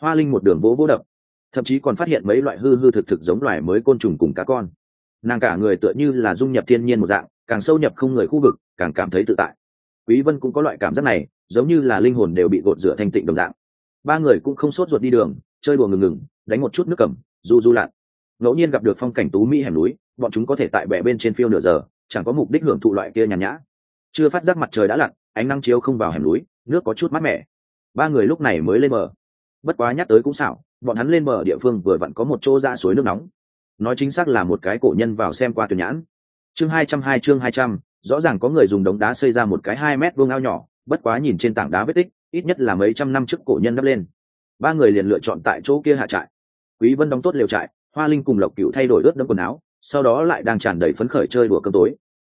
Hoa linh một đường vỗ vỗ đập, thậm chí còn phát hiện mấy loại hư hư thực thực giống loài mới côn trùng cùng cá con. Nàng cả người tựa như là dung nhập thiên nhiên một dạng, càng sâu nhập không người khu vực, càng cảm thấy tự tại quý vân cũng có loại cảm giác này, giống như là linh hồn đều bị gột rửa thanh tịnh đồng dạng. Ba người cũng không sốt ruột đi đường, chơi đùa ngừng ngừng, đánh một chút nước cầm, du du lặn. Ngẫu nhiên gặp được phong cảnh tú mỹ hẻm núi, bọn chúng có thể tại bẻ bên trên phiêu nửa giờ, chẳng có mục đích hưởng thụ loại kia nhàn nhã. Chưa phát giác mặt trời đã lặn, ánh nắng chiếu không vào hẻm núi, nước có chút mát mẻ. Ba người lúc này mới lên bờ. Bất quá nhắc tới cũng xảo, bọn hắn lên bờ địa phương vừa vặn có một chỗ ra suối nước nóng. Nói chính xác là một cái cổ nhân vào xem qua tuyển nhãn. Chương hai trăm hai, chương hai trăm rõ ràng có người dùng đống đá xây ra một cái hai mét vuông ao nhỏ, bất quá nhìn trên tảng đá vết tích, ít nhất là mấy trăm năm trước cổ nhân đắp lên. Ba người liền lựa chọn tại chỗ kia hạ trại. Quý vân đóng tốt liều trại, hoa linh cùng lộc cựu thay đổi ướt đẫm quần áo, sau đó lại đang tràn đầy phấn khởi chơi đùa cơm tối.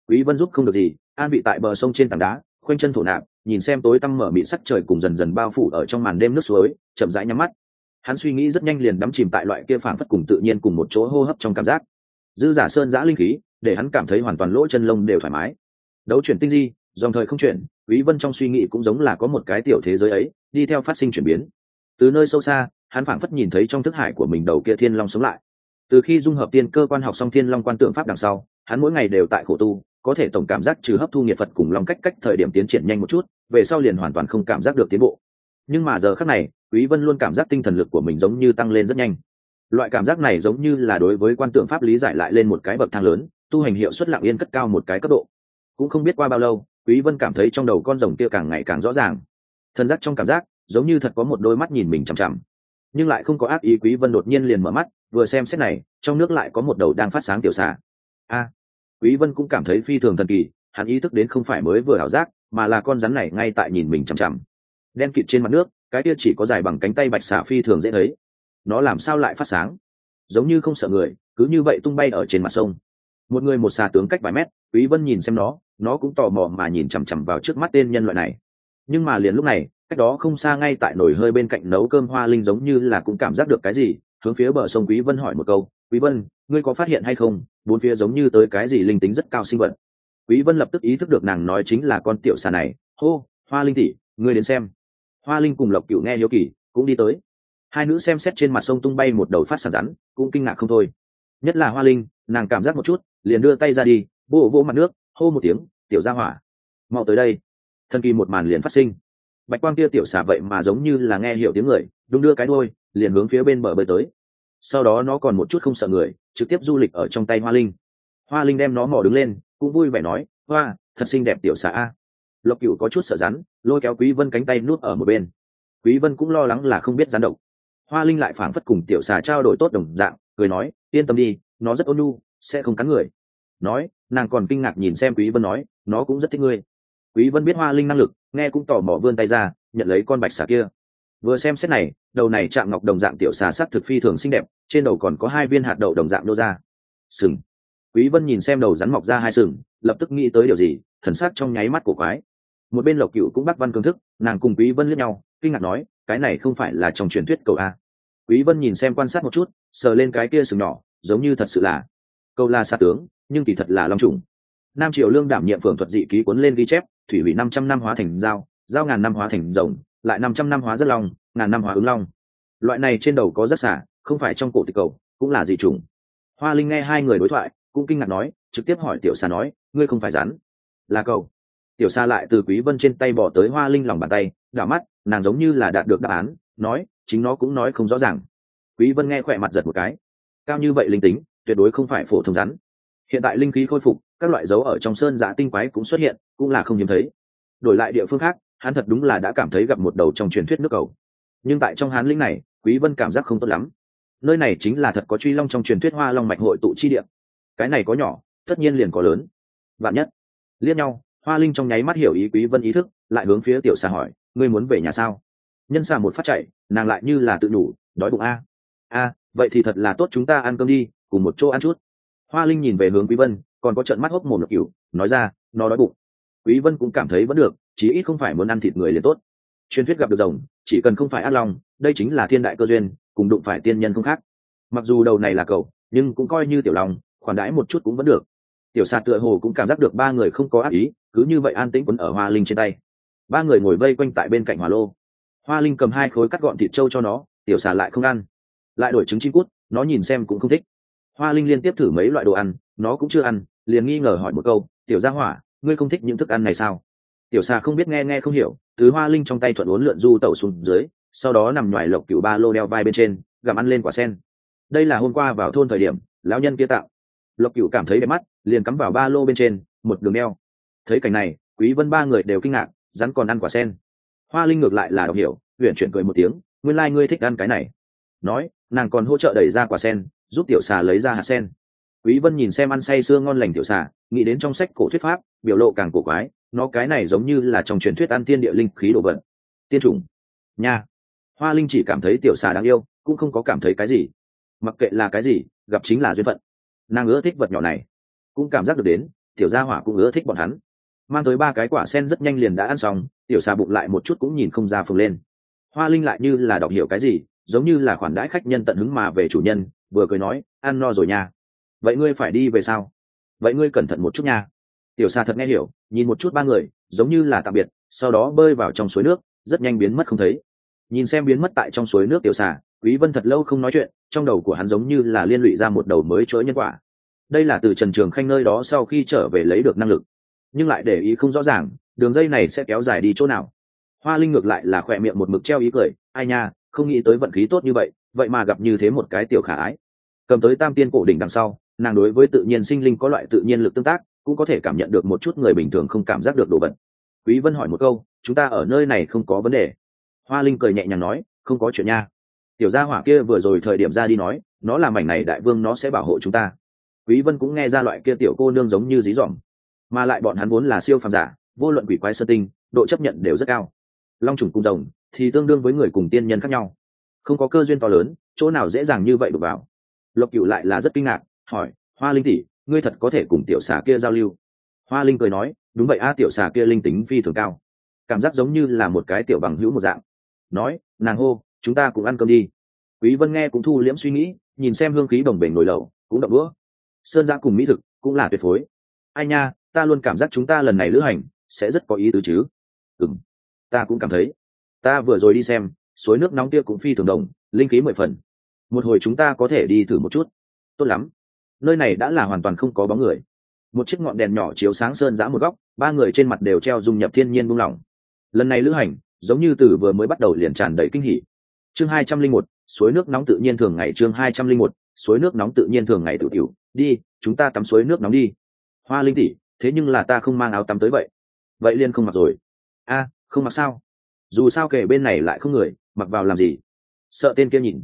Quý vân giúp không được gì, an bị tại bờ sông trên tảng đá, khoanh chân thổ nạp, nhìn xem tối tăm mở mịn sắc trời cùng dần dần bao phủ ở trong màn đêm nước suối, chậm rãi nhắm mắt. Hắn suy nghĩ rất nhanh liền đắm chìm tại loại kia phảng phất cùng tự nhiên cùng một chỗ hô hấp trong cảm giác. Dư giả sơn giã linh khí để hắn cảm thấy hoàn toàn lỗ chân lông đều thoải mái. Đấu chuyển tinh di, dòng thời không chuyển, quý vân trong suy nghĩ cũng giống là có một cái tiểu thế giới ấy, đi theo phát sinh chuyển biến. Từ nơi sâu xa, hắn phảng phất nhìn thấy trong thức hải của mình đầu kia thiên long sống lại. Từ khi dung hợp tiên cơ quan học xong thiên long quan tượng pháp đằng sau, hắn mỗi ngày đều tại khổ tu, có thể tổng cảm giác trừ hấp thu nghiệt phật cùng long cách cách thời điểm tiến triển nhanh một chút, về sau liền hoàn toàn không cảm giác được tiến bộ. Nhưng mà giờ khác này, quý vân luôn cảm giác tinh thần lực của mình giống như tăng lên rất nhanh. Loại cảm giác này giống như là đối với quan tượng pháp lý giải lại lên một cái bậc thang lớn tu hành hiệu suất lặng yên cất cao một cái cấp độ. Cũng không biết qua bao lâu, quý vân cảm thấy trong đầu con rồng kia càng ngày càng rõ ràng. Thân giác trong cảm giác, giống như thật có một đôi mắt nhìn mình chằm chằm. Nhưng lại không có ác ý, quý vân đột nhiên liền mở mắt, vừa xem xét này, trong nước lại có một đầu đang phát sáng tiểu xà. A! Quý vân cũng cảm thấy phi thường thần kỳ, hắn ý thức đến không phải mới vừa ảo giác, mà là con rắn này ngay tại nhìn mình chằm chằm. Đen kịt trên mặt nước, cái kia chỉ có dài bằng cánh tay bạch xà phi thường dễ thấy. Nó làm sao lại phát sáng? Giống như không sợ người, cứ như vậy tung bay ở trên mặt sông một người một xà tướng cách vài mét, quý vân nhìn xem nó nó cũng tò mò mà nhìn chằm chằm vào trước mắt tên nhân loại này. Nhưng mà liền lúc này, cách đó không xa ngay tại nồi hơi bên cạnh nấu cơm hoa linh giống như là cũng cảm giác được cái gì, hướng phía bờ sông quý vân hỏi một câu, quý vân, ngươi có phát hiện hay không, bốn phía giống như tới cái gì linh tính rất cao sinh vật? Quý vân lập tức ý thức được nàng nói chính là con tiểu xà này, hô, hoa linh tỷ, ngươi đến xem. Hoa linh cùng lộc cửu nghe hiếu kỳ, cũng đi tới. Hai nữ xem xét trên mặt sông tung bay một đầu phát sản rắn, cũng kinh ngạc không thôi. Nhất là hoa linh, nàng cảm giác một chút liền đưa tay ra đi vô vô mặt nước, hô một tiếng, tiểu ra hỏa, mau tới đây. Thần kỳ một màn liền phát sinh. Bạch quang kia tiểu xà vậy mà giống như là nghe hiểu tiếng người, đung đưa cái đôi liền hướng phía bên bờ bơi tới. Sau đó nó còn một chút không sợ người, trực tiếp du lịch ở trong tay hoa linh. Hoa linh đem nó mò đứng lên, cũng vui vẻ nói, hoa, thật xinh đẹp tiểu xà a. Lộc cựu có chút sợ rắn, lôi kéo quý vân cánh tay nuốt ở một bên. Quý vân cũng lo lắng là không biết rắn độc. Hoa linh lại phảng phất cùng tiểu xà trao đổi tốt đồng dạng, cười nói, yên tâm đi, nó rất ôn nhu, sẽ không cắn người nói, nàng còn kinh ngạc nhìn xem quý vân nói, nó cũng rất thích ngươi. Quý vân biết hoa linh năng lực, nghe cũng tò mò vươn tay ra, nhận lấy con bạch xà kia. Vừa xem xét này, đầu này chạm ngọc đồng dạng tiểu xà sắc thực phi thường xinh đẹp, trên đầu còn có hai viên hạt đậu đồng dạng nô ra. Sừng. Quý vân nhìn xem đầu rắn mọc ra hai sừng, lập tức nghĩ tới điều gì, thần sắc trong nháy mắt của quái. Một bên lộc cựu cũng bắt văn cương thức, nàng cùng quý vân liếc nhau, kinh ngạc nói, cái này không phải là trong truyền thuyết cầu a? Quý vân nhìn xem quan sát một chút, sờ lên cái kia sừng nhỏ, giống như thật sự là câu la xa tướng nhưng kỳ thật là long trùng. Nam triều lương đảm nhiệm phường thuật dị ký cuốn lên ghi chép, thủy hủy năm trăm năm hóa thành dao dao ngàn năm hóa thành rồng, lại năm trăm năm hóa rất long, ngàn năm hóa ứng long. Loại này trên đầu có rất xả, không phải trong cổ tịch cầu, cũng là dị trùng hoa linh nghe hai người đối thoại, cũng kinh ngạc nói, trực tiếp hỏi tiểu xa nói, ngươi không phải rắn? Là cầu. Tiểu xa lại từ quý vân trên tay bỏ tới hoa linh lòng bàn tay, đảo mắt, nàng giống như là đạt được đáp án, nói, chính nó cũng nói không rõ ràng. Quý vân nghe khỏe mặt giật một cái. Cao như vậy linh tính, tuyệt đối không phải phổ thông rắn hiện tại linh khí khôi phục, các loại dấu ở trong sơn giả tinh quái cũng xuất hiện, cũng là không hiếm thấy. Đổi lại địa phương khác, hắn thật đúng là đã cảm thấy gặp một đầu trong truyền thuyết nước cầu. Nhưng tại trong hán linh này, quý vân cảm giác không tốt lắm. Nơi này chính là thật có truy long trong truyền thuyết hoa long mạch hội tụ chi địa. Cái này có nhỏ, tất nhiên liền có lớn. Vạn nhất liên nhau, hoa linh trong nháy mắt hiểu ý quý vân ý thức, lại hướng phía tiểu xà hỏi, ngươi muốn về nhà sao? Nhân xà một phát chạy, nàng lại như là tự đủ, đói bụng a. A, vậy thì thật là tốt chúng ta ăn cơm đi, cùng một chỗ ăn chút hoa linh nhìn về hướng quý vân, còn có trận mắt hốc mồm lục cửu, nói ra, nó đói bụng. Quý vân cũng cảm thấy vẫn được, chí ít không phải muốn ăn thịt người liền tốt. Truyền thuyết gặp được rồng, chỉ cần không phải ác long, đây chính là thiên đại cơ duyên, cùng đụng phải tiên nhân không khác. Mặc dù đầu này là cầu nhưng cũng coi như tiểu long, khoản đãi một chút cũng vẫn được. Tiểu sạt tựa hồ cũng cảm giác được ba người không có ác ý, cứ như vậy an tĩnh quấn ở hoa linh trên tay. Ba người ngồi vây quanh tại bên cạnh hỏa lô. Hoa linh cầm hai khối cắt gọn thịt trâu cho nó, tiểu xà lại không ăn. Lại đổi trứng chim cút, nó nhìn xem cũng không thích hoa linh liên tiếp thử mấy loại đồ ăn, nó cũng chưa ăn, liền nghi ngờ hỏi một câu, tiểu gia hỏa, ngươi không thích những thức ăn này sao? Tiểu xà không biết nghe nghe không hiểu tứ hoa linh trong tay thuận uốn lượn du tẩu xuống dưới, sau đó nằm ngoài lộc cựu ba lô đeo vai bên trên, gặm ăn lên quả sen. Đây là hôm qua vào thôn thời điểm, lão nhân kia tạo. Lộc cựu cảm thấy đẹp mắt, liền cắm vào ba lô bên trên, một đường đeo. Thấy cảnh này, quý vân ba người đều kinh ngạc, rắn còn ăn quả sen. Hoa linh ngược lại là đọc hiểu huyện chuyển cười một tiếng, nguyên lai like ngươi thích ăn cái này. Nói, nàng còn hỗ trợ đẩy ra quả sen giúp tiểu xà lấy ra hạt sen. Quý vân nhìn xem ăn say sưa ngon lành tiểu xà, nghĩ đến trong sách cổ thuyết pháp, biểu lộ càng cổ quái, nó cái này giống như là trong truyền thuyết ăn tiên địa linh khí đồ vật. Tiên trùng nha. Hoa linh chỉ cảm thấy tiểu xà đáng yêu, cũng không có cảm thấy cái gì. Mặc kệ là cái gì, gặp chính là duyên phận. Nàng ưa thích vật nhỏ này. Cũng cảm giác được đến, tiểu gia hỏa cũng ưa thích bọn hắn. Mang tới ba cái quả sen rất nhanh liền đã ăn xong, tiểu xà bụng lại một chút cũng nhìn không ra phừng lên. Hoa linh lại như là đọc hiểu cái gì, giống như là khoản đãi khách nhân tận hứng mà về chủ nhân vừa cười nói, ăn no rồi nha. Vậy ngươi phải đi về sao? Vậy ngươi cẩn thận một chút nha. Tiểu xa thật nghe hiểu, nhìn một chút ba người, giống như là tạm biệt, sau đó bơi vào trong suối nước, rất nhanh biến mất không thấy. Nhìn xem biến mất tại trong suối nước tiểu xà quý vân thật lâu không nói chuyện, trong đầu của hắn giống như là liên lụy ra một đầu mới chuỗi nhân quả. Đây là từ trần trường khanh nơi đó sau khi trở về lấy được năng lực. Nhưng lại để ý không rõ ràng, đường dây này sẽ kéo dài đi chỗ nào. Hoa linh ngược lại là khỏe miệng một mực treo ý cười, ai nha, không nghĩ tới vận khí tốt như vậy vậy mà gặp như thế một cái tiểu khả ái. Cầm tới tam tiên cổ đỉnh đằng sau, nàng đối với tự nhiên sinh linh có loại tự nhiên lực tương tác, cũng có thể cảm nhận được một chút người bình thường không cảm giác được đồ vật. Quý vân hỏi một câu, chúng ta ở nơi này không có vấn đề? Hoa linh cười nhẹ nhàng nói, không có chuyện nha. Tiểu gia hỏa kia vừa rồi thời điểm ra đi nói, nó là mảnh này đại vương nó sẽ bảo hộ chúng ta. Quý vân cũng nghe ra loại kia tiểu cô nương giống như dí dỏm, mà lại bọn hắn vốn là siêu phàm giả, vô luận quỷ quái sơ tinh, độ chấp nhận đều rất cao. Long trùng cung rồng thì tương đương với người cùng tiên nhân khác nhau không có cơ duyên to lớn, chỗ nào dễ dàng như vậy đụng vào. Lộc cựu lại là rất kinh ngạc, hỏi, hoa linh tỷ, ngươi thật có thể cùng tiểu xà kia giao lưu? Hoa linh cười nói, đúng vậy a tiểu xà kia linh tính phi thường cao. Cảm giác giống như là một cái tiểu bằng hữu một dạng. Nói, nàng hô, chúng ta cũng ăn cơm đi. Quý vân nghe cũng thu liễm suy nghĩ, nhìn xem hương khí đồng bể nổi lẩu, cũng đậm bữa sơn giã cùng mỹ thực cũng là tuyệt phối. Ai nha, ta luôn cảm giác chúng ta lần này lữ hành sẽ rất có ý tứ chứ. Ừm, ta cũng cảm thấy. Ta vừa rồi đi xem suối nước nóng kia cũng phi thường đồng, linh khí mười phần. Một hồi chúng ta có thể đi thử một chút. Tốt lắm. Nơi này đã là hoàn toàn không có bóng người. Một chiếc ngọn đèn nhỏ chiếu sáng sơn giã một góc, ba người trên mặt đều treo dung nhập thiên nhiên buông lỏng. Lần này lữ hành, giống như từ vừa mới bắt đầu liền tràn đầy kinh hỉ. Chương hai trăm linh một, suối nước nóng tự nhiên thường ngày chương hai trăm linh một, suối nước nóng tự nhiên thường ngày tự tiểu. Đi, chúng ta tắm suối nước nóng đi. Hoa linh tỷ, thế nhưng là ta không mang áo tắm tới vậy. Vậy liên không mặc rồi. A, không mặc sao? Dù sao kể bên này lại không người mặc vào làm gì? Sợ tên kia nhìn.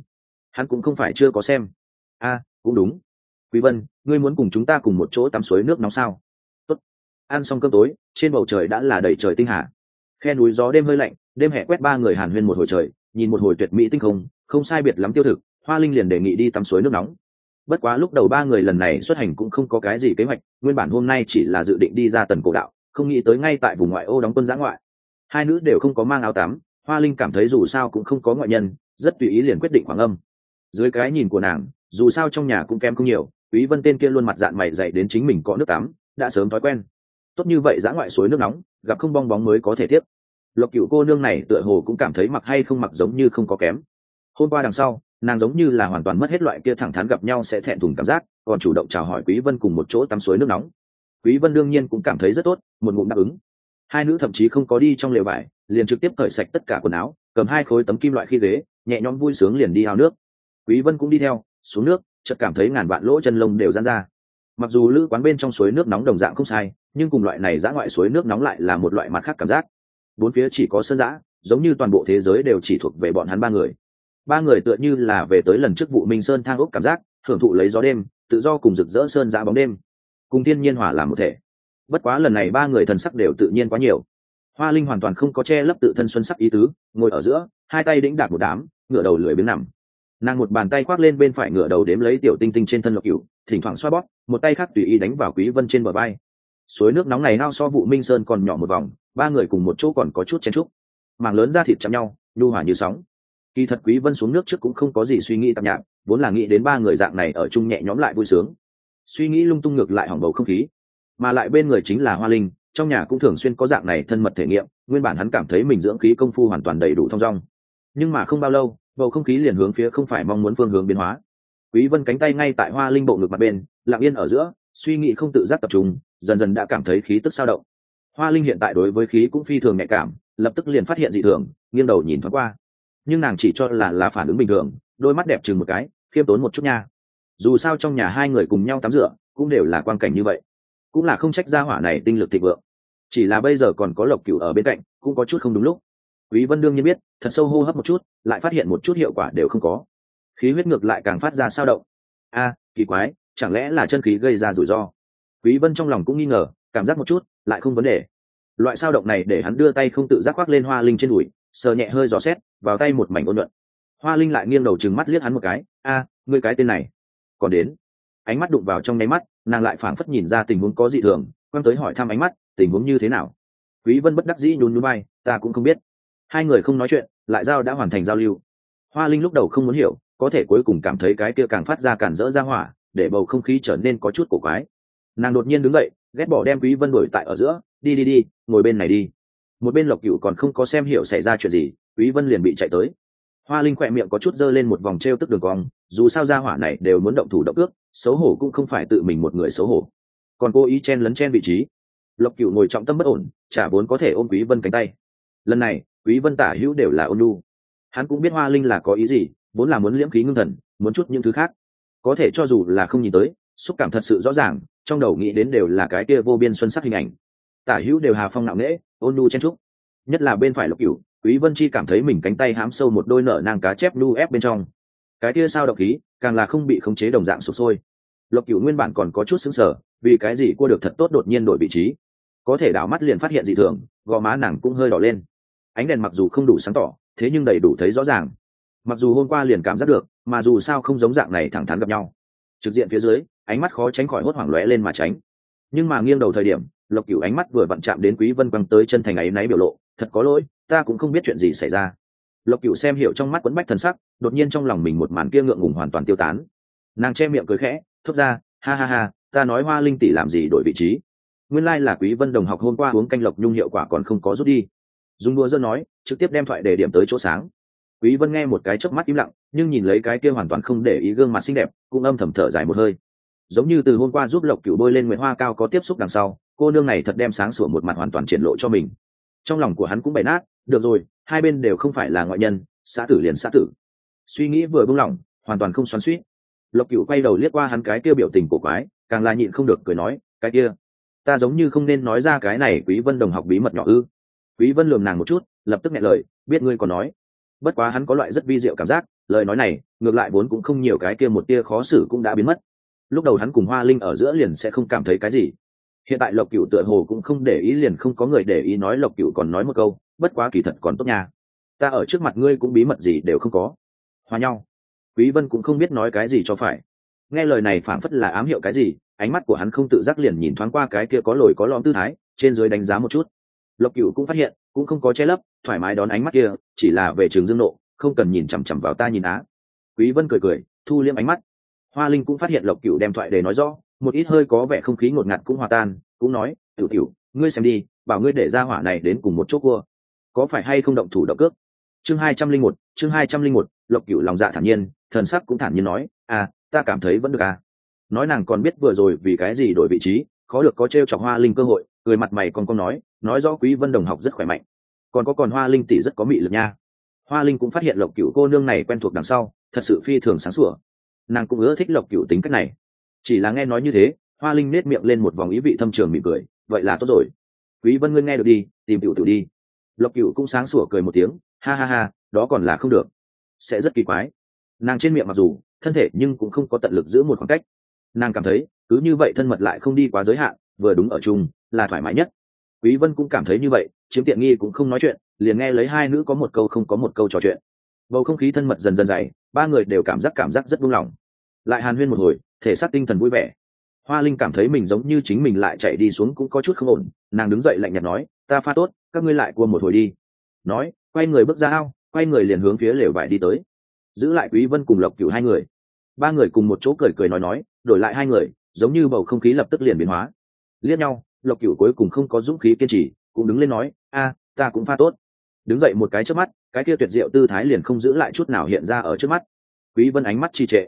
Hắn cũng không phải chưa có xem. A, cũng đúng. Quý vân, ngươi muốn cùng chúng ta cùng một chỗ tắm suối nước nóng sao? Tốt. Ăn xong cơm tối, trên bầu trời đã là đầy trời tinh hà. Khe núi gió đêm hơi lạnh, đêm hè quét ba người hàn huyên một hồi trời, nhìn một hồi tuyệt mỹ tinh không không sai biệt lắm tiêu thực, hoa linh liền đề nghị đi tắm suối nước nóng. Bất quá lúc đầu ba người lần này xuất hành cũng không có cái gì kế hoạch, nguyên bản hôm nay chỉ là dự định đi ra tần cổ đạo, không nghĩ tới ngay tại vùng ngoại ô đóng quân giã ngoại. Hai nữ đều không có mang áo tắm hoa linh cảm thấy dù sao cũng không có ngoại nhân, rất tùy ý liền quyết định khoảng âm. Dưới cái nhìn của nàng, dù sao trong nhà cũng kém không nhiều, quý vân tên kia luôn mặt dạng mày dậy đến chính mình có nước tắm, đã sớm thói quen. Tốt như vậy dã ngoại suối nước nóng, gặp không bong bóng mới có thể tiếp. Lộc cựu cô nương này tựa hồ cũng cảm thấy mặc hay không mặc giống như không có kém. Hôm qua đằng sau, nàng giống như là hoàn toàn mất hết loại kia thẳng thắn gặp nhau sẽ thẹn thùng cảm giác, còn chủ động chào hỏi quý vân cùng một chỗ tắm suối nước nóng. Quý vân đương nhiên cũng cảm thấy rất tốt, một ngụm đáp ứng. Hai nữ thậm chí không có đi trong lều vải liền trực tiếp cởi sạch tất cả quần áo, cầm hai khối tấm kim loại khi ghế, nhẹ nhõm vui sướng liền đi ao nước. Quý vân cũng đi theo, xuống nước, chợt cảm thấy ngàn vạn lỗ chân lông đều giãn ra. Mặc dù lữ quán bên trong suối nước nóng đồng dạng không sai, nhưng cùng loại này giã ngoại suối nước nóng lại là một loại mặt khác cảm giác. Bốn phía chỉ có sơn giã, giống như toàn bộ thế giới đều chỉ thuộc về bọn hắn ba người. Ba người tựa như là về tới lần trước vụ minh sơn thang ốc cảm giác hưởng thụ lấy gió đêm, tự do cùng rực rỡ sơn giã bóng đêm. Cùng thiên nhiên hòa làm một thể. Bất quá lần này ba người thần sắc đều tự nhiên quá nhiều hoa linh hoàn toàn không có che lấp tự thân xuân sắc ý tứ, ngồi ở giữa, hai tay đĩnh đạc một đám ngựa đầu lười biếng nằm. Nàng một bàn tay khoác lên bên phải ngựa đầu đếm lấy tiểu tinh tinh trên thân lộc cựu thỉnh thoảng xoa bóp, một tay khác tùy ý đánh vào quý vân trên bờ vai. Suối nước nóng này nao so vụ minh sơn còn nhỏ một vòng, ba người cùng một chỗ còn có chút chen trúc màng lớn ra thịt chạm nhau, nhu hòa như sóng. Kỳ thật quý vân xuống nước trước cũng không có gì suy nghĩ tạp nhạc vốn là nghĩ đến ba người dạng này ở chung nhẹ nhóm lại vui sướng. Suy nghĩ lung tung ngược lại hỏng bầu không khí. Mà lại bên người chính là hoa linh trong nhà cũng thường xuyên có dạng này thân mật thể nghiệm, nguyên bản hắn cảm thấy mình dưỡng khí công phu hoàn toàn đầy đủ thong dong. Nhưng mà không bao lâu, bầu không khí liền hướng phía không phải mong muốn phương hướng biến hóa. Quý vân cánh tay ngay tại hoa linh bộ ngực mặt bên, lặng yên ở giữa, suy nghĩ không tự giác tập trung, dần dần đã cảm thấy khí tức sao động. Hoa linh hiện tại đối với khí cũng phi thường nhạy cảm, lập tức liền phát hiện dị thường, nghiêng đầu nhìn thoáng qua. Nhưng nàng chỉ cho là là phản ứng bình thường, đôi mắt đẹp chừng một cái, khiêm tốn một chút nha. Dù sao trong nhà hai người cùng nhau tắm rửa, cũng đều là quan cảnh như vậy cũng là không trách gia hỏa này tinh lực thịnh vượng. Chỉ là bây giờ còn có lộc cửu ở bên cạnh, cũng có chút không đúng lúc. Quý vân đương nhiên biết, thật sâu hô hấp một chút, lại phát hiện một chút hiệu quả đều không có. Khí huyết ngược lại càng phát ra sao động. A, kỳ quái, chẳng lẽ là chân khí gây ra rủi ro? Quý vân trong lòng cũng nghi ngờ, cảm giác một chút, lại không vấn đề. Loại sao động này để hắn đưa tay không tự giác khoác lên hoa linh trên đùi, sờ nhẹ hơi gió xét, vào tay một mảnh ôn luận hoa linh lại nghiêng đầu chừng mắt liếc hắn một cái. A, ngươi cái tên này, còn đến. Ánh mắt đụng vào trong nháy mắt nàng lại phảng phất nhìn ra tình huống có dị thường, quăng tới hỏi thăm ánh mắt, tình huống như thế nào? Quý vân bất đắc dĩ nhún nhún bay ta cũng không biết. Hai người không nói chuyện, lại giao đã hoàn thành giao lưu. Hoa linh lúc đầu không muốn hiểu, có thể cuối cùng cảm thấy cái kia càng phát ra cản rỡ ra hỏa, để bầu không khí trở nên có chút cổ quái. Nàng đột nhiên đứng dậy, ghét bỏ đem quý vân đuổi tại ở giữa, đi đi đi, ngồi bên này đi. Một bên lộc cửu còn không có xem hiểu xảy ra chuyện gì, quý vân liền bị chạy tới hoa linh khỏe miệng có chút dơ lên một vòng treo tức đường cong, dù sao ra hỏa này đều muốn động thủ động ước xấu hổ cũng không phải tự mình một người xấu hổ. Còn cô ý chen lấn chen vị trí. Lộc cựu ngồi trọng tâm bất ổn, chả vốn có thể ôm quý vân cánh tay. Lần này, quý vân tả hữu đều là ôn lu hắn cũng biết hoa linh là có ý gì, vốn là muốn liễm khí ngưng thần, muốn chút những thứ khác. Có thể cho dù là không nhìn tới, xúc cảm thật sự rõ ràng, trong đầu nghĩ đến đều là cái kia vô biên xuân sắc hình ảnh. Tả hữu đều hà phong nặng nễ ôn lu chen trúc nhất là bên phải lộc cửu quý vân chi cảm thấy mình cánh tay hám sâu một đôi nở nang cá chép nu ép bên trong. Cái kia sao độc khí, càng là không bị khống chế đồng dạng sụp sôi. Lộc cửu nguyên bản còn có chút sững sờ, vì cái gì cua được thật tốt đột nhiên đổi vị trí. Có thể đảo mắt liền phát hiện dị thường, gò má nàng cũng hơi đỏ lên. Ánh đèn mặc dù không đủ sáng tỏ, thế nhưng đầy đủ thấy rõ ràng. Mặc dù hôm qua liền cảm giác được, mà dù sao không giống dạng này thẳng thắn gặp nhau. Trực diện phía dưới, ánh mắt khó tránh khỏi hốt hoảng lóe lên mà tránh. Nhưng mà nghiêng đầu thời điểm, lộc cửu ánh mắt vừa vặn chạm đến quý vân quăng tới chân thành ấy náy biểu lộ, thật có lỗi ta cũng không biết chuyện gì xảy ra. Lộc cửu xem hiểu trong mắt quấn bách thần sắc, đột nhiên trong lòng mình một màn kia ngượng ngùng hoàn toàn tiêu tán. Nàng che miệng cười khẽ, thốt ra, ha ha ha, ta nói hoa linh tỷ làm gì đổi vị trí? Nguyên lai là quý vân đồng học hôm qua uống canh lộc nhung hiệu quả còn không có rút đi. Dung đua dơ nói, trực tiếp đem thoại để điểm tới chỗ sáng. Quý vân nghe một cái chớp mắt im lặng, nhưng nhìn lấy cái kia hoàn toàn không để ý gương mặt xinh đẹp, cũng âm thầm thở dài một hơi. Giống như từ hôm qua giúp lộc cửu bôi lên nguyệt hoa cao có tiếp xúc đằng sau, cô nương này thật đem sáng sủa một mặt hoàn toàn triển lộ cho mình. Trong lòng của hắn cũng bày nát được rồi, hai bên đều không phải là ngoại nhân, xã tử liền xã tử. Suy nghĩ vừa buông lỏng hoàn toàn không xoắn suýt lộc cửu quay đầu liếc qua hắn cái kia biểu tình cổ quái, càng là nhịn không được cười nói, cái kia, ta giống như không nên nói ra cái này quý vân đồng học bí mật nhỏ ư? Quý vân lườm nàng một chút, lập tức nghe lời, biết ngươi còn nói. Bất quá hắn có loại rất vi diệu cảm giác, lời nói này, ngược lại vốn cũng không nhiều cái kia một tia khó xử cũng đã biến mất. Lúc đầu hắn cùng hoa linh ở giữa liền sẽ không cảm thấy cái gì. Hiện tại lộc cửu tựa hồ cũng không để ý liền không có người để ý nói lộc cửu còn nói một câu bất quá kỳ thật còn tốt nha. Ta ở trước mặt ngươi cũng bí mật gì đều không có. Hòa nhau. Quý vân cũng không biết nói cái gì cho phải. Nghe lời này phảng phất là ám hiệu cái gì, ánh mắt của hắn không tự giác liền nhìn thoáng qua cái kia có lồi có lõm tư thái, trên dưới đánh giá một chút. Lộc cửu cũng phát hiện, cũng không có che lấp, thoải mái đón ánh mắt kia, chỉ là về trường dương nộ, không cần nhìn chằm chằm vào ta nhìn á. Quý vân cười cười, thu liêm ánh mắt. Hoa linh cũng phát hiện lộc cửu đem thoại để nói rõ, một ít hơi có vẻ không khí ngột ngạt cũng hòa tan, cũng nói, tiểu tiểu ngươi xem đi, bảo ngươi để ra hỏa này đến cùng một chỗ cua có phải hay không động thủ động cước? Chương hai trăm linh một, chương hai trăm linh một, lộc cửu lòng dạ thản nhiên, thần sắc cũng thản nhiên nói à ta cảm thấy vẫn được à. Nói nàng còn biết vừa rồi vì cái gì đổi vị trí, khó được có t r e o chọc hoa linh cơ hội người mặt mày còn con nói nói rõ quý vân đồng học rất khỏe mạnh. Còn có còn hoa linh tỷ rất có mị lực nha. Hoa linh cũng phát hiện lộc cửu cô nương này quen thuộc đằng sau, thật sự phi thường sáng sủa. Nàng cũng ưa thích lộc cửu tính cách này. Chỉ là nghe nói như thế, hoa linh nết miệng lên một vòng ý vị thâm trường mỉm cười, vậy là tốt rồi. Quý vân ngươi nghe được đi, tìm cựu tự đi lộc cựu cũng sáng sủa cười một tiếng, ha ha ha, đó còn là không được. Sẽ rất kỳ quái. Nàng trên miệng mặc dù, thân thể nhưng cũng không có tận lực giữ một khoảng cách. Nàng cảm thấy, cứ như vậy thân mật lại không đi quá giới hạn, vừa đúng ở chung, là thoải mái nhất. Quý vân cũng cảm thấy như vậy, chiếm tiện nghi cũng không nói chuyện, liền nghe lấy hai nữ có một câu không có một câu trò chuyện. Bầu không khí thân mật dần dần dày, ba người đều cảm giác cảm giác rất buông lỏng. Lại hàn huyên một hồi, thể xác tinh thần vui vẻ. Hoa linh cảm thấy mình giống như chính mình lại chạy đi xuống cũng có chút không ổn, nàng đứng dậy lạnh nhạt nói ta pha tốt, các ngươi lại cua một hồi đi. Nói, quay người bước ra ao, quay người liền hướng phía lều vải đi tới. Giữ lại quý vân cùng lộc cửu hai người. Ba người cùng một chỗ cười cười nói nói, đổi lại hai người, giống như bầu không khí lập tức liền biến hóa. Liếc nhau, lộc cửu cuối cùng không có dũng khí kiên trì, cũng đứng lên nói, a, ta cũng pha tốt. Đứng dậy một cái trước mắt, cái kia tuyệt diệu tư thái liền không giữ lại chút nào hiện ra ở trước mắt. Quý vân ánh mắt trì trệ,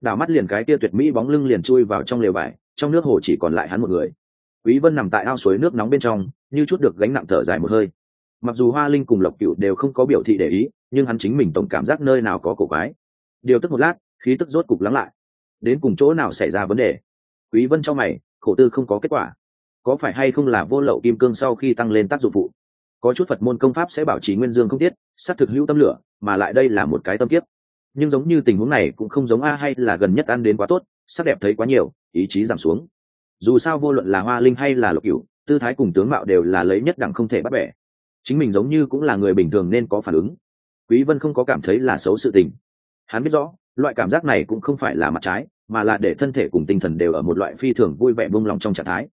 đảo mắt liền cái kia tuyệt mỹ bóng lưng liền chui vào trong lều vải, trong nước hồ chỉ còn lại hắn một người. Quý vân nằm tại ao suối nước nóng bên trong như chút được gánh nặng thở dài một hơi. Mặc dù hoa linh cùng lộc cựu đều không có biểu thị để ý, nhưng hắn chính mình tổng cảm giác nơi nào có cổ quái. Điều tức một lát, khí tức rốt cục lắng lại. Đến cùng chỗ nào xảy ra vấn đề? Quý vân cho mày, khổ tư không có kết quả. Có phải hay không là vô lậu kim cương sau khi tăng lên tác dụng phụ? Có chút phật môn công pháp sẽ bảo trì nguyên dương không tiết sát thực hữu tâm lửa, mà lại đây là một cái tâm kiếp. Nhưng giống như tình huống này cũng không giống a hay là gần nhất ăn đến quá tốt, sắc đẹp thấy quá nhiều, ý chí giảm xuống. Dù sao vô luận là hoa linh hay là lộc cửu tư thái cùng tướng mạo đều là lấy nhất đẳng không thể bắt bẻ. Chính mình giống như cũng là người bình thường nên có phản ứng. Quý vân không có cảm thấy là xấu sự tình. Hắn biết rõ, loại cảm giác này cũng không phải là mặt trái, mà là để thân thể cùng tinh thần đều ở một loại phi thường vui vẻ buông lòng trong trạng thái.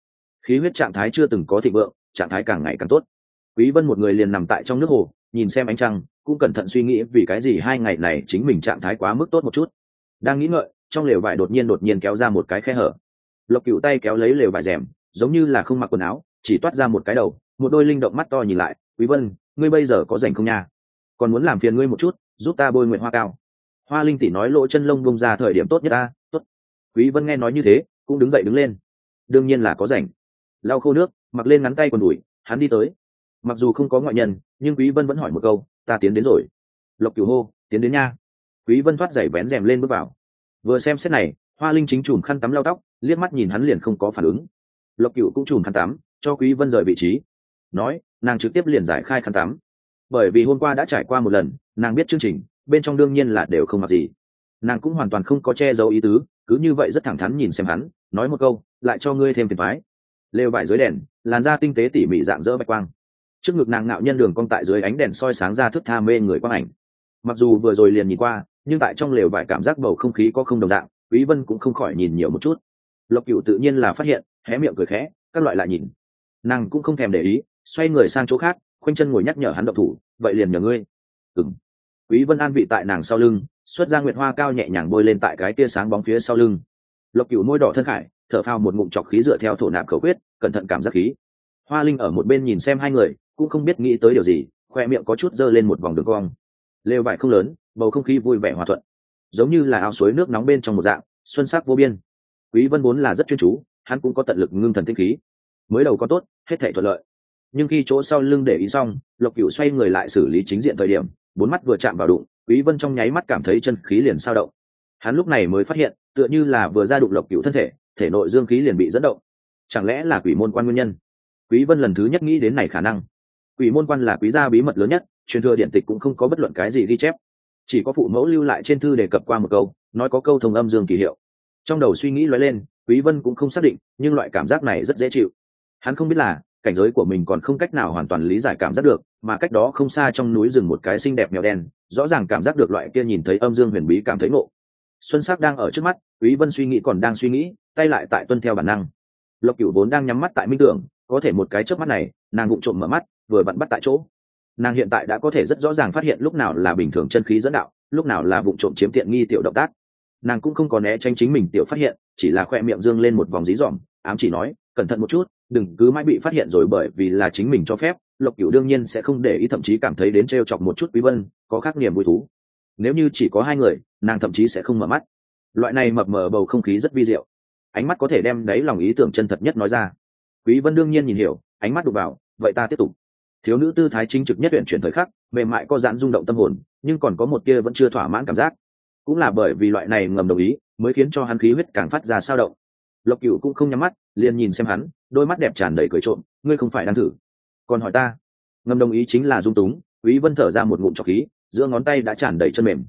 Khí huyết trạng thái chưa từng có thịnh vượng, trạng thái càng ngày càng tốt. Quý vân một người liền nằm tại trong nước hồ, nhìn xem ánh trăng, cũng cẩn thận suy nghĩ vì cái gì hai ngày này chính mình trạng thái quá mức tốt một chút. Đang nghĩ ngợi, trong lều vải đột nhiên đột nhiên kéo ra một cái khe hở. Lộc cựu tay kéo lấy lều vải rèm giống như là không mặc quần áo, chỉ toát ra một cái đầu, một đôi linh động mắt to nhìn lại, quý vân, ngươi bây giờ có rảnh không nha? Còn muốn làm phiền ngươi một chút, giúp ta bôi nguyện hoa cao. Hoa linh tỷ nói lỗ chân lông bông ra thời điểm tốt nhất ta, tốt. Quý vân nghe nói như thế, cũng đứng dậy đứng lên. Đương nhiên là có rảnh. Lau khô nước, mặc lên ngắn tay quần đùi, hắn đi tới. Mặc dù không có ngoại nhân, nhưng quý vân vẫn hỏi một câu, ta tiến đến rồi. Lộc cửu hô, tiến đến nha. Quý vân thoát giày vén rèm lên bước vào. Vừa xem xét này, hoa linh chính chùm khăn tắm lau tóc, liếc mắt nhìn hắn liền không có phản ứng lộc cựu cũng chùm khăn tắm, cho quý vân rời vị trí. Nói, nàng trực tiếp liền giải khai khăn tắm. Bởi vì hôm qua đã trải qua một lần, nàng biết chương trình, bên trong đương nhiên là đều không mặc gì. Nàng cũng hoàn toàn không có che giấu ý tứ, cứ như vậy rất thẳng thắn nhìn xem hắn, nói một câu, lại cho ngươi thêm phiền thoái lều vải dưới đèn, làn da tinh tế tỉ mỉ dạng dỡ bạch quang. Trước ngực nàng ngạo nhân đường cong tại dưới ánh đèn soi sáng ra thức tha mê người quang ảnh. Mặc dù vừa rồi liền nhìn qua, nhưng tại trong lều vải cảm giác bầu không khí có không đồng dạng, quý vân cũng không khỏi nhìn nhiều một chút. Lộc cửu tự nhiên là phát hiện hé miệng cười khẽ, các loại lại nhìn. Nàng cũng không thèm để ý, xoay người sang chỗ khác, khoanh chân ngồi nhắc nhở hắn động thủ, vậy liền nhờ ngươi. Ừng quý vân an vị tại nàng sau lưng, xuất ra nguyệt hoa cao nhẹ nhàng bôi lên tại cái tia sáng bóng phía sau lưng. Lộc cửu môi đỏ thân khải, thở phào một ngụm chọc khí dựa theo thổ nạp khẩu quyết, cẩn thận cảm giác khí. Hoa linh ở một bên nhìn xem hai người, cũng không biết nghĩ tới điều gì, khoe miệng có chút dơ lên một vòng đường cong. Lều vải không lớn, bầu không khí vui vẻ hòa thuận. Giống như là ao suối nước nóng bên trong một dạng, xuân sắc vô biên. Quý vân vốn là rất chuyên chú hắn cũng có tận lực ngưng thần tinh khí. Mới đầu có tốt, hết thể thuận lợi. Nhưng khi chỗ sau lưng để ý xong, lộc cửu xoay người lại xử lý chính diện thời điểm, bốn mắt vừa chạm vào đụng, quý vân trong nháy mắt cảm thấy chân khí liền sao động. Hắn lúc này mới phát hiện, tựa như là vừa ra đụng lộc cửu thân thể thể nội dương khí liền bị dẫn động. Chẳng lẽ là quỷ môn quan nguyên nhân? Quý vân lần thứ nhất nghĩ đến này khả năng. Quỷ môn quan là quý gia bí mật lớn nhất, truyền thừa điện tịch cũng không có bất luận cái gì ghi chép. Chỉ có phụ mẫu lưu lại trên thư đề cập qua một câu, nói có câu thông âm dương kỳ hiệu. Trong đầu suy nghĩ lóe lên quý vân cũng không xác định, nhưng loại cảm giác này rất dễ chịu. Hắn không biết là, cảnh giới của mình còn không cách nào hoàn toàn lý giải cảm giác được, mà cách đó không xa trong núi rừng một cái xinh đẹp mèo đen, rõ ràng cảm giác được loại kia nhìn thấy âm dương huyền bí cảm thấy ngộ. Xuân sắc đang ở trước mắt, quý vân suy nghĩ còn đang suy nghĩ, tay lại tại tuân theo bản năng. Lộc cửu vốn đang nhắm mắt tại minh tưởng, có thể một cái chớp mắt này, nàng vụng trộm mở mắt, vừa vặn bắt tại chỗ. Nàng hiện tại đã có thể rất rõ ràng phát hiện lúc nào là bình thường chân khí dẫn đạo, lúc nào là vụng trộm chiếm tiện nghi tiểu động tác nàng cũng không có né tránh chính mình tiểu phát hiện, chỉ là khoe miệng dương lên một vòng dí dỏm, ám chỉ nói, cẩn thận một chút, đừng cứ mãi bị phát hiện rồi bởi vì là chính mình cho phép, lộc cửu đương nhiên sẽ không để ý, thậm chí cảm thấy đến t chọc một chút quý vân, có khác niềm vui thú. Nếu như chỉ có hai người, nàng thậm chí sẽ không mở mắt. Loại này mập mờ bầu không khí rất vi diệu. Ánh mắt có thể đem đấy lòng ý tưởng chân thật nhất nói ra. Quý vân đương nhiên nhìn hiểu, ánh mắt đục vào, vậy ta tiếp tục. Thiếu nữ tư thái chính trực nhất tuyển chuyển thời khắc, mềm mại có giãn rung động tâm hồn, nhưng còn có một kia vẫn chưa thỏa mãn cảm giác cũng là bởi vì loại này ngầm đồng ý mới khiến cho hắn khí huyết càng phát ra sao động. Lộc cửu cũng không nhắm mắt, liền nhìn xem hắn, đôi mắt đẹp tràn đầy cười trộm, ngươi không phải đang thử? Còn hỏi ta. Ngầm đồng ý chính là dung túng, quý vân thở ra một ngụm trọc khí, giữa ngón tay đã tràn đầy chân mềm.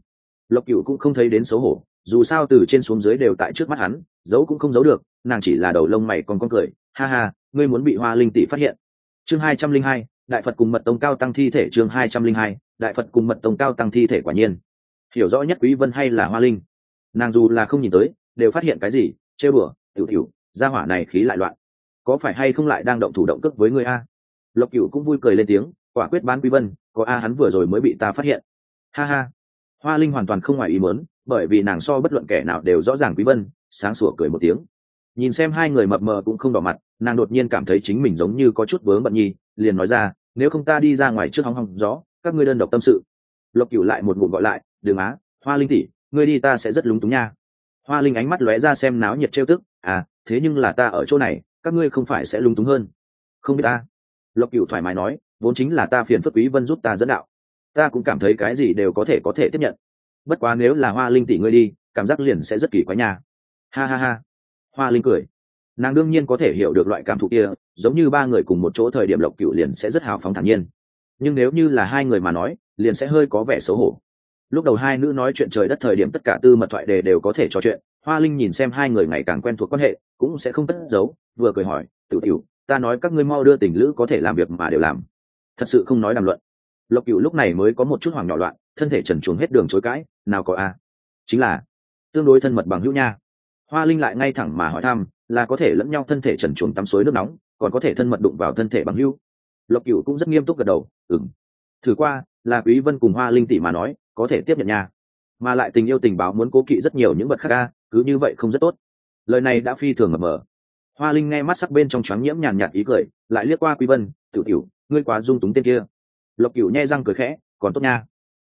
Lộc cửu cũng không thấy đến xấu hổ, dù sao từ trên xuống dưới đều tại trước mắt hắn, giấu cũng không giấu được, nàng chỉ là đầu lông mày còn con cười, ha ha, ngươi muốn bị hoa linh tỷ phát hiện. Chương hai trăm linh hai, đại phật cùng mật tông cao tăng thi thể, chương hai trăm linh hai, đại phật cùng mật tông cao tăng thi thể quả nhiên hiểu rõ nhất quý vân hay là hoa linh. Nàng dù là không nhìn tới, đều phát hiện cái gì chê bửa tiểu tiểu, gia hỏa này khí lại loạn. Có phải hay không lại đang động thủ động cước với người a? Lộc cửu cũng vui cười lên tiếng, quả quyết bán quý vân, có a hắn vừa rồi mới bị ta phát hiện. Ha ha. Hoa linh hoàn toàn không ngoài ý muốn, bởi vì nàng so bất luận kẻ nào đều rõ ràng quý vân, sáng sủa cười một tiếng. Nhìn xem hai người mập mờ cũng không đỏ mặt, nàng đột nhiên cảm thấy chính mình giống như có chút vướng bận nhi, liền nói ra, nếu không ta đi ra ngoài trước hóng hóng gió, các ngươi đơn độc tâm sự. Lộc cửu lại một ngụm gọi lại đường á, hoa linh tỷ, ngươi đi ta sẽ rất lúng túng nha. Hoa linh ánh mắt lóe ra xem náo nhiệt trêu tức à thế nhưng là ta ở chỗ này, các ngươi không phải sẽ lúng túng hơn. Không biết ta. Lộc cửu thoải mái nói, vốn chính là ta phiền phức quý vân giúp ta dẫn đạo. Ta cũng cảm thấy cái gì đều có thể có thể tiếp nhận. Bất quá nếu là hoa linh tỷ ngươi đi, cảm giác liền sẽ rất kỳ quái nha. Ha ha ha. Hoa linh cười. Nàng đương nhiên có thể hiểu được loại cảm thụ kia, giống như ba người cùng một chỗ thời điểm lộc cựu liền sẽ rất hào phóng thản nhiên. Nhưng nếu như là hai người mà nói, liền sẽ hơi có vẻ xấu hổ lúc đầu hai nữ nói chuyện trời đất thời điểm tất cả tư mật thoại đề đều có thể trò chuyện, hoa linh nhìn xem hai người ngày càng quen thuộc quan hệ, cũng sẽ không cất giấu, vừa cười hỏi tự tiểu ta nói các ngươi mau đưa tình lữ có thể làm việc mà đều làm. Thật sự không nói đàm luận. Lộc cựu lúc này mới có một chút hoảng nhỏ loạn, thân thể trần chuồng hết đường chối cãi, nào có a. Chính là, tương đối thân mật bằng hữu nha. Hoa linh lại ngay thẳng mà hỏi thăm, là có thể lẫn nhau thân thể trần chuồng tắm suối nước nóng, còn có thể thân mật đụng vào thân thể bằng hữu? Lộc cựu cũng rất nghiêm túc gật đầu ừng thử qua, là quý vân cùng hoa linh tỷ mà nói có thể tiếp nhận nha. Mà lại tình yêu tình báo muốn cố kỵ rất nhiều những vật khác ca cứ như vậy không rất tốt. Lời này đã phi thường mập mờ. Hoa linh nghe mắt sắc bên trong choáng nhiễm nhàn nhạt ý cười, lại liếc qua quý vân, tiểu tiểu ngươi quá dung túng tên kia. Lộc cửu nhe răng cười khẽ, còn tốt nha.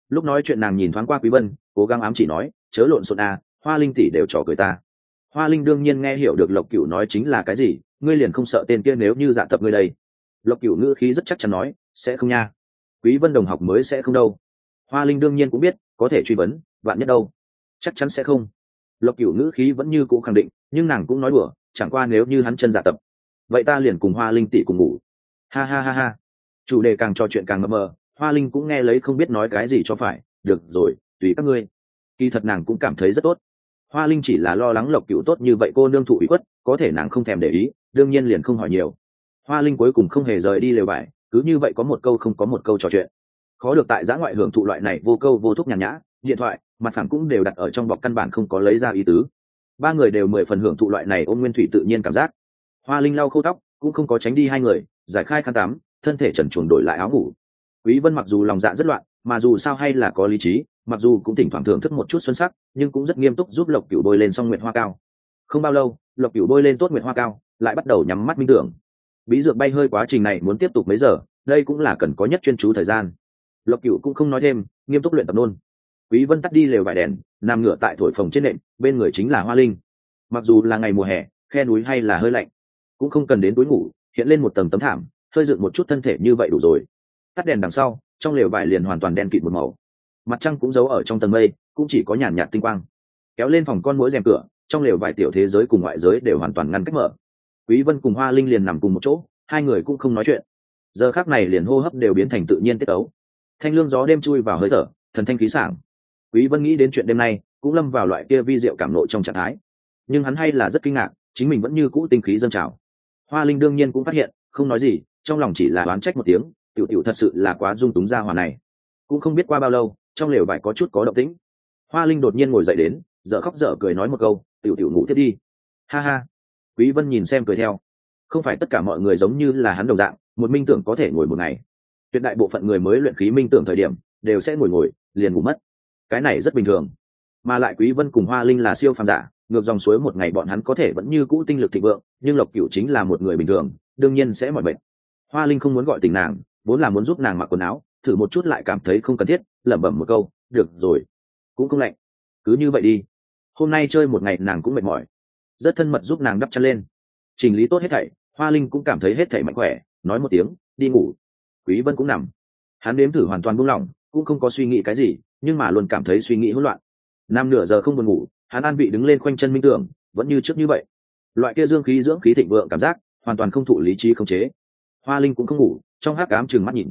Lúc nói chuyện nàng nhìn thoáng qua quý vân, cố gắng ám chỉ nói, chớ lộn xộn à hoa linh tỷ đều trò cười ta. Hoa linh đương nhiên nghe hiểu được lộc cửu nói chính là cái gì, ngươi liền không sợ tên kia nếu như dạ tập ngươi đây. Lộc cửu ngữ khí rất chắc chắn nói, sẽ không nha. Quý vân đồng học mới sẽ không đâu hoa linh đương nhiên cũng biết, có thể truy vấn, vạn nhất đâu? Chắc chắn sẽ không. Lộc cửu ngữ khí vẫn như cũ khẳng định, nhưng nàng cũng nói đùa, chẳng qua nếu như hắn chân giả tập, vậy ta liền cùng hoa linh tỷ cùng ngủ. Ha ha ha ha. Chủ đề càng trò chuyện càng mờ mờ, hoa linh cũng nghe lấy không biết nói cái gì cho phải, được rồi, tùy các ngươi. Kỳ thật nàng cũng cảm thấy rất tốt. Hoa linh chỉ là lo lắng lộc cựu tốt như vậy cô nương thụ ủy khuất, có thể nàng không thèm để ý, đương nhiên liền không hỏi nhiều. Hoa linh cuối cùng không hề rời đi lều vải cứ như vậy có một câu không có một câu trò chuyện khó được tại giã ngoại hưởng thụ loại này vô câu vô thúc nhàn nhã, điện thoại, mặt phẳng cũng đều đặt ở trong bọc căn bản không có lấy ra ý tứ. Ba người đều mười phần hưởng thụ loại này ôm nguyên thủy tự nhiên cảm giác. Hoa linh lau khâu tóc, cũng không có tránh đi hai người, giải khai khăn tắm, thân thể trần chuồn đổi lại áo ngủ. Quý vân mặc dù lòng dạ rất loạn, mà dù sao hay là có lý trí, mặc dù cũng thỉnh thoảng thưởng thức một chút xuân sắc, nhưng cũng rất nghiêm túc giúp lộc cửu bôi lên song nguyệt hoa cao. Không bao lâu, lộc cửu bôi lên tốt nguyệt hoa cao, lại bắt đầu nhắm mắt minh tưởng. Bí dược bay hơi quá trình này muốn tiếp tục mấy giờ, đây cũng là cần có nhất chuyên chú thời gian lộc cửu cũng không nói thêm, nghiêm túc luyện tập nôn quý vân tắt đi lều vải đèn, nằm ngửa tại thổi phòng trên nệm, bên người chính là hoa linh. Mặc dù là ngày mùa hè, khe núi hay là hơi lạnh, cũng không cần đến túi ngủ, hiện lên một tầng tấm thảm, hơi dựng một chút thân thể như vậy đủ rồi. Tắt đèn đằng sau, trong lều vải liền hoàn toàn đen kịt một màu. Mặt trăng cũng giấu ở trong tầng mây, cũng chỉ có nhàn nhạt tinh quang. Kéo lên phòng con mũi rèm cửa, trong lều vải tiểu thế giới cùng ngoại giới đều hoàn toàn ngăn cách mở. Quý vân cùng hoa linh liền nằm cùng một chỗ, hai người cũng không nói chuyện. Giờ khắc này liền hô hấp đều biến thành tự nhiên tiết ấu thanh lương gió đêm chui vào hơi thở, thần thanh khí sảng. Quý vân nghĩ đến chuyện đêm nay, cũng lâm vào loại kia vi diệu cảm nộ trong trạng thái. Nhưng hắn hay là rất kinh ngạc, chính mình vẫn như cũ tinh khí dâng trào. Hoa linh đương nhiên cũng phát hiện, không nói gì, trong lòng chỉ là đoán trách một tiếng, tiểu tiểu thật sự là quá dung túng ra hòa này. Cũng không biết qua bao lâu, trong lều vải có chút có động tĩnh. Hoa linh đột nhiên ngồi dậy đến, dở khóc dở cười nói một câu, tiểu tiểu ngủ thiết đi. Ha ha. Quý vân nhìn xem cười theo. Không phải tất cả mọi người giống như là hắn đồng dạng, một minh tưởng có thể ngồi một ngày tuyệt đại bộ phận người mới luyện khí minh tưởng thời điểm đều sẽ ngồi ngồi, liền ngủ mất. Cái này rất bình thường. Mà lại quý vân cùng hoa linh là siêu phàm giả, ngược dòng suối một ngày bọn hắn có thể vẫn như cũ tinh lực thịnh vượng, nhưng lộc cửu chính là một người bình thường, đương nhiên sẽ mỏi mệt. Hoa linh không muốn gọi tình nàng, vốn là muốn giúp nàng mặc quần áo, thử một chút lại cảm thấy không cần thiết, lẩm bẩm một câu, được rồi, cũng không lạnh. Cứ như vậy đi. Hôm nay chơi một ngày nàng cũng mệt mỏi. Rất thân mật giúp nàng đắp chăn lên. Chỉnh lý tốt hết thảy, hoa linh cũng cảm thấy hết thảy mạnh khỏe, nói một tiếng, đi ngủ quý vân cũng nằm. Hắn đếm thử hoàn toàn buông lỏng, cũng không có suy nghĩ cái gì, nhưng mà luôn cảm thấy suy nghĩ hỗn loạn. Năm nửa giờ không buồn ngủ, hắn an vị đứng lên khoanh chân minh tưởng, vẫn như trước như vậy. Loại kia dương khí dưỡng khí thịnh vượng cảm giác, hoàn toàn không thụ lý trí khống chế. Hoa linh cũng không ngủ, trong hắc ám chừng mắt nhìn.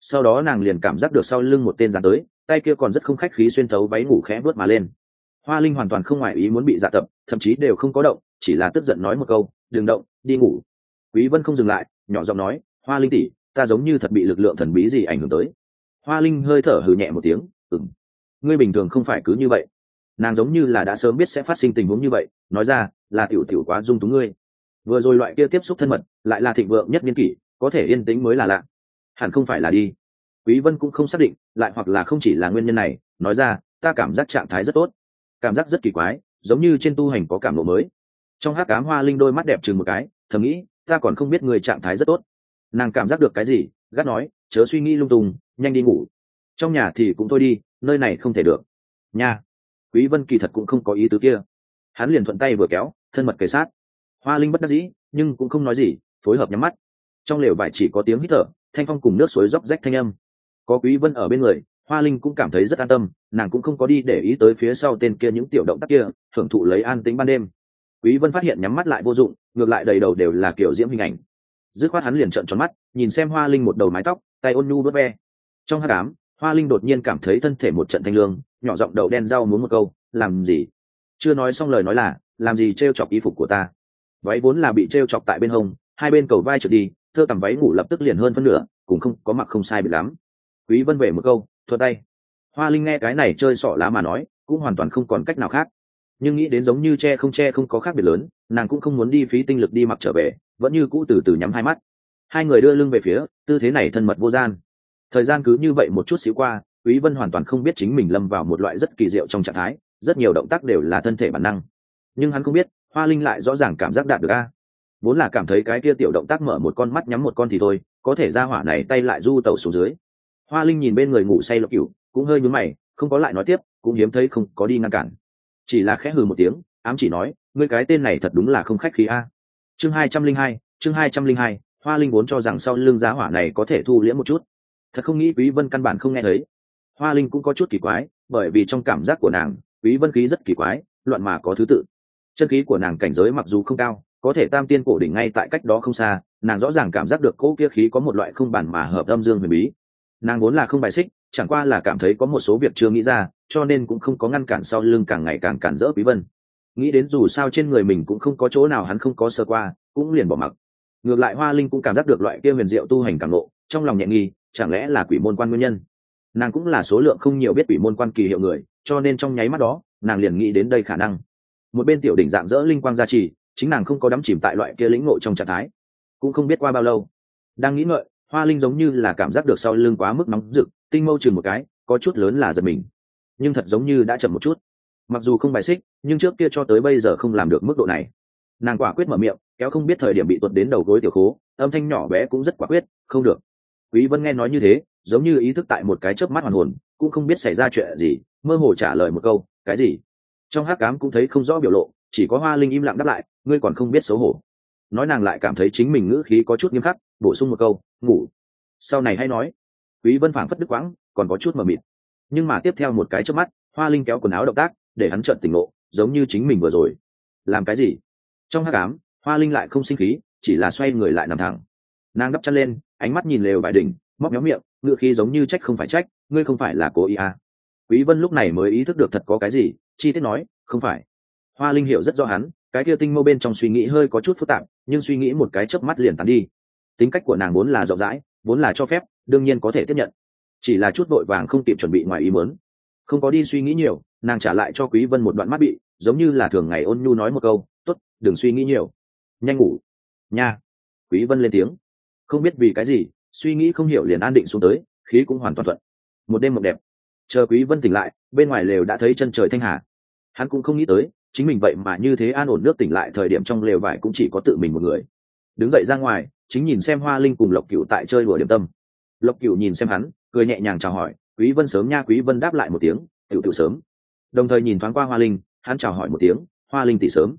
Sau đó nàng liền cảm giác được sau lưng một tên dán tới, tay kia còn rất không khách khí xuyên thấu váy ngủ khẽ vớt mà lên. Hoa linh hoàn toàn không ngoài ý muốn bị dạ tập, thậm chí đều không có động, chỉ là tức giận nói một câu, đừng động, đi ngủ. Quý vân không dừng lại, nhỏ giọng nói, hoa linh tỷ ta giống như thật bị lực lượng thần bí gì ảnh hưởng tới. Hoa linh hơi thở hừ nhẹ một tiếng, ừm, ngươi bình thường không phải cứ như vậy. Nàng giống như là đã sớm biết sẽ phát sinh tình huống như vậy, nói ra là tiểu tiểu quá dung túng ngươi. Vừa rồi loại kia tiếp xúc thân mật, lại là thịnh vượng nhất niên kỷ, có thể yên tĩnh mới là lạ. Hẳn không phải là đi. Quý vân cũng không xác định, lại hoặc là không chỉ là nguyên nhân này, nói ra, ta cảm giác trạng thái rất tốt. Cảm giác rất kỳ quái, giống như trên tu hành có cảm ngộ mới. Trong hát cám hoa linh đôi mắt đẹp chừng một cái, thầm nghĩ, ta còn không biết người trạng thái rất tốt nàng cảm giác được cái gì, gắt nói, chớ suy nghĩ lung tung, nhanh đi ngủ. Trong nhà thì cũng thôi đi, nơi này không thể được. Nha. Quý vân kỳ thật cũng không có ý tứ kia. Hắn liền thuận tay vừa kéo, thân mật kề sát. Hoa linh bất đắc dĩ, nhưng cũng không nói gì, phối hợp nhắm mắt. Trong lều vải chỉ có tiếng hít thở, thanh phong cùng nước suối róc rách thanh âm. Có quý vân ở bên người, hoa linh cũng cảm thấy rất an tâm, nàng cũng không có đi để ý tới phía sau tên kia những tiểu động tác kia, thưởng thụ lấy an tĩnh ban đêm. Quý vân phát hiện nhắm mắt lại vô dụng, ngược lại đầy đầu đều là kiểu diễm hình ảnh dứt khoát hắn liền trợn tròn mắt, nhìn xem hoa linh một đầu mái tóc, tay ôn nhu bớt ve trong hát đám hoa linh đột nhiên cảm thấy thân thể một trận thanh lương, nhỏ giọng đậu đen rau muốn một câu, làm gì? Chưa nói xong lời nói là, làm gì trêu chọc y phục của ta? Váy vốn là bị trêu chọc tại bên hông, hai bên cầu vai trượt đi, thơ tầm váy ngủ lập tức liền hơn phân nửa, cũng không có mặc không sai bị lắm. Quý vân về một câu thua tay. Hoa linh nghe cái này chơi sỏ lá mà nói, cũng hoàn toàn không còn cách nào khác. Nhưng nghĩ đến giống như che không che không có khác biệt lớn, nàng cũng không muốn đi phí tinh lực đi mặc trở về vẫn như cũ từ từ nhắm hai mắt. Hai người đưa lưng về phía, tư thế này thân mật vô gian. Thời gian cứ như vậy một chút xíu qua, quý vân hoàn toàn không biết chính mình lâm vào một loại rất kỳ diệu trong trạng thái, rất nhiều động tác đều là thân thể bản năng. Nhưng hắn không biết, hoa linh lại rõ ràng cảm giác đạt được a. Vốn là cảm thấy cái kia tiểu động tác mở một con mắt nhắm một con thì thôi, có thể ra hỏa này tay lại du tẩu xuống dưới. Hoa linh nhìn bên người ngủ say lộc cửu, cũng hơi nhún mày, không có lại nói tiếp, cũng hiếm thấy không có đi ngăn cản. Chỉ là khẽ hừ một tiếng, ám chỉ nói, ngươi cái tên này thật đúng là không khách khí a chương hai trăm linh hai, chương hai trăm linh hai, hoa linh vốn cho rằng sau lưng giá hỏa này có thể thu liễm một chút. Thật không nghĩ quý vân căn bản không nghe thấy. Hoa linh cũng có chút kỳ quái, bởi vì trong cảm giác của nàng, quý vân khí rất kỳ quái, loạn mà có thứ tự. Chân khí của nàng cảnh giới mặc dù không cao, có thể tam tiên cổ đỉnh ngay tại cách đó không xa, nàng rõ ràng cảm giác được cỗ kia khí có một loại không bản mà hợp âm dương huyền bí. Nàng vốn là không bài xích, chẳng qua là cảm thấy có một số việc chưa nghĩ ra, cho nên cũng không có ngăn cản sau lưng càng ngày càng cản rỡ quý vân nghĩ đến dù sao trên người mình cũng không có chỗ nào hắn không có sơ qua, cũng liền bỏ mặc. Ngược lại hoa linh cũng cảm giác được loại kia huyền diệu tu hành càng lộ trong lòng nhẹ nghi, chẳng lẽ là quỷ môn quan nguyên nhân? Nàng cũng là số lượng không nhiều biết quỷ môn quan kỳ hiệu người, cho nên trong nháy mắt đó, nàng liền nghĩ đến đây khả năng. Một bên tiểu đỉnh dạng dỡ linh quang gia trì, chính nàng không có đắm chìm tại loại kia lĩnh ngộ trong trạng thái. Cũng không biết qua bao lâu, đang nghĩ ngợi, hoa linh giống như là cảm giác được sau lưng quá mức nóng rực, tinh mâu chừng một cái, có chút lớn là giật mình. Nhưng thật giống như đã chậm một chút mặc dù không bài xích, nhưng trước kia cho tới bây giờ không làm được mức độ này. Nàng quả quyết mở miệng, kéo không biết thời điểm bị tuột đến đầu gối tiểu khố, âm thanh nhỏ bé cũng rất quả quyết, không được. Quý vân nghe nói như thế, giống như ý thức tại một cái chớp mắt hoàn hồn, cũng không biết xảy ra chuyện gì, mơ hồ trả lời một câu, cái gì? Trong hắc cám cũng thấy không rõ biểu lộ, chỉ có hoa linh im lặng đáp lại, ngươi còn không biết xấu hổ. Nói nàng lại cảm thấy chính mình ngữ khí có chút nghiêm khắc, bổ sung một câu, ngủ. Sau này hay nói, quý vân phảng phất đức quãng, còn có chút mờ mịt. Nhưng mà tiếp theo một cái chớp mắt, hoa linh kéo quần áo động tác để hắn trợn tỉnh ngộ, giống như chính mình vừa rồi. Làm cái gì? Trong hát cám hoa linh lại không sinh khí, chỉ là xoay người lại nằm thẳng. Nàng đắp chân lên, ánh mắt nhìn lều vải đỉnh móc nhóm miệng ngựa khi giống như trách không phải trách, ngươi không phải là cố ý à. quý vân lúc này mới ý thức được thật có cái gì, chi tiết nói, không phải. Hoa linh hiểu rất rõ hắn, cái kia tinh mâu bên trong suy nghĩ hơi có chút phức tạp, nhưng suy nghĩ một cái chớp mắt liền tán đi. Tính cách của nàng vốn là rộng rãi, vốn là cho phép, đương nhiên có thể tiếp nhận. Chỉ là chút vội vàng không kịp chuẩn bị ngoài ý muốn. Không có đi suy nghĩ nhiều nàng trả lại cho quý vân một đoạn mắt bị, giống như là thường ngày ôn nhu nói một câu, tốt, đừng suy nghĩ nhiều. Nhanh ngủ. Nha. Quý vân lên tiếng. Không biết vì cái gì, suy nghĩ không hiểu liền an định xuống tới, khí cũng hoàn toàn thuận. Một đêm mộng đẹp. Chờ quý vân tỉnh lại, bên ngoài lều đã thấy chân trời thanh hà. Hắn cũng không nghĩ tới, chính mình vậy mà như thế an ổn nước tỉnh lại thời điểm trong lều vải cũng chỉ có tự mình một người. Đứng dậy ra ngoài, chính nhìn xem hoa linh cùng lộc cửu tại chơi đùa điểm tâm. Lộc cửu nhìn xem hắn, cười nhẹ nhàng chào hỏi, quý vân sớm nha, quý vân đáp lại một tiếng, tiểu tiểu sớm đồng thời nhìn thoáng qua hoa linh, hắn chào hỏi một tiếng, hoa linh tỷ sớm.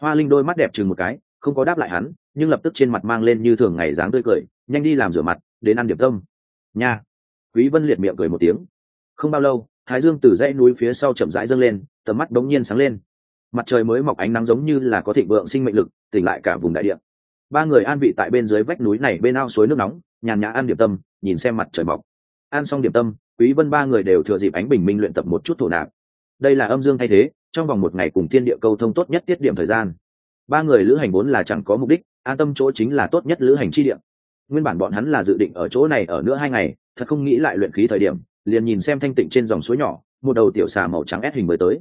Hoa linh đôi mắt đẹp chừng một cái, không có đáp lại hắn, nhưng lập tức trên mặt mang lên như thường ngày dáng tươi cười, nhanh đi làm rửa mặt, đến ăn điểm tâm. Nha. Quý vân liệt miệng cười một tiếng. Không bao lâu, thái dương từ dãy núi phía sau chậm rãi dâng lên, tầm mắt bỗng nhiên sáng lên. Mặt trời mới mọc ánh nắng giống như là có thịnh vượng sinh mệnh lực, tỉnh lại cả vùng đại địa. Ba người an vị tại bên dưới vách núi này bên ao suối nước nóng, nhàn nhã ăn điểm tâm, nhìn xem mặt trời mọc. Ăn xong điểm tâm, quý vân ba người đều thừa dịp ánh bình minh luyện tập một chút thổ nạp đây là âm dương thay thế, trong vòng một ngày cùng thiên địa câu thông tốt nhất tiết điểm thời gian. Ba người lữ hành vốn là chẳng có mục đích, an tâm chỗ chính là tốt nhất lữ hành chi điểm nguyên bản bọn hắn là dự định ở chỗ này ở nữa hai ngày, thật không nghĩ lại luyện khí thời điểm, liền nhìn xem thanh tịnh trên dòng suối nhỏ, một đầu tiểu xà màu trắng ép hình mới tới.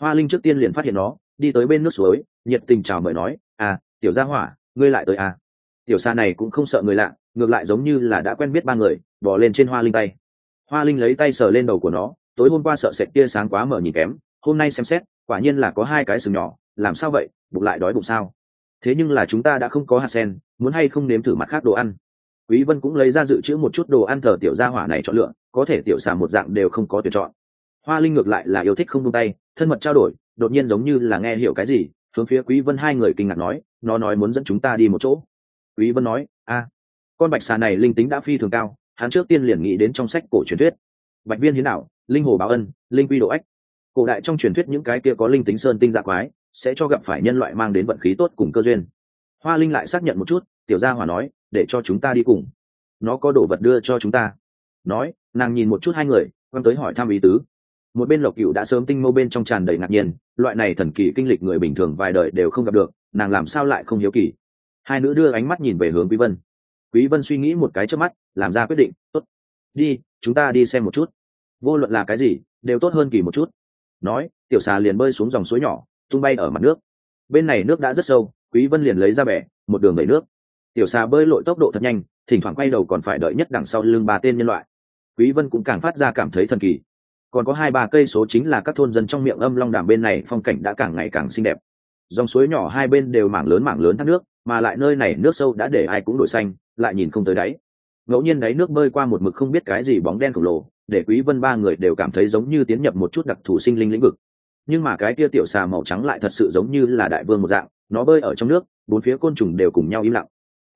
Hoa linh trước tiên liền phát hiện nó, đi tới bên nước suối, nhiệt tình chào mời nói à tiểu gia hỏa, ngươi lại tới à? Tiểu xà này cũng không sợ người lạ, ngược lại giống như là đã quen biết ba người bỏ lên trên hoa linh tay. Hoa linh lấy tay sờ lên đầu của nó tối hôm qua sợ sệt tia sáng quá mở nhìn kém, hôm nay xem xét, quả nhiên là có hai cái sừng nhỏ, làm sao vậy, bụng lại đói bụng sao? Thế nhưng là chúng ta đã không có hạt sen, muốn hay không nếm thử mặt khác đồ ăn? Quý vân cũng lấy ra dự trữ một chút đồ ăn thờ tiểu gia hỏa này chọn lựa, có thể tiểu xà một dạng đều không có tuyển chọn. Hoa linh ngược lại là yêu thích không buông tay, thân mật trao đổi, đột nhiên giống như là nghe hiểu cái gì, hướng phía quý vân hai người kinh ngạc nói, nó nói muốn dẫn chúng ta đi một chỗ. Quý vân nói, a, con bạch xà này linh tính đã phi thường cao, hắn trước tiên liền nghĩ đến trong sách cổ truyền thuyết. Bạch viên hiến nào? Linh hồ báo ân, linh quy độ ách. Cổ đại trong truyền thuyết những cái kia có linh tính sơn tinh dạ quái, sẽ cho gặp phải nhân loại mang đến vận khí tốt cùng cơ duyên. Hoa linh lại xác nhận một chút, tiểu gia hòa nói, để cho chúng ta đi cùng. Nó có đồ vật đưa cho chúng ta. Nói, nàng nhìn một chút hai người quan tới hỏi thăm ý tứ. Một bên lộc cựu đã sớm tinh mâu bên trong tràn đầy ngạc nhiên, loại này thần kỳ kinh lịch người bình thường vài đời đều không gặp được, nàng làm sao lại không hiếu kỳ? Hai nữ đưa ánh mắt nhìn về hướng quý vân. Quý vân suy nghĩ một cái trước mắt, làm ra quyết định, tốt, đi, chúng ta đi xem một chút vô luận là cái gì, đều tốt hơn kỳ một chút. Nói, tiểu xà liền bơi xuống dòng suối nhỏ, tung bay ở mặt nước. Bên này nước đã rất sâu, quý vân liền lấy ra bẻ, một đường đẩy nước. Tiểu xà bơi lội tốc độ thật nhanh, thỉnh thoảng quay đầu còn phải đợi nhất đằng sau lưng ba tên nhân loại. Quý vân cũng càng phát ra cảm thấy thần kỳ. Còn có hai ba cây số chính là các thôn dân trong miệng âm long đàm bên này phong cảnh đã càng ngày càng xinh đẹp. Dòng suối nhỏ hai bên đều mảng lớn mảng lớn thác nước, mà lại nơi này nước sâu đã để ai cũng đổi xanh, lại nhìn không tới đáy. Ngẫu nhiên đáy nước bơi qua một mực không biết cái gì bóng đen khổng lồ để quý vân ba người đều cảm thấy giống như tiến nhập một chút đặc thù sinh linh lĩnh vực. Nhưng mà cái kia tiểu xà màu trắng lại thật sự giống như là đại vương một dạng, nó bơi ở trong nước, bốn phía côn trùng đều cùng nhau im lặng.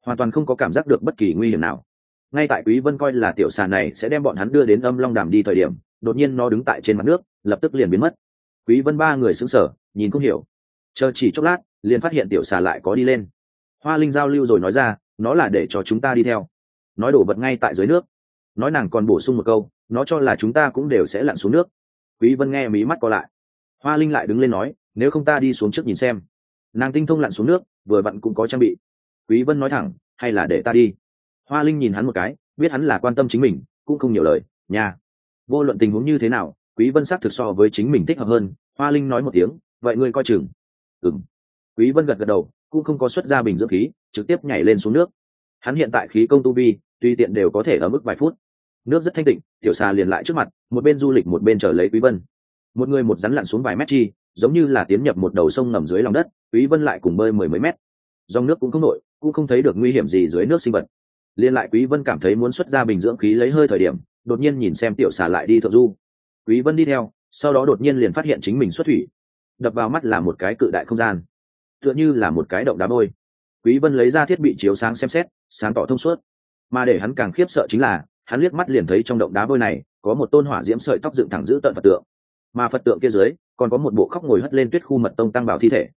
Hoàn toàn không có cảm giác được bất kỳ nguy hiểm nào. Ngay tại quý vân coi là tiểu xà này sẽ đem bọn hắn đưa đến âm long đàm đi thời điểm, đột nhiên nó đứng tại trên mặt nước, lập tức liền biến mất. Quý vân ba người sững sờ, nhìn không hiểu. Chờ chỉ chốc lát, liền phát hiện tiểu xà lại có đi lên. Hoa linh giao lưu rồi nói ra, nó là để cho chúng ta đi theo. Nói đổ vật ngay tại dưới nước. Nói nàng còn bổ sung một câu nó cho là chúng ta cũng đều sẽ lặn xuống nước. Quý vân nghe mí mắt co lại. Hoa linh lại đứng lên nói, nếu không ta đi xuống trước nhìn xem. Nàng tinh thông lặn xuống nước, vừa vặn cũng có trang bị. Quý vân nói thẳng, hay là để ta đi. Hoa linh nhìn hắn một cái, biết hắn là quan tâm chính mình, cũng không nhiều lời, nha. Vô luận tình huống như thế nào, quý vân xác thực so với chính mình thích hợp hơn. Hoa linh nói một tiếng, vậy ngươi coi chừng. Ừm. Quý vân gật gật đầu, cũng không có xuất ra bình dưỡng khí, trực tiếp nhảy lên xuống nước. Hắn hiện tại khí công tu vi, tuy tiện đều có thể ở mức vài phút nước rất thanh tịnh, tiểu xà liền lại trước mặt, một bên du lịch một bên chờ lấy quý vân. Một người một rắn lặn xuống vài mét chi, giống như là tiến nhập một đầu sông ngầm dưới lòng đất, quý vân lại cùng bơi mười mấy mét. Dòng nước cũng không nổi, cũng không thấy được nguy hiểm gì dưới nước sinh vật. Liên lại quý vân cảm thấy muốn xuất ra bình dưỡng khí lấy hơi thời điểm, đột nhiên nhìn xem tiểu xà lại đi thượng du. Quý vân đi theo, sau đó đột nhiên liền phát hiện chính mình xuất thủy. Đập vào mắt là một cái cự đại không gian, tựa như là một cái động đá bôi. Quý vân lấy ra thiết bị chiếu sáng xem xét, sáng tỏ thông suốt. Mà để hắn càng khiếp sợ chính là hắn liếc mắt liền thấy trong động đá bôi này có một tôn hỏa diễm sợi tóc dựng thẳng giữ tận phật tượng. Mà phật tượng kia dưới còn có một bộ khóc ngồi hất lên tuyết khu mật tông tăng bảo thi thể.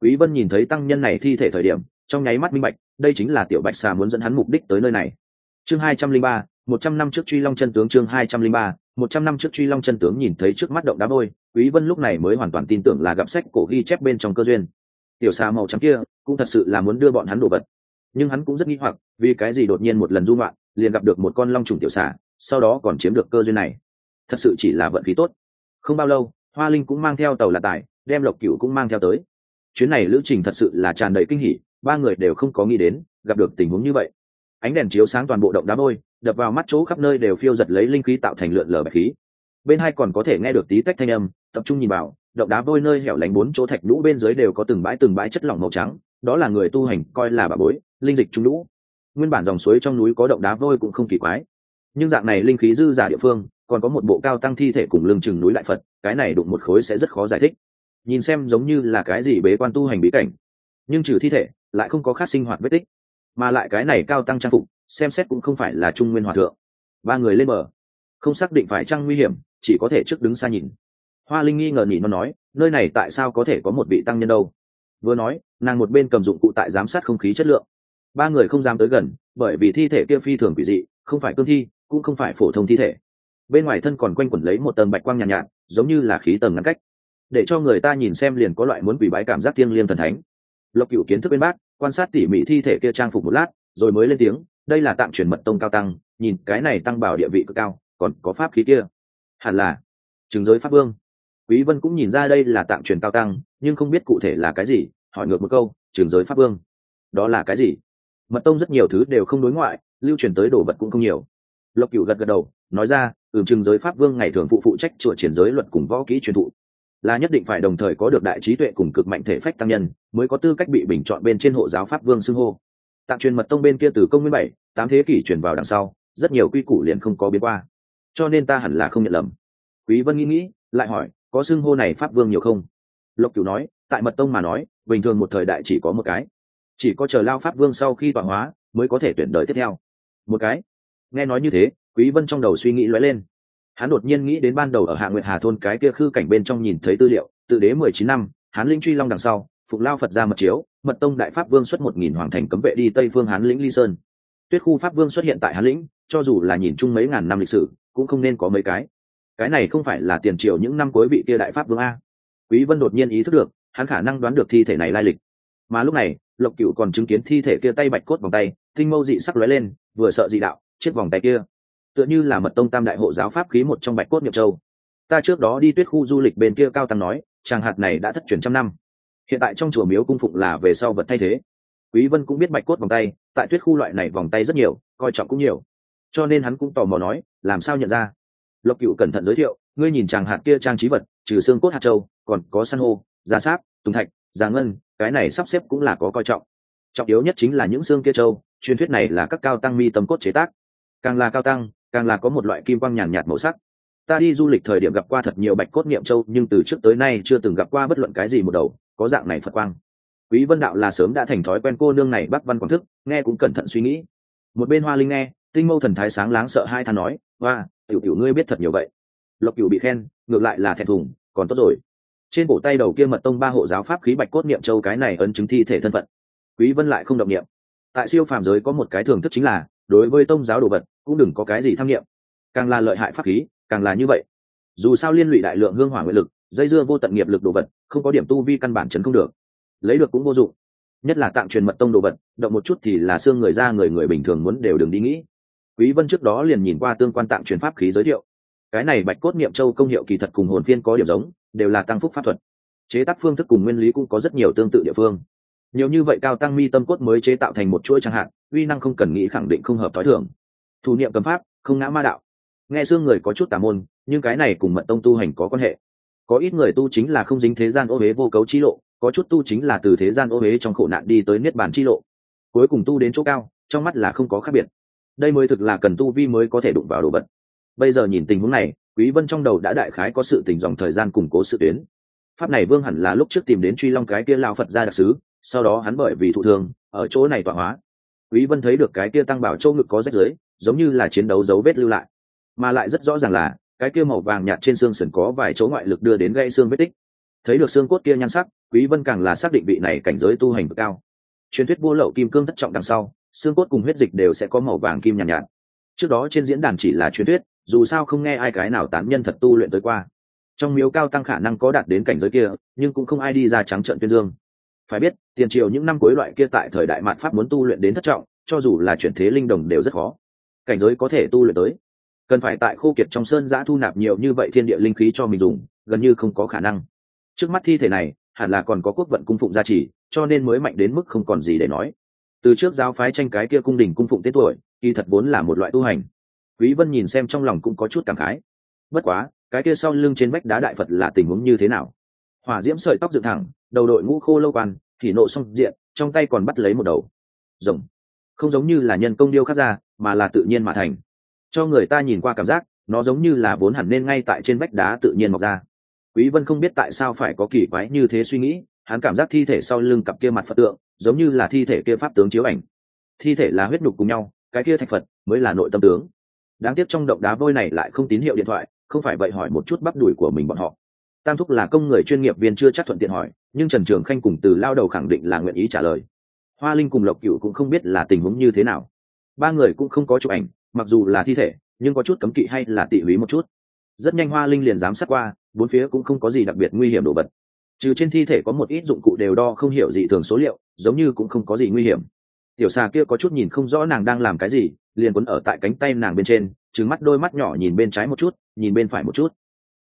Quý vân nhìn thấy tăng nhân này thi thể thời điểm trong nháy mắt minh bạch đây chính là tiểu bạch xà muốn dẫn hắn mục đích tới nơi này. Chương 203, 100 năm trước truy long chân tướng chương 203, 100 năm trước truy long chân tướng nhìn thấy trước mắt động đá bôi quý vân lúc này mới hoàn toàn tin tưởng là gặp sách cổ ghi chép bên trong cơ duyên. Tiểu xà màu trắng kia cũng thật sự là muốn đưa bọn hắn đồ vật nhưng hắn cũng rất nghi hoặc, vì cái gì đột nhiên một lần du ngoạn, liền gặp được một con long trùng tiểu xà, sau đó còn chiếm được cơ duyên này. Thật sự chỉ là vận khí tốt. Không bao lâu, hoa linh cũng mang theo tàu là tài, đem lộc cửu cũng mang theo tới. Chuyến này lữ trình thật sự là tràn đầy kinh hỉ, ba người đều không có nghĩ đến, gặp được tình huống như vậy. Ánh đèn chiếu sáng toàn bộ động đá bôi đập vào mắt chỗ khắp nơi đều phiêu giật lấy linh khí tạo thành lượn lờ bạch khí. Bên hai còn có thể nghe được tí tách thanh âm, tập trung nhìn vào, động đá vôi nơi hẻo lánh bốn chỗ thạch lũ bên dưới đều có từng bãi từng bãi chất lỏng màu trắng đó là người tu hành coi là bà bối, linh dịch trung lũ. Nguyên bản dòng suối trong núi có động đá vôi cũng không kỳ quái. Nhưng dạng này linh khí dư giả địa phương, còn có một bộ cao tăng thi thể cùng lưng chừng núi lại phật, cái này đụng một khối sẽ rất khó giải thích. Nhìn xem giống như là cái gì bế quan tu hành bí cảnh. Nhưng trừ thi thể, lại không có khác sinh hoạt vết tích. Mà lại cái này cao tăng trang phục, xem xét cũng không phải là trung nguyên hòa thượng. Ba người lên bờ. Không xác định phải trăng nguy hiểm, chỉ có thể trước đứng xa nhìn. Hoa linh nghi ngờ nhìn nó nói, nơi này tại sao có thể có một vị tăng nhân đâu? Vừa nói nàng một bên cầm dụng cụ tại giám sát không khí chất lượng. Ba người không dám tới gần bởi vì thi thể kia phi thường quỷ dị không phải cương thi cũng không phải phổ thông thi thể. Bên ngoài thân còn quanh quẩn lấy một tầng bạch quang nhàn nhạt, nhạt giống như là khí tầng ngăn cách. Để cho người ta nhìn xem liền có loại muốn quỷ bái cảm giác thiêng liêng thần thánh. Lộc cựu kiến thức bên bác quan sát tỉ mỉ thi thể kia trang phục một lát rồi mới lên tiếng đây là tạm chuyển mật tông cao tăng nhìn cái này tăng bảo địa vị cực cao còn có pháp khí kia. Hẳn là chứng giới pháp vương. Quý vân cũng nhìn ra đây là tạm truyền cao tăng nhưng không biết cụ thể là cái gì, hỏi ngược một câu, trường giới pháp vương, đó là cái gì? Mật tông rất nhiều thứ đều không đối ngoại, lưu truyền tới đồ vật cũng không nhiều. Lộc cửu gật gật đầu, nói ra, ừm, trường giới pháp vương ngày thường phụ phụ trách chùa triển giới luật cùng võ kỹ truyền thụ, là nhất định phải đồng thời có được đại trí tuệ cùng cực mạnh thể phách tăng nhân, mới có tư cách bị bình chọn bên trên hộ giáo pháp vương xưng hô. Tạm truyền mật tông bên kia từ công nguyên bảy, tám thế kỷ truyền vào đằng sau, rất nhiều quy củ liền không có biến qua. Cho nên ta hẳn là không nhận lầm. Quý vân nghĩ nghĩ, lại hỏi, có xưng hô này pháp vương nhiều không? Lộc cửu nói, tại mật tông mà nói, bình thường một thời đại chỉ có một cái. Chỉ có chờ lao pháp vương sau khi tọa hóa, mới có thể tuyển đời tiếp theo. Một cái. Nghe nói như thế, quý vân trong đầu suy nghĩ lóe lên. Hắn đột nhiên nghĩ đến ban đầu ở hạ nguyệt hà thôn cái kia khư cảnh bên trong nhìn thấy tư liệu, tự đế 19 năm hắn linh truy long đằng sau, phục lao phật ra mật chiếu, mật tông đại pháp vương xuất một nghìn hoàng thành cấm vệ đi tây phương hán lĩnh ly sơn. Tuyết khu pháp vương xuất hiện tại hán lĩnh, cho dù là nhìn chung mấy ngàn năm lịch sử, cũng không nên có mấy cái. Cái này không phải là tiền triệu những năm cuối vị kia đại pháp vương a quý vân đột nhiên ý thức được, hắn khả năng đoán được thi thể này lai lịch. Mà lúc này, lộc cửu còn chứng kiến thi thể kia tay bạch cốt vòng tay, tinh mâu dị sắc lóe lên, vừa sợ dị đạo chiếc vòng tay kia. Tựa như là mật tông tam đại hộ giáo pháp khí một trong bạch cốt nhập châu. Ta trước đó đi tuyết khu du lịch bên kia cao tăng nói, chàng hạt này đã thất truyền trăm năm. Hiện tại trong chùa miếu cung phụng là về sau vật thay thế. Quý vân cũng biết bạch cốt vòng tay, tại tuyết khu loại này vòng tay rất nhiều, coi trọng cũng nhiều. Cho nên hắn cũng tò mò nói, làm sao nhận ra? Lộc cựu cẩn thận giới thiệu, ngươi nhìn chàng hạt kia trang trí vật trừ xương cốt hạt châu, còn có san hô da sáp, tùng thạch da ngân, cái này sắp xếp cũng là có coi trọng. Trọng yếu nhất chính là những xương kia châu, truyền thuyết này là các cao tăng mi tâm cốt chế tác. Càng là cao tăng, càng là có một loại kim quang nhàn nhạt màu sắc. Ta đi du lịch thời điểm gặp qua thật nhiều bạch cốt niệm châu, nhưng từ trước tới nay chưa từng gặp qua bất luận cái gì một đầu, có dạng này phật quang. Quý vân đạo là sớm đã thành thói quen cô nương này bắt văn quảng thức, nghe cũng cẩn thận suy nghĩ. Một bên hoa linh nghe, tinh mâu thần thái sáng láng sợ hai than nói, hoa, tiểu tiểu ngươi biết thật nhiều vậy. Lộc cửu bị khen, ngược lại là thẹn thùng còn tốt rồi. Trên cổ tay đầu kia mật tông ba hộ giáo pháp khí bạch cốt niệm châu cái này ấn chứng thi thể thân phận. Quý vân lại không động niệm. Tại siêu phàm giới có một cái thưởng thức chính là, đối với tông giáo đồ vật, cũng đừng có cái gì tham niệm. Càng là lợi hại pháp khí, càng là như vậy. Dù sao liên lụy đại lượng hương hỏa nguyện lực, dây dưa vô tận nghiệp lực đồ vật, không có điểm tu vi căn bản chấn không được. Lấy được cũng vô dụng. Nhất là tạm truyền mật tông đồ vật, động một chút thì là xương người ra người người bình thường muốn đều đừng đi nghĩ. Quý vân trước đó liền nhìn qua tương quan tạm truyền pháp khí giới thiệu cái này bạch cốt niệm châu công hiệu kỳ thật cùng hồn phiên có điểm giống, đều là tăng phúc pháp thuật. Chế tác phương thức cùng nguyên lý cũng có rất nhiều tương tự địa phương. Nhiều như vậy cao tăng mi tâm cốt mới chế tạo thành một chuỗi chẳng hạn uy năng không cần nghĩ khẳng định không hợp thói thường. Thủ niệm cầm pháp, không ngã ma đạo. Nghe xương người có chút tà môn, nhưng cái này cùng mật tông tu hành có quan hệ. Có ít người tu chính là không dính thế gian ô huế vô cấu chi lộ, có chút tu chính là từ thế gian ô huế trong khổ nạn đi tới niết bàn chi lộ. Cuối cùng tu đến chỗ cao, trong mắt là không có khác biệt. Đây mới thực là cần tu vi mới có thể đụng vào đồ vật bây giờ nhìn tình huống này quý vân trong đầu đã đại khái có sự tình dòng thời gian củng cố sự tuyến. Pháp này vương hẳn là lúc trước tìm đến truy long cái kia lao phật ra đặc sứ sau đó hắn bởi vì thụ thương ở chỗ này tọa hóa. Quý vân thấy được cái kia tăng bảo châu ngực có rách dưới giống như là chiến đấu dấu vết lưu lại. Mà lại rất rõ ràng là cái kia màu vàng nhạt trên xương sườn có vài chỗ ngoại lực đưa đến gây xương vết tích. Thấy được xương cốt kia nhan sắc quý vân càng là xác định vị này cảnh giới tu hành cực cao. Truyền thuyết vô lậu kim cương thất trọng đằng sau xương cốt cùng huyết dịch đều sẽ có màu vàng kim nhàn nhạt, nhạt. Trước đó trên diễn đàn chỉ là truyền thuyết dù sao không nghe ai cái nào tán nhân thật tu luyện tới qua. Trong miếu cao tăng khả năng có đạt đến cảnh giới kia, nhưng cũng không ai đi ra trắng trận tuyên dương. Phải biết, tiền triều những năm cuối loại kia tại thời đại mạn pháp muốn tu luyện đến thất trọng, cho dù là chuyển thế linh đồng đều rất khó. Cảnh giới có thể tu luyện tới. Cần phải tại khô kiệt trong sơn giã thu nạp nhiều như vậy thiên địa linh khí cho mình dùng, gần như không có khả năng. Trước mắt thi thể này, hẳn là còn có quốc vận cung phụng gia trì, cho nên mới mạnh đến mức không còn gì để nói. Từ trước giáo phái tranh cái kia cung đình cung phụng tết tuổi, kỳ thật vốn là một loại tu hành quý vân nhìn xem trong lòng cũng có chút cảm khái. Bất quá, cái kia sau lưng trên vách đá đại phật là tình huống như thế nào? Hỏa diễm sợi tóc dựng thẳng, đầu đội ngũ khô lâu quan, thì nộ xong diện, trong tay còn bắt lấy một đầu. Rồng. Không giống như là nhân công điêu khắc ra, mà là tự nhiên mà thành. Cho người ta nhìn qua cảm giác, nó giống như là vốn hẳn nên ngay tại trên vách đá tự nhiên mọc ra. Quý vân không biết tại sao phải có kỳ quái như thế suy nghĩ, hắn cảm giác thi thể sau lưng cặp kia mặt phật tượng, giống như là thi thể kia pháp tướng chiếu ảnh. Thi thể là huyết nhục cùng nhau, cái kia thạch phật mới là nội tâm tướng đáng tiếc trong động đá vôi này lại không tín hiệu điện thoại, không phải vậy hỏi một chút bắp đùi của mình bọn họ. Tam thúc là công người chuyên nghiệp viên chưa chắc thuận tiện hỏi, nhưng trần trường khanh cùng từ lao đầu khẳng định là nguyện ý trả lời. Hoa linh cùng lộc cựu cũng không biết là tình huống như thế nào. Ba người cũng không có chụp ảnh, mặc dù là thi thể, nhưng có chút cấm kỵ hay là tị húy một chút. Rất nhanh hoa linh liền dám sát qua, bốn phía cũng không có gì đặc biệt nguy hiểm đồ vật. Trừ trên thi thể có một ít dụng cụ đều đo không hiểu gì thường số liệu, giống như cũng không có gì nguy hiểm. Tiểu xà kia có chút nhìn không rõ nàng đang làm cái gì liền quấn ở tại cánh tay nàng bên trên trứng mắt đôi mắt nhỏ nhìn bên trái một chút, nhìn bên phải một chút.